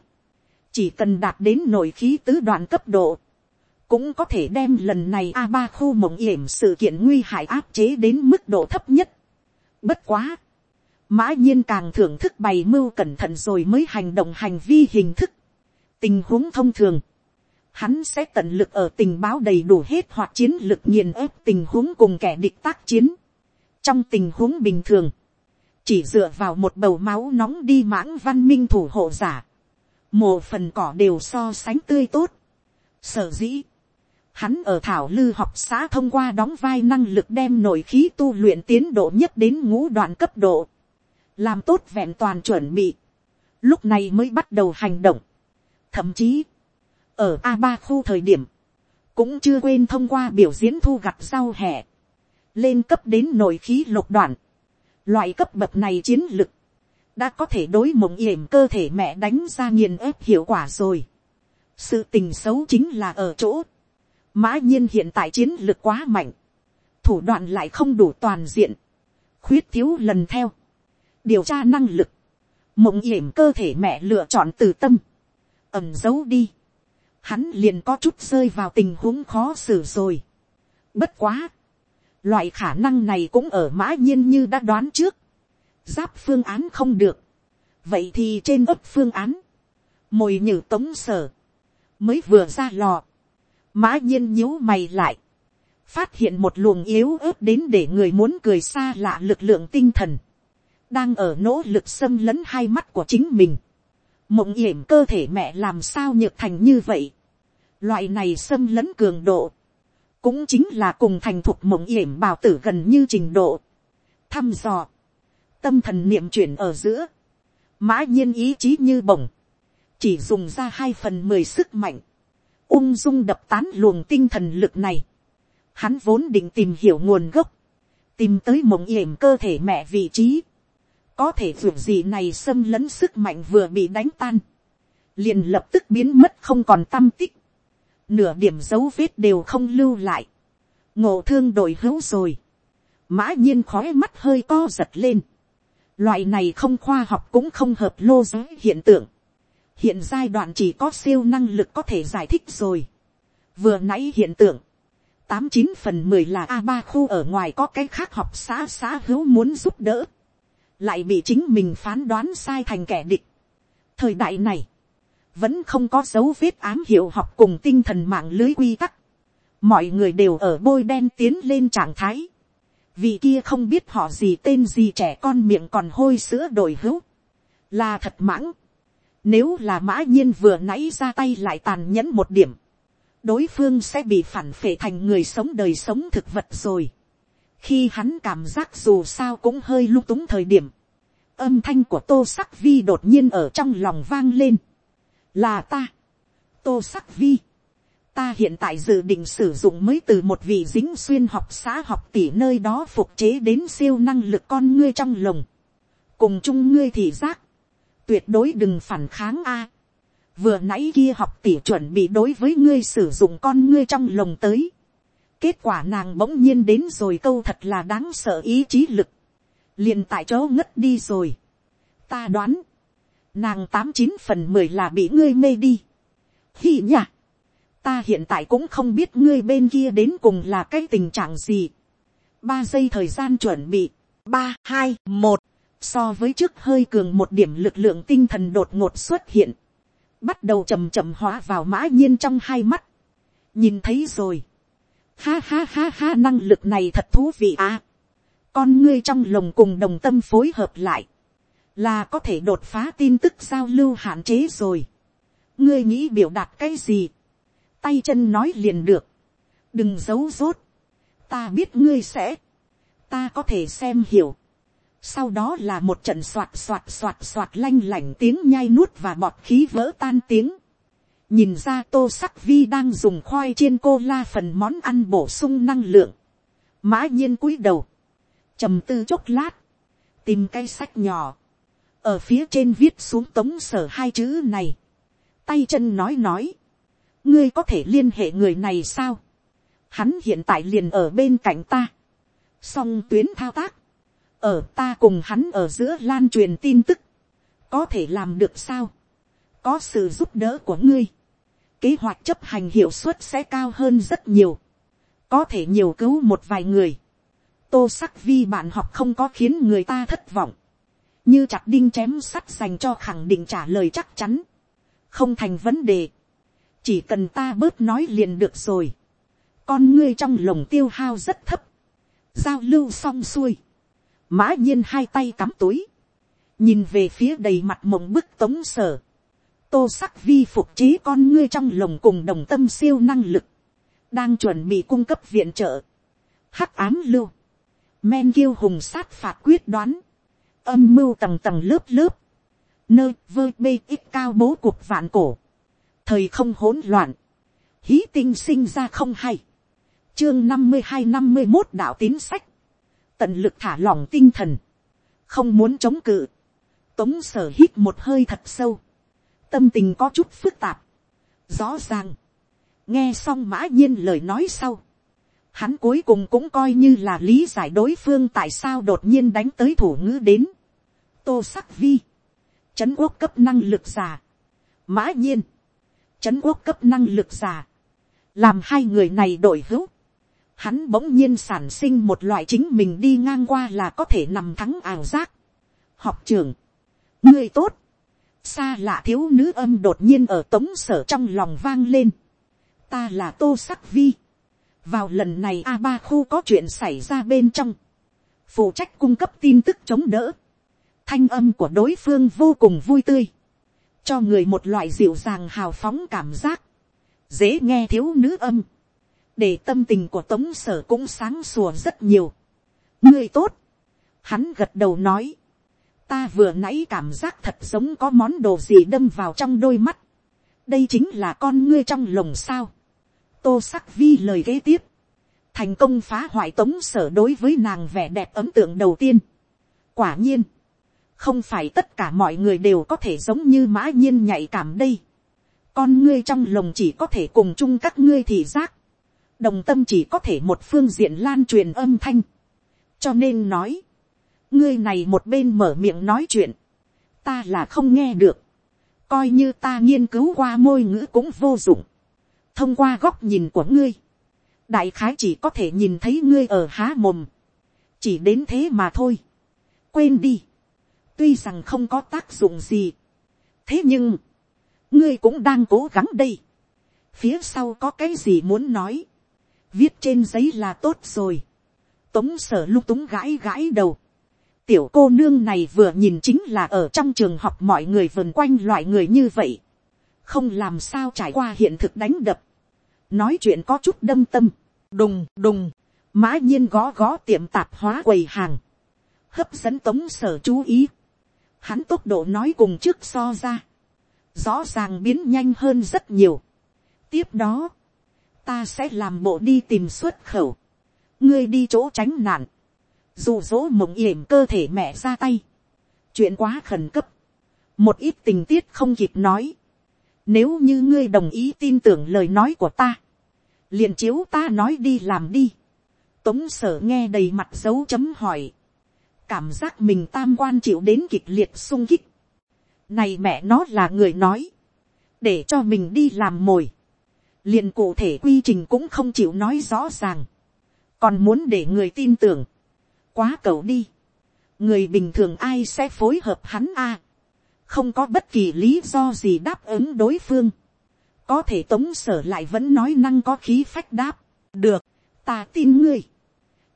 chỉ cần đạt đến nội khí tứ đoạn cấp độ, cũng có thể đem lần này a ba khu mộng yểm sự kiện nguy hại áp chế đến mức độ thấp nhất. Bất quá, mã nhiên càng thưởng thức bày mưu cẩn thận rồi mới hành động hành vi hình thức. tình huống thông thường, hắn sẽ tận lực ở tình báo đầy đủ hết hoặc chiến lực nghiền ép tình huống cùng kẻ địch tác chiến. trong tình huống bình thường, chỉ dựa vào một bầu máu nóng đi mãng văn minh thủ hộ giả, mồ phần cỏ đều so sánh tươi tốt. Sở dĩ, hắn ở thảo lư học xã thông qua đóng vai năng lực đem nội khí tu luyện tiến độ nhất đến ngũ đoạn cấp độ, làm tốt vẹn toàn chuẩn bị, lúc này mới bắt đầu hành động. Thậm chí, ở a ba khu thời điểm, cũng chưa quên thông qua biểu diễn thu gặt rau hè lên cấp đến nội khí lục đoạn. Loại cấp bậc này chiến lực, đã có thể đối mộng yểm cơ thể mẹ đánh ra nghiền ép hiệu quả rồi. sự tình xấu chính là ở chỗ, mã nhiên hiện tại chiến lược quá mạnh, thủ đoạn lại không đủ toàn diện, khuyết thiếu lần theo, điều tra năng lực, mộng yểm cơ thể mẹ lựa chọn từ tâm, ẩm giấu đi, hắn liền có chút rơi vào tình huống khó xử rồi. Bất quá, loại khả năng này cũng ở mã nhiên như đã đoán trước, giáp phương án không được, vậy thì trên ấp phương án, mồi nhử tống sở, mới vừa ra lò, mã nhiên nhíu mày lại, phát hiện một luồng yếu ớt đến để người muốn cười xa lạ lực lượng tinh thần, đang ở nỗ lực xâm lấn hai mắt của chính mình, mộng yểm cơ thể mẹ làm sao nhược thành như vậy, loại này xâm lấn cường độ, cũng chính là cùng thành thuộc mộng yểm bào tử gần như trình độ, thăm dò, tâm thần niệm chuyển ở giữa, mã nhiên ý chí như bổng, chỉ dùng ra hai phần mười sức mạnh, ung dung đập tán luồng tinh thần lực này, hắn vốn định tìm hiểu nguồn gốc, tìm tới mộng yểm cơ thể mẹ vị trí, có thể dù gì này xâm lấn sức mạnh vừa bị đánh tan, liền lập tức biến mất không còn tâm tích, nửa điểm dấu vết đều không lưu lại, ngộ thương đội hữu rồi, mã nhiên khói mắt hơi co giật lên, Loại này không khoa học cũng không hợp lô giới hiện tượng. Hiện giai đoạn chỉ có siêu năng lực có thể giải thích rồi. Vừa nãy hiện tượng. tám chín phần mười là a ba khu ở ngoài có cái khác học xã xã hữu muốn giúp đỡ. Lại bị chính mình phán đoán sai thành kẻ địch. Thời đại này. Vẫn không có dấu vết ám hiệu học cùng tinh thần mạng lưới quy tắc. Mọi người đều ở bôi đen tiến lên trạng thái vì kia không biết họ gì tên gì trẻ con miệng còn hôi sữa đổi hữu, là thật mãng. Nếu là mã nhiên vừa nãy ra tay lại tàn nhẫn một điểm, đối phương sẽ bị phản phệ thành người sống đời sống thực vật rồi khi hắn cảm giác dù sao cũng hơi lung túng thời điểm, âm thanh của tô sắc vi đột nhiên ở trong lòng vang lên, là ta, tô sắc vi, ta hiện tại dự định sử dụng mới từ một vị dính xuyên học xã học tỷ nơi đó phục chế đến siêu năng lực con ngươi trong lồng, cùng chung ngươi thị giác, tuyệt đối đừng phản kháng a, vừa nãy kia học tỷ chuẩn bị đối với ngươi sử dụng con ngươi trong lồng tới, kết quả nàng bỗng nhiên đến rồi câu thật là đáng sợ ý chí lực, liền tại chỗ ngất đi rồi, ta đoán, nàng tám chín phần mười là bị ngươi mê đi, hi nhỉ, ta hiện tại cũng không biết ngươi bên kia đến cùng là cái tình trạng gì. ba giây thời gian chuẩn bị, ba hai một, so với trước hơi cường một điểm lực lượng tinh thần đột ngột xuất hiện, bắt đầu chầm chậm hóa vào mã nhiên trong hai mắt, nhìn thấy rồi, ha ha ha ha năng lực này thật thú vị à, con ngươi trong lồng cùng đồng tâm phối hợp lại, là có thể đột phá tin tức giao lưu hạn chế rồi, ngươi nghĩ biểu đạt cái gì, tay chân nói liền được, đừng giấu rốt, ta biết ngươi sẽ, ta có thể xem hiểu, sau đó là một trận soạt soạt soạt soạt lanh lảnh tiếng nhai nuốt và bọt khí vỡ tan tiếng, nhìn ra tô sắc vi đang dùng khoai chiên cô la phần món ăn bổ sung năng lượng, mã nhiên cúi đầu, trầm tư chốc lát, tìm cây sách nhỏ, ở phía trên viết xuống tống sở hai chữ này, tay chân nói nói, ngươi có thể liên hệ người này sao, hắn hiện tại liền ở bên cạnh ta, song tuyến thao tác, ở ta cùng hắn ở giữa lan truyền tin tức, có thể làm được sao, có sự giúp đỡ của ngươi, kế hoạch chấp hành hiệu suất sẽ cao hơn rất nhiều, có thể nhiều cứu một vài người, tô sắc vi bạn học không có khiến người ta thất vọng, như chặt đinh chém sắt dành cho khẳng định trả lời chắc chắn, không thành vấn đề, chỉ cần ta bớt nói liền được rồi, con ngươi trong lồng tiêu hao rất thấp, giao lưu xong xuôi, mã nhiên hai tay cắm túi, nhìn về phía đầy mặt mộng bức tống sở, tô sắc vi phục chế con ngươi trong lồng cùng đồng tâm siêu năng lực, đang chuẩn bị cung cấp viện trợ, hắc ám lưu, men kiêu hùng sát phạt quyết đoán, âm mưu tầng tầng lớp lớp, nơi vơ bê ít cao bố cuộc vạn cổ, thời không hỗn loạn, hí tinh sinh ra không hay, chương năm mươi hai năm mươi một đạo tín sách, tận lực thả lỏng tinh thần, không muốn chống cự, tống sở hít một hơi thật sâu, tâm tình có chút phức tạp, rõ ràng, nghe xong mã nhiên lời nói sau, hắn cuối cùng cũng coi như là lý giải đối phương tại sao đột nhiên đánh tới thủ ngữ đến, tô sắc vi, trấn quốc cấp năng lực giả, mã nhiên, trấn quốc cấp năng lực giả, làm hai người này đổi hữu, hắn bỗng nhiên sản sinh một loại chính mình đi ngang qua là có thể nằm thắng ảo giác. học trường, người tốt, xa lạ thiếu nữ âm đột nhiên ở tống sở trong lòng vang lên. ta là tô sắc vi. vào lần này a ba khu có chuyện xảy ra bên trong, phụ trách cung cấp tin tức chống đỡ. thanh âm của đối phương vô cùng vui tươi cho người một loại dịu dàng hào phóng cảm giác, dễ nghe thiếu nữ âm, để tâm tình của tống sở cũng sáng sủa rất nhiều. ngươi tốt, hắn gật đầu nói, ta vừa nãy cảm giác thật giống có món đồ gì đâm vào trong đôi mắt, đây chính là con ngươi trong lồng sao, tô sắc vi lời kế tiếp, thành công phá hoại tống sở đối với nàng vẻ đẹp ấm tượng đầu tiên. quả nhiên, không phải tất cả mọi người đều có thể giống như mã nhiên nhạy cảm đây. con ngươi trong lồng chỉ có thể cùng chung các ngươi thị giác. đồng tâm chỉ có thể một phương diện lan truyền âm thanh. cho nên nói, ngươi này một bên mở miệng nói chuyện, ta là không nghe được. coi như ta nghiên cứu qua môi ngữ cũng vô dụng. thông qua góc nhìn của ngươi, đại khái chỉ có thể nhìn thấy ngươi ở há mồm. chỉ đến thế mà thôi. quên đi tuy rằng không có tác dụng gì. thế nhưng, ngươi cũng đang cố gắng đây. phía sau có cái gì muốn nói. viết trên giấy là tốt rồi. tống sở lung túng gãi gãi đầu tiểu cô nương này vừa nhìn chính là ở trong trường học mọi người vần quanh loại người như vậy. không làm sao trải qua hiện thực đánh đập. nói chuyện có chút đâm tâm. đùng đùng. mã nhiên gõ gõ tiệm tạp hóa quầy hàng, hấp dẫn tống sở chú ý, hắn tốc độ nói cùng trước so ra, rõ ràng biến nhanh hơn rất nhiều. tiếp đó, ta sẽ làm bộ đi tìm xuất khẩu, ngươi đi chỗ tránh nạn, dù dỗ mộng yểm cơ thể mẹ ra tay, chuyện quá khẩn cấp, một ít tình tiết không kịp nói, nếu như ngươi đồng ý tin tưởng lời nói của ta, liền chiếu ta nói đi làm đi, tống sở nghe đầy mặt dấu chấm hỏi, cảm giác mình tam quan chịu đến kịch liệt sung kích, này mẹ nó là người nói, để cho mình đi làm mồi, liền cụ thể quy trình cũng không chịu nói rõ ràng, còn muốn để người tin tưởng, quá cầu đi, người bình thường ai sẽ phối hợp hắn a, không có bất kỳ lý do gì đáp ứng đối phương, có thể tống sở lại vẫn nói năng có khí phách đáp, được, ta tin ngươi,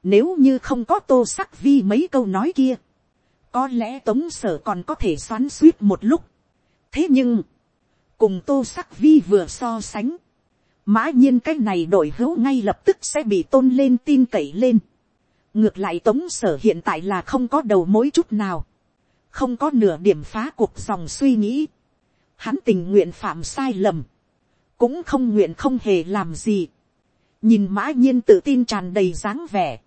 nếu như không có tô sắc vi mấy câu nói kia, có lẽ tống sở còn có thể xoắn suýt một lúc, thế nhưng, cùng tô sắc vi vừa so sánh, mã nhiên cái này đổi hữu ngay lập tức sẽ bị tôn lên tin cậy lên ngược lại tống sở hiện tại là không có đầu mối chút nào, không có nửa điểm phá cuộc dòng suy nghĩ, hắn tình nguyện phạm sai lầm, cũng không nguyện không hề làm gì, nhìn mã nhiên tự tin tràn đầy dáng vẻ,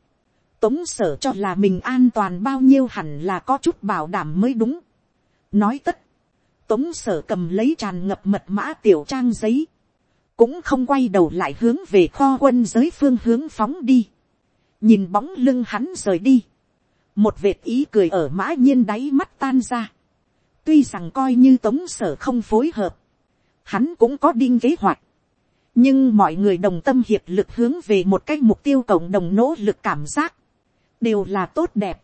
tống sở cho là mình an toàn bao nhiêu hẳn là có chút bảo đảm mới đúng. nói tất, tống sở cầm lấy tràn ngập mật mã tiểu trang giấy, cũng không quay đầu lại hướng về kho quân giới phương hướng phóng đi, nhìn bóng lưng hắn rời đi, một vệt ý cười ở mã nhiên đáy mắt tan ra, tuy rằng coi như tống sở không phối hợp, hắn cũng có đinh kế hoạch, nhưng mọi người đồng tâm hiệp lực hướng về một cái mục tiêu cộng đồng nỗ lực cảm giác, đều là tốt đẹp,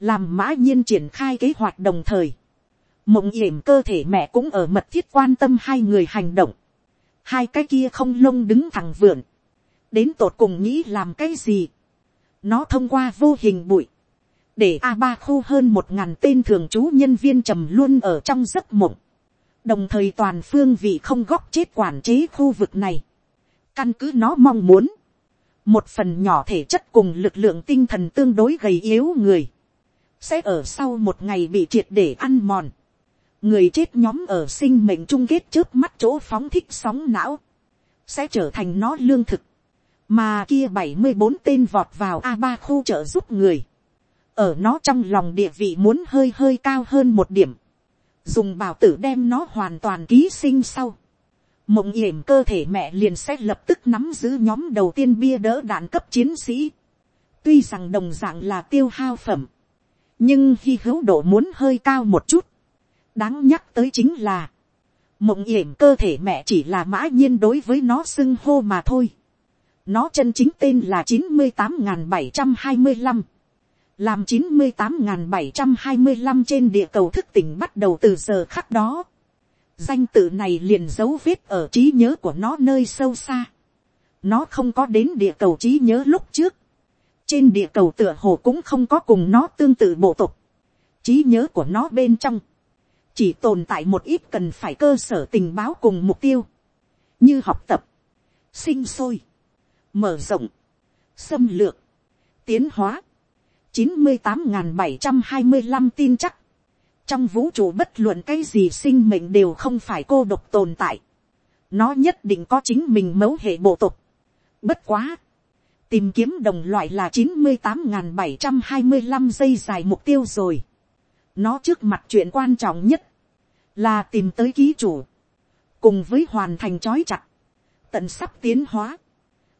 làm mã nhiên triển khai kế hoạch đồng thời, mộng yểm cơ thể mẹ cũng ở mật thiết quan tâm hai người hành động, hai cái kia không lông đứng thẳng vượn, đến tột cùng nghĩ làm cái gì, nó thông qua vô hình bụi, để a ba khu hơn một ngàn tên thường trú nhân viên trầm luôn ở trong giấc mộng, đồng thời toàn phương vị không góc chết quản chế khu vực này, căn cứ nó mong muốn, một phần nhỏ thể chất cùng lực lượng tinh thần tương đối gầy yếu người, sẽ ở sau một ngày bị triệt để ăn mòn, người chết nhóm ở sinh mệnh chung kết trước mắt chỗ phóng thích sóng não, sẽ trở thành nó lương thực, mà kia bảy mươi bốn tên vọt vào a ba khu trợ giúp người, ở nó trong lòng địa vị muốn hơi hơi cao hơn một điểm, dùng bào tử đem nó hoàn toàn ký sinh sau, mộng yểm cơ thể mẹ liền sẽ lập tức nắm giữ nhóm đầu tiên bia đỡ đạn cấp chiến sĩ. tuy rằng đồng dạng là tiêu hao phẩm, nhưng khi hữu độ muốn hơi cao một chút. đáng nhắc tới chính là, mộng yểm cơ thể mẹ chỉ là mã nhiên đối với nó xưng hô mà thôi nó chân chính tên là chín mươi tám n bảy trăm hai mươi năm làm chín mươi tám n bảy trăm hai mươi năm trên địa cầu thức tỉnh bắt đầu từ giờ khắc đó danh tự này liền dấu vết ở trí nhớ của nó nơi sâu xa. nó không có đến địa cầu trí nhớ lúc trước. trên địa cầu tựa hồ cũng không có cùng nó tương tự bộ tục. trí nhớ của nó bên trong, chỉ tồn tại một ít cần phải cơ sở tình báo cùng mục tiêu, như học tập, sinh sôi, mở rộng, xâm lược, tiến hóa, chín mươi tám bảy trăm hai mươi năm tin chắc, trong vũ trụ bất luận cái gì sinh mệnh đều không phải cô độc tồn tại. nó nhất định có chính mình mẫu hệ bộ tục. bất quá. tìm kiếm đồng loại là chín mươi tám n bảy trăm hai mươi năm giây dài mục tiêu rồi. nó trước mặt chuyện quan trọng nhất là tìm tới ký chủ. cùng với hoàn thành trói chặt. tận sắp tiến hóa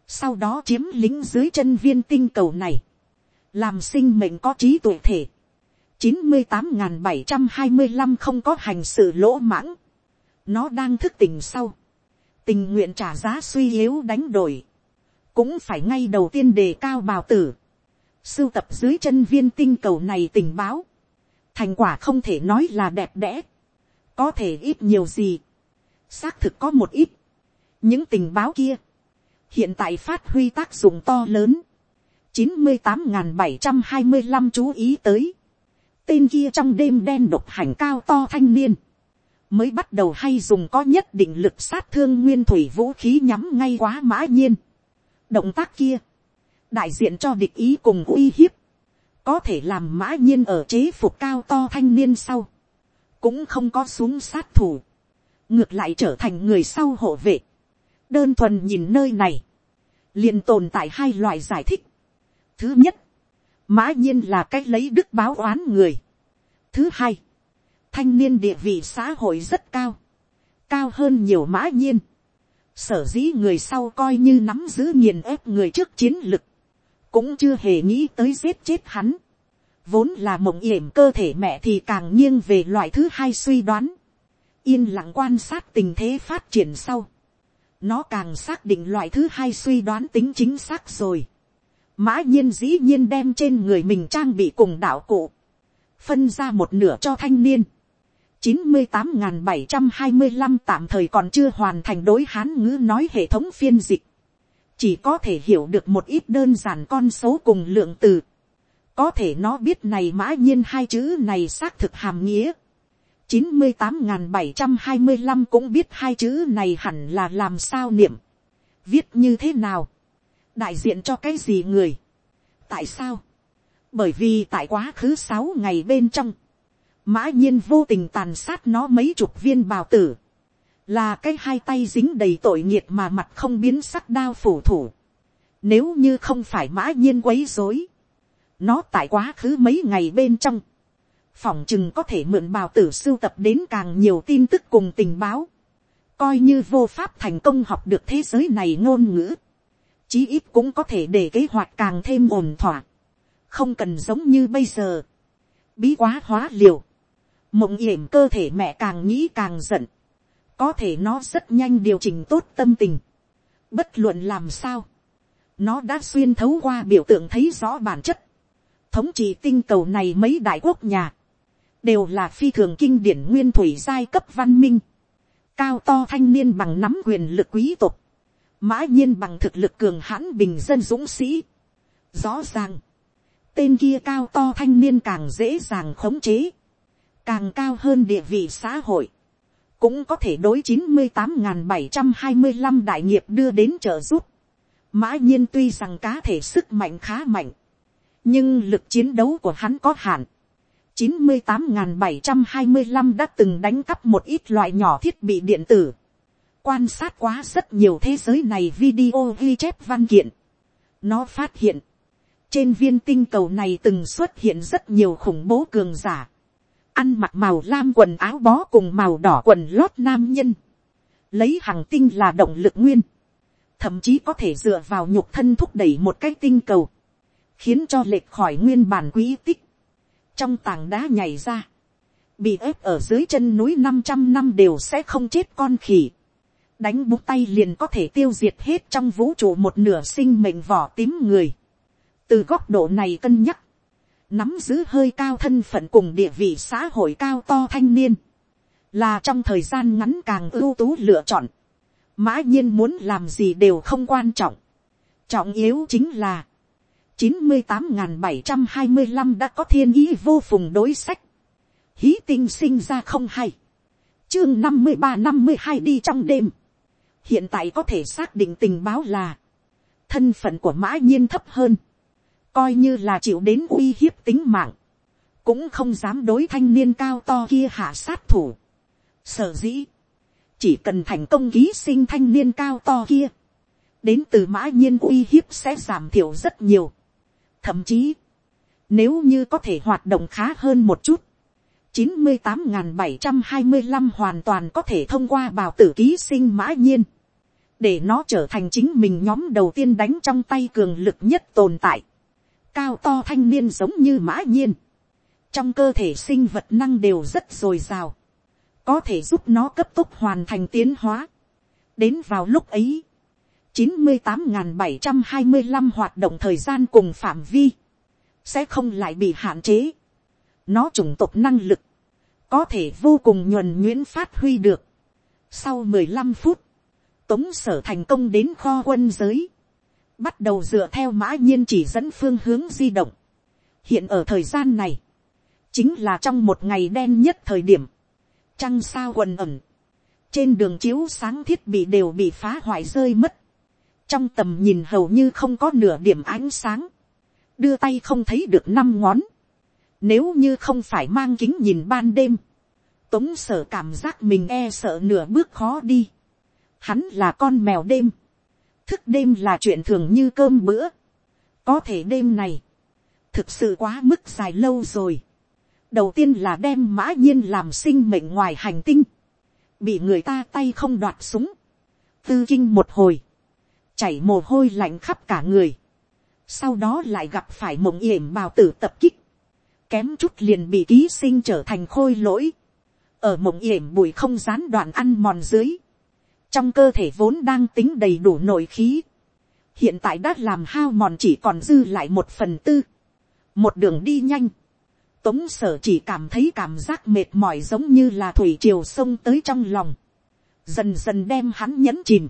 sau đó chiếm lính dưới chân viên tinh cầu này. làm sinh mệnh có trí tuệ thể chín mươi tám bảy trăm hai mươi năm không có hành sự lỗ mãng. Nó đang thức tỉnh sau. Tình nguyện trả giá suy yếu đánh đổi. Cũng phải ngay đầu tiên đề cao bào tử. Sưu tập dưới chân viên tinh cầu này tình báo. Thành quả không thể nói là đẹp đẽ. Có thể ít nhiều gì. Xác thực có một ít. Những tình báo kia. Hiện tại phát huy tác dụng to lớn. chín mươi tám bảy trăm hai mươi năm chú ý tới. Tên kia trong đêm đen độc hành cao to thanh niên, mới bắt đầu hay dùng có nhất định lực sát thương nguyên thủy vũ khí nhắm ngay quá mã nhiên. động tác kia, đại diện cho địch ý cùng uy hiếp, có thể làm mã nhiên ở chế phục cao to thanh niên sau, cũng không có xuống sát thủ, ngược lại trở thành người sau hộ vệ, đơn thuần nhìn nơi này, liền tồn tại hai loại giải thích. Thứ nhất, mã nhiên là cách lấy đức báo oán người. Thứ hai, thanh niên địa vị xã hội rất cao, cao hơn nhiều mã nhiên. Sở dĩ người sau coi như nắm giữ nghiền ép người trước chiến lực, cũng chưa hề nghĩ tới giết chết hắn. Vốn là mộng yểm cơ thể mẹ thì càng nghiêng về loại thứ hai suy đoán. Yên lặng quan sát tình thế phát triển sau. Nó càng xác định loại thứ hai suy đoán tính chính xác rồi. Mã nhiên dĩ nhiên đem trên người mình trang bị cùng đạo cụ. Phân ra một nửa cho thanh niên chín mươi tám bảy trăm hai mươi 725 tạm thời còn chưa hoàn thành đối hán ngữ nói hệ thống phiên dịch. Chỉ có thể hiểu được một ít đơn giản con số cùng lượng từ. Có thể nó biết này mã nhiên hai chữ này xác thực hàm nghĩa chín mươi tám bảy trăm hai mươi 725 cũng biết hai chữ này hẳn là làm sao niệm. Viết như thế nào. Đại diện cho cái gì người. Tại sao? Bởi vì tại quá khứ sáu ngày bên trong mã nhiên vô tình tàn sát nó mấy chục viên bào tử, là cái hai tay dính đầy tội nghiệt mà mặt không biến sắc đao phủ thủ. Nếu như không phải mã nhiên quấy rối, nó tại quá khứ mấy ngày bên trong, phỏng chừng có thể mượn bào tử sưu tập đến càng nhiều tin tức cùng tình báo, coi như vô pháp thành công học được thế giới này ngôn ngữ, chí ít cũng có thể để kế hoạch càng thêm ổn thỏa, không cần giống như bây giờ, bí quá hóa liều, mộng yểm cơ thể mẹ càng nghĩ càng giận, có thể nó rất nhanh điều chỉnh tốt tâm tình, bất luận làm sao, nó đã xuyên thấu qua biểu tượng thấy rõ bản chất, thống trị tinh cầu này mấy đại quốc nhà, đều là phi thường kinh điển nguyên thủy giai cấp văn minh, cao to thanh niên bằng nắm quyền lực quý tộc, mã nhiên bằng thực lực cường hãn bình dân dũng sĩ. Rõ ràng, tên kia cao to thanh niên càng dễ dàng khống chế, càng cao hơn địa vị xã hội, cũng có thể đối chín mươi tám bảy trăm hai mươi 725 đại nghiệp đưa đến trợ giúp. Mã nhiên tuy rằng cá thể sức mạnh khá mạnh, nhưng lực chiến đấu của hắn có hạn chín mươi tám bảy trăm hai mươi 725 đã từng đánh cắp một ít loại nhỏ thiết bị điện tử. Quan sát quá rất nhiều thế giới này video ghi chép văn kiện. Nó phát hiện, trên viên tinh cầu này từng xuất hiện rất nhiều khủng bố cường giả ăn mặc màu lam quần áo bó cùng màu đỏ quần lót nam nhân, lấy hàng tinh là động lực nguyên, thậm chí có thể dựa vào nhục thân thúc đẩy một cái tinh cầu, khiến cho lệch khỏi nguyên bản quý tích, trong tảng đá nhảy ra, bị ép ở dưới chân núi năm trăm năm đều sẽ không chết con khỉ, đánh bút tay liền có thể tiêu diệt hết trong vũ trụ một nửa sinh mệnh vỏ tím người. từ góc độ này cân nhắc, nắm giữ hơi cao thân phận cùng địa vị xã hội cao to thanh niên, là trong thời gian ngắn càng ưu tú lựa chọn, mã nhiên muốn làm gì đều không quan trọng, trọng yếu chính là, chín mươi tám bảy trăm hai mươi 725 đã có thiên ý vô phùng đối sách, hí tinh sinh ra không hay, chương năm mươi ba năm mươi hai đi trong đêm, hiện tại có thể xác định tình báo là, thân phận của mã nhiên thấp hơn, coi như là chịu đến uy hiếp tính mạng, cũng không dám đối thanh niên cao to kia hạ sát thủ. Sở dĩ, chỉ cần thành công ký sinh thanh niên cao to kia, đến từ mã nhiên uy hiếp sẽ giảm thiểu rất nhiều. Thậm chí, nếu như có thể hoạt động khá hơn một chút, chín mươi tám bảy trăm hai mươi 725 hoàn toàn có thể thông qua bào tử ký sinh mã nhiên, để nó trở thành chính mình nhóm đầu tiên đánh trong tay cường lực nhất tồn tại cao to thanh niên giống như mã nhiên, trong cơ thể sinh vật năng đều rất dồi dào, có thể giúp nó cấp tốc hoàn thành tiến hóa. đến vào lúc ấy, chín mươi tám bảy trăm hai mươi 725 hoạt động thời gian cùng phạm vi, sẽ không lại bị hạn chế. nó chủng tộc năng lực, có thể vô cùng nhuần nhuyễn phát huy được. sau mười lăm phút, tống sở thành công đến kho quân giới, bắt đầu dựa theo mã nhiên chỉ dẫn phương hướng di động. hiện ở thời gian này, chính là trong một ngày đen nhất thời điểm, trăng sao quần ẩn trên đường chiếu sáng thiết bị đều bị phá hoại rơi mất, trong tầm nhìn hầu như không có nửa điểm ánh sáng, đưa tay không thấy được năm ngón, nếu như không phải mang kính nhìn ban đêm, tống sở cảm giác mình e sợ nửa bước khó đi, hắn là con mèo đêm, thức đêm là chuyện thường như cơm bữa, có thể đêm này, thực sự quá mức dài lâu rồi, đầu tiên là đem mã nhiên làm sinh mệnh ngoài hành tinh, bị người ta tay không đoạt súng, tư kinh một hồi, chảy mồ hôi lạnh khắp cả người, sau đó lại gặp phải mộng yểm bào tử tập kích, kém chút liền bị ký sinh trở thành khôi lỗi, ở mộng yểm bụi không gián đoạn ăn mòn dưới, trong cơ thể vốn đang tính đầy đủ nội khí, hiện tại đã làm hao mòn chỉ còn dư lại một phần tư, một đường đi nhanh, tống sở chỉ cảm thấy cảm giác mệt mỏi giống như là thủy triều sông tới trong lòng, dần dần đem hắn nhẫn chìm,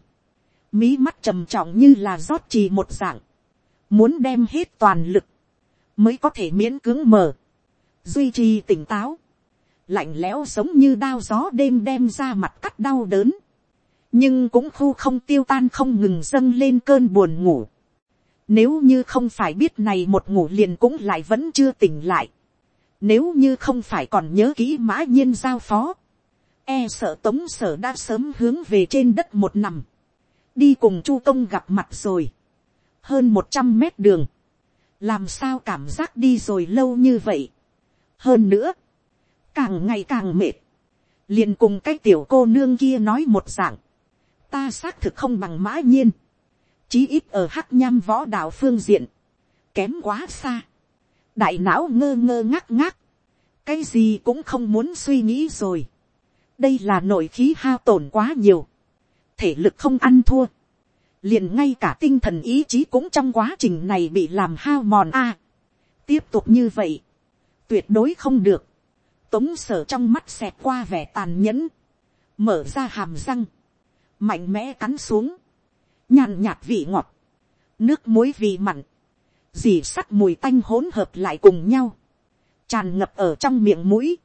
mí mắt trầm trọng như là rót trì một dạng, muốn đem hết toàn lực, mới có thể miễn cưỡng mở, duy trì tỉnh táo, lạnh lẽo sống như đao gió đêm đem ra mặt cắt đau đớn, nhưng cũng khu không tiêu tan không ngừng dâng lên cơn buồn ngủ. Nếu như không phải biết này một ngủ liền cũng lại vẫn chưa tỉnh lại. Nếu như không phải còn nhớ kỹ mã nhiên giao phó. E sợ tống sở đã sớm hướng về trên đất một nằm. Đi cùng chu công gặp mặt rồi. Hơn một trăm mét đường. Làm sao cảm giác đi rồi lâu như vậy. Hơn nữa. Càng ngày càng mệt. Liền cùng cái tiểu cô nương kia nói một dạng ta xác thực không bằng mã nhiên, chí ít ở hắc nham võ đạo phương diện, kém quá xa, đại não ngơ ngơ ngác ngác, cái gì cũng không muốn suy nghĩ rồi, đây là nội khí hao tổn quá nhiều, thể lực không ăn thua, liền ngay cả tinh thần ý chí cũng trong quá trình này bị làm hao mòn a. tiếp tục như vậy, tuyệt đối không được, tống sở trong mắt xẹt qua vẻ tàn nhẫn, mở ra hàm răng, mạnh mẽ cắn xuống, nhàn nhạt vị ngọt, nước muối vị mặn, dì sắt mùi tanh hỗn hợp lại cùng nhau, tràn ngập ở trong miệng mũi,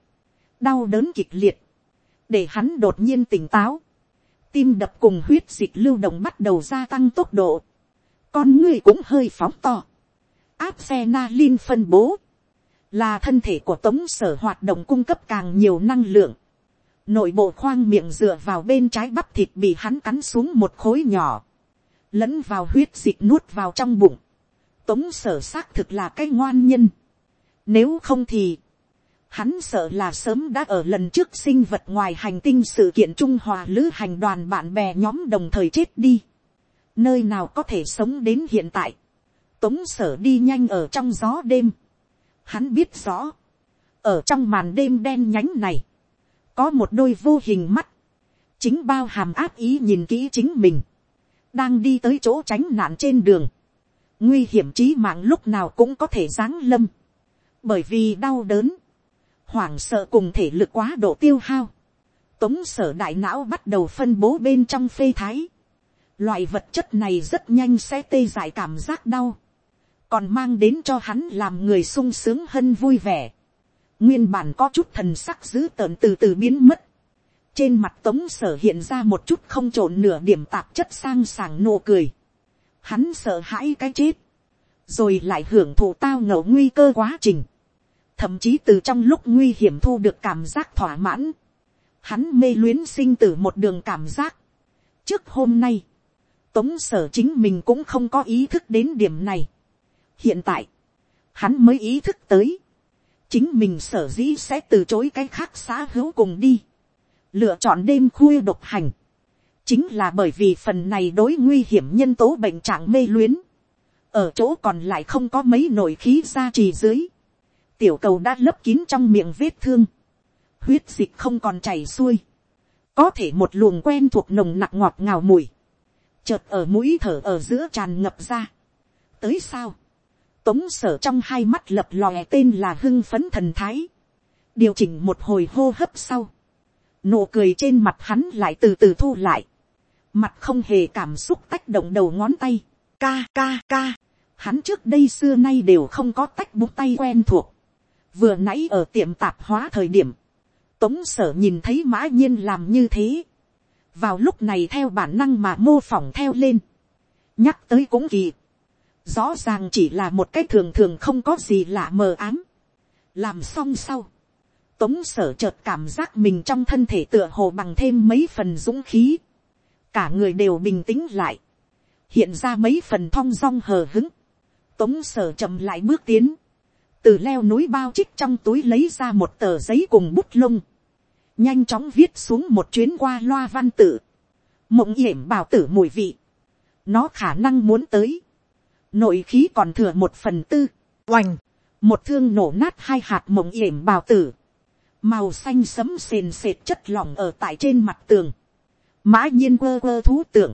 đau đớn kịch liệt, để hắn đột nhiên tỉnh táo, tim đập cùng huyết dịch lưu động bắt đầu gia tăng tốc độ, con người cũng hơi phóng to, áp xe na lin phân bố, là thân thể của tống sở hoạt động cung cấp càng nhiều năng lượng, nội bộ khoang miệng dựa vào bên trái bắp thịt bị hắn cắn xuống một khối nhỏ, lẫn vào huyết dịch nuốt vào trong bụng, tống sở xác thực là cái ngoan nhân. Nếu không thì, hắn sợ là sớm đã ở lần trước sinh vật ngoài hành tinh sự kiện trung hòa lữ hành đoàn bạn bè nhóm đồng thời chết đi. Nơi nào có thể sống đến hiện tại. Tống sở đi nhanh ở trong gió đêm. Hắn biết rõ. Ở trong màn đêm đen nhánh này có một đôi vô hình mắt, chính bao hàm áp ý nhìn kỹ chính mình, đang đi tới chỗ tránh nạn trên đường, nguy hiểm trí mạng lúc nào cũng có thể giáng lâm, bởi vì đau đớn, hoảng sợ cùng thể lực quá độ tiêu hao, tống sở đại não bắt đầu phân bố bên trong phê thái, loại vật chất này rất nhanh sẽ tê dại cảm giác đau, còn mang đến cho hắn làm người sung sướng hân vui vẻ nguyên bản có chút thần sắc dữ tợn từ từ biến mất. trên mặt tống sở hiện ra một chút không trộn nửa điểm tạp chất sang sảng nụ cười. hắn sợ hãi cái chết, rồi lại hưởng thụ tao ngầu nguy cơ quá trình thậm chí từ trong lúc nguy hiểm thu được cảm giác thỏa mãn. hắn mê luyến sinh tử một đường cảm giác. trước hôm nay, tống sở chính mình cũng không có ý thức đến điểm này. hiện tại, hắn mới ý thức tới chính mình sở dĩ sẽ từ chối cái khác xã hữu cùng đi, lựa chọn đêm khuya độc hành, chính là bởi vì phần này đối nguy hiểm nhân tố bệnh trạng mê luyến, ở chỗ còn lại không có mấy nổi khí ra trì dưới, tiểu cầu đã lấp kín trong miệng vết thương, huyết dịch không còn chảy xuôi, có thể một luồng quen thuộc nồng nặc ngọt ngào mùi, chợt ở mũi thở ở giữa tràn ngập ra, tới sao, Tống sở trong hai mắt lập lòe tên là hưng phấn thần thái. Điều chỉnh một hồi hô hấp sau. Nụ cười trên mặt hắn lại từ từ thu lại. Mặt không hề cảm xúc tách động đầu ngón tay. Ca ca ca. Hắn trước đây xưa nay đều không có tách bút tay quen thuộc. Vừa nãy ở tiệm tạp hóa thời điểm. Tống sở nhìn thấy mã nhiên làm như thế. Vào lúc này theo bản năng mà mô phỏng theo lên. Nhắc tới cũng kỳ, rõ ràng chỉ là một cái thường thường không có gì lạ mờ ám, làm xong sau, tống sở chợt cảm giác mình trong thân thể tựa hồ bằng thêm mấy phần dũng khí, cả người đều bình tĩnh lại, hiện ra mấy phần thong dong hờ hứng, tống sở chậm lại bước tiến, từ leo núi bao trích trong túi lấy ra một tờ giấy cùng bút lông, nhanh chóng viết xuống một chuyến qua loa văn tự, mộng yểm bảo tử mùi vị, nó khả năng muốn tới, nội khí còn thừa một phần tư, oành, một thương nổ nát hai hạt mộng yểm bào tử, màu xanh sấm sền sệt chất lỏng ở tại trên mặt tường, mã nhiên quơ quơ thú tượng,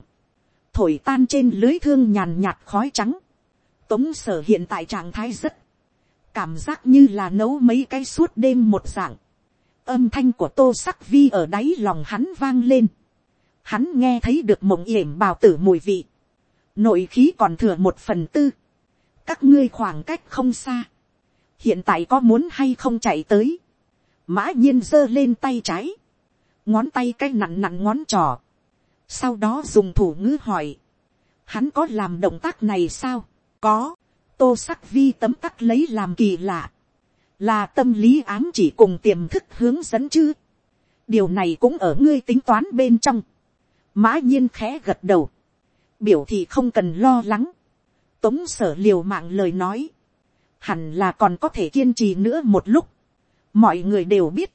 thổi tan trên lưới thương nhàn nhạt khói trắng, tống sở hiện tại trạng thái rất, cảm giác như là nấu mấy cái suốt đêm một dạng, âm thanh của tô sắc vi ở đáy lòng hắn vang lên, hắn nghe thấy được mộng yểm bào tử mùi vị, nội khí còn thừa một phần tư, các ngươi khoảng cách không xa, hiện tại có muốn hay không chạy tới, mã nhiên giơ lên tay trái, ngón tay cái nặn nặn ngón trò, sau đó dùng thủ ngữ hỏi, hắn có làm động tác này sao, có, tô sắc vi tấm tắc lấy làm kỳ lạ, là tâm lý ám chỉ cùng tiềm thức hướng dẫn chứ, điều này cũng ở ngươi tính toán bên trong, mã nhiên khẽ gật đầu, biểu thì không cần lo lắng, tống sở liều mạng lời nói, hẳn là còn có thể kiên trì nữa một lúc, mọi người đều biết,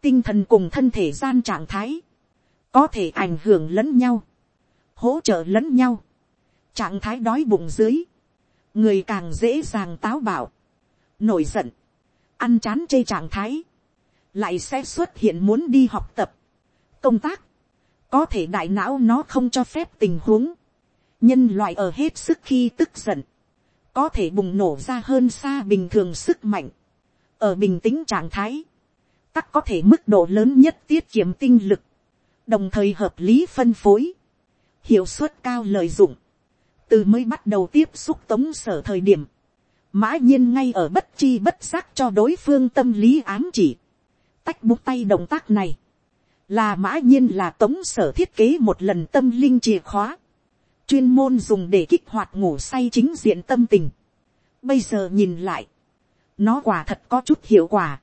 tinh thần cùng thân thể gian trạng thái, có thể ảnh hưởng lẫn nhau, hỗ trợ lẫn nhau, trạng thái đói bụng dưới, người càng dễ dàng táo bạo, nổi giận, ăn chán chê trạng thái, lại sẽ xuất hiện muốn đi học tập, công tác, có thể đại não nó không cho phép tình huống, nhân loại ở hết sức khi tức giận, có thể bùng nổ ra hơn xa bình thường sức mạnh, ở bình tĩnh trạng thái, tắc có thể mức độ lớn nhất tiết kiệm tinh lực, đồng thời hợp lý phân phối, hiệu suất cao lợi dụng, từ mới bắt đầu tiếp xúc tống sở thời điểm, mã nhiên ngay ở bất chi bất giác cho đối phương tâm lý ám chỉ, tách bút tay động tác này, là mã nhiên là tống sở thiết kế một lần tâm linh chìa khóa, chuyên môn dùng để kích hoạt ngủ say chính diện tâm tình. Bây giờ nhìn lại, nó quả thật có chút hiệu quả.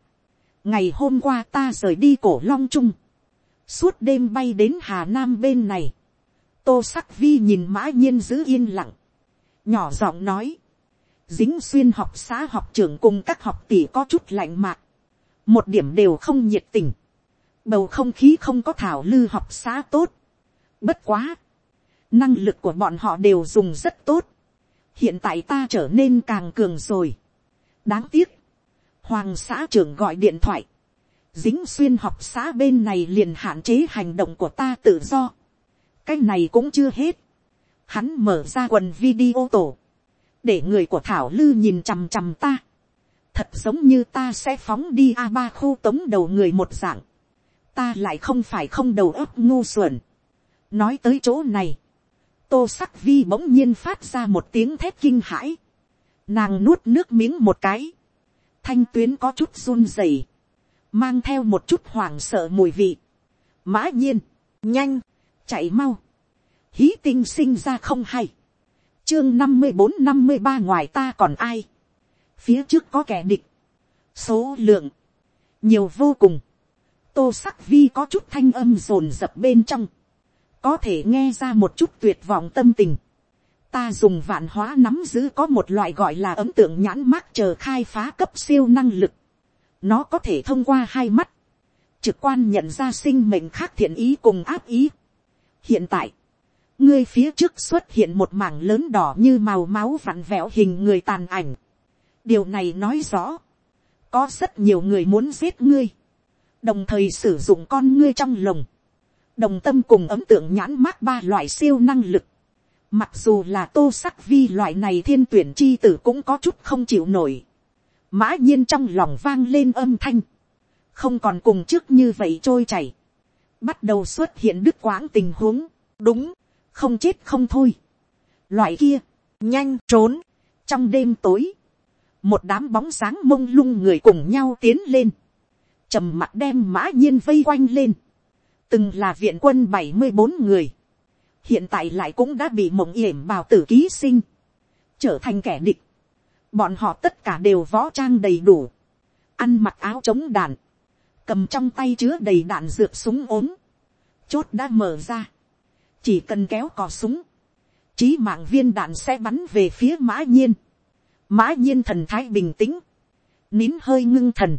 ngày hôm qua ta rời đi cổ long trung, suốt đêm bay đến hà nam bên này, tô sắc vi nhìn mã nhiên giữ yên lặng, nhỏ giọng nói, dính xuyên học xã học trưởng cùng các học tỷ có chút lạnh mạc, một điểm đều không nhiệt tình, bầu không khí không có thảo lư học xã tốt, bất quá, năng lực của bọn họ đều dùng rất tốt, hiện tại ta trở nên càng cường rồi. đáng tiếc, hoàng xã trưởng gọi điện thoại, dính xuyên học xã bên này liền hạn chế hành động của ta tự do cái này cũng chưa hết. hắn mở ra quần video tổ, để người của thảo lư nhìn chằm chằm ta. thật giống như ta sẽ phóng đi a ba khu tống đầu người một dạng. ta lại không phải không đầu óc ngu xuẩn. nói tới chỗ này, tô sắc vi bỗng nhiên phát ra một tiếng thét kinh hãi. nàng nuốt nước miếng một cái. thanh tuyến có chút run rẩy. mang theo một chút hoảng sợ mùi vị. mã nhiên, nhanh, chạy mau. hí tinh sinh ra không hay. chương năm mươi bốn năm mươi ba ngoài ta còn ai. phía trước có kẻ địch. số lượng, nhiều vô cùng. tô sắc vi có chút thanh âm rồn rập bên trong có thể nghe ra một chút tuyệt vọng tâm tình. Ta dùng vạn hóa nắm giữ có một loại gọi là ấm tượng nhãn mát chờ khai phá cấp siêu năng lực. Nó có thể thông qua hai mắt, trực quan nhận ra sinh mệnh khác thiện ý cùng áp ý. Hiện tại, ngươi phía trước xuất hiện một mảng lớn đỏ như màu máu vặn vẹo hình người tàn ảnh. điều này nói rõ, có rất nhiều người muốn giết ngươi, đồng thời sử dụng con ngươi trong lồng đồng tâm cùng ấm tượng nhãn mát ba loại siêu năng lực. Mặc dù là tô sắc vi loại này thiên tuyển chi tử cũng có chút không chịu nổi. Mã nhiên trong lòng vang lên âm thanh. Không còn cùng trước như vậy trôi chảy. Bắt đầu xuất hiện đứt quãng tình huống. Đúng, không chết không thôi. Loại kia, nhanh trốn. Trong đêm tối, một đám bóng sáng mông lung người cùng nhau tiến lên. trầm mặt đem mã nhiên vây quanh lên từng là viện quân bảy mươi bốn người, hiện tại lại cũng đã bị mộng yểm bào tử ký sinh, trở thành kẻ địch. Bọn họ tất cả đều võ trang đầy đủ, ăn mặc áo chống đạn, cầm trong tay chứa đầy đạn dược súng ốm, chốt đã mở ra, chỉ cần kéo cò súng, trí mạng viên đạn sẽ bắn về phía mã nhiên, mã nhiên thần thái bình tĩnh, nín hơi ngưng thần,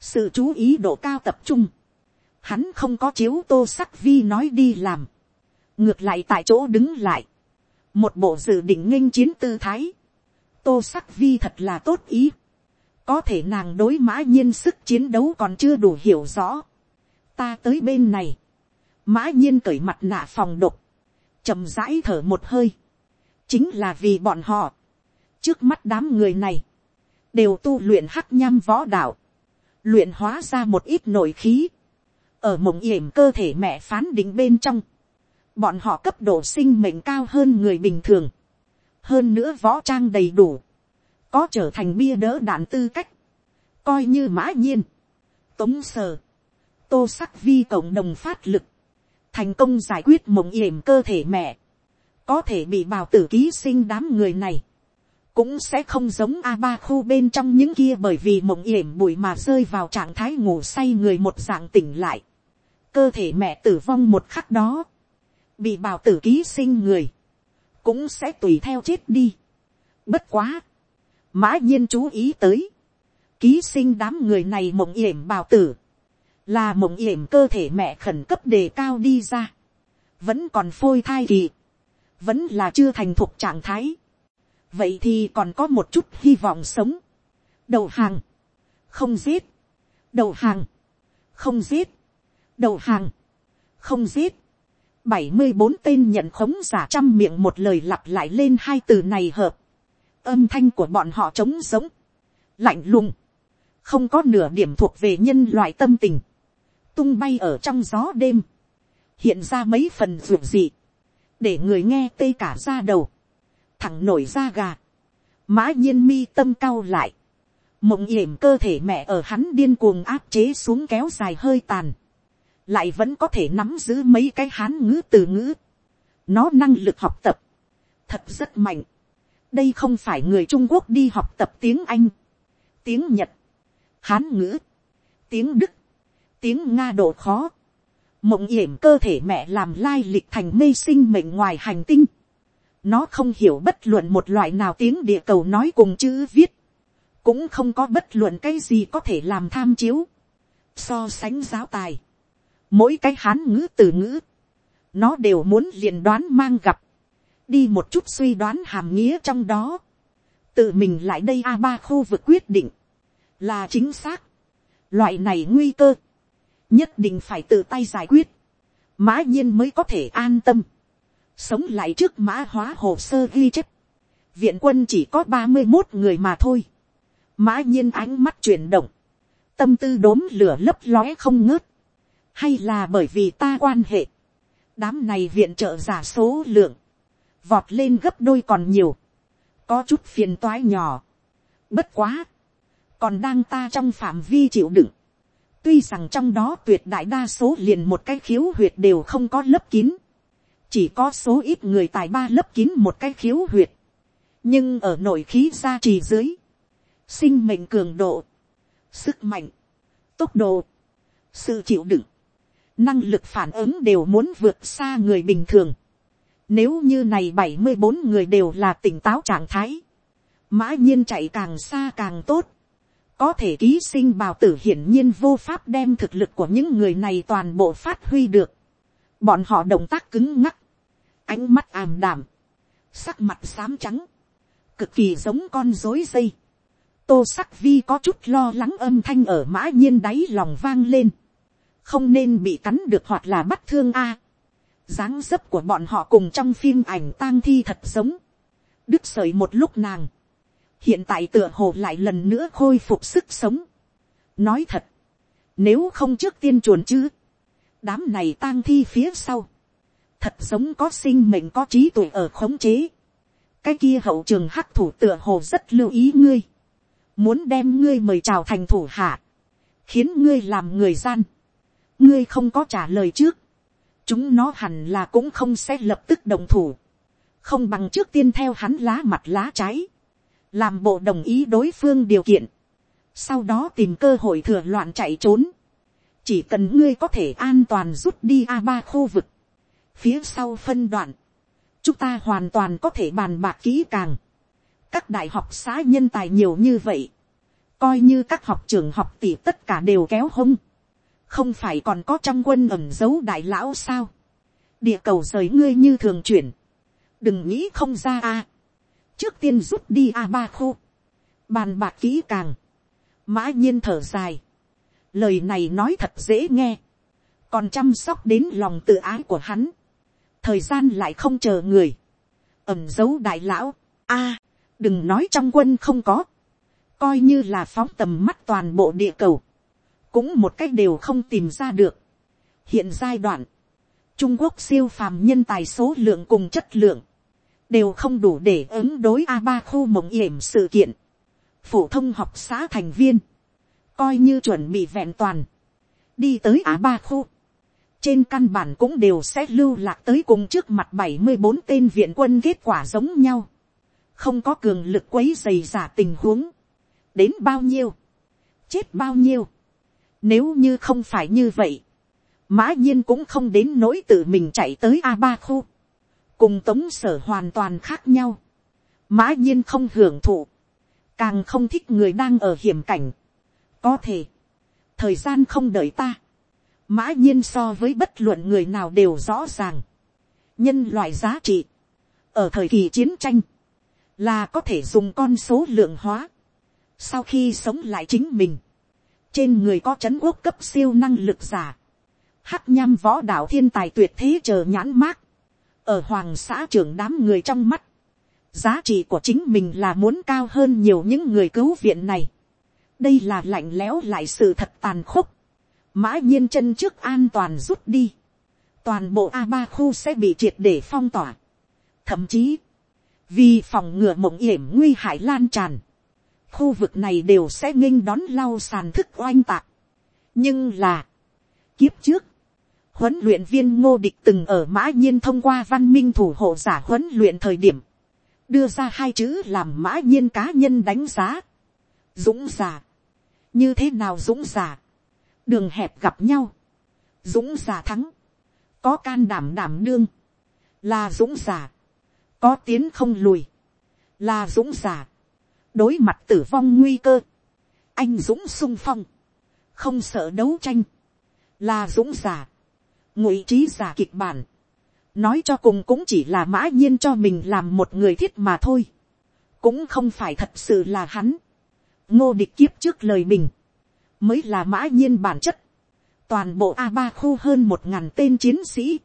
sự chú ý độ cao tập trung, hắn không có chiếu tô sắc vi nói đi làm, ngược lại tại chỗ đứng lại, một bộ dự định nghênh chiến tư thái, tô sắc vi thật là tốt ý, có thể nàng đối mã nhiên sức chiến đấu còn chưa đủ hiểu rõ, ta tới bên này, mã nhiên cởi mặt nạ phòng độc, chầm rãi thở một hơi, chính là vì bọn họ, trước mắt đám người này, đều tu luyện hắc nham võ đạo, luyện hóa ra một ít nội khí, ở mộng yểm cơ thể mẹ phán định bên trong, bọn họ cấp độ sinh mệnh cao hơn người bình thường, hơn nữa võ trang đầy đủ, có trở thành bia đỡ đạn tư cách, coi như mã nhiên, tống sờ, tô sắc vi cộng đồng phát lực, thành công giải quyết mộng yểm cơ thể mẹ, có thể bị bào tử ký sinh đám người này, cũng sẽ không giống a ba khu bên trong những kia bởi vì mộng yểm bụi mà rơi vào trạng thái ngủ say người một dạng tỉnh lại. cơ thể mẹ tử vong một khắc đó, bị bào tử ký sinh người, cũng sẽ tùy theo chết đi. bất quá, mã nhiên chú ý tới, ký sinh đám người này mộng yểm bào tử, là mộng yểm cơ thể mẹ khẩn cấp đề cao đi ra, vẫn còn phôi thai kỳ, vẫn là chưa thành thục trạng thái, vậy thì còn có một chút hy vọng sống. đầu hàng, không giết, đầu hàng, không giết, đầu hàng, không giết. bảy mươi bốn tên nhận khống giả trăm miệng một lời lặp lại lên hai từ này hợp âm thanh của bọn họ trống giống, lạnh lùng, không có nửa điểm thuộc về nhân loại tâm tình, tung bay ở trong gió đêm, hiện ra mấy phần ruột dị, để người nghe tê cả ra đầu thẳng nổi da gà. Mã nhiên mi tâm cao lại. Mộng yểm cơ thể mẹ ở hắn điên cuồng áp chế xuống kéo dài hơi tàn. Lại vẫn có thể nắm giữ mấy cái hán ngữ từ ngữ. Nó năng lực học tập. Thật rất mạnh. Đây không phải người Trung Quốc đi học tập tiếng Anh. Tiếng Nhật. Hán ngữ. Tiếng Đức. Tiếng Nga độ khó. Mộng yểm cơ thể mẹ làm lai lịch thành mê sinh mệnh ngoài hành tinh nó không hiểu bất luận một loại nào tiếng địa cầu nói cùng chữ viết. Cũng không có bất luận cái gì có thể làm tham chiếu. So sánh giáo tài. Mỗi cái hán ngữ từ ngữ. Nó đều muốn liền đoán mang gặp. Đi một chút suy đoán hàm nghĩa trong đó. Tự mình lại đây a ba khu vực quyết định. Là chính xác. Loại này nguy cơ. Nhất định phải tự tay giải quyết. Mã nhiên mới có thể an tâm sống lại trước mã hóa hồ sơ ghi chép, viện quân chỉ có ba mươi một người mà thôi, mã nhiên ánh mắt chuyển động, tâm tư đốm lửa lấp lóe không ngớt, hay là bởi vì ta quan hệ, đám này viện trợ giả số lượng, vọt lên gấp đôi còn nhiều, có chút phiền toái nhỏ, bất quá, còn đang ta trong phạm vi chịu đựng, tuy rằng trong đó tuyệt đại đa số liền một cái khiếu huyệt đều không có lớp kín, chỉ có số ít người tài ba lớp kín một cái khiếu huyệt, nhưng ở nội khí gia trì dưới, sinh mệnh cường độ, sức mạnh, tốc độ, sự chịu đựng, năng lực phản ứng đều muốn vượt xa người bình thường. Nếu như này bảy mươi bốn người đều là tỉnh táo trạng thái, mã nhiên chạy càng xa càng tốt. Có thể ký sinh bào tử hiển nhiên vô pháp đem thực lực của những người này toàn bộ phát huy được. Bọn họ động tác cứng ngắc, ánh mắt ảm đảm, sắc mặt xám trắng, cực kỳ giống con rối dây. tô sắc vi có chút lo lắng âm thanh ở mã nhiên đáy lòng vang lên, không nên bị cắn được hoặc là bắt thương a dáng dấp của bọn họ cùng trong phim ảnh tang thi thật giống, đứt sợi một lúc nàng, hiện tại tựa hồ lại lần nữa khôi phục sức sống. nói thật, nếu không trước tiên chuồn chứ, đám này tang thi phía sau, thật giống có sinh mệnh có trí tuệ ở khống chế. cái kia hậu trường hắc thủ tựa hồ rất lưu ý ngươi, muốn đem ngươi mời chào thành thủ hạ, khiến ngươi làm người gian, ngươi không có trả lời trước, chúng nó hẳn là cũng không sẽ lập tức đồng thủ, không bằng trước tiên theo hắn lá mặt lá trái, làm bộ đồng ý đối phương điều kiện, sau đó tìm cơ hội thừa loạn chạy trốn, chỉ cần ngươi có thể an toàn rút đi a ba khu vực, phía sau phân đoạn, chúng ta hoàn toàn có thể bàn bạc kỹ càng, các đại học xã nhân tài nhiều như vậy, coi như các học trường học tỷ tất cả đều kéo hông, không phải còn có trong quân ẩm dấu đại lão sao, địa cầu rời ngươi như thường chuyển, đừng nghĩ không ra a, trước tiên rút đi a ba khu, bàn bạc kỹ càng, mã nhiên thở dài, lời này nói thật dễ nghe, còn chăm sóc đến lòng tự ái của hắn, thời gian lại không chờ người, ẩm dấu đại lão, a, đừng nói trong quân không có, coi như là phóng tầm mắt toàn bộ địa cầu, cũng một cách đều không tìm ra được. hiện giai đoạn, trung quốc siêu phàm nhân tài số lượng cùng chất lượng, đều không đủ để ứng đối a ba khu mộng yểm sự kiện. phổ thông học xã thành viên, coi như chuẩn bị vẹn toàn, đi tới a ba khu, trên căn bản cũng đều sẽ lưu lạc tới cùng trước mặt bảy mươi bốn tên viện quân kết quả giống nhau, không có cường lực quấy dày giả tình huống, đến bao nhiêu, chết bao nhiêu, nếu như không phải như vậy, mã nhiên cũng không đến nỗi tự mình chạy tới a ba khu, cùng tống sở hoàn toàn khác nhau, mã nhiên không hưởng thụ, càng không thích người đang ở hiểm cảnh, có thể, thời gian không đợi ta, mã nhiên so với bất luận người nào đều rõ ràng, nhân loại giá trị, ở thời kỳ chiến tranh, là có thể dùng con số lượng hóa, sau khi sống lại chính mình, trên người có c h ấ n quốc cấp siêu năng lực giả, hắc nham võ đạo thiên tài tuyệt thế chờ nhãn mát, ở hoàng xã trưởng đám người trong mắt, giá trị của chính mình là muốn cao hơn nhiều những người cứu viện này. đây là lạnh lẽo lại sự thật tàn khốc, mã nhiên chân trước an toàn rút đi, toàn bộ a ba khu sẽ bị triệt để phong tỏa, thậm chí, vì phòng ngừa mộng hiểm nguy hại lan tràn, khu vực này đều sẽ nghênh đón lau sàn thức oanh tạc. nhưng là, kiếp trước, huấn luyện viên ngô địch từng ở mã nhiên thông qua văn minh thủ hộ giả huấn luyện thời điểm, đưa ra hai chữ làm mã nhiên cá nhân đánh giá. dũng giả, như thế nào dũng giả, đường hẹp gặp nhau, dũng giả thắng, có can đảm đảm đương, là dũng giả, có tiến không lùi, là dũng giả, đối mặt tử vong nguy cơ, anh dũng sung phong, không sợ đấu tranh, là dũng giả, ngụy trí giả kịch bản, nói cho cùng cũng chỉ là mã nhiên cho mình làm một người thiết mà thôi, cũng không phải thật sự là hắn, ngô địch kiếp trước lời mình, mới là mã nhiên bản chất, toàn bộ a ba khu hơn một ngàn tên chiến sĩ,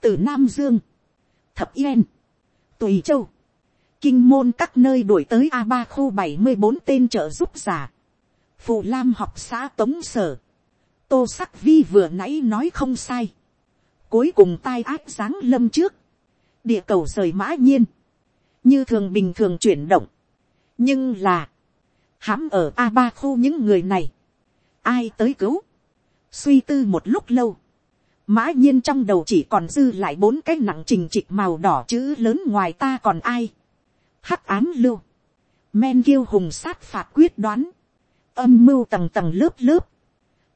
từ nam dương, thập yên, tùy châu, kinh môn các nơi đuổi tới a ba khu bảy mươi bốn tên trợ giúp giả. phù lam học xã tống sở. tô sắc vi vừa nãy nói không sai. cuối cùng tai ác sáng lâm trước. địa cầu rời mã nhiên. như thường bình thường chuyển động. nhưng là, hãm ở a ba khu những người này. ai tới cứu. suy tư một lúc lâu. mã nhiên trong đầu chỉ còn dư lại bốn cái nặng trình trịch màu đỏ chữ lớn ngoài ta còn ai hắc ám lưu, men kiêu hùng sát phạt quyết đoán, âm mưu tầng tầng lớp lớp,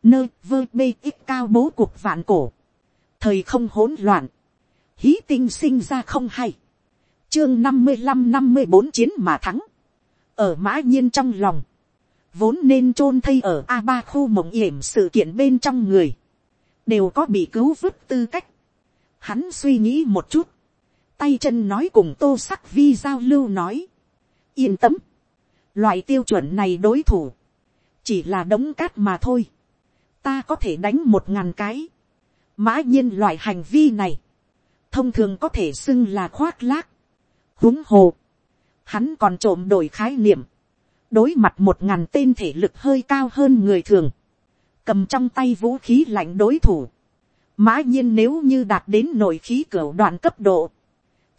nơi vơ bê ít cao bố cuộc vạn cổ, thời không hỗn loạn, hí tinh sinh ra không hay, chương năm mươi năm năm mươi bốn chiến mà thắng, ở mã nhiên trong lòng, vốn nên chôn thây ở a ba khu mộng yểm sự kiện bên trong người, đều có bị cứu vứt tư cách. Hắn suy nghĩ một chút, tay chân nói cùng tô sắc vi giao lưu nói. yên tâm, loại tiêu chuẩn này đối thủ, chỉ là đống cát mà thôi. ta có thể đánh một ngàn cái. mã nhiên loại hành vi này, thông thường có thể xưng là khoác lác. huống hồ, hắn còn trộm đổi khái niệm, đối mặt một ngàn tên thể lực hơi cao hơn người thường, cầm trong tay vũ khí lạnh đối thủ. Mã nhiên nếu như đạt đến nội khí cửa đoạn cấp độ,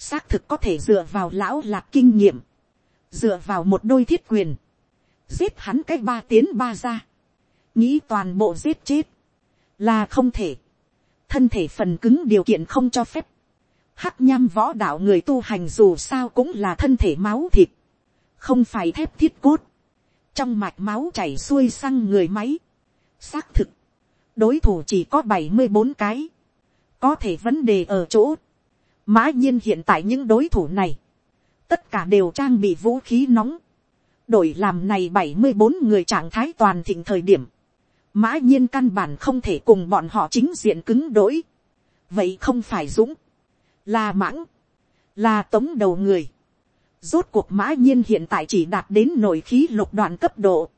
xác thực có thể dựa vào lão lạc kinh nghiệm, dựa vào một đôi thiết quyền, giết hắn cái ba tiến ba ra, nghĩ toàn bộ giết chết, là không thể. thân thể phần cứng điều kiện không cho phép, hắc nham võ đạo người tu hành dù sao cũng là thân thể máu thịt, không phải thép thiết cốt, trong mạch máu chảy xuôi sang người máy, xác thực, đối thủ chỉ có bảy mươi bốn cái, có thể vấn đề ở chỗ, mã nhiên hiện tại những đối thủ này, tất cả đều trang bị vũ khí nóng, đổi làm này bảy mươi bốn người trạng thái toàn thịnh thời điểm, mã nhiên căn bản không thể cùng bọn họ chính diện cứng đối, vậy không phải dũng, là mãng, là tống đầu người, rốt cuộc mã nhiên hiện tại chỉ đạt đến nội khí lục đoạn cấp độ,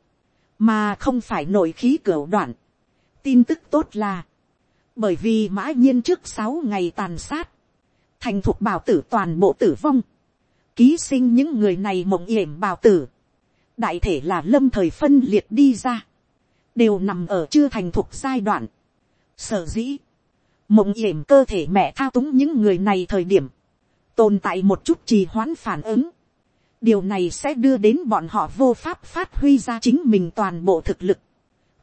mà không phải nội khí cửa đoạn. tin tức tốt là, bởi vì mã nhiên trước sáu ngày tàn sát, thành thuộc bảo tử toàn bộ tử vong, ký sinh những người này mộng yểm bảo tử, đại thể là lâm thời phân liệt đi ra, đều nằm ở chưa thành thuộc giai đoạn. Sở dĩ, mộng yểm cơ thể mẹ thao túng những người này thời điểm, tồn tại một chút trì hoãn phản ứng. điều này sẽ đưa đến bọn họ vô pháp phát huy ra chính mình toàn bộ thực lực.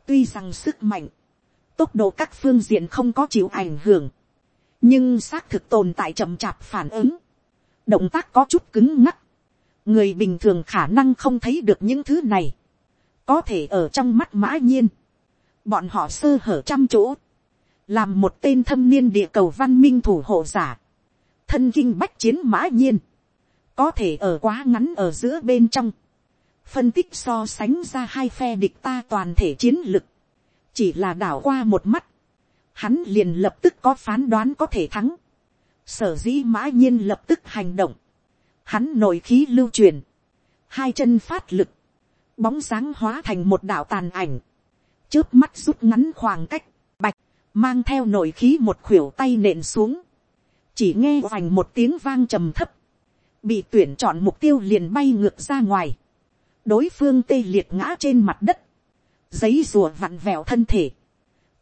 tuy rằng sức mạnh, tốc độ các phương diện không có chịu ảnh hưởng, nhưng xác thực tồn tại chậm chạp phản ứng, động tác có chút cứng ngắc, người bình thường khả năng không thấy được những thứ này, có thể ở trong mắt mã nhiên, bọn họ sơ hở trăm chỗ, làm một tên thâm niên địa cầu văn minh thủ hộ giả, thân kinh bách chiến mã nhiên, có thể ở quá ngắn ở giữa bên trong, phân tích so sánh ra hai phe địch ta toàn thể chiến lực, chỉ là đảo qua một mắt, hắn liền lập tức có phán đoán có thể thắng, sở dĩ mã nhiên lập tức hành động, hắn nội khí lưu truyền, hai chân phát lực, bóng dáng hóa thành một đạo tàn ảnh, trước mắt rút ngắn khoảng cách, bạch, mang theo nội khí một khuỷu tay nện xuống, chỉ nghe hoành một tiếng vang trầm thấp, bị tuyển chọn mục tiêu liền bay ngược ra ngoài, đối phương tê liệt ngã trên mặt đất, giấy rùa vặn vẹo thân thể,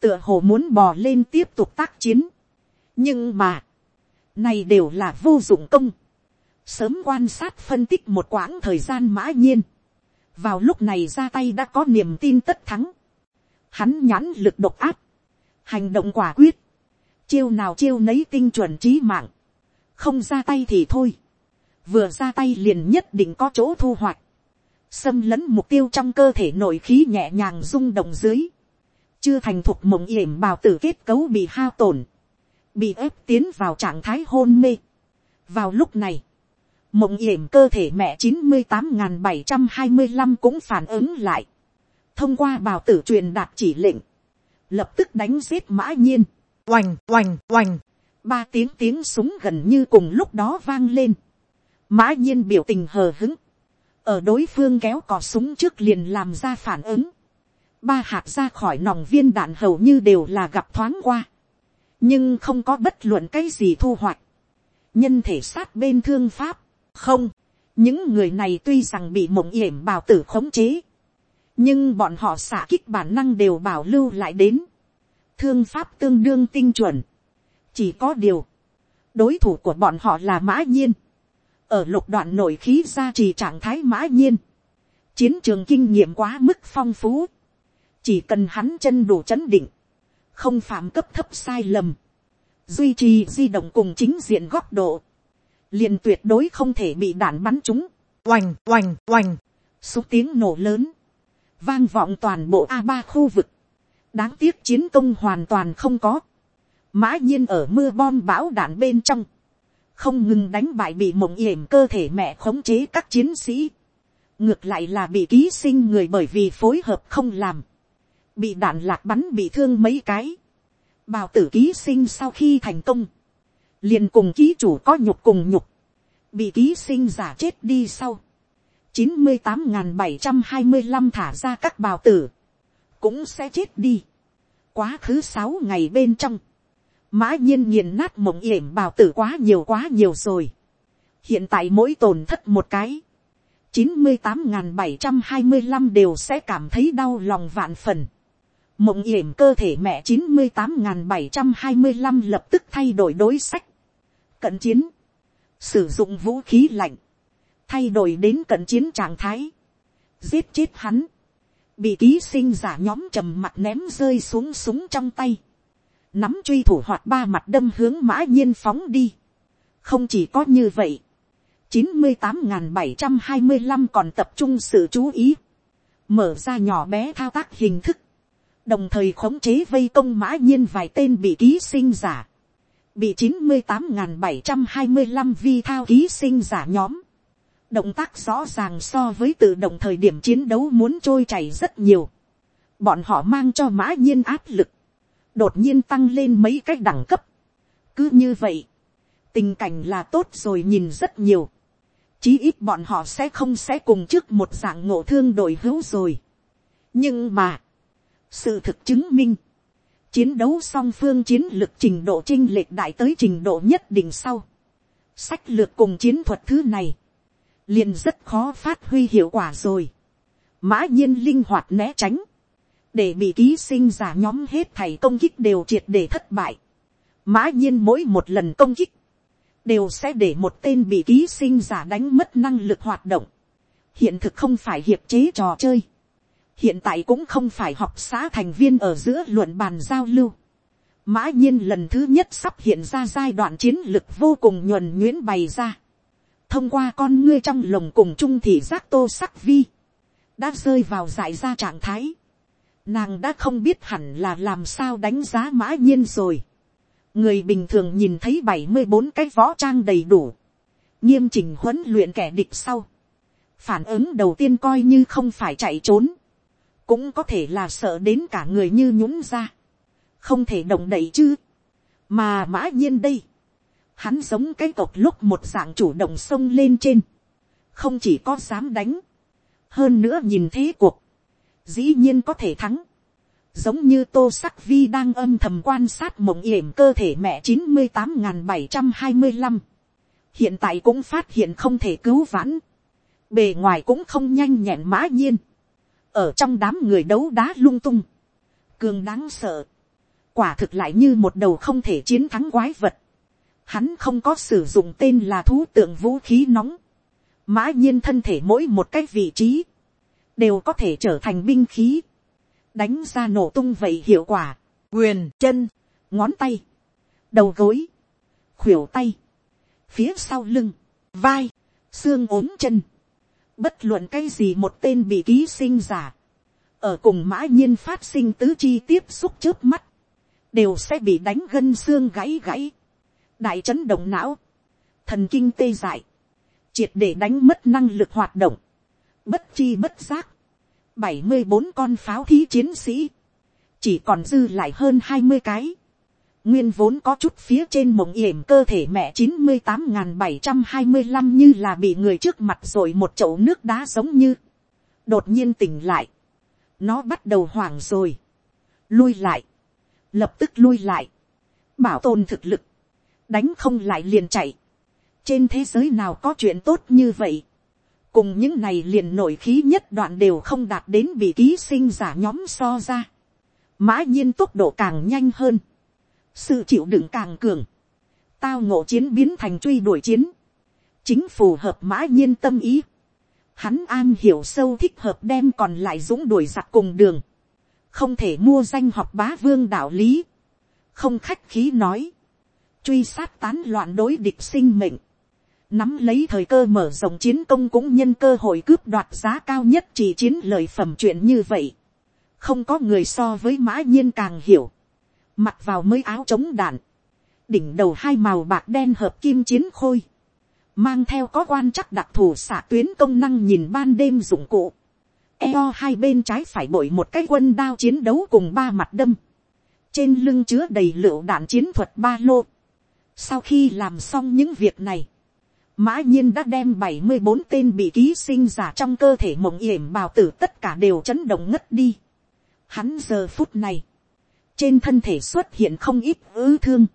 tựa hồ muốn bò lên tiếp tục tác chiến. nhưng mà, này đều là vô dụng công, sớm quan sát phân tích một quãng thời gian mã nhiên, vào lúc này ra tay đã có niềm tin tất thắng, hắn nhãn lực độc áp, hành động quả quyết, chiêu nào chiêu nấy tinh chuẩn trí mạng, không ra tay thì thôi, vừa ra tay liền nhất định có chỗ thu hoạch, xâm lấn mục tiêu trong cơ thể nội khí nhẹ nhàng rung động dưới, chưa thành thuộc mộng yểm bào tử kết cấu bị hao tổn, bị ép tiến vào trạng thái hôn mê. vào lúc này, mộng yểm cơ thể mẹ chín mươi tám n bảy trăm hai mươi năm cũng phản ứng lại, thông qua bào tử truyền đạt chỉ lệnh, lập tức đánh giết mã nhiên, oành oành oành, ba tiếng tiếng súng gần như cùng lúc đó vang lên, mã nhiên biểu tình hờ hứng, ở đối phương kéo cò súng trước liền làm ra phản ứng, ba hạt ra khỏi nòng viên đạn hầu như đều là gặp thoáng qua, nhưng không có bất luận cái gì thu hoạch, nhân thể sát bên thương pháp, không, những người này tuy rằng bị mộng yểm bào tử khống chế, nhưng bọn họ xả kích bản năng đều bảo lưu lại đến, thương pháp tương đương tinh chuẩn, chỉ có điều, đối thủ của bọn họ là mã nhiên, ở lục đoạn nội khí gia trì trạng thái mã nhiên, chiến trường kinh nghiệm quá mức phong phú, chỉ cần hắn chân đủ chấn định, không phạm cấp thấp sai lầm, duy trì di động cùng chính diện góc độ, liền tuyệt đối không thể bị đạn bắn trúng, oành oành oành, xúc tiếng nổ lớn, vang vọng toàn bộ a ba khu vực, đáng tiếc chiến công hoàn toàn không có, mã nhiên ở mưa bom bão đạn bên trong, không ngừng đánh bại bị mộng yểm cơ thể mẹ khống chế các chiến sĩ, ngược lại là bị ký sinh người bởi vì phối hợp không làm, bị đạn lạc bắn bị thương mấy cái, bào tử ký sinh sau khi thành công, liền cùng ký chủ có nhục cùng nhục, bị ký sinh giả chết đi sau, chín mươi tám n bảy trăm hai mươi năm thả ra các bào tử, cũng sẽ chết đi. quá khứ sáu ngày bên trong, mã nhiên nghiền nát mộng yểm bào tử quá nhiều quá nhiều rồi. hiện tại mỗi tổn thất một cái, chín mươi tám n bảy trăm hai mươi năm đều sẽ cảm thấy đau lòng vạn phần mộng yểm cơ thể mẹ chín mươi tám n bảy trăm hai mươi năm lập tức thay đổi đối sách. cận chiến, sử dụng vũ khí lạnh, thay đổi đến cận chiến trạng thái, giết chết hắn, bị ký sinh giả nhóm trầm mặt ném rơi xuống súng trong tay, nắm truy thủ hoạt ba mặt đâm hướng mã nhiên phóng đi. không chỉ có như vậy, chín mươi tám bảy trăm hai mươi năm còn tập trung sự chú ý, mở ra nhỏ bé thao tác hình thức, đồng thời khống chế vây công mã nhiên vài tên bị ký sinh giả, bị chín mươi tám bảy trăm hai mươi năm vi thao ký sinh giả nhóm, động tác rõ ràng so với tự động thời điểm chiến đấu muốn trôi chảy rất nhiều, bọn họ mang cho mã nhiên áp lực, đột nhiên tăng lên mấy cái đẳng cấp. cứ như vậy, tình cảnh là tốt rồi nhìn rất nhiều. chí ít bọn họ sẽ không sẽ cùng trước một dạng ngộ thương đội hữu rồi. nhưng mà, sự thực chứng minh, chiến đấu song phương chiến lược trình độ chinh lệch đại tới trình độ nhất định sau. sách lược cùng chiến thuật thứ này, liền rất khó phát huy hiệu quả rồi. mã nhiên linh hoạt né tránh, để bị ký sinh giả nhóm hết thầy công kích đều triệt để thất bại. mã nhiên mỗi một lần công kích, đều sẽ để một tên bị ký sinh giả đánh mất năng lực hoạt động. hiện thực không phải hiệp chế trò chơi hiện tại cũng không phải học xã thành viên ở giữa luận bàn giao lưu. mã nhiên lần thứ nhất sắp hiện ra giai đoạn chiến lực vô cùng nhuần nhuyễn bày ra. thông qua con ngươi trong lồng cùng trung thị giác tô sắc vi, đã rơi vào giải ra trạng thái Nàng đã không biết hẳn là làm sao đánh giá mã nhiên rồi. Người bình thường nhìn thấy bảy mươi bốn cái võ trang đầy đủ. Nghiêm chỉnh huấn luyện kẻ địch sau. Phản ứng đầu tiên coi như không phải chạy trốn. Cũng có thể là sợ đến cả người như nhũng ra. Không thể động đậy chứ. Mà mã nhiên đây. Hắn giống cái tộc lúc một dạng chủ động sông lên trên. Không chỉ có dám đánh. Hơn nữa nhìn thế cuộc, dĩ nhiên có thể thắng. Giống như tô sắc vi đang âm thầm quan sát mộng yểm cơ thể mẹ chín mươi tám bảy trăm hai mươi năm Hiện tại cũng phát hiện không thể cứu vãn. Bề ngoài cũng không nhanh nhẹn mã nhiên. Ở trong đám người đấu đá lung tung. Cường đáng sợ. Quả thực lại như một đầu không thể chiến thắng quái vật. Hắn không có sử dụng tên là thú tượng vũ khí nóng. Mã nhiên thân thể mỗi một cái vị trí đều có thể trở thành binh khí, đánh ra nổ tung vậy hiệu quả, quyền chân, ngón tay, đầu gối, khuỷu tay, phía sau lưng, vai, xương ốm chân, bất luận cái gì một tên bị ký sinh giả, ở cùng mã nhiên phát sinh tứ chi tiếp xúc trước mắt, đều sẽ bị đánh gân xương gãy gãy, đại chấn động não, thần kinh tê dại, triệt để đánh mất năng lực hoạt động, bất chi bất giác, bảy mươi bốn con pháo thí chiến sĩ, chỉ còn dư lại hơn hai mươi cái, nguyên vốn có chút phía trên mộng yểm cơ thể mẹ chín mươi tám n g h n bảy trăm hai mươi năm như là bị người trước mặt rồi một chậu nước đá giống như, đột nhiên tỉnh lại, nó bắt đầu hoảng rồi, lui lại, lập tức lui lại, bảo tồn thực lực, đánh không lại liền chạy, trên thế giới nào có chuyện tốt như vậy, cùng những này liền nổi khí nhất đoạn đều không đạt đến bị ký sinh giả nhóm so ra. mã nhiên tốc độ càng nhanh hơn, sự chịu đựng càng cường, tao ngộ chiến biến thành truy đuổi chiến, chính phù hợp mã nhiên tâm ý. Hắn an hiểu sâu thích hợp đem còn lại dũng đuổi giặc cùng đường, không thể mua danh học bá vương đạo lý, không khách khí nói, truy sát tán loạn đối địch sinh mệnh, nắm lấy thời cơ mở rộng chiến công cũng nhân cơ hội cướp đoạt giá cao nhất chỉ chiến lợi phẩm chuyện như vậy. không có người so với mã nhiên càng hiểu mặc vào mới áo chống đạn. đỉnh đầu hai màu bạc đen hợp kim chiến khôi. mang theo có quan chắc đặc thù xạ tuyến công năng nhìn ban đêm dụng cụ. eo hai bên trái phải bội một cái quân đao chiến đấu cùng ba mặt đâm. trên lưng chứa đầy lựu đạn chiến thuật ba lô. sau khi làm xong những việc này, mã nhiên đã đem bảy mươi bốn tên bị ký sinh giả trong cơ thể mộng yểm bào tử tất cả đều chấn động ngất đi. Hắn giờ phút này, trên thân thể xuất hiện không ít ư thương,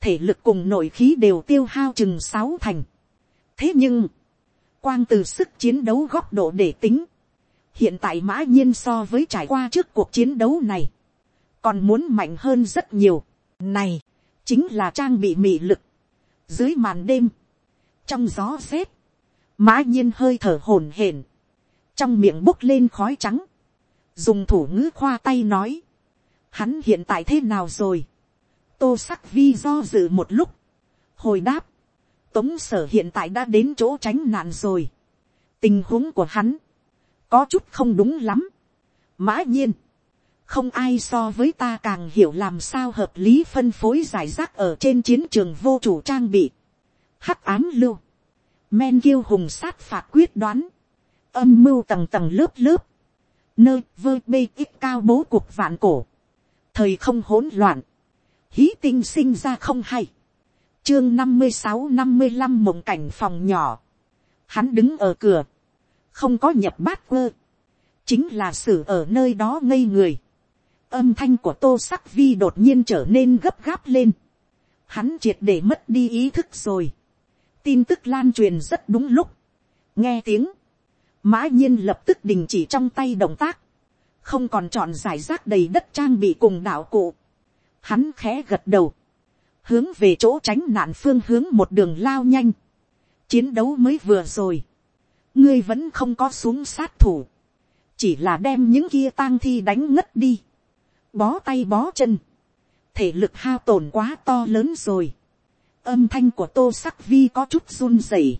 thể lực cùng nội khí đều tiêu hao chừng sáu thành. thế nhưng, quang từ sức chiến đấu góc độ để tính, hiện tại mã nhiên so với trải qua trước cuộc chiến đấu này, còn muốn mạnh hơn rất nhiều. này, chính là trang bị mị lực. dưới màn đêm, trong gió rét, mã nhiên hơi thở hổn hển, trong miệng bốc lên khói trắng, dùng thủ ngữ khoa tay nói, hắn hiện tại thế nào rồi, tô sắc vi do dự một lúc, hồi đáp, tống sở hiện tại đã đến chỗ tránh nạn rồi, tình huống của hắn, có chút không đúng lắm, mã nhiên, không ai so với ta càng hiểu làm sao hợp lý phân phối giải rác ở trên chiến trường vô chủ trang bị, hắc ám lưu, men kiêu hùng sát phạt quyết đoán, âm mưu tầng tầng lớp lớp, nơi vơ bê ít cao bố cuộc vạn cổ, thời không hỗn loạn, hí tinh sinh ra không hay, chương năm mươi sáu năm mươi năm mộng cảnh phòng nhỏ, hắn đứng ở cửa, không có nhập bát quơ, chính là xử ở nơi đó ngây người, âm thanh của tô sắc vi đột nhiên trở nên gấp gáp lên, hắn triệt để mất đi ý thức rồi, tin tức lan truyền rất đúng lúc, nghe tiếng, mã nhiên lập tức đình chỉ trong tay động tác, không còn chọn giải rác đầy đất trang bị cùng đạo cụ, hắn khẽ gật đầu, hướng về chỗ tránh nạn phương hướng một đường lao nhanh, chiến đấu mới vừa rồi, ngươi vẫn không có xuống sát thủ, chỉ là đem những kia tang thi đánh ngất đi, bó tay bó chân, thể lực hao tổn quá to lớn rồi, âm thanh của tô sắc vi có chút run rẩy,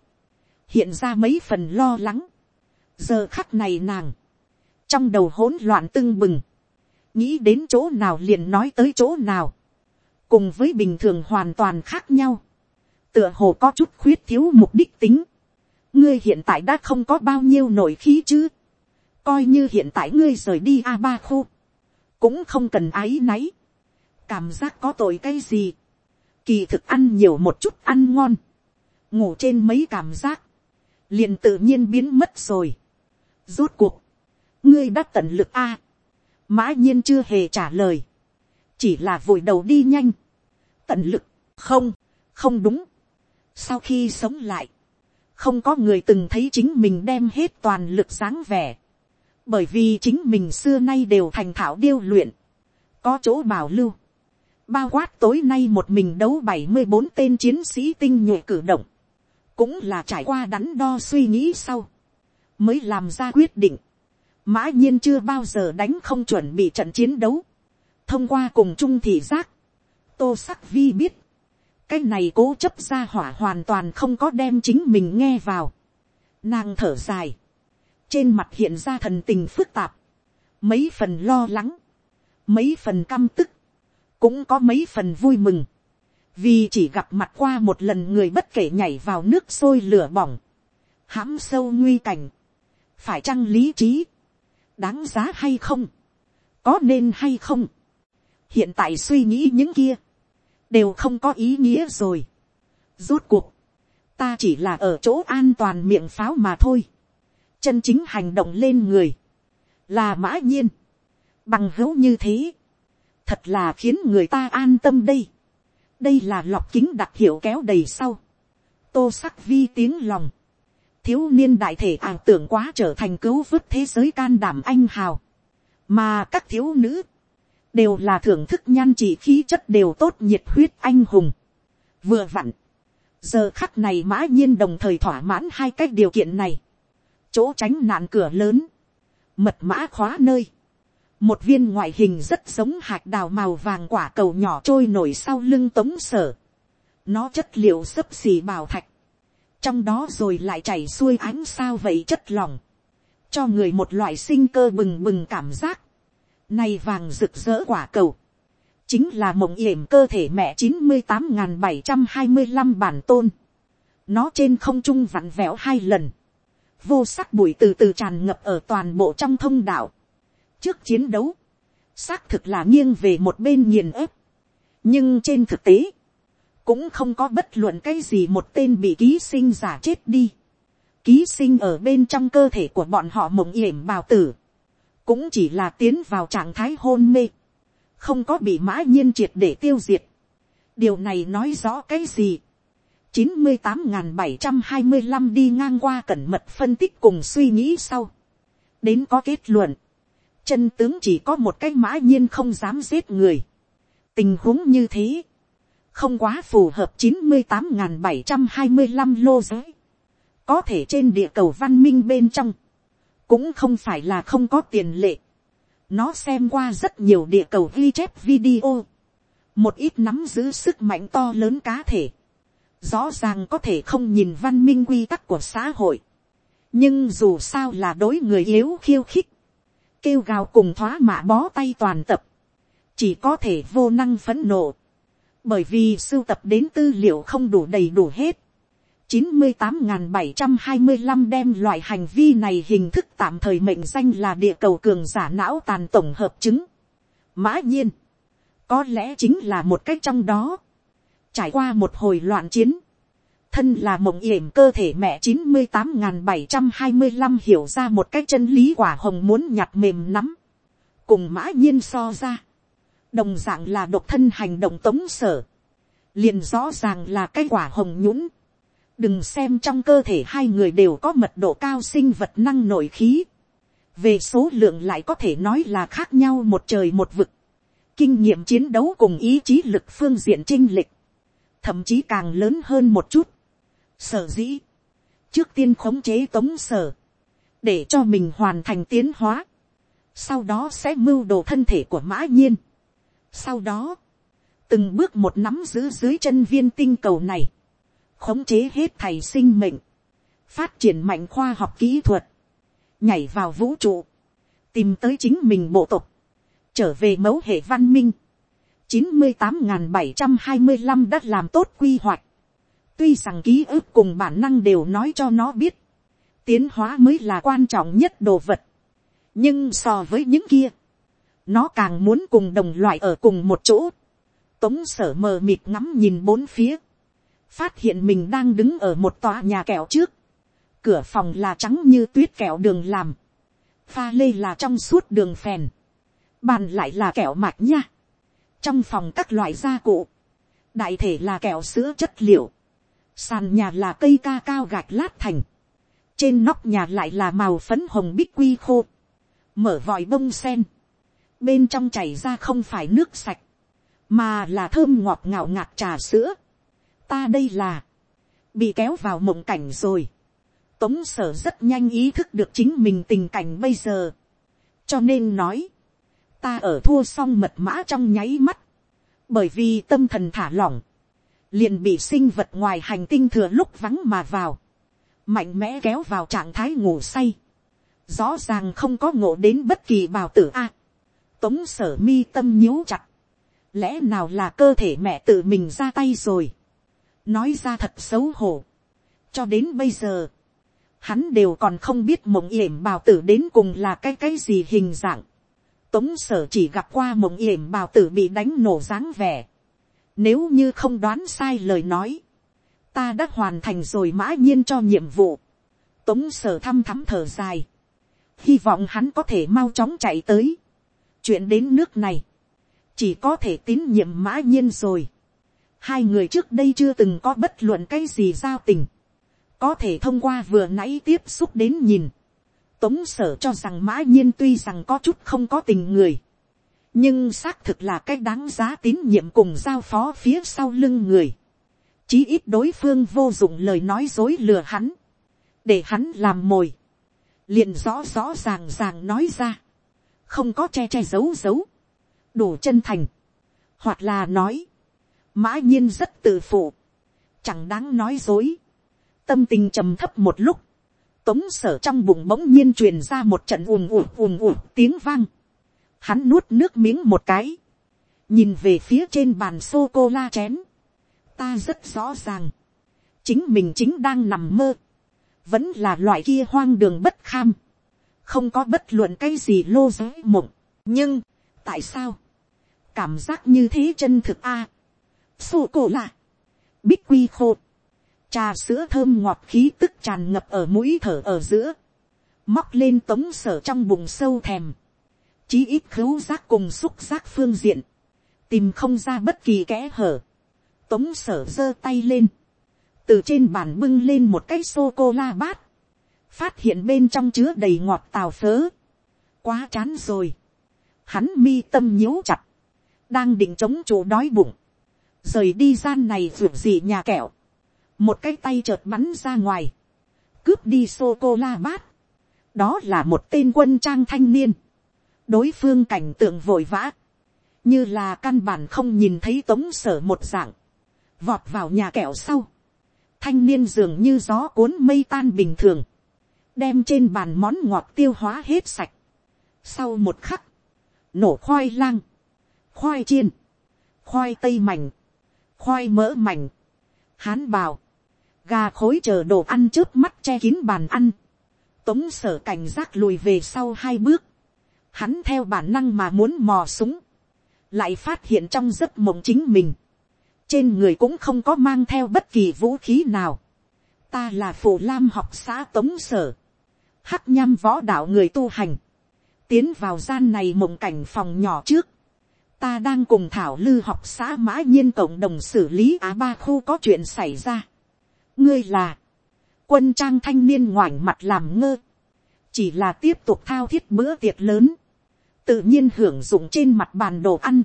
hiện ra mấy phần lo lắng, giờ khắc này nàng, trong đầu hỗn loạn tưng bừng, nghĩ đến chỗ nào liền nói tới chỗ nào, cùng với bình thường hoàn toàn khác nhau, tựa hồ có chút khuyết thiếu mục đích tính, ngươi hiện tại đã không có bao nhiêu nổi khí chứ, coi như hiện tại ngươi rời đi a ba khu, cũng không cần áy náy, cảm giác có tội cái gì, kỳ thực ăn nhiều một chút ăn ngon, ngủ trên mấy cảm giác, liền tự nhiên biến mất rồi. Rốt cuộc, ngươi đã tận lực a, mã nhiên chưa hề trả lời, chỉ là vội đầu đi nhanh, tận lực, không, không đúng. Sau khi sống lại, không có người từng thấy chính mình đem hết toàn lực dáng vẻ, bởi vì chính mình xưa nay đều thành thạo điêu luyện, có chỗ bảo lưu, bao quát tối nay một mình đấu bảy mươi bốn tên chiến sĩ tinh nhuệ cử động, cũng là trải qua đắn đo suy nghĩ sau, mới làm ra quyết định, mã nhiên chưa bao giờ đánh không chuẩn bị trận chiến đấu, thông qua cùng chung thị giác, tô sắc vi biết, cái này cố chấp ra hỏa hoàn toàn không có đem chính mình nghe vào, nàng thở dài, trên mặt hiện ra thần tình phức tạp, mấy phần lo lắng, mấy phần căm tức, cũng có mấy phần vui mừng, vì chỉ gặp mặt qua một lần người bất kể nhảy vào nước sôi lửa bỏng, hãm sâu nguy cảnh, phải chăng lý trí, đáng giá hay không, có nên hay không, hiện tại suy nghĩ những kia, đều không có ý nghĩa rồi. Rốt cuộc, ta chỉ là ở chỗ an toàn miệng pháo mà thôi, chân chính hành động lên người, là mã nhiên, bằng hữu như thế, thật là khiến người ta an tâm đây. đây là lọc kính đặc hiệu kéo đầy sau. tô sắc vi tiếng lòng thiếu niên đại thể ảo tưởng quá trở thành cứu vớt thế giới can đảm anh hào. mà các thiếu nữ, đều là thưởng thức nhan chỉ khí chất đều tốt nhiệt huyết anh hùng. vừa vặn, giờ khắc này mã nhiên đồng thời thỏa mãn hai cái điều kiện này. chỗ tránh nạn cửa lớn, mật mã khóa nơi, một viên ngoại hình rất giống hạt đào màu vàng quả cầu nhỏ trôi nổi sau lưng tống sở. nó chất liệu sấp xì bào thạch, trong đó rồi lại chảy xuôi ánh sao vậy chất lỏng, cho người một loại sinh cơ bừng bừng cảm giác. Này vàng rực rỡ quả cầu, chính là mộng yểm cơ thể mẹ chín mươi tám bảy trăm hai mươi năm bản tôn. Nó trên không trung vặn vẹo hai lần, vô sắc bụi từ từ tràn ngập ở toàn bộ trong thông đạo trước chiến đấu, xác thực là nghiêng về một bên nghiền ép. nhưng trên thực tế, cũng không có bất luận cái gì một tên bị ký sinh giả chết đi. ký sinh ở bên trong cơ thể của bọn họ mộng yểm bào tử, cũng chỉ là tiến vào trạng thái hôn mê, không có bị mã nhiên triệt để tiêu diệt. điều này nói rõ cái gì. chín mươi tám bảy trăm hai mươi 725 đi ngang qua cẩn mật phân tích cùng suy nghĩ sau. đến có kết luận chân tướng chỉ có một cái mã nhiên không dám giết người. tình huống như thế, không quá phù hợp chín mươi tám bảy trăm hai mươi năm lô giới. có thể trên địa cầu văn minh bên trong, cũng không phải là không có tiền lệ. nó xem qua rất nhiều địa cầu ghi chép video, một ít nắm giữ sức mạnh to lớn cá thể, rõ ràng có thể không nhìn văn minh quy tắc của xã hội, nhưng dù sao là đối người yếu khiêu khích, kêu gào cùng thoá mạ bó tay toàn tập, chỉ có thể vô năng phấn nộ, bởi vì sưu tập đến tư liệu không đủ đầy đủ hết, chín mươi tám bảy trăm hai mươi 725 đem loại hành vi này hình thức tạm thời mệnh danh là địa cầu cường giả não tàn tổng hợp chứng. Mã nhiên, có lẽ chính là một cách trong đó. Trải qua một hồi loạn chiến, thân là mộng yểm cơ thể mẹ chín mươi tám bảy trăm hai mươi 725 hiểu ra một cách chân lý quả hồng muốn nhặt mềm nắm. Cùng mã nhiên so ra. Đồng dạng là độc thân hành động tống sở. Liền rõ ràng là cái quả hồng nhũng đừng xem trong cơ thể hai người đều có mật độ cao sinh vật năng nội khí. về số lượng lại có thể nói là khác nhau một trời một vực. kinh nghiệm chiến đấu cùng ý chí lực phương diện chinh lịch. thậm chí càng lớn hơn một chút. sở dĩ. trước tiên khống chế tống sở. để cho mình hoàn thành tiến hóa. sau đó sẽ mưu đồ thân thể của mã nhiên sau đó, từng bước một nắm giữ dưới chân viên tinh cầu này khống chế hết thầy sinh mệnh, phát triển mạnh khoa học kỹ thuật, nhảy vào vũ trụ, tìm tới chính mình bộ tộc, trở về mẫu hệ văn minh, chín mươi tám bảy trăm hai mươi năm đã làm tốt quy hoạch, tuy rằng ký ức cùng bản năng đều nói cho nó biết, tiến hóa mới là quan trọng nhất đồ vật, nhưng so với những kia, nó càng muốn cùng đồng loại ở cùng một chỗ, tống sở mờ mịt ngắm nhìn bốn phía, phát hiện mình đang đứng ở một tòa nhà kẹo trước, cửa phòng là trắng như tuyết kẹo đường làm, pha lê là trong suốt đường phèn, bàn lại là kẹo mạch nha, trong phòng các loại gia cụ, đại thể là kẹo sữa chất liệu, sàn nhà là cây ca cao gạch lát thành, trên nóc nhà lại là màu phấn hồng bích quy khô, mở vòi bông sen, bên trong chảy ra không phải nước sạch, mà là thơm ngọt ngào ngạt trà sữa, ta đây là, bị kéo vào mộng cảnh rồi. Tống sở rất nhanh ý thức được chính mình tình cảnh bây giờ. cho nên nói, ta ở thua xong mật mã trong nháy mắt, bởi vì tâm thần thả lỏng, liền bị sinh vật ngoài hành tinh thừa lúc vắng mà vào, mạnh mẽ kéo vào trạng thái ngủ say, rõ ràng không có ngộ đến bất kỳ bào tử a tống sở mi tâm nhíu chặt, lẽ nào là cơ thể mẹ tự mình ra tay rồi, nói ra thật xấu hổ. cho đến bây giờ, hắn đều còn không biết mộng yểm bào tử đến cùng là cái cái gì hình dạng. tống sở chỉ gặp qua mộng yểm bào tử bị đánh nổ dáng vẻ. nếu như không đoán sai lời nói, ta đã hoàn thành rồi mã nhiên cho nhiệm vụ. tống sở thăm thắm thở dài. hy vọng hắn có thể mau chóng chạy tới chuyện đến nước này, chỉ có thể tín nhiệm mã nhiên rồi Hai người trước đây chưa từng có bất luận cái gì giao tình. Có thể thông qua vừa nãy tiếp xúc đến nhìn. Tống sở cho rằng mã nhiên tuy rằng có chút không có tình người. Nhưng xác thực là cái đáng giá tín nhiệm cùng giao phó phía sau lưng người. Chí ít đối phương vô dụng lời nói dối lừa hắn. Để hắn làm mồi. liền rõ rõ ràng ràng nói ra. Không có che che giấu giấu. Đủ chân thành. Hoặc là nói mã nhiên rất tự phụ, chẳng đáng nói dối, tâm tình trầm thấp một lúc, tống sở trong bụng bỗng nhiên truyền ra một trận ùm ùm ùm ùm tiếng vang, hắn nuốt nước miếng một cái, nhìn về phía trên bàn sô cô la chén, ta rất rõ ràng, chính mình chính đang nằm mơ, vẫn là loại kia hoang đường bất kham, không có bất luận cái gì lô giới mộng, nhưng, tại sao, cảm giác như thế chân thực a, sô cổ lạ, bích quy khô, trà sữa thơm ngọt khí tức tràn ngập ở mũi thở ở giữa, móc lên tống sở trong bụng sâu thèm, chí ít khứu giác cùng xúc giác phương diện, tìm không ra bất kỳ kẽ hở, tống sở giơ tay lên, từ trên bàn bưng lên một cái sô cô la bát, phát hiện bên trong chứa đầy ngọt tào phớ, quá chán rồi, hắn mi tâm nhíu chặt, đang định chống chỗ đói bụng, rời đi gian này ruột gì nhà kẹo, một cái tay chợt bắn ra ngoài, cướp đi sô cô la bát, đó là một tên quân trang thanh niên, đối phương cảnh tượng vội vã, như là căn bản không nhìn thấy tống sở một dạng, vọt vào nhà kẹo sau, thanh niên dường như gió cuốn mây tan bình thường, đem trên bàn món ngọt tiêu hóa hết sạch. Sau một khắc, nổ khoai lang, khoai chiên, khoai tây mảnh, khoai mỡ mảnh, hán bào, gà khối chờ đồ ăn trước mắt che kín bàn ăn, tống sở cảnh giác lùi về sau hai bước, hắn theo bản năng mà muốn mò súng, lại phát hiện trong giấc mộng chính mình, trên người cũng không có mang theo bất kỳ vũ khí nào, ta là phù lam học xã tống sở, hắc nham võ đạo người tu hành, tiến vào gian này mộng cảnh phòng nhỏ trước, ta đang cùng thảo lư học xã mã nhiên cộng đồng xử lý á ba khu có chuyện xảy ra. ngươi là, quân trang thanh niên ngoảnh mặt làm ngơ, chỉ là tiếp tục thao thiết bữa tiệc lớn, tự nhiên hưởng dụng trên mặt bàn đồ ăn,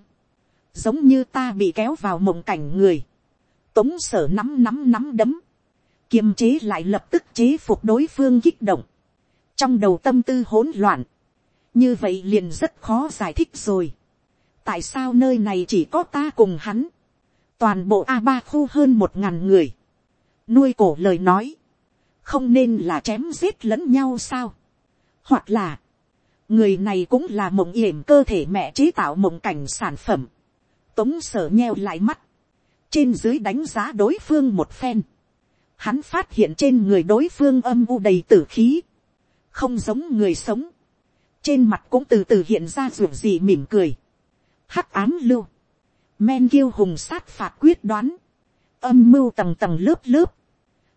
giống như ta bị kéo vào mộng cảnh người, tống sở nắm nắm nắm đấm, kiềm chế lại lập tức chế phục đối phương kích động, trong đầu tâm tư hỗn loạn, như vậy liền rất khó giải thích rồi. tại sao nơi này chỉ có ta cùng hắn, toàn bộ a ba khu hơn một ngàn người, nuôi cổ lời nói, không nên là chém giết lẫn nhau sao, hoặc là, người này cũng là mộng yểm cơ thể mẹ chế tạo mộng cảnh sản phẩm, tống sở nheo lại mắt, trên dưới đánh giá đối phương một phen, hắn phát hiện trên người đối phương âm u đầy tử khí, không giống người sống, trên mặt cũng từ từ hiện ra ruột gì mỉm cười, hắc ám lưu, men kiêu hùng sát phạt quyết đoán, âm mưu tầng tầng lớp lớp,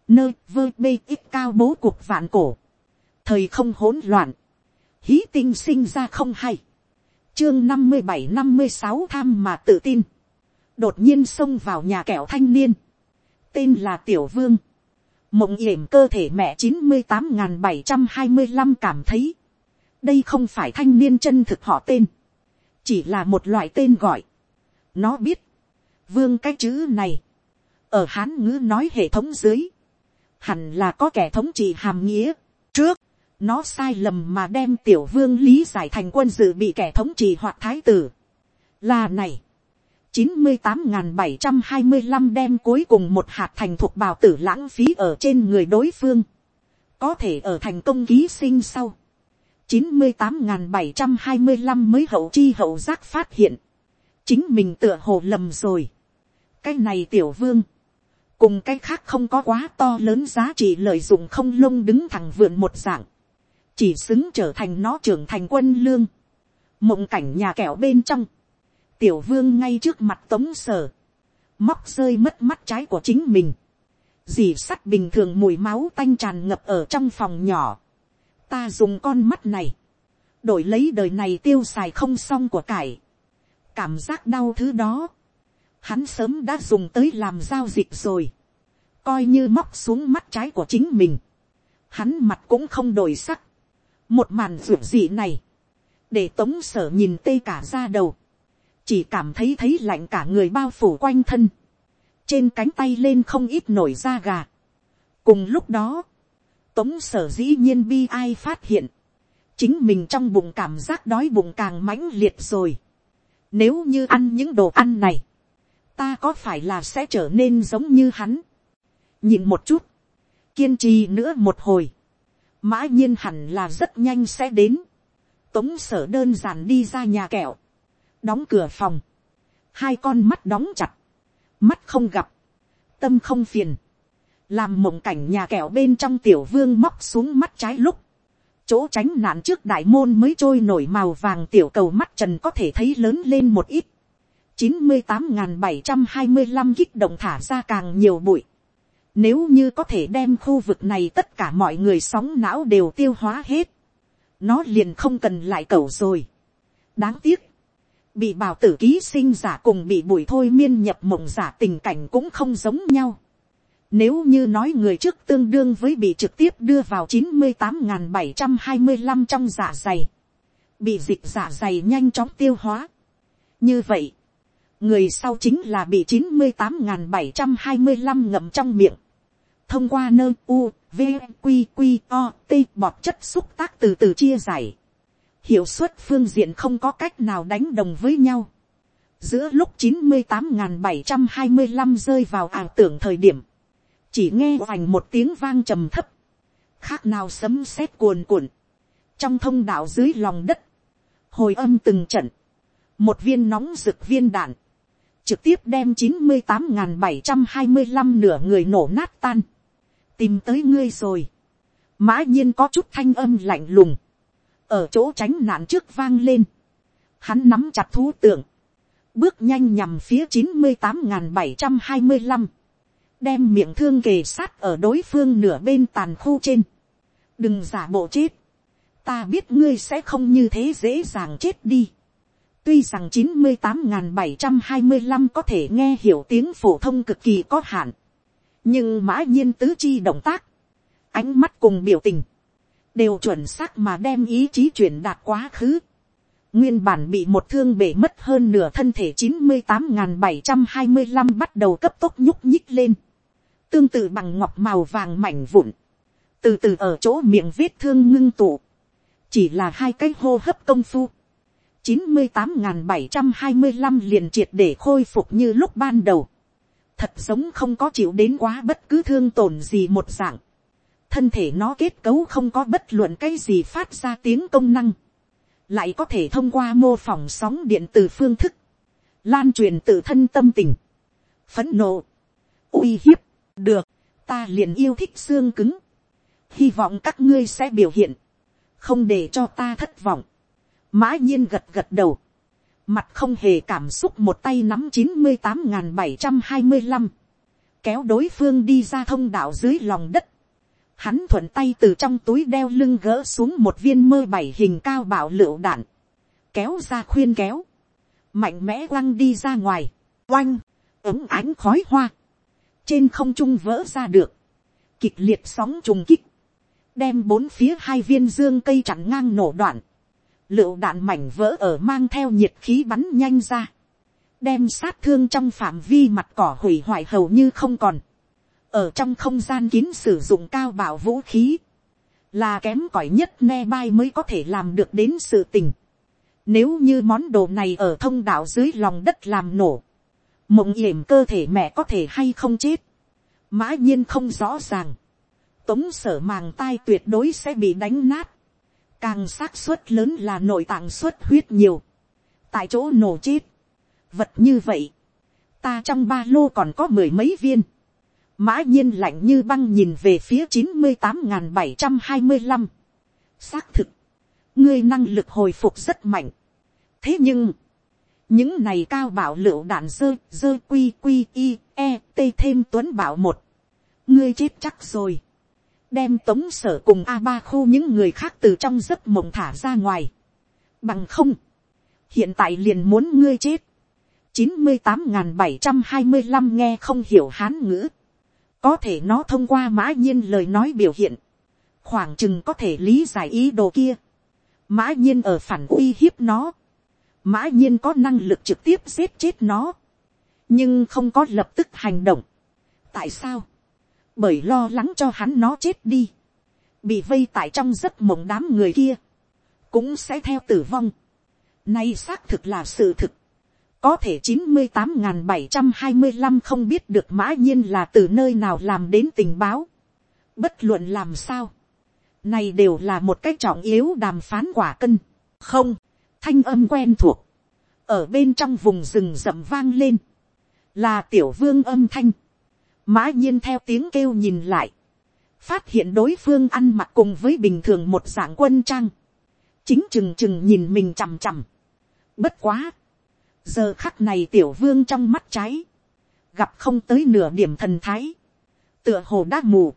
nơi vơ bê ít cao bố cuộc vạn cổ, thời không hỗn loạn, hí tinh sinh ra không hay, chương năm mươi bảy năm mươi sáu tham mà tự tin, đột nhiên xông vào nhà kẹo thanh niên, tên là tiểu vương, mộng yểm cơ thể mẹ chín mươi tám n g h n bảy trăm hai mươi năm cảm thấy, đây không phải thanh niên chân thực họ tên, chỉ là một loại tên gọi. nó biết, vương cái chữ này, ở hán ngữ nói hệ thống dưới, hẳn là có kẻ thống trị hàm nghĩa. trước, nó sai lầm mà đem tiểu vương lý giải thành quân dự bị kẻ thống trị hoặc thái tử. là này, chín mươi tám bảy trăm hai mươi năm đem cuối cùng một hạt thành thuộc bào tử lãng phí ở trên người đối phương. Có thể ở thành công ký sinh sau. chín mươi tám bảy trăm hai mươi năm mới hậu chi hậu giác phát hiện. Chính mình tựa hồ lầm rồi. Cái này tiểu vương. Cùng cái khác không có quá to lớn giá trị lợi dụng không lông đứng thẳng vượn một dạng. Chỉ xứng trở thành nó trưởng thành quân lương. Mộng cảnh nhà kẹo bên trong tiểu vương ngay trước mặt tống sở, móc rơi mất mắt trái của chính mình, dì sắt bình thường mùi máu tanh tràn ngập ở trong phòng nhỏ, ta dùng con mắt này, đổi lấy đời này tiêu xài không xong của cải, cảm giác đau thứ đó, hắn sớm đã dùng tới làm giao dịch rồi, coi như móc xuống mắt trái của chính mình, hắn mặt cũng không đổi sắc, một màn ruột dị này, để tống sở nhìn tê cả ra đầu, chỉ cảm thấy thấy lạnh cả người bao phủ quanh thân, trên cánh tay lên không ít nổi da gà. cùng lúc đó, tống sở dĩ nhiên bi ai phát hiện, chính mình trong bụng cảm giác đói bụng càng mãnh liệt rồi. nếu như ăn những đồ ăn này, ta có phải là sẽ trở nên giống như hắn. nhìn một chút, kiên trì nữa một hồi, mã nhiên hẳn là rất nhanh sẽ đến. tống sở đơn giản đi ra nhà kẹo, đóng cửa phòng, hai con mắt đóng chặt, mắt không gặp, tâm không phiền, làm mộng cảnh nhà kẹo bên trong tiểu vương móc xuống mắt trái lúc, chỗ tránh nạn trước đại môn mới trôi nổi màu vàng tiểu cầu mắt trần có thể thấy lớn lên một ít, chín mươi tám n bảy trăm hai mươi năm kích động thả ra càng nhiều bụi, nếu như có thể đem khu vực này tất cả mọi người sóng não đều tiêu hóa hết, nó liền không cần lại cầu rồi. đáng tiếc, bị bảo tử ký sinh giả cùng bị bùi thôi miên nhập mộng giả tình cảnh cũng không giống nhau. Nếu như nói người trước tương đương với bị trực tiếp đưa vào chín mươi tám bảy trăm hai mươi 725 trong giả dày. Bị dịch giả dày nhanh chóng tiêu hóa. Như vậy, người sau chính là bị chín mươi tám bảy trăm hai mươi 725 ngậm trong miệng. Thông qua nơ u, v, q, q, o, t bọt chất xúc tác từ từ chia giải hiệu suất phương diện không có cách nào đánh đồng với nhau. giữa lúc chín mươi tám n bảy trăm hai mươi năm rơi vào ảo tưởng thời điểm, chỉ nghe hoành một tiếng vang trầm thấp, khác nào sấm sét cuồn cuộn, trong thông đạo dưới lòng đất, hồi âm từng trận, một viên nóng rực viên đạn, trực tiếp đem chín mươi tám n bảy trăm hai mươi năm nửa người nổ nát tan, tìm tới ngươi rồi, mã nhiên có chút thanh âm lạnh lùng, ở chỗ tránh nạn trước vang lên, hắn nắm chặt thú tượng, bước nhanh nhằm phía chín mươi tám n bảy trăm hai mươi năm, đem miệng thương kề sát ở đối phương nửa bên tàn khu trên, đừng giả bộ chết, ta biết ngươi sẽ không như thế dễ dàng chết đi. tuy rằng chín mươi tám n bảy trăm hai mươi năm có thể nghe hiểu tiếng phổ thông cực kỳ có hạn, nhưng mã nhiên tứ chi động tác, ánh mắt cùng biểu tình, đều chuẩn xác mà đem ý chí chuyển đạt quá khứ. Nguyên bản bị một thương bể mất hơn nửa thân thể chín mươi tám bảy trăm hai mươi 725 bắt đầu cấp tốc nhúc nhích lên. Tương tự bằng ngọc màu vàng mảnh vụn. Từ từ ở chỗ miệng vết thương ngưng tụ. Chỉ là hai cái hô hấp công phu. chín mươi tám bảy trăm hai mươi 725 liền triệt để khôi phục như lúc ban đầu. Thật giống không có chịu đến quá bất cứ thương tổn gì một dạng thân thể nó kết cấu không có bất luận cái gì phát ra tiếng công năng, lại có thể thông qua mô phỏng sóng điện từ phương thức, lan truyền tự thân tâm tình, phấn nộ, uy hiếp, được, ta liền yêu thích xương cứng, hy vọng các ngươi sẽ biểu hiện, không để cho ta thất vọng, mã nhiên gật gật đầu, mặt không hề cảm xúc một tay nắm chín mươi tám n g h n bảy trăm hai mươi năm, kéo đối phương đi ra thông đạo dưới lòng đất, Hắn thuận tay từ trong túi đeo lưng gỡ xuống một viên mơ bảy hình cao bảo lựu đạn. Kéo ra khuyên kéo. Mạnh mẽ quăng đi ra ngoài. Oanh. ống ánh khói hoa. Trên không trung vỡ ra được. Kịch liệt sóng trùng kích. Đem bốn phía hai viên dương cây chặn ngang nổ đoạn. Lựu đạn mảnh vỡ ở mang theo nhiệt khí bắn nhanh ra. Đem sát thương trong phạm vi mặt cỏ hủy hoại hầu như không còn ở trong không gian kín sử dụng cao bảo vũ khí, là kém cỏi nhất ne bai mới có thể làm được đến sự tình. Nếu như món đồ này ở thông đạo dưới lòng đất làm nổ, mộng yểm cơ thể mẹ có thể hay không chết, mã nhiên không rõ ràng, tống sở màng tai tuyệt đối sẽ bị đánh nát, càng xác suất lớn là nội tạng xuất huyết nhiều, tại chỗ nổ chết, vật như vậy, ta trong ba lô còn có mười mấy viên, mã nhiên lạnh như băng nhìn về phía chín mươi tám n bảy trăm hai mươi năm. xác thực, ngươi năng lực hồi phục rất mạnh. thế nhưng, những này cao bảo lựu đạn dơ dơ quy quy i e t thêm tuấn bảo một. ngươi chết chắc rồi. đem tống sở cùng a ba khu những người khác từ trong giấc mộng thả ra ngoài. bằng không, hiện tại liền muốn ngươi chết. chín mươi tám n bảy trăm hai mươi năm nghe không hiểu hán ngữ có thể nó thông qua mã nhiên lời nói biểu hiện, khoảng chừng có thể lý giải ý đồ kia. mã nhiên ở phản uy hiếp nó, mã nhiên có năng lực trực tiếp giết chết nó, nhưng không có lập tức hành động. tại sao, bởi lo lắng cho hắn nó chết đi, bị vây tại trong giấc mộng đám người kia, cũng sẽ theo tử vong. Nay xác thực là sự thực có thể chín mươi tám n bảy trăm hai mươi năm không biết được mã nhiên là từ nơi nào làm đến tình báo. bất luận làm sao. này đều là một cách trọng yếu đàm phán quả cân. không, thanh âm quen thuộc. ở bên trong vùng rừng rậm vang lên. là tiểu vương âm thanh. mã nhiên theo tiếng kêu nhìn lại. phát hiện đối phương ăn mặc cùng với bình thường một dạng quân trang. chính chừng chừng nhìn mình chằm chằm. bất quá giờ khắc này tiểu vương trong mắt cháy gặp không tới nửa điểm thần thái, tựa hồ đã mù,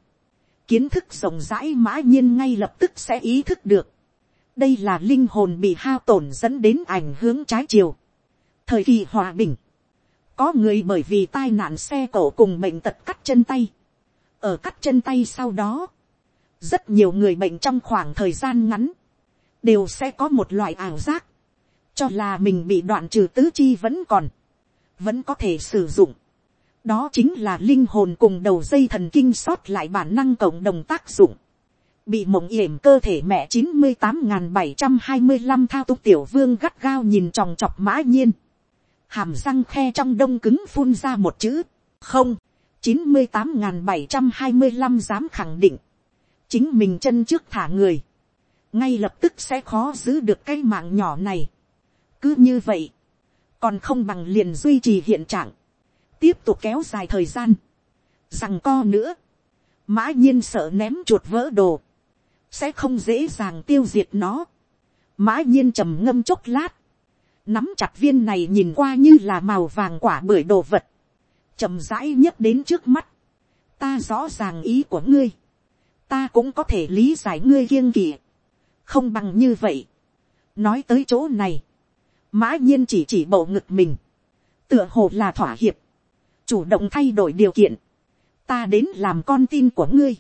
kiến thức rộng rãi mã nhiên ngay lập tức sẽ ý thức được, đây là linh hồn bị hao tổn dẫn đến ảnh hướng trái chiều, thời kỳ hòa bình, có người bởi vì tai nạn xe cổ cùng bệnh tật cắt chân tay, ở cắt chân tay sau đó, rất nhiều người bệnh trong khoảng thời gian ngắn, đều sẽ có một loại ảo giác, cho là mình bị đoạn trừ tứ chi vẫn còn, vẫn có thể sử dụng. đó chính là linh hồn cùng đầu dây thần kinh sót lại bản năng cộng đồng tác dụng. bị mộng yểm cơ thể mẹ chín mươi tám n bảy trăm hai mươi năm thao túc tiểu vương gắt gao nhìn tròng chọc mã nhiên. hàm răng khe trong đông cứng phun ra một chữ, không, chín mươi tám n g h n bảy trăm hai mươi năm dám khẳng định, chính mình chân trước thả người, ngay lập tức sẽ khó giữ được cái mạng nhỏ này cứ như vậy, còn không bằng liền duy trì hiện trạng, tiếp tục kéo dài thời gian, rằng co nữa, mã nhiên sợ ném chuột vỡ đồ, sẽ không dễ dàng tiêu diệt nó. mã nhiên trầm ngâm chốc lát, nắm chặt viên này nhìn qua như là màu vàng quả bưởi đồ vật, trầm rãi nhất đến trước mắt, ta rõ ràng ý của ngươi, ta cũng có thể lý giải ngươi kiêng kỵ, không bằng như vậy, nói tới chỗ này, mã nhiên chỉ chỉ bầu ngực mình, tựa hồ là thỏa hiệp, chủ động thay đổi điều kiện, ta đến làm con tin của ngươi,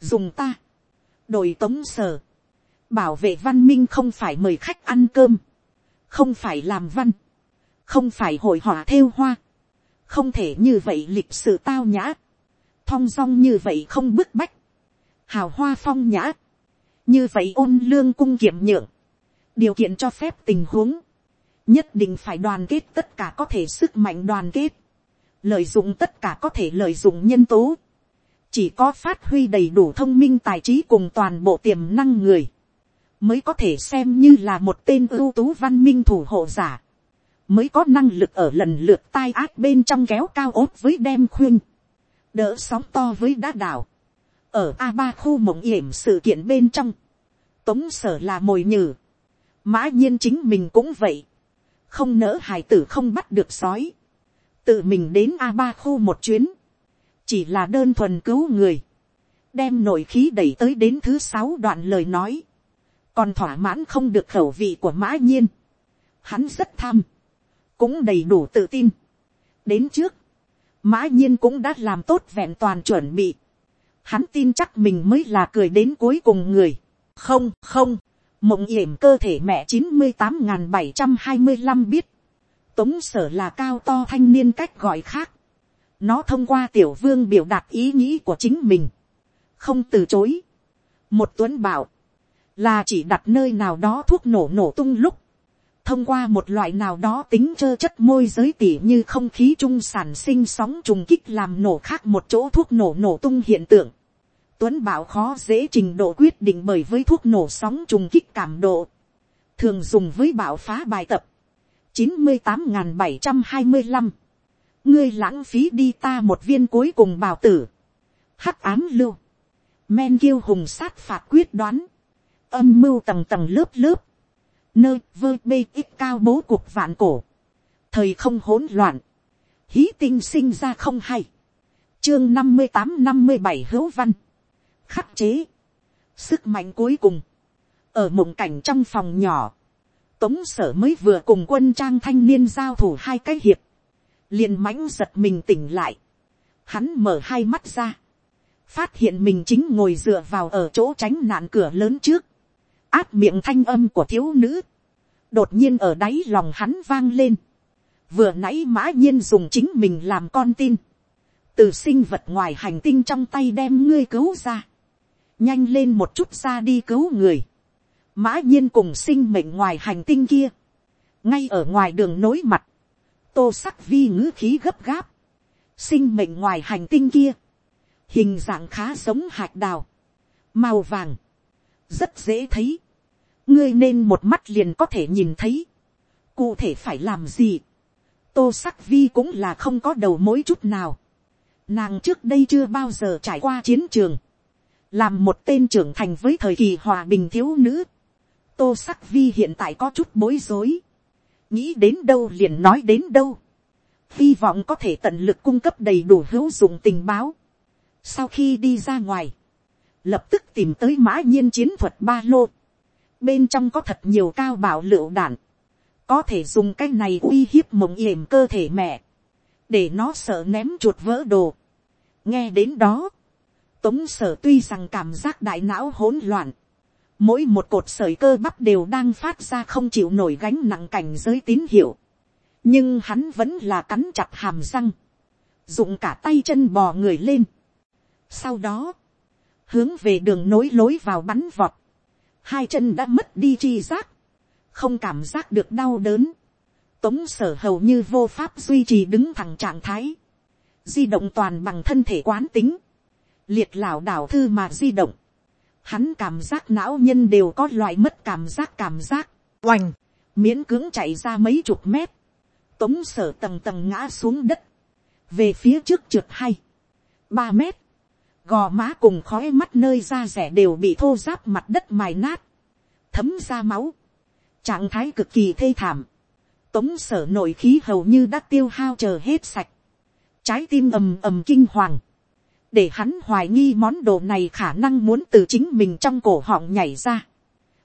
dùng ta, đổi tống sở, bảo vệ văn minh không phải mời khách ăn cơm, không phải làm văn, không phải hội họa theo hoa, không thể như vậy lịch sự tao nhã, thong dong như vậy không bức bách, hào hoa phong nhã, như vậy ôn lương cung kiểm nhượng, điều kiện cho phép tình huống, nhất định phải đoàn kết tất cả có thể sức mạnh đoàn kết, lợi dụng tất cả có thể lợi dụng nhân tố, chỉ có phát huy đầy đủ thông minh tài trí cùng toàn bộ tiềm năng người, mới có thể xem như là một tên ưu tú văn minh thủ hộ giả, mới có năng lực ở lần lượt tai ác bên trong kéo cao ốt với đem khuyên, đỡ sóng to với đá đảo, ở a ba khu mộng yểm sự kiện bên trong, tống sở là mồi nhử, mã nhiên chính mình cũng vậy, không nỡ hài tử không bắt được sói, tự mình đến a ba khu một chuyến, chỉ là đơn thuần cứu người, đem nội khí đẩy tới đến thứ sáu đoạn lời nói, còn thỏa mãn không được khẩu vị của mã nhiên. Hắn rất tham, cũng đầy đủ tự tin. đến trước, mã nhiên cũng đã làm tốt vẹn toàn chuẩn bị. Hắn tin chắc mình mới là cười đến cuối cùng người. không không, mộng yểm cơ thể mẹ chín mươi tám n bảy trăm hai mươi năm biết. tống sở là cao to thanh niên cách gọi khác. nó thông qua tiểu vương biểu đạt ý nghĩ của chính mình. không từ chối. một tuấn bảo là chỉ đặt nơi nào đó thuốc nổ nổ tung lúc, thông qua một loại nào đó tính trơ chất môi giới tỉ như không khí trung sản sinh sóng trùng kích làm nổ khác một chỗ thuốc nổ nổ tung hiện tượng. Tuấn bảo khó dễ trình độ quyết định bởi với thuốc nổ sóng trùng kích cảm độ. Thường dùng với bảo phá bài tập. chín mươi tám bảy trăm hai mươi 75. Ngươi lãng phí đi ta một viên cuối cùng bảo tử. Hắc ám lưu. Men kiêu hùng sát phạt quyết đoán âm mưu tầng tầng lớp lớp, nơi vơ bê ít cao bố cuộc vạn cổ, thời không hỗn loạn, hí tinh sinh ra không hay, chương năm mươi tám năm mươi bảy hữu văn, khắc chế, sức mạnh cuối cùng, ở mộng cảnh trong phòng nhỏ, tống sở mới vừa cùng quân trang thanh niên giao thủ hai cái hiệp, liền mãnh giật mình tỉnh lại, hắn mở hai mắt ra, phát hiện mình chính ngồi dựa vào ở chỗ tránh nạn cửa lớn trước, át miệng thanh âm của thiếu nữ, đột nhiên ở đáy lòng hắn vang lên, vừa nãy mã nhiên dùng chính mình làm con tin, từ sinh vật ngoài hành tinh trong tay đem ngươi cứu ra, nhanh lên một chút ra đi cứu người, mã nhiên cùng sinh mệnh ngoài hành tinh kia, ngay ở ngoài đường nối mặt, tô sắc vi ngữ khí gấp gáp, sinh mệnh ngoài hành tinh kia, hình dạng khá giống hạt đào, màu vàng, rất dễ thấy, ngươi nên một mắt liền có thể nhìn thấy, cụ thể phải làm gì, tô sắc vi cũng là không có đầu mối chút nào, nàng trước đây chưa bao giờ trải qua chiến trường, làm một tên trưởng thành với thời kỳ hòa bình thiếu nữ, tô sắc vi hiện tại có chút bối rối, nghĩ đến đâu liền nói đến đâu, hy vọng có thể tận lực cung cấp đầy đủ hữu dụng tình báo. sau khi đi ra ngoài, lập tức tìm tới mã nhiên chiến thuật ba lô, bên trong có thật nhiều cao bảo lựu đạn, có thể dùng cái này uy hiếp mộng yểm cơ thể mẹ, để nó sợ ném chuột vỡ đồ. nghe đến đó, tống sở tuy rằng cảm giác đại não hỗn loạn, mỗi một cột sởi cơ bắp đều đang phát ra không chịu nổi gánh nặng cảnh giới tín hiệu, nhưng hắn vẫn là cắn chặt hàm răng, dụng cả tay chân bò người lên. sau đó, hướng về đường nối lối vào bắn vọt, hai chân đã mất đi chi giác, không cảm giác được đau đớn, tống sở hầu như vô pháp duy trì đứng thẳng trạng thái, di động toàn bằng thân thể quán tính, liệt lảo đảo thư mà di động, hắn cảm giác não nhân đều có loại mất cảm giác cảm giác, oành, miễn cưỡng chạy ra mấy chục mét, tống sở tầng tầng ngã xuống đất, về phía trước trượt hay, ba mét, gò má cùng khói mắt nơi da rẻ đều bị thô giáp mặt đất mài nát, thấm ra máu, trạng thái cực kỳ thê thảm, tống sở nội khí hầu như đã tiêu hao chờ hết sạch, trái tim ầm ầm kinh hoàng, để hắn hoài nghi món đồ này khả năng muốn từ chính mình trong cổ họng nhảy ra.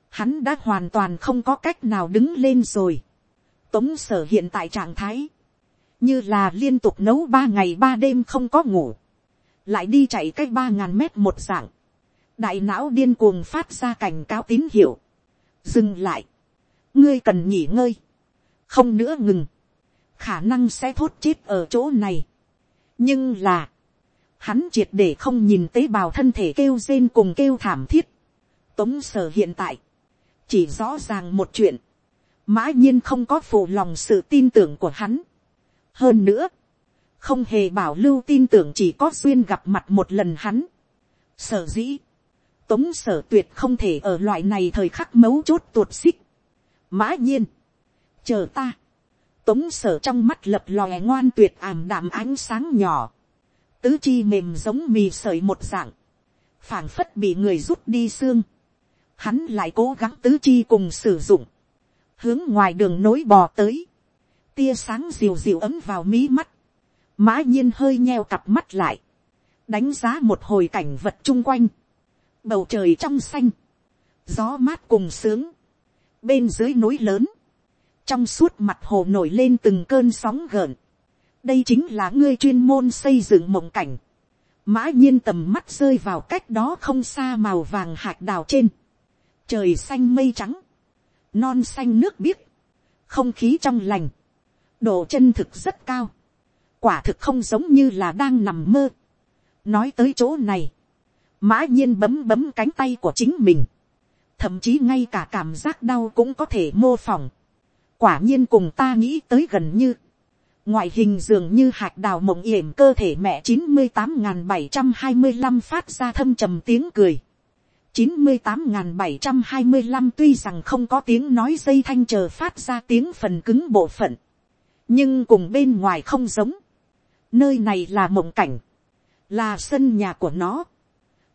Hắn đã hoàn toàn không có cách nào đứng lên rồi. Tống sở hiện tại trạng thái, như là liên tục nấu ba ngày ba đêm không có ngủ, lại đi chạy cách ba ngàn mét một dạng, đại não điên cuồng phát ra cảnh cáo tín hiệu, dừng lại, ngươi cần nghỉ ngơi, không nữa ngừng, khả năng sẽ thốt chết ở chỗ này. nhưng là, hắn triệt để không nhìn tế bào thân thể kêu rên cùng kêu thảm thiết. Tống sở hiện tại, chỉ rõ ràng một chuyện, mã nhiên không có phụ lòng sự tin tưởng của hắn. hơn nữa, không hề bảo lưu tin tưởng chỉ có duyên gặp mặt một lần hắn. sở dĩ, tống sở tuyệt không thể ở loại này thời khắc mấu chốt tuột xích. mã nhiên, chờ ta, tống sở trong mắt lập lòe ngoan tuyệt ảm đạm ánh sáng nhỏ tứ chi mềm giống mì sợi một dạng, phảng phất bị người rút đi xương, hắn lại cố gắng tứ chi cùng sử dụng, hướng ngoài đường nối bò tới, tia sáng dịu dịu ấm vào mí mắt, mã nhiên hơi nheo cặp mắt lại, đánh giá một hồi cảnh vật chung quanh, bầu trời trong xanh, gió mát cùng sướng, bên dưới núi lớn, trong suốt mặt hồ nổi lên từng cơn sóng gợn, đây chính là ngươi chuyên môn xây dựng mộng cảnh. mã nhiên tầm mắt rơi vào cách đó không xa màu vàng hạt đào trên. trời xanh mây trắng, non xanh nước biếc, không khí trong lành, độ chân thực rất cao, quả thực không giống như là đang nằm mơ. nói tới chỗ này, mã nhiên bấm bấm cánh tay của chính mình, thậm chí ngay cả cảm giác đau cũng có thể mô phỏng. quả nhiên cùng ta nghĩ tới gần như, ngoại hình dường như hạt đào mộng yểm cơ thể mẹ chín mươi tám n bảy trăm hai mươi năm phát ra thâm trầm tiếng cười. chín mươi tám n bảy trăm hai mươi năm tuy rằng không có tiếng nói dây thanh chờ phát ra tiếng phần cứng bộ phận. nhưng cùng bên ngoài không giống. nơi này là mộng cảnh. là sân nhà của nó.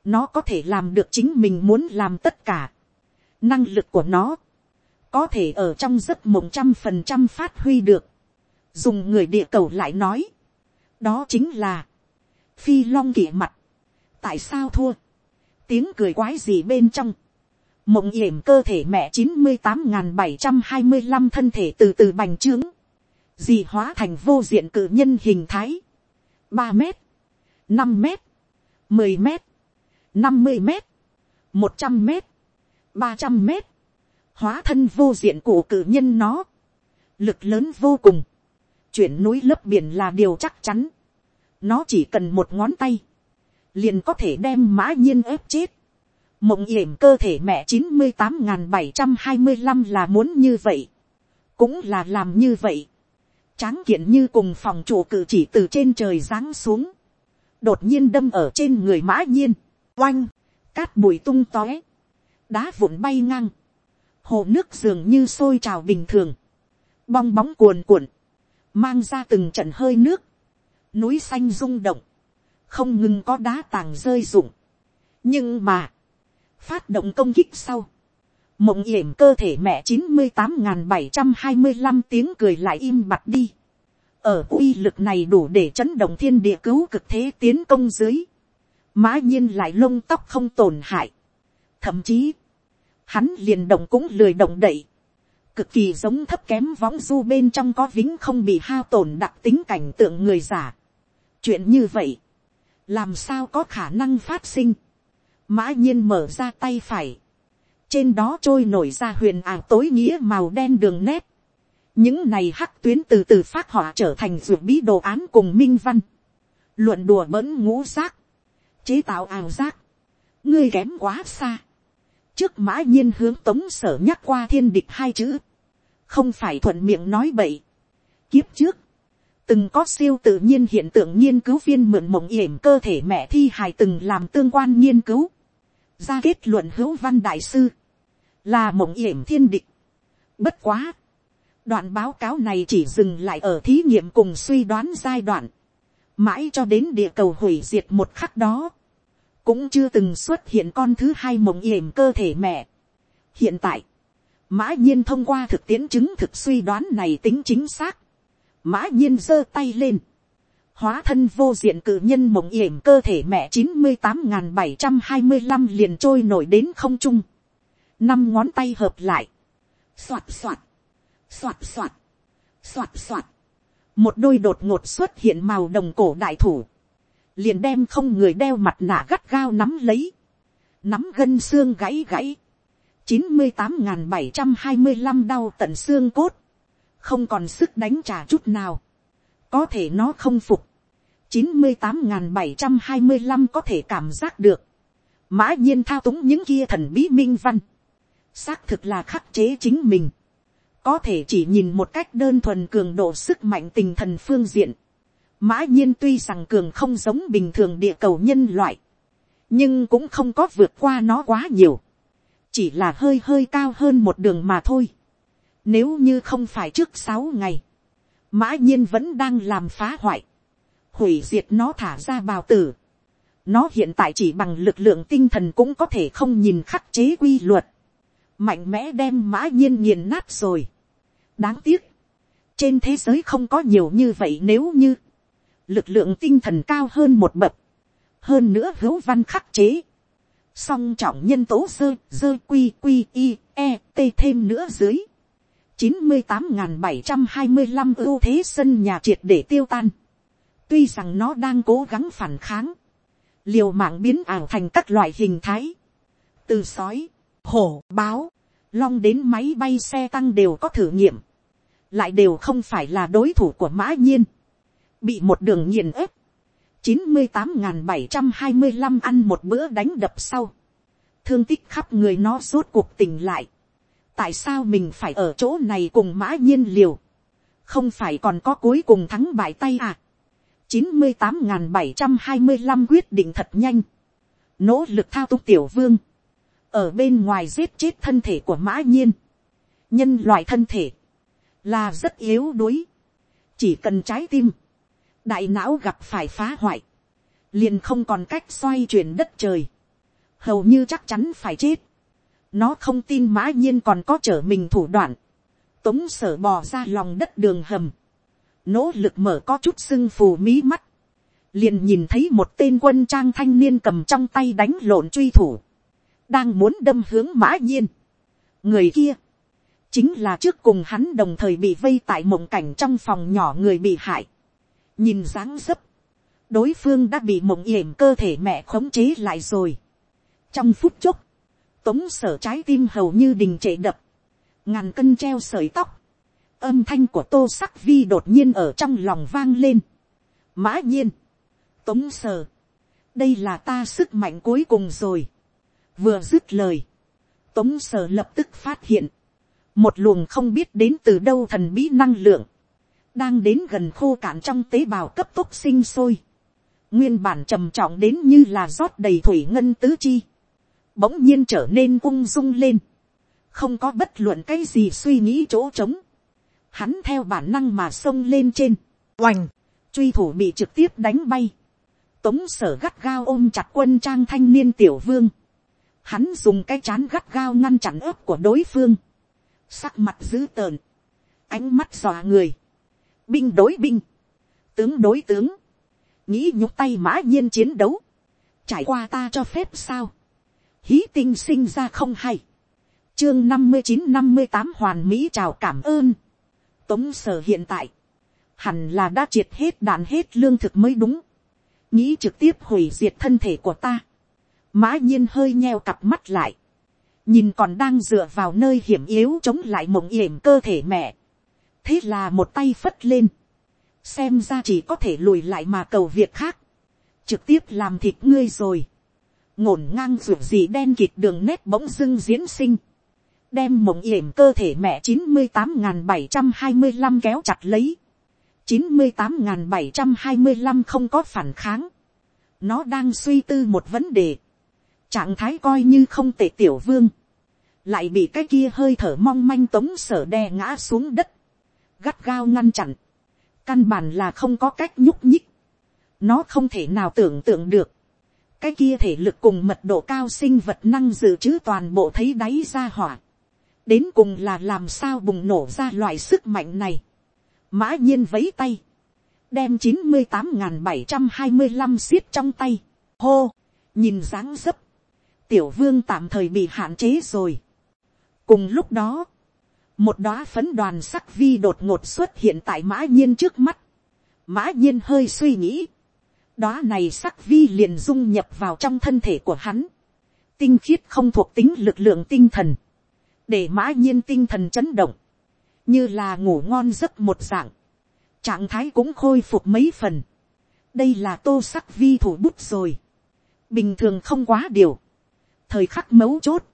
nó có thể làm được chính mình muốn làm tất cả. năng lực của nó có thể ở trong giấc mộng trăm phần trăm phát huy được dùng người địa cầu lại nói, đó chính là, phi long kỵ mặt, tại sao thua, tiếng cười quái gì bên trong, mộng yểm cơ thể mẹ chín mươi tám n g h n bảy trăm hai mươi năm thân thể từ từ bành trướng, dì hóa thành vô diện cự nhân hình thái, ba mét, năm mét, mười mét, năm mươi mét, một trăm mét, ba trăm mét, hóa thân vô diện của cự nhân nó, lực lớn vô cùng, chuyển núi lấp biển là điều chắc chắn. Nó chỉ cần một ngón tay. Liền có thể đem mã nhiên ép chết. Mộng yểm cơ thể mẹ chín mươi tám bảy trăm hai mươi 725 là muốn như vậy. Cũng là làm như vậy. Tráng kiện như cùng phòng chủ cử chỉ từ trên trời giáng xuống. Đột nhiên đâm ở trên người mã nhiên. Oanh. Cát bụi tung tóe. Đá vụn bay ngang. Hồ nước dường như sôi trào bình thường. Bong bóng cuồn cuộn mang ra từng trận hơi nước, núi xanh rung động, không ngừng có đá tàng rơi rụng. nhưng mà, phát động công kích sau, mộng yểm cơ thể mẹ chín mươi tám n g h n bảy trăm hai mươi năm tiếng cười lại im bặt đi. ở uy lực này đủ để chấn động thiên địa cứu cực thế tiến công dưới. mã nhiên lại lông tóc không tổn hại. thậm chí, hắn liền động cũng lười động đậy cực kỳ giống thấp kém võng du bên trong có vĩnh không bị hao tổn đặc tính cảnh tượng người giả. chuyện như vậy, làm sao có khả năng phát sinh. mã nhiên mở ra tay phải, trên đó trôi nổi ra huyền ảo tối nghĩa màu đen đường nét. những này hắc tuyến từ từ phát họa trở thành ruột bí đồ án cùng minh văn. luận đùa bỡn ngũ giác, chế tạo ảo giác, ngươi kém quá xa trước mã nhiên hướng tống sở nhắc qua thiên địch hai chữ, không phải thuận miệng nói bậy, Kiếp trước, từng có siêu tự nhiên hiện tượng nghiên cứu viên mượn mộng yểm cơ thể mẹ thi hài từng làm tương quan nghiên cứu. Ra kết luận hữu văn đại sư, là mộng yểm thiên địch. Bất quá, đoạn báo cáo này chỉ dừng lại ở thí nghiệm cùng suy đoán giai đoạn. Mãi cho đến địa cầu hủy diệt một khắc đó, cũng chưa từng xuất hiện con thứ hai mộng yểm cơ thể mẹ. Hiện tại, mã nhiên thông qua thực tiễn chứng thực suy đoán này tính chính xác. Mã nhiên giơ tay lên, hóa thân vô diện cử nhân mộng yểm cơ thể mẹ chín mươi tám n bảy trăm hai mươi năm liền trôi nổi đến không trung, năm ngón tay hợp lại, soạt soạt, soạt soạt, soạt soạt, một đôi đột ngột xuất hiện màu đồng cổ đại thủ, liền đem không người đeo mặt nạ gắt gao nắm lấy, nắm gân xương gãy gãy, chín mươi tám n bảy trăm hai mươi năm đau tận xương cốt, không còn sức đánh trả chút nào, có thể nó không phục, chín mươi tám n bảy trăm hai mươi năm có thể cảm giác được, mã nhiên thao túng những kia thần bí minh văn, xác thực là khắc chế chính mình, có thể chỉ nhìn một cách đơn thuần cường độ sức mạnh tình thần phương diện, mã nhiên tuy rằng cường không giống bình thường địa cầu nhân loại, nhưng cũng không có vượt qua nó quá nhiều, chỉ là hơi hơi cao hơn một đường mà thôi. Nếu như không phải trước sáu ngày, mã nhiên vẫn đang làm phá hoại, hủy diệt nó thả ra bào tử. Nó hiện tại chỉ bằng lực lượng tinh thần cũng có thể không nhìn khắc chế quy luật. Mạnh mẽ đem mã nhiên nghiền nát rồi. Đáng tiếc. Trên thế giới không có nhiều như vậy nếu như. Lực lượng tinh thần cao hơn một bậc. Hơn nữa hữu văn khắc chế. Song trọng nhân tố dơ, dơ quy quy y, e, t thêm nữa dưới chín mươi tám bảy trăm hai mươi năm ưu thế sân nhà triệt để tiêu tan. Tuy rằng nó đang cố gắng phản kháng. Liều mạng biến ảo thành các loại hình thái. Từ sói, hổ, báo, long đến máy bay xe tăng đều có thử nghiệm. Lại đều không phải là đối thủ của mã nhiên. Bị một đường nghiền ép chín mươi tám bảy trăm hai mươi năm ăn một bữa đánh đập sau. Thương tích khắp người nó rốt cuộc tỉnh lại. Tại sao mình phải ở chỗ này cùng mã nhiên liều, không phải còn có cuối cùng thắng bại tay à. chín mươi tám n g h n bảy trăm hai mươi năm quyết định thật nhanh, nỗ lực thao túng tiểu vương, ở bên ngoài giết chết thân thể của mã nhiên, nhân loại thân thể, là rất yếu đuối, chỉ cần trái tim, đại não gặp phải phá hoại, liền không còn cách xoay chuyển đất trời, hầu như chắc chắn phải chết, nó không tin mã nhiên còn có trở mình thủ đoạn. Tống sở bò ra lòng đất đường hầm. Nỗ lực mở có chút sưng phù mí mắt. Liền nhìn thấy một tên quân trang thanh niên cầm trong tay đánh lộn truy thủ. Đang muốn đâm hướng mã nhiên. Người kia. Chính là trước cùng hắn đồng thời bị vây tại mộng cảnh trong phòng nhỏ người bị hại. Nhìn dáng dấp. Đối phương đã bị mộng yểm cơ thể mẹ khống chế lại rồi. Trong phút chốc tống sở trái tim hầu như đình trệ đập, ngàn cân treo sợi tóc, âm thanh của tô sắc vi đột nhiên ở trong lòng vang lên. mã nhiên, tống sở, đây là ta sức mạnh cuối cùng rồi. vừa dứt lời, tống sở lập tức phát hiện, một luồng không biết đến từ đâu thần bí năng lượng, đang đến gần khô cạn trong tế bào cấp tốc sinh sôi, nguyên bản trầm trọng đến như là rót đầy thủy ngân tứ chi, bỗng nhiên trở nên ung dung lên, không có bất luận cái gì suy nghĩ chỗ trống, hắn theo bản năng mà xông lên trên, oành, truy thủ bị trực tiếp đánh bay, tống sở gắt gao ôm chặt quân trang thanh niên tiểu vương, hắn dùng cái chán gắt gao ngăn chặn ớp của đối phương, sắc mặt dữ tợn, ánh mắt dò người, binh đối binh, tướng đối tướng, nghĩ nhúc tay mã nhiên chiến đấu, trải qua ta cho phép sao, hí tinh sinh ra không hay. chương năm mươi chín năm mươi tám hoàn mỹ chào cảm ơn. tống sở hiện tại, hẳn là đã triệt hết đạn hết lương thực mới đúng. nghĩ trực tiếp hủy diệt thân thể của ta. mã nhiên hơi nheo cặp mắt lại. nhìn còn đang dựa vào nơi hiểm yếu chống lại mộng yểm cơ thể mẹ thế là một tay phất lên. xem ra chỉ có thể lùi lại mà cầu việc khác. trực tiếp làm thịt ngươi rồi. Ngổn ngang ruột gì đen kịt đường nét bỗng dưng diễn sinh, đem mộng yểm cơ thể mẹ chín mươi tám n bảy trăm hai mươi năm kéo chặt lấy, chín mươi tám n bảy trăm hai mươi năm không có phản kháng, nó đang suy tư một vấn đề, trạng thái coi như không tệ tiểu vương, lại bị cái kia hơi thở mong manh tống sở đè ngã xuống đất, gắt gao ngăn chặn, căn bản là không có cách nhúc nhích, nó không thể nào tưởng tượng được, cái kia thể lực cùng mật độ cao sinh vật năng dự trữ toàn bộ thấy đáy ra hỏa, đến cùng là làm sao bùng nổ ra loại sức mạnh này, mã nhiên vấy tay, đem chín mươi tám n bảy trăm hai mươi năm xiết trong tay, hô, nhìn dáng dấp, tiểu vương tạm thời bị hạn chế rồi. cùng lúc đó, một đóa phấn đoàn sắc vi đột ngột xuất hiện tại mã nhiên trước mắt, mã nhiên hơi suy nghĩ, đóa này sắc vi liền dung nhập vào trong thân thể của hắn, tinh khiết không thuộc tính lực lượng tinh thần, để mã nhiên tinh thần chấn động, như là ngủ ngon giấc một dạng, trạng thái cũng khôi phục mấy phần, đây là tô sắc vi thủ bút rồi, bình thường không quá điều, thời khắc mấu chốt,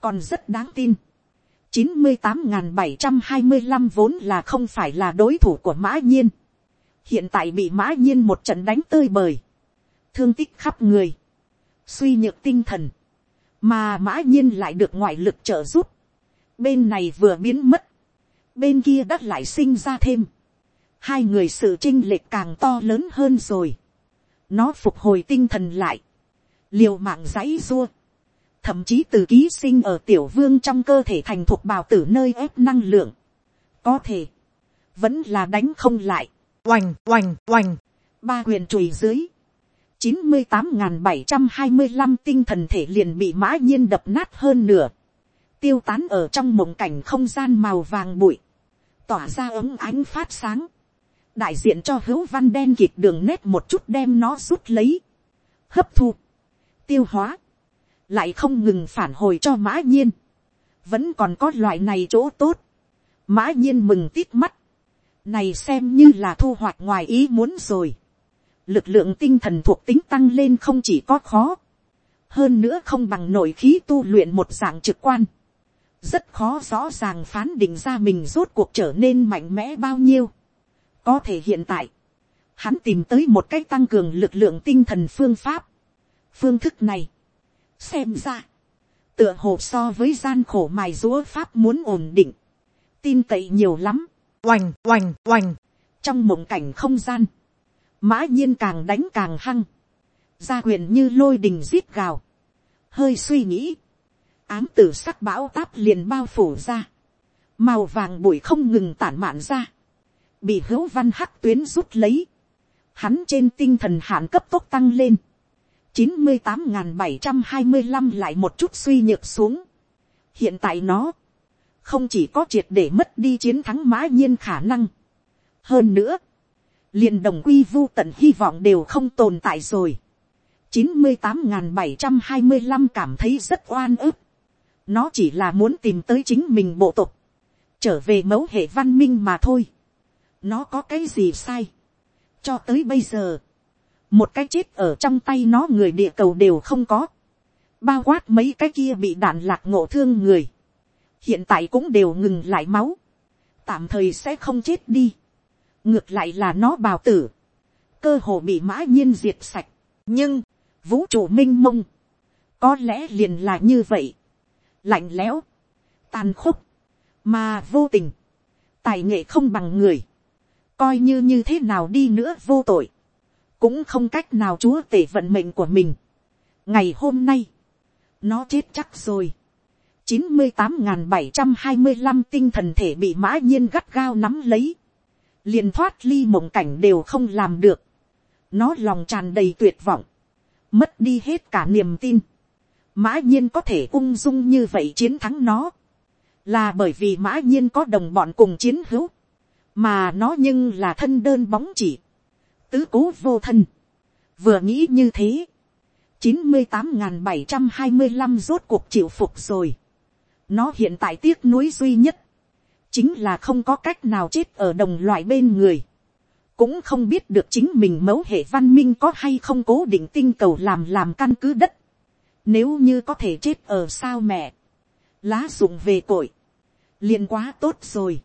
còn rất đáng tin, chín mươi tám bảy trăm hai mươi năm vốn là không phải là đối thủ của mã nhiên, hiện tại bị mã nhiên một trận đánh tơi bời, thương tích khắp người, suy nhược tinh thần, mà mã nhiên lại được ngoại lực trợ giúp, bên này vừa biến mất, bên kia đã lại sinh ra thêm, hai người sự trinh lệch càng to lớn hơn rồi, nó phục hồi tinh thần lại, liều mạng giấy rua thậm chí từ ký sinh ở tiểu vương trong cơ thể thành thuộc bào tử nơi ép năng lượng, có thể, vẫn là đánh không lại, oành oành oành, ba quyền chùi dưới, chín mươi tám bảy trăm hai mươi năm tinh thần thể liền bị mã nhiên đập nát hơn nửa, tiêu tán ở trong mộng cảnh không gian màu vàng bụi, tỏa ra ấm ánh phát sáng, đại diện cho hữu văn đen kịt đường nét một chút đem nó rút lấy, hấp thu, tiêu hóa, lại không ngừng phản hồi cho mã nhiên, vẫn còn có loại này chỗ tốt, mã nhiên mừng tít mắt, này xem như là thu hoạch ngoài ý muốn rồi, lực lượng tinh thần thuộc tính tăng lên không chỉ có khó, hơn nữa không bằng nội khí tu luyện một dạng trực quan, rất khó rõ ràng phán định ra mình rốt cuộc trở nên mạnh mẽ bao nhiêu. có thể hiện tại, hắn tìm tới một cách tăng cường lực lượng tinh thần phương pháp. phương thức này, xem ra, tựa hồ so với gian khổ mài rúa pháp muốn ổn định, tin cậy nhiều lắm, oành oành oành, trong mộng cảnh không gian, mã nhiên càng đánh càng hăng, gia quyền như lôi đình giết gào, hơi suy nghĩ, ám tử sắc bão táp liền bao phủ ra, màu vàng bụi không ngừng tản mạn ra, bị hữu văn hắc tuyến rút lấy, hắn trên tinh thần hạn cấp tốc tăng lên, chín mươi tám n bảy trăm hai mươi năm lại một chút suy nhược xuống. hiện tại nó, không chỉ có triệt để mất đi chiến thắng mã nhiên khả năng. hơn nữa, liền đồng quy vu tận hy vọng đều không tồn tại rồi. chín mươi tám n bảy trăm hai mươi năm cảm thấy rất oan ức. nó chỉ là muốn tìm tới chính mình bộ tộc, trở về mẫu hệ văn minh mà thôi. nó có cái gì sai. cho tới bây giờ, một cái chết ở trong tay nó người địa cầu đều không có, bao quát mấy cái kia bị đạn lạc ngộ thương người, hiện tại cũng đều ngừng lại máu, tạm thời sẽ không chết đi, ngược lại là nó bào tử, cơ hồ bị mã nhiên diệt sạch, nhưng, vũ trụ m i n h mông, có lẽ liền là như vậy, lạnh lẽo, tàn khốc, mà vô tình, tài nghệ không bằng người, coi như như thế nào đi nữa vô tội, cũng không cách nào chúa tể vận mệnh của mình. ngày hôm nay, nó chết chắc rồi. chín mươi tám n bảy trăm hai mươi năm tinh thần thể bị mã nhiên gắt gao nắm lấy. liền thoát ly mộng cảnh đều không làm được. nó lòng tràn đầy tuyệt vọng. mất đi hết cả niềm tin. mã nhiên có thể ung dung như vậy chiến thắng nó. là bởi vì mã nhiên có đồng bọn cùng chiến hữu. mà nó nhưng là thân đơn bóng chỉ tứ cố vô thân. Vừa nghĩ như thế. chín mươi tám bảy trăm hai mươi 75 rốt cuộc chịu phục rồi. Nó hiện tại tiếc nuối duy nhất. Chính là không có cách nào chết ở đồng loại bên người. Cũng không biết được chính mình mẫu hệ văn minh có hay không cố định tinh cầu làm làm căn cứ đất. Nếu như có thể chết ở sao mẹ. Lá dụng về cội. liền quá tốt rồi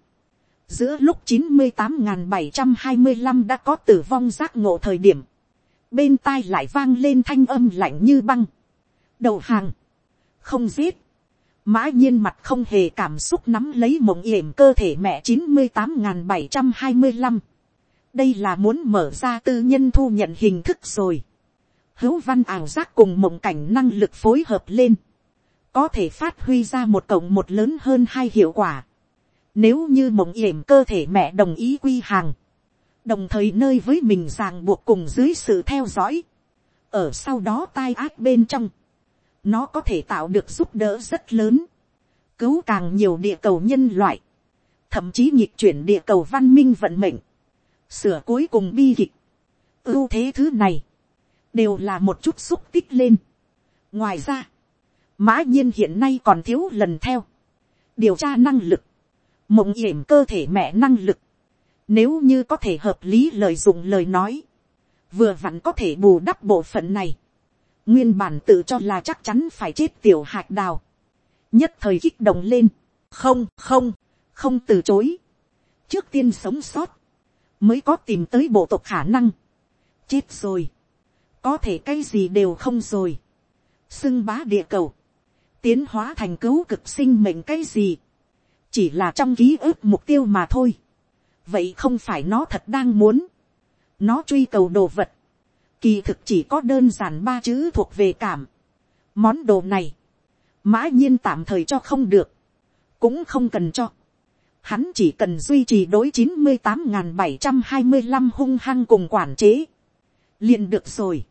Giữa lúc chín mươi tám bảy trăm hai mươi 725 đã có tử vong giác ngộ thời điểm. Bên tai lại vang lên thanh âm lạnh như băng. Đầu hàng. Không giết. Mã nhiên mặt không hề cảm xúc nắm lấy mộng yểm cơ thể mẹ chín mươi tám bảy trăm hai mươi 725. Đây là muốn mở ra tư nhân thu nhận hình thức rồi. Hữu văn ảo giác cùng mộng cảnh năng lực phối hợp lên. Có thể phát huy ra một cộng một lớn hơn hai hiệu quả nếu như mộng yểm cơ thể mẹ đồng ý quy hàng. Đồng thời nơi với mình ràng buộc cùng dưới sự theo dõi. Ở sau đó tai ác bên trong. Nó có thể tạo được giúp đỡ rất lớn. Cứu càng nhiều địa cầu nhân loại. Thậm chí nhịp chuyển địa cầu văn minh vận mệnh. Sửa cuối cùng bi kịch. ưu thế thứ này. Đều là một chút xúc tích lên. Ngoài ra. Mã nhiên hiện nay còn thiếu lần theo. Điều tra năng lực mộng yểm cơ thể mẹ năng lực, nếu như có thể hợp lý lợi dụng lời nói, vừa vặn có thể bù đắp bộ phận này, nguyên bản tự cho là chắc chắn phải chết tiểu hạt đào, nhất thời kích động lên, không không, không từ chối, trước tiên sống sót, mới có tìm tới bộ tộc khả năng, chết rồi, có thể cái gì đều không rồi, xưng bá địa cầu, tiến hóa thành cứu cực sinh mệnh cái gì, chỉ là trong ký ức mục tiêu mà thôi. vậy không phải nó thật đang muốn. nó truy cầu đồ vật. kỳ thực chỉ có đơn giản ba chữ thuộc về cảm. món đồ này, mã nhiên tạm thời cho không được. cũng không cần cho. hắn chỉ cần duy trì đối chín mươi tám bảy trăm hai mươi năm hung hăng cùng quản chế. liền được rồi.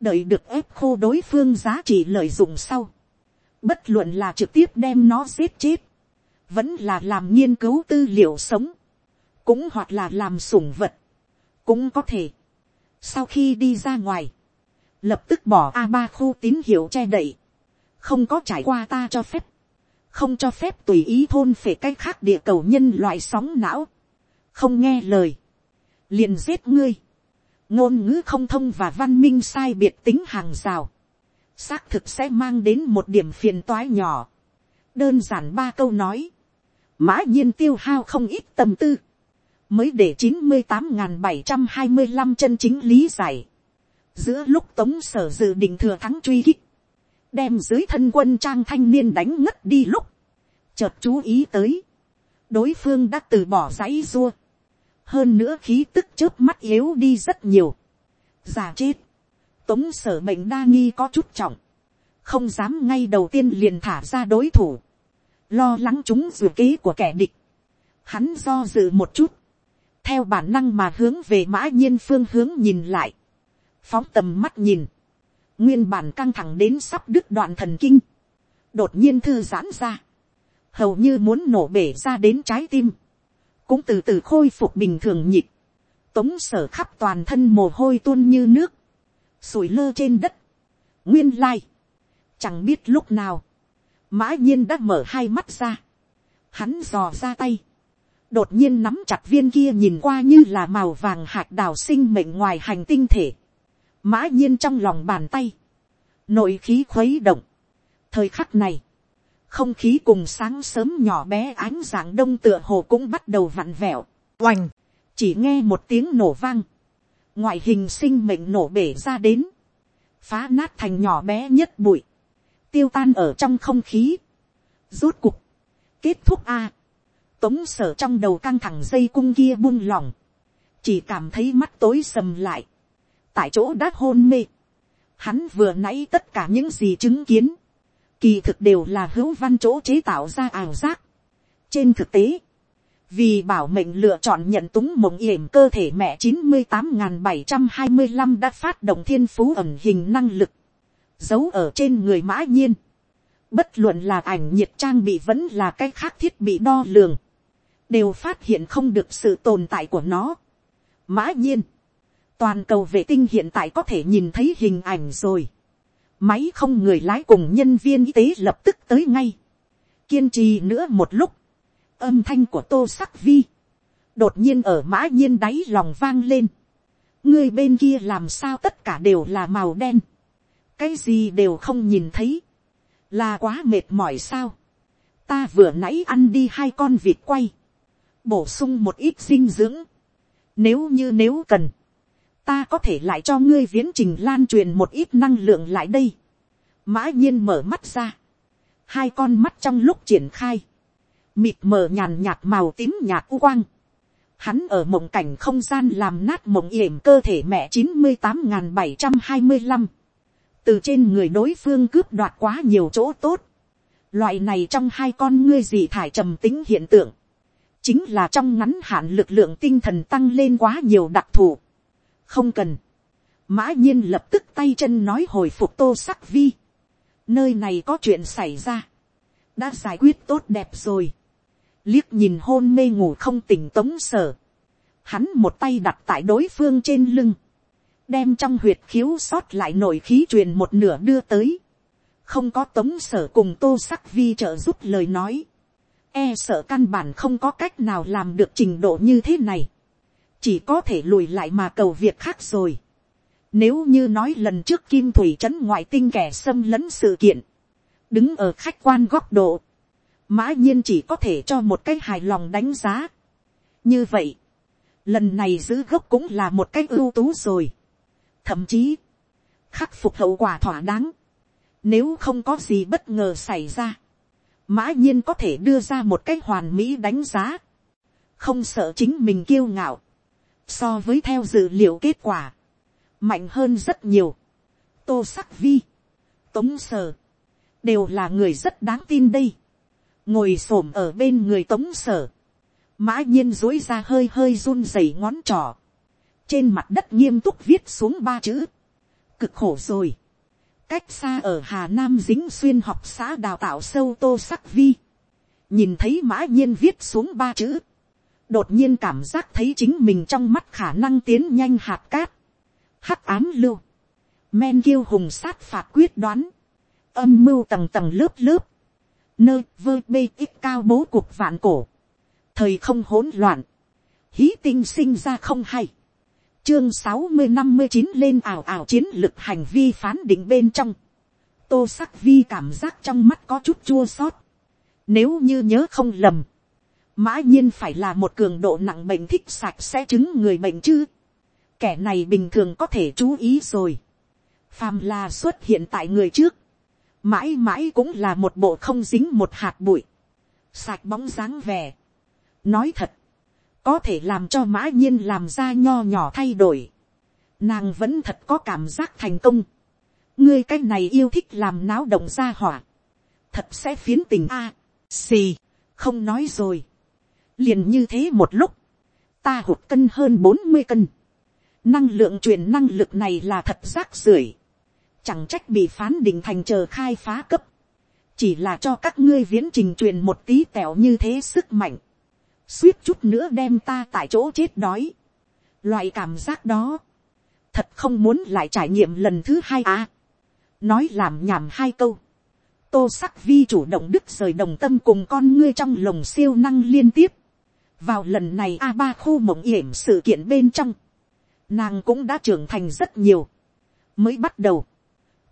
đợi được ép khô đối phương giá trị lợi dụng sau. bất luận là trực tiếp đem nó giết chết vẫn là làm nghiên cứu tư liệu sống, cũng hoặc là làm sủng vật, cũng có thể. Sau khi đi ra ngoài, lập tức bỏ a ba khu tín hiệu che đậy, không có trải qua ta cho phép, không cho phép tùy ý thôn phệ cách khác địa cầu nhân loại sóng não, không nghe lời, liền giết ngươi, ngôn ngữ không thông và văn minh sai biệt tính hàng rào, xác thực sẽ mang đến một điểm phiền toái nhỏ. đơn giản ba câu nói, mã nhiên tiêu hao không ít tâm tư, mới để chín mươi tám bảy trăm hai mươi năm chân chính lý giải. giữa lúc tống sở dự định thừa thắng truy kích, đem dưới thân quân trang thanh niên đánh ngất đi lúc, chợt chú ý tới, đối phương đã từ bỏ dãy dua, hơn nữa khí tức trước mắt yếu đi rất nhiều, già chết, tống sở mệnh đa nghi có chút trọng, không dám ngay đầu tiên liền thả ra đối thủ, lo lắng chúng dù kế của kẻ địch, hắn do dự một chút, theo bản năng mà hướng về mã nhiên phương hướng nhìn lại, phóng tầm mắt nhìn, nguyên bản căng thẳng đến sắp đứt đoạn thần kinh, đột nhiên thư giãn ra, hầu như muốn nổ bể ra đến trái tim, cũng từ từ khôi phục bình thường nhịp, tống sở khắp toàn thân mồ hôi tuôn như nước, sủi lơ trên đất, nguyên lai, chẳng biết lúc nào, mã nhiên đã mở hai mắt ra, hắn dò ra tay, đột nhiên nắm chặt viên kia nhìn qua như là màu vàng hạt đào sinh mệnh ngoài hành tinh thể, mã nhiên trong lòng bàn tay, nội khí khuấy động, thời khắc này, không khí cùng sáng sớm nhỏ bé ánh dạng đông tựa hồ cũng bắt đầu vặn vẹo, oành, chỉ nghe một tiếng nổ vang, ngoại hình sinh mệnh nổ bể ra đến, phá nát thành nhỏ bé nhất bụi, tiêu tan ở trong không khí. Rốt cục, kết thúc a. Tống sở trong đầu căng thẳng dây cung kia buông lỏng. Chỉ cảm thấy mắt tối sầm lại. Tại chỗ đã hôn mê. Hắn vừa nãy tất cả những gì chứng kiến. Kỳ thực đều là hữu văn chỗ chế tạo ra ảo giác. Trên thực tế, vì bảo mệnh lựa chọn nhận túng mộng yểm cơ thể mẹ chín mươi tám bảy trăm hai mươi 725 đã phát động thiên phú ẩn hình năng lực giấu ở trên người mã nhiên. Bất luận là ảnh nhiệt trang bị vẫn là cái khác thiết bị đo lường. Đều phát hiện không được sự tồn tại của nó. Mã nhiên. Toàn cầu vệ tinh hiện tại có thể nhìn thấy hình ảnh rồi. Máy không người lái cùng nhân viên y tế lập tức tới ngay. Kiên trì nữa một lúc. Âm thanh của tô sắc vi. Đột nhiên ở mã nhiên đáy lòng vang lên. Người bên kia làm sao tất cả đều là màu đen cái gì đều không nhìn thấy, là quá mệt mỏi sao. ta vừa nãy ăn đi hai con vịt quay, bổ sung một ít dinh dưỡng, nếu như nếu cần, ta có thể lại cho ngươi viễn trình lan truyền một ít năng lượng lại đây. mã nhiên mở mắt ra, hai con mắt trong lúc triển khai, mịt mờ nhàn nhạt màu tím nhạt u quang, hắn ở mộng cảnh không gian làm nát mộng yểm cơ thể mẹ chín mươi tám n bảy trăm hai mươi năm, từ trên người đối phương cướp đoạt quá nhiều chỗ tốt, loại này trong hai con ngươi dị thải trầm tính hiện tượng, chính là trong ngắn hạn lực lượng tinh thần tăng lên quá nhiều đặc thù. không cần, mã nhiên lập tức tay chân nói hồi phục tô sắc vi. nơi này có chuyện xảy ra, đã giải quyết tốt đẹp rồi. liếc nhìn hôn mê ngủ không tỉnh tống sở. hắn một tay đặt tại đối phương trên lưng, đem trong huyệt khiếu sót lại nổi khí truyền một nửa đưa tới. không có tống sở cùng tô sắc vi trợ giúp lời nói e sợ căn bản không có cách nào làm được trình độ như thế này, chỉ có thể lùi lại mà cầu việc khác rồi. Nếu như nói lần trước kim thủy trấn ngoại tinh kẻ xâm lấn sự kiện, đứng ở khách quan góc độ, mã nhiên chỉ có thể cho một cái hài lòng đánh giá. như vậy, lần này giữ gốc cũng là một cái ưu tú rồi thậm chí, khắc phục hậu quả thỏa đáng, nếu không có gì bất ngờ xảy ra, mã nhiên có thể đưa ra một cách hoàn mỹ đánh giá, không sợ chính mình kiêu ngạo, so với theo dự liệu kết quả, mạnh hơn rất nhiều, tô sắc vi, tống sở, đều là người rất đáng tin đây, ngồi s ổ m ở bên người tống sở, mã nhiên dối ra hơi hơi run rẩy ngón trỏ, trên mặt đất nghiêm túc viết xuống ba chữ, cực khổ rồi, cách xa ở hà nam dính xuyên học xã đào tạo sâu tô sắc vi, nhìn thấy mã nhiên viết xuống ba chữ, đột nhiên cảm giác thấy chính mình trong mắt khả năng tiến nhanh hạt cát, hắc ám lưu, men kiêu hùng sát phạt quyết đoán, âm mưu tầng tầng lớp lớp, nơi vơ bê ít cao bố cuộc vạn cổ, thời không hỗn loạn, hí tinh sinh ra không hay, chương sáu mươi năm mươi chín lên ảo ảo chiến lực hành vi phán định bên trong. tô sắc vi cảm giác trong mắt có chút chua xót. nếu như nhớ không lầm, mã nhiên phải là một cường độ nặng bệnh thích sạch sẽ chứng người bệnh chứ. kẻ này bình thường có thể chú ý rồi. phàm là xuất hiện tại người trước. mãi mãi cũng là một bộ không dính một hạt bụi. sạch bóng dáng vẻ. nói thật, có thể làm cho mã nhiên làm ra nho nhỏ thay đổi, nàng vẫn thật có cảm giác thành công, ngươi cái này yêu thích làm náo động ra hỏa, thật sẽ phiến tình a, à, xì, không nói rồi, liền như thế một lúc, ta hụt cân hơn bốn mươi cân, năng lượng truyền năng lực này là thật rác rưởi, chẳng trách bị phán định thành chờ khai phá cấp, chỉ là cho các ngươi viễn trình truyền một tí tẹo như thế sức mạnh, suýt chút nữa đem ta tại chỗ chết đói. Loại cảm giác đó, thật không muốn lại trải nghiệm lần thứ hai à. Nói làm nhảm hai câu. Tô sắc vi chủ động đức rời đồng tâm cùng con ngươi trong lồng siêu năng liên tiếp. Vào lần này a ba khu mộng yểm sự kiện bên trong. Nàng cũng đã trưởng thành rất nhiều. Mới bắt đầu.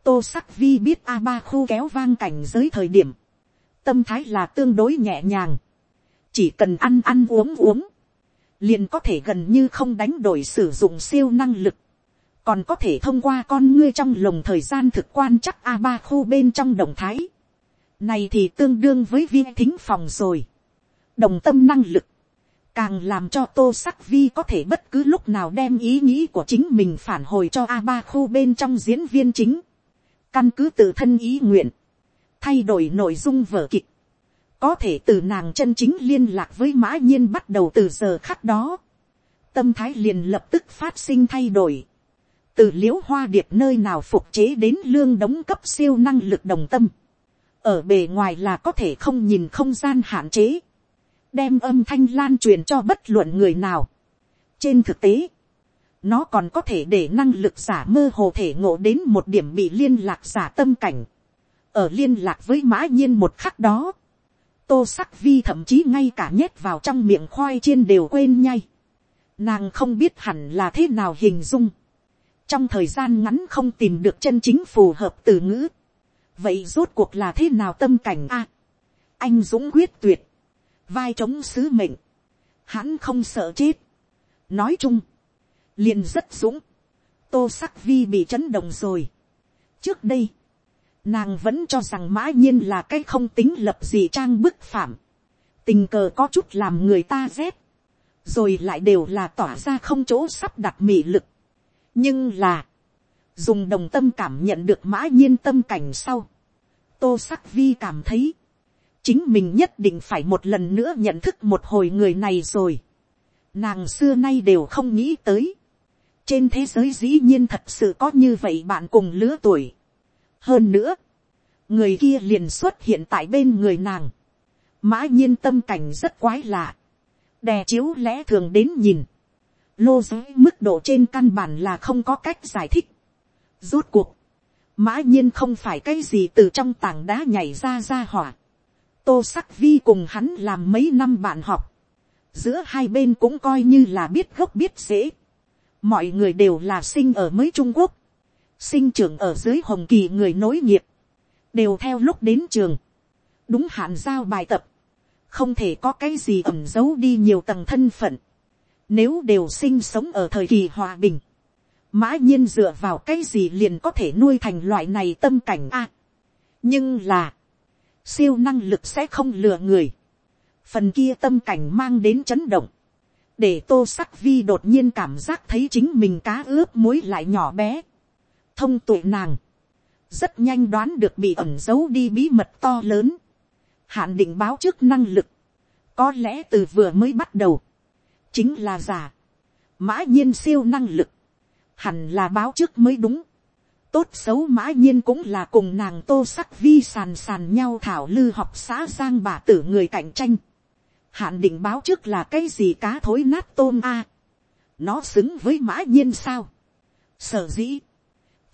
Tô sắc vi biết a ba khu kéo vang cảnh giới thời điểm. Tâm thái là tương đối nhẹ nhàng chỉ cần ăn ăn uống uống, liền có thể gần như không đánh đổi sử dụng siêu năng lực, còn có thể thông qua con ngươi trong lồng thời gian thực quan chắc a ba khu bên trong động thái, này thì tương đương với viên thính phòng rồi, đồng tâm năng lực, càng làm cho tô sắc vi có thể bất cứ lúc nào đem ý nghĩ của chính mình phản hồi cho a ba khu bên trong diễn viên chính, căn cứ tự thân ý nguyện, thay đổi nội dung vở kịch, có thể từ nàng chân chính liên lạc với mã nhiên bắt đầu từ giờ khắc đó, tâm thái liền lập tức phát sinh thay đổi, từ l i ễ u hoa điệp nơi nào phục chế đến lương đóng cấp siêu năng lực đồng tâm, ở bề ngoài là có thể không nhìn không gian hạn chế, đem âm thanh lan truyền cho bất luận người nào. trên thực tế, nó còn có thể để năng lực giả mơ hồ thể ngộ đến một điểm bị liên lạc giả tâm cảnh, ở liên lạc với mã nhiên một khắc đó, tô sắc vi thậm chí ngay cả nhét vào trong miệng khoai chiên đều quên nhay. Nàng không biết hẳn là thế nào hình dung. Trong thời gian ngắn không tìm được chân chính phù hợp từ ngữ. Vậy rốt cuộc là thế nào tâm cảnh a? anh Dũng quyết tuyệt. Vai chống sứ mệnh. Hắn không sợ chết. Nói chung. Liền rất dũng. Tô sắc vi bị chấn động rồi. Trước đây. Nàng vẫn cho rằng mã nhiên là cái không tính lập gì trang bức phạm. Tình cờ có chút làm người ta rét. Rồi lại đều là tỏa ra không chỗ sắp đặt mị lực. Nhưng là. Dùng đồng tâm cảm nhận được mã nhiên tâm cảnh sau. Tô sắc vi cảm thấy, chính mình nhất định phải một lần nữa nhận thức một hồi người này rồi. Nàng xưa nay đều không nghĩ tới. Trên thế giới dĩ nhiên thật sự có như vậy bạn cùng lứa tuổi. Hơn nữa, người kia liền xuất hiện tại bên người nàng. Mã nhiên tâm cảnh rất quái lạ. Đè chiếu lẽ thường đến nhìn. Lô giới mức độ trên căn bản là không có cách giải thích. Rốt cuộc. Mã nhiên không phải cái gì từ trong tảng đá nhảy ra ra hỏa tô sắc vi cùng hắn làm mấy năm bạn học, giữa hai bên cũng coi như là biết gốc biết dễ. mọi người đều là sinh ở mới trung quốc, sinh trưởng ở dưới hồng kỳ người nối nghiệp, đều theo lúc đến trường, đúng hạn giao bài tập, không thể có cái gì ẩm giấu đi nhiều tầng thân phận, nếu đều sinh sống ở thời kỳ hòa bình, mã nhiên dựa vào cái gì liền có thể nuôi thành loại này tâm cảnh a. nhưng là, siêu năng lực sẽ không lừa người. phần kia tâm cảnh mang đến chấn động, để tô sắc vi đột nhiên cảm giác thấy chính mình cá ướp muối lại nhỏ bé thông tuệ nàng, rất nhanh đoán được bị ẩn giấu đi bí mật to lớn, hạn định báo trước năng lực, có lẽ từ vừa mới bắt đầu, chính là giả, mã nhiên siêu năng lực, hẳn là báo trước mới đúng. Tốt xấu mã nhiên cũng là cùng nàng tô sắc vi sàn sàn nhau thảo lư học xã giang bà tử người cạnh tranh. hạn định báo trước là cái gì cá thối nát tôm a. nó xứng với mã nhiên sao. sở dĩ,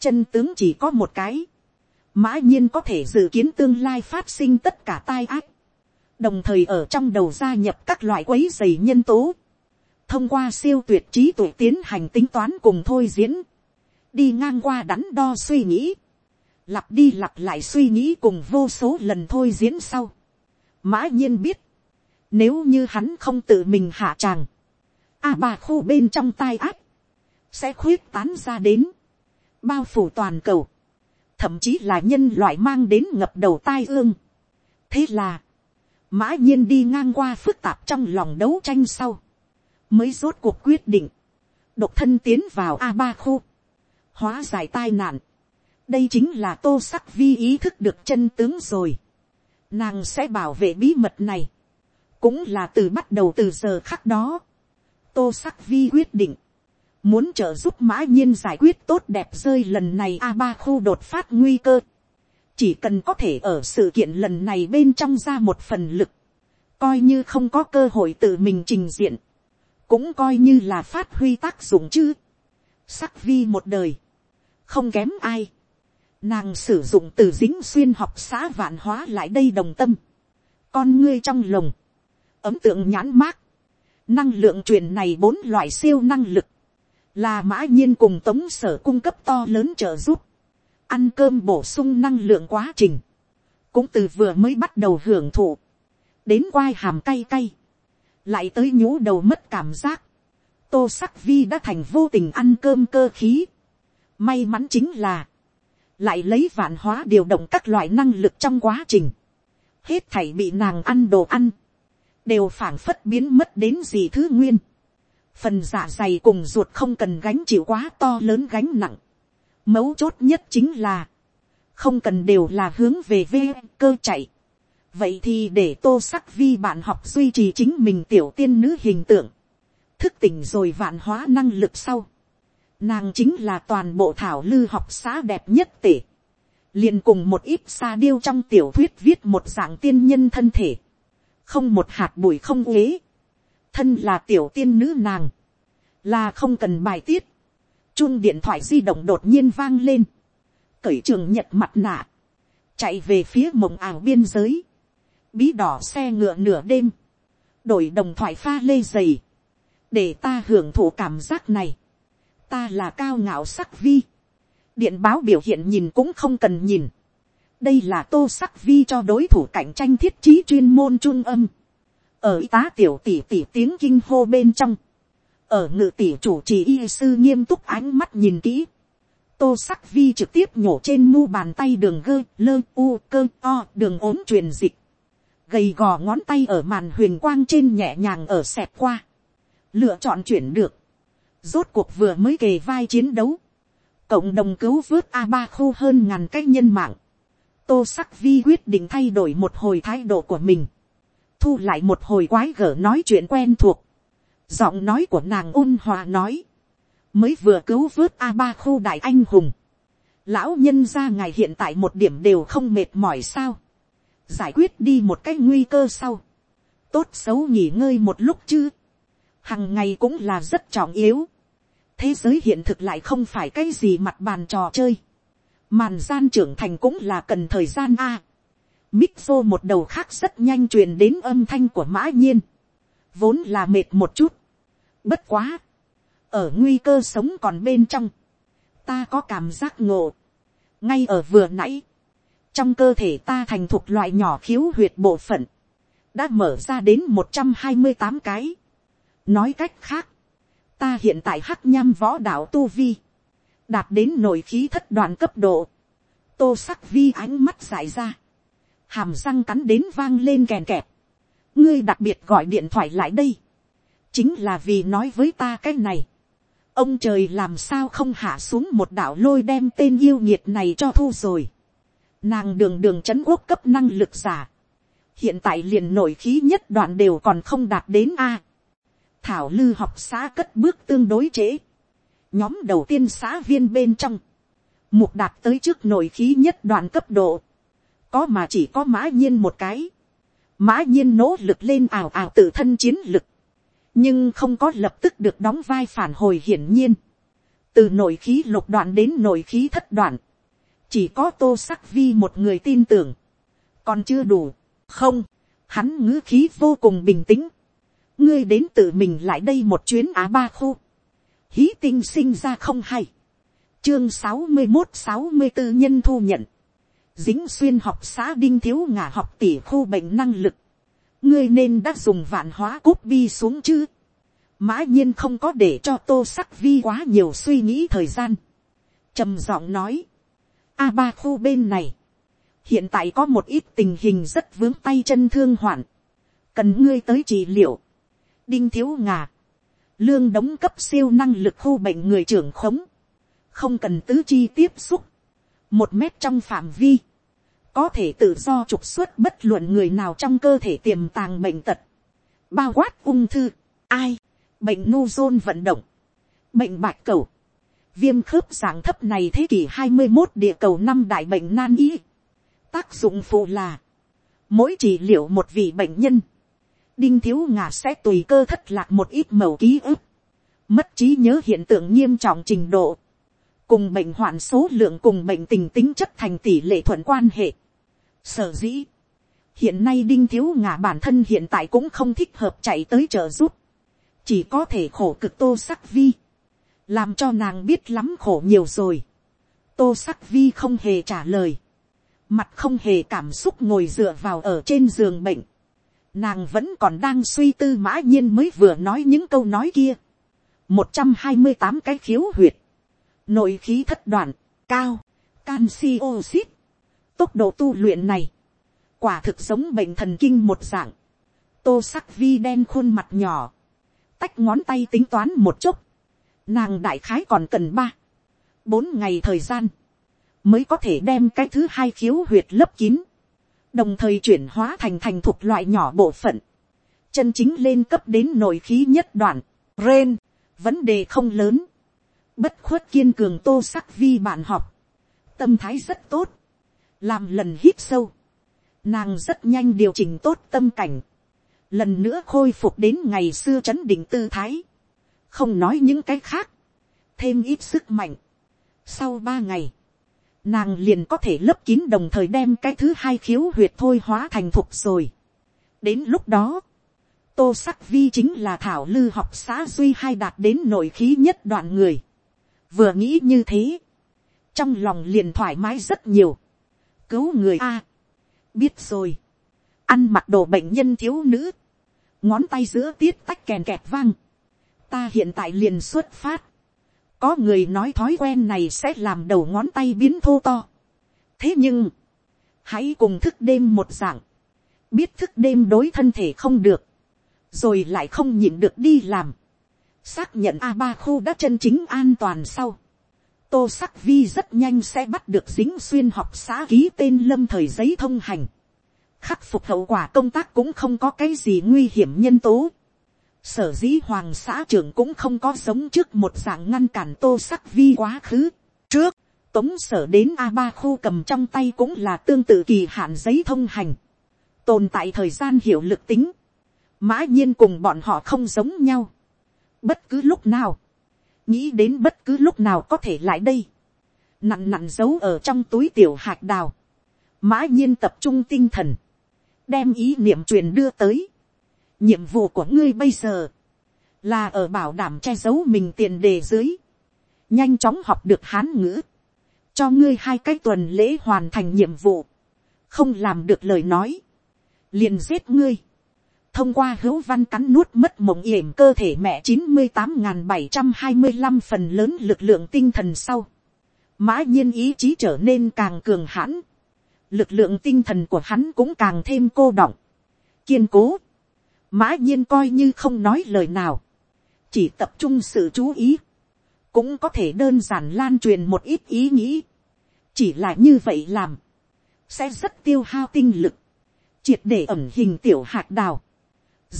chân tướng chỉ có một cái. mã nhiên có thể dự kiến tương lai phát sinh tất cả tai ác. đồng thời ở trong đầu gia nhập các loại quấy dày nhân tố. thông qua siêu tuyệt trí tuổi tiến hành tính toán cùng thôi diễn đi ngang qua đắn đo suy nghĩ, lặp đi lặp lại suy nghĩ cùng vô số lần thôi diễn sau. mã nhiên biết, nếu như hắn không tự mình hạ tràng, a bà khu bên trong tai ác, sẽ khuyết tán ra đến, bao phủ toàn cầu, thậm chí là nhân loại mang đến ngập đầu tai ương. thế là, mã nhiên đi ngang qua phức tạp trong lòng đấu tranh sau, mới rốt cuộc quyết định, độc thân tiến vào a ba khu, hóa giải tai nạn. đây chính là tô sắc vi ý thức được chân tướng rồi. nàng sẽ bảo vệ bí mật này. cũng là từ bắt đầu từ giờ khắc đó. tô sắc vi quyết định muốn trợ giúp mã nhiên giải quyết tốt đẹp rơi lần này a ba khu đột phát nguy cơ. chỉ cần có thể ở sự kiện lần này bên trong ra một phần lực. coi như không có cơ hội tự mình trình diện. cũng coi như là phát huy tác dụng chứ. sắc vi một đời không kém ai. Nàng sử dụng từ dính xuyên học xã vạn hóa lại đây đồng tâm. Con ngươi trong lồng. Ấm tượng nhãn mát. Năng lượng truyền này bốn loại siêu năng lực. Là mã nhiên cùng tống sở cung cấp to lớn trợ giúp. Ăn cơm bổ sung năng lượng quá trình. Cũng từ vừa mới bắt đầu hưởng thụ. Đến quai hàm cay cay. Lại tới nhũ đầu mất cảm giác. Tô sắc vi đã thành vô tình ăn cơm cơ khí May mắn chính là, lại lấy vạn hóa điều động các loại năng lực trong quá trình. Hết thảy bị nàng ăn đồ ăn, đều phảng phất biến mất đến gì thứ nguyên. Phần dạ dày cùng ruột không cần gánh chịu quá to lớn gánh nặng. Mấu chốt nhất chính là, không cần đều là hướng về vê cơ chạy. Vậy thì để tô sắc vi bạn học duy trì chính mình tiểu tiên nữ hình tượng. Thức tỉnh rồi vạn hóa năng lực sau Nàng chính là toàn bộ thảo lư học xã đẹp nhất tể. liền cùng một ít xa điêu trong tiểu thuyết viết một dạng tiên nhân thân thể. Không một hạt bụi không uế. Thân là tiểu tiên nữ nàng. Là không cần bài tiết. Chung điện thoại di động đột nhiên vang lên. Cởi trường nhật mặt nạ. Chạy về phía mộng ảo biên giới. Bí đỏ xe ngựa nửa đêm. Đổi đồng thoại pha lê dày. Để ta hưởng thụ cảm giác này ta là cao ngạo sắc vi, điện báo biểu hiện nhìn cũng không cần nhìn, đây là tô sắc vi cho đối thủ cạnh tranh thiết trí chuyên môn trung âm, ở y tá tiểu tỷ tỷ tiếng kinh hô bên trong, ở ngự tỷ chủ trì y sư nghiêm túc ánh mắt nhìn kỹ, tô sắc vi trực tiếp nhổ trên mu bàn tay đường gơ lơ u cơ o đường ốm truyền dịch, gầy gò ngón tay ở màn huyền quang trên nhẹ nhàng ở xẹt qua, lựa chọn chuyển được, rốt cuộc vừa mới kề vai chiến đấu, cộng đồng cứu vớt a ba khu hơn ngàn cái nhân mạng, tô sắc vi quyết định thay đổi một hồi thái độ của mình, thu lại một hồi quái gở nói chuyện quen thuộc, giọng nói của nàng ôn hòa nói, mới vừa cứu vớt a ba khu đại anh hùng, lão nhân ra ngài hiện tại một điểm đều không mệt mỏi sao, giải quyết đi một cái nguy cơ sau, tốt xấu nghỉ ngơi một lúc chứ, hằng ngày cũng là rất trọng yếu, thế giới hiện thực lại không phải cái gì mặt bàn trò chơi, màn gian trưởng thành cũng là cần thời gian a, Mixo một đầu khác rất nhanh truyền đến âm thanh của mã nhiên. Vốn là mệt một chút. Bất quá. Ở nguy cơ sống còn bên trong. Ta có cảm giác ngộ. Ngay ở vừa nãy. Trong cơ thể ta thành thuộc loại nhỏ khiếu huyệt bộ phận. Đã mở ra đến một trăm hai mươi tám cái. Nói cách khác. Ta hiện tại hắc nham võ đạo Tu Vi. Đạt đến nội khí thất đoạn cấp độ. Tô sắc vi ánh mắt giải ra hàm răng cắn đến vang lên kèn kẹp ngươi đặc biệt gọi điện thoại lại đây, chính là vì nói với ta cái này. ông trời làm sao không hạ xuống một đạo lôi đem tên yêu nhiệt này cho thu rồi. nàng đường đường c h ấ n quốc cấp năng lực giả. hiện tại liền nổi khí nhất đoạn đều còn không đạt đến a. thảo lư học xã cất bước tương đối trễ. nhóm đầu tiên xã viên bên trong. mục đạt tới trước nổi khí nhất đoạn cấp độ có mà chỉ có mã nhiên một cái. mã nhiên nỗ lực lên ảo ảo tự thân chiến lực. nhưng không có lập tức được đóng vai phản hồi hiển nhiên. từ nội khí lục đoạn đến nội khí thất đoạn. chỉ có tô sắc vi một người tin tưởng. còn chưa đủ. không, hắn ngữ khí vô cùng bình tĩnh. ngươi đến tự mình lại đây một chuyến á ba khu. hí tinh sinh ra không hay. chương sáu mươi một sáu mươi bốn nhân thu nhận dính xuyên học xã đinh thiếu ngả học tỷ khu bệnh năng lực, ngươi nên đã dùng vạn hóa cốt bi xuống chứ. mã nhiên không có để cho tô sắc vi quá nhiều suy nghĩ thời gian. trầm giọng nói, a ba khu bên này, hiện tại có một ít tình hình rất vướng tay chân thương hoạn, cần ngươi tới trị liệu, đinh thiếu ngà, lương đóng cấp siêu năng lực khu bệnh người trưởng khống, không cần tứ chi tiếp xúc, một mét trong phạm vi, có thể tự do trục xuất bất luận người nào trong cơ thể tiềm tàng bệnh tật, bao quát ung thư, ai, bệnh nu zôn vận động, bệnh bạch cầu, viêm khớp dạng thấp này thế kỷ hai mươi một địa cầu năm đại bệnh nan y, tác dụng phụ là, mỗi chỉ liệu một vị bệnh nhân, đinh thiếu ngà sẽ tùy cơ thất lạc một ít màu ký ức, mất trí nhớ hiện tượng nghiêm trọng trình độ, cùng bệnh hoạn số lượng cùng bệnh tình tính chất thành tỷ lệ thuận quan hệ. Sở dĩ, hiện nay đinh thiếu ngả bản thân hiện tại cũng không thích hợp chạy tới trợ giúp, chỉ có thể khổ cực tô sắc vi, làm cho nàng biết lắm khổ nhiều rồi. tô sắc vi không hề trả lời, mặt không hề cảm xúc ngồi dựa vào ở trên giường bệnh, nàng vẫn còn đang suy tư mã nhiên mới vừa nói những câu nói kia. một trăm hai mươi tám cái khiếu huyệt, nội khí thất đoạn, cao, canxi oxit, tốc độ tu luyện này, quả thực giống bệnh thần kinh một dạng, tô sắc vi đen khuôn mặt nhỏ, tách ngón tay tính toán một chút, nàng đại khái còn cần ba, bốn ngày thời gian, mới có thể đem cái thứ hai khiếu huyệt lấp kín, đồng thời chuyển hóa thành thành thuộc loại nhỏ bộ phận, chân chính lên cấp đến nội khí nhất đoạn, ren, vấn đề không lớn, bất khuất kiên cường tô sắc vi bạn học, tâm thái rất tốt, làm lần hít sâu, nàng rất nhanh điều chỉnh tốt tâm cảnh, lần nữa khôi phục đến ngày xưa c h ấ n định tư thái, không nói những cái khác, thêm ít sức mạnh. Sau ba ngày, nàng liền có thể lấp kín đồng thời đem cái thứ hai khiếu huyệt thôi hóa thành thục rồi. đến lúc đó, tô sắc vi chính là thảo lư học xã duy hai đạt đến nội khí nhất đoạn người vừa nghĩ như thế, trong lòng liền thoải mái rất nhiều. Cứu người a. biết rồi. ăn mặc đồ bệnh nhân thiếu nữ. ngón tay giữa tiết tách kèn kẹt vang, ta hiện tại liền xuất phát, có người nói thói quen này sẽ làm đầu ngón tay biến thô to, thế nhưng, hãy cùng thức đêm một dạng, biết thức đêm đối thân thể không được, rồi lại không nhịn được đi làm, xác nhận a ba khu đã chân chính an toàn sau, tô sắc vi rất nhanh sẽ bắt được dính xuyên học xã ký tên lâm thời giấy thông hành, khắc phục hậu quả công tác cũng không có cái gì nguy hiểm nhân tố, sở dĩ hoàng xã trưởng cũng không có sống trước một dạng ngăn cản tô sắc vi quá khứ, trước, tống sở đến a ba khu cầm trong tay cũng là tương tự kỳ hạn giấy thông hành, tồn tại thời gian hiệu lực tính, mã nhiên cùng bọn họ không giống nhau, bất cứ lúc nào, nghĩ đến bất cứ lúc nào có thể lại đây, nặn nặn giấu ở trong túi tiểu hạt đào, mã nhiên tập trung tinh thần, đem ý niệm truyền đưa tới, nhiệm vụ của ngươi bây giờ, là ở bảo đảm che giấu mình tiền đề dưới, nhanh chóng học được hán ngữ, cho ngươi hai cái tuần lễ hoàn thành nhiệm vụ, không làm được lời nói, liền giết ngươi, thông qua hữu văn cắn nuốt mất mộng yểm cơ thể mẹ chín mươi tám n bảy trăm hai mươi năm phần lớn lực lượng tinh thần sau, mã nhiên ý chí trở nên càng cường hãn, lực lượng tinh thần của hắn cũng càng thêm cô động, kiên cố, mã nhiên coi như không nói lời nào, chỉ tập trung sự chú ý, cũng có thể đơn giản lan truyền một ít ý nghĩ, chỉ là như vậy làm, sẽ rất tiêu hao tinh lực, triệt để ẩm hình tiểu hạt đào,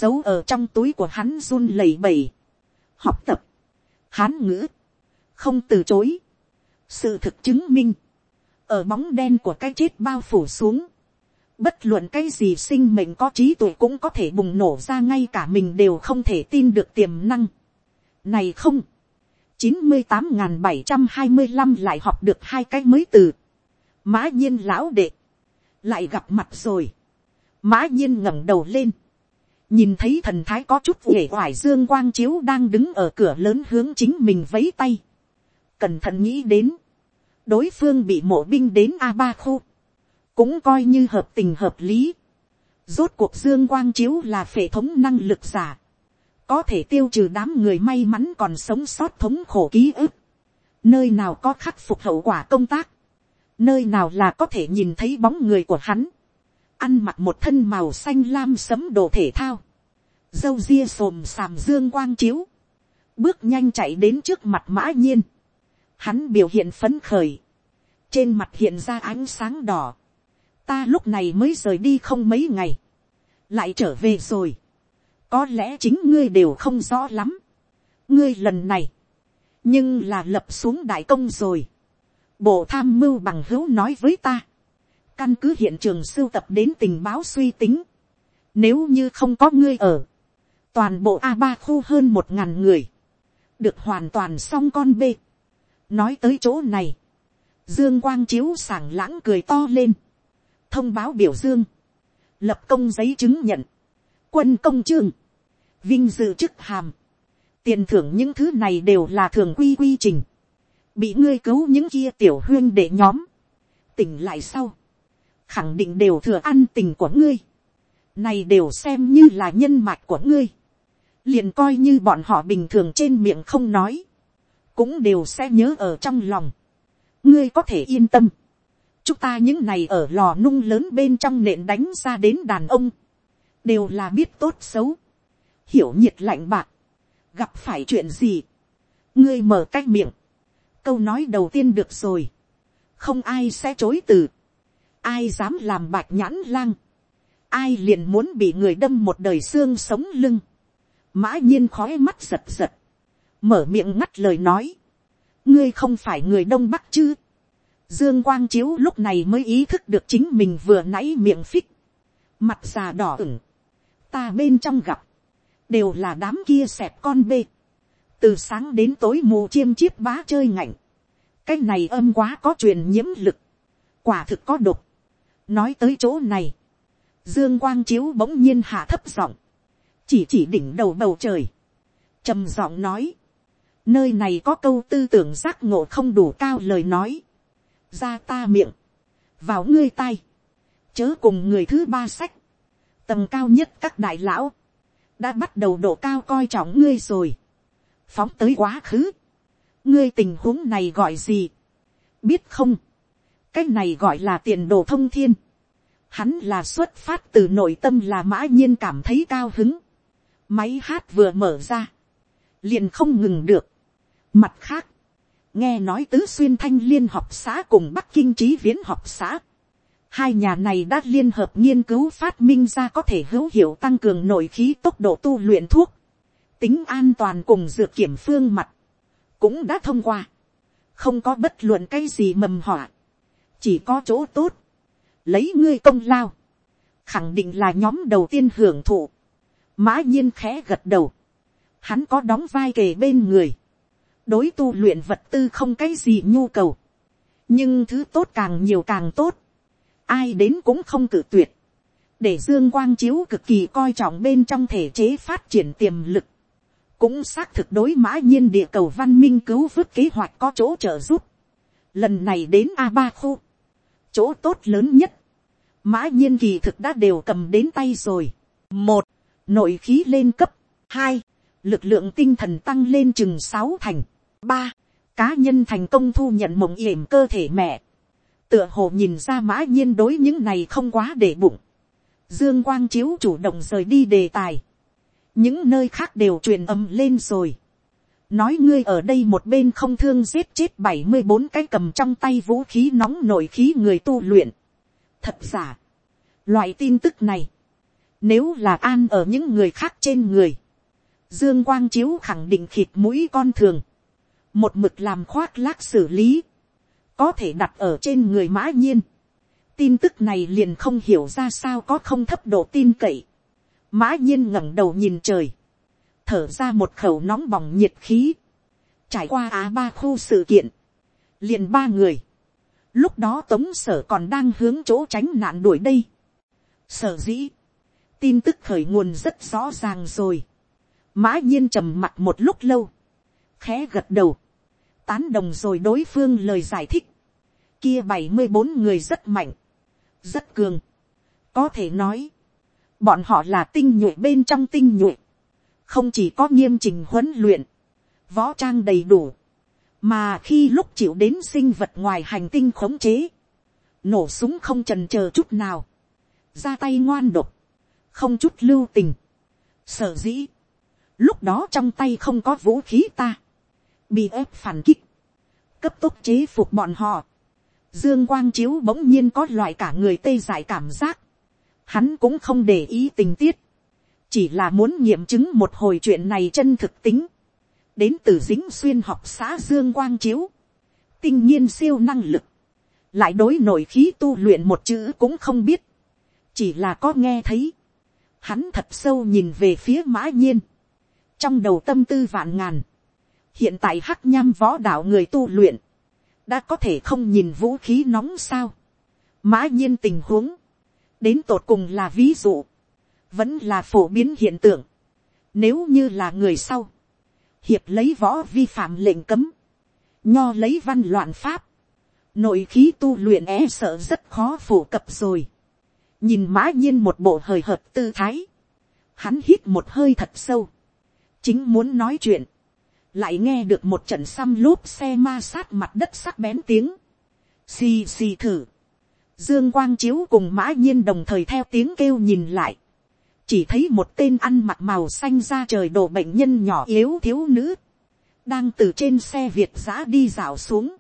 giấu ở trong túi của hắn run lẩy bẩy, học tập, hán ngữ, không từ chối, sự thực chứng minh, ở bóng đen của cái chết bao phủ xuống, bất luận cái gì sinh mệnh có trí tuệ cũng có thể bùng nổ ra ngay cả mình đều không thể tin được tiềm năng. Này không, chín mươi tám n bảy trăm hai mươi năm lại học được hai cái mới từ. Mã nhiên lão đệ, lại gặp mặt rồi. Mã nhiên ngẩng đầu lên, nhìn thấy thần thái có chút uể oải dương quang chiếu đang đứng ở cửa lớn hướng chính mình vấy tay. Cẩn thận nghĩ đến, đối phương bị mộ binh đến a ba khu, cũng coi như hợp tình hợp lý. Rốt cuộc dương quang chiếu là phệ thống năng lực giả, có thể tiêu trừ đám người may mắn còn sống sót thống khổ ký ức. Nơi nào có khắc phục hậu quả công tác, nơi nào là có thể nhìn thấy bóng người của hắn, ăn mặc một thân màu xanh lam sấm đồ thể thao, dâu ria xồm xàm dương quang chiếu, bước nhanh chạy đến trước mặt mã nhiên, hắn biểu hiện phấn khởi, trên mặt hiện ra ánh sáng đỏ, ta lúc này mới rời đi không mấy ngày, lại trở về rồi, có lẽ chính ngươi đều không rõ lắm, ngươi lần này, nhưng là lập xuống đại công rồi, bộ tham mưu bằng hữu nói với ta, căn cứ hiện trường sưu tập đến tình báo suy tính, nếu như không có ngươi ở, toàn bộ a ba khu hơn một ngàn người, được hoàn toàn xong con b nói tới chỗ này, dương quang chiếu sảng lãng cười to lên, thông báo biểu dương, lập công giấy chứng nhận, quân công trường vinh dự chức hàm, tiền thưởng những thứ này đều là thường quy quy trình, bị ngươi cứu những kia tiểu huyên để nhóm, tỉnh lại sau, khẳng định đều thừa ăn tình của ngươi, này đều xem như là nhân mạch của ngươi, liền coi như bọn họ bình thường trên miệng không nói, cũng đều sẽ nhớ ở trong lòng, ngươi có thể yên tâm, chúng ta những này ở lò nung lớn bên trong nện đánh ra đến đàn ông, đều là biết tốt xấu, hiểu nhiệt lạnh bạc, gặp phải chuyện gì, ngươi mở cái miệng, câu nói đầu tiên được rồi, không ai sẽ chối từ, ai dám làm bạch nhãn lang, ai liền muốn bị người đâm một đời xương sống lưng, mã nhiên khói mắt giật giật, mở miệng ngắt lời nói, ngươi không phải người đông bắc chứ, Dương Quang Chiếu lúc này mới ý thức được chính mình vừa nãy miệng phích. Mặt già đỏ ửng. Ta bên trong gặp. Đều là đám kia xẹp con bê. Từ sáng đến tối mù chiêm chiếp bá chơi ngạnh. Cái này âm quá có truyền nhiễm lực. Quả thực có độc. Nói tới chỗ này. Dương Quang Chiếu bỗng nhiên hạ thấp giọng. Chỉ chỉ đỉnh đầu bầu trời. trầm giọng nói. Nơi này có câu tư tưởng giác ngộ không đủ cao lời nói. Ra ta miệng, vào ngươi tay, chớ cùng người thứ ba sách, tầm cao nhất các đại lão, đã bắt đầu độ cao coi trọng ngươi rồi, phóng tới quá khứ, ngươi tình huống này gọi gì, biết không, cái này gọi là tiền đồ thông thiên, hắn là xuất phát từ nội tâm là mã nhiên cảm thấy cao hứng, máy hát vừa mở ra, liền không ngừng được, mặt khác, nghe nói tứ xuyên thanh liên học xã cùng bắc kinh trí viễn học xã, hai nhà này đã liên hợp nghiên cứu phát minh ra có thể hữu hiệu tăng cường nội khí tốc độ tu luyện thuốc, tính an toàn cùng dược kiểm phương mặt, cũng đã thông qua, không có bất luận cái gì mầm họa, chỉ có chỗ tốt, lấy ngươi công lao, khẳng định là nhóm đầu tiên hưởng thụ, mã nhiên khẽ gật đầu, hắn có đóng vai kề bên người, đối tu luyện vật tư không cái gì nhu cầu, nhưng thứ tốt càng nhiều càng tốt, ai đến cũng không cử tuyệt, để dương quang chiếu cực kỳ coi trọng bên trong thể chế phát triển tiềm lực, cũng xác thực đối mã nhiên địa cầu văn minh cứu vớt kế hoạch có chỗ trợ giúp. Lần này đến a ba khu, chỗ tốt lớn nhất, mã nhiên kỳ thực đã đều cầm đến tay rồi. một, nội khí lên cấp, hai, lực lượng tinh thần tăng lên chừng sáu thành, ba, cá nhân thành công thu nhận mộng yểm cơ thể mẹ, tựa hồ nhìn ra mã nhiên đối những này không quá để bụng, dương quang chiếu chủ động rời đi đề tài, những nơi khác đều truyền âm lên rồi nói ngươi ở đây một bên không thương giết chết bảy mươi bốn cái cầm trong tay vũ khí nóng nổi khí người tu luyện. thật giả, loại tin tức này, nếu là an ở những người khác trên người, dương quang chiếu khẳng định khịt mũi con thường, một mực làm khoác lác xử lý, có thể đặt ở trên người mã nhiên. tin tức này liền không hiểu ra sao có không thấp độ tin cậy mã nhiên ngẩng đầu nhìn trời, thở ra một khẩu nóng bỏng nhiệt khí, trải qua á ba khu sự kiện, liền ba người, lúc đó tống sở còn đang hướng chỗ tránh nạn đuổi đây. sở dĩ, tin tức khởi nguồn rất rõ ràng rồi, mã nhiên trầm mặt một lúc lâu, khẽ gật đầu, tán đồng rồi đối phương lời giải thích, kia bảy mươi bốn người rất mạnh, rất cường, có thể nói, Bọn họ là tinh nhuệ bên trong tinh nhuệ. Không chỉ có nghiêm trình huấn luyện. Võ trang đầy đủ. Mà khi lúc chịu đến sinh vật ngoài hành tinh khống chế. Nổ súng không trần chờ chút nào. Ra tay ngoan độc. Không chút lưu tình. Sở dĩ. Lúc đó trong tay không có vũ khí ta. Bị ép phản kích. Cấp tốc chế phục bọn họ. Dương Quang Chiếu bỗng nhiên có loại cả người tê dại cảm giác hắn cũng không để ý tình tiết, chỉ là muốn nghiệm chứng một hồi chuyện này chân thực tính, đến từ dính xuyên học xã dương quang chiếu, tinh nhiên siêu năng lực, lại đối nội khí tu luyện một chữ cũng không biết, chỉ là có nghe thấy, hắn thật sâu nhìn về phía mã nhiên, trong đầu tâm tư vạn ngàn, hiện tại hắc nham võ đạo người tu luyện, đã có thể không nhìn vũ khí nóng sao, mã nhiên tình huống, đến tột cùng là ví dụ, vẫn là phổ biến hiện tượng. Nếu như là người sau, hiệp lấy võ vi phạm lệnh cấm, nho lấy văn loạn pháp, nội khí tu luyện é sợ rất khó phổ cập rồi. nhìn mã nhiên một bộ hời hợt tư thái, hắn hít một hơi thật sâu, chính muốn nói chuyện, lại nghe được một trận xăm lốp xe ma sát mặt đất sắc bén tiếng, xì xì thử, Dương Quang Chiếu cùng mã nhiên đồng thời theo tiếng kêu nhìn lại. Chỉ thấy một tên ăn mặc màu xanh ra trời đổ bệnh nhân nhỏ yếu thiếu nữ. Đang từ trên xe Việt giã đi dạo xuống.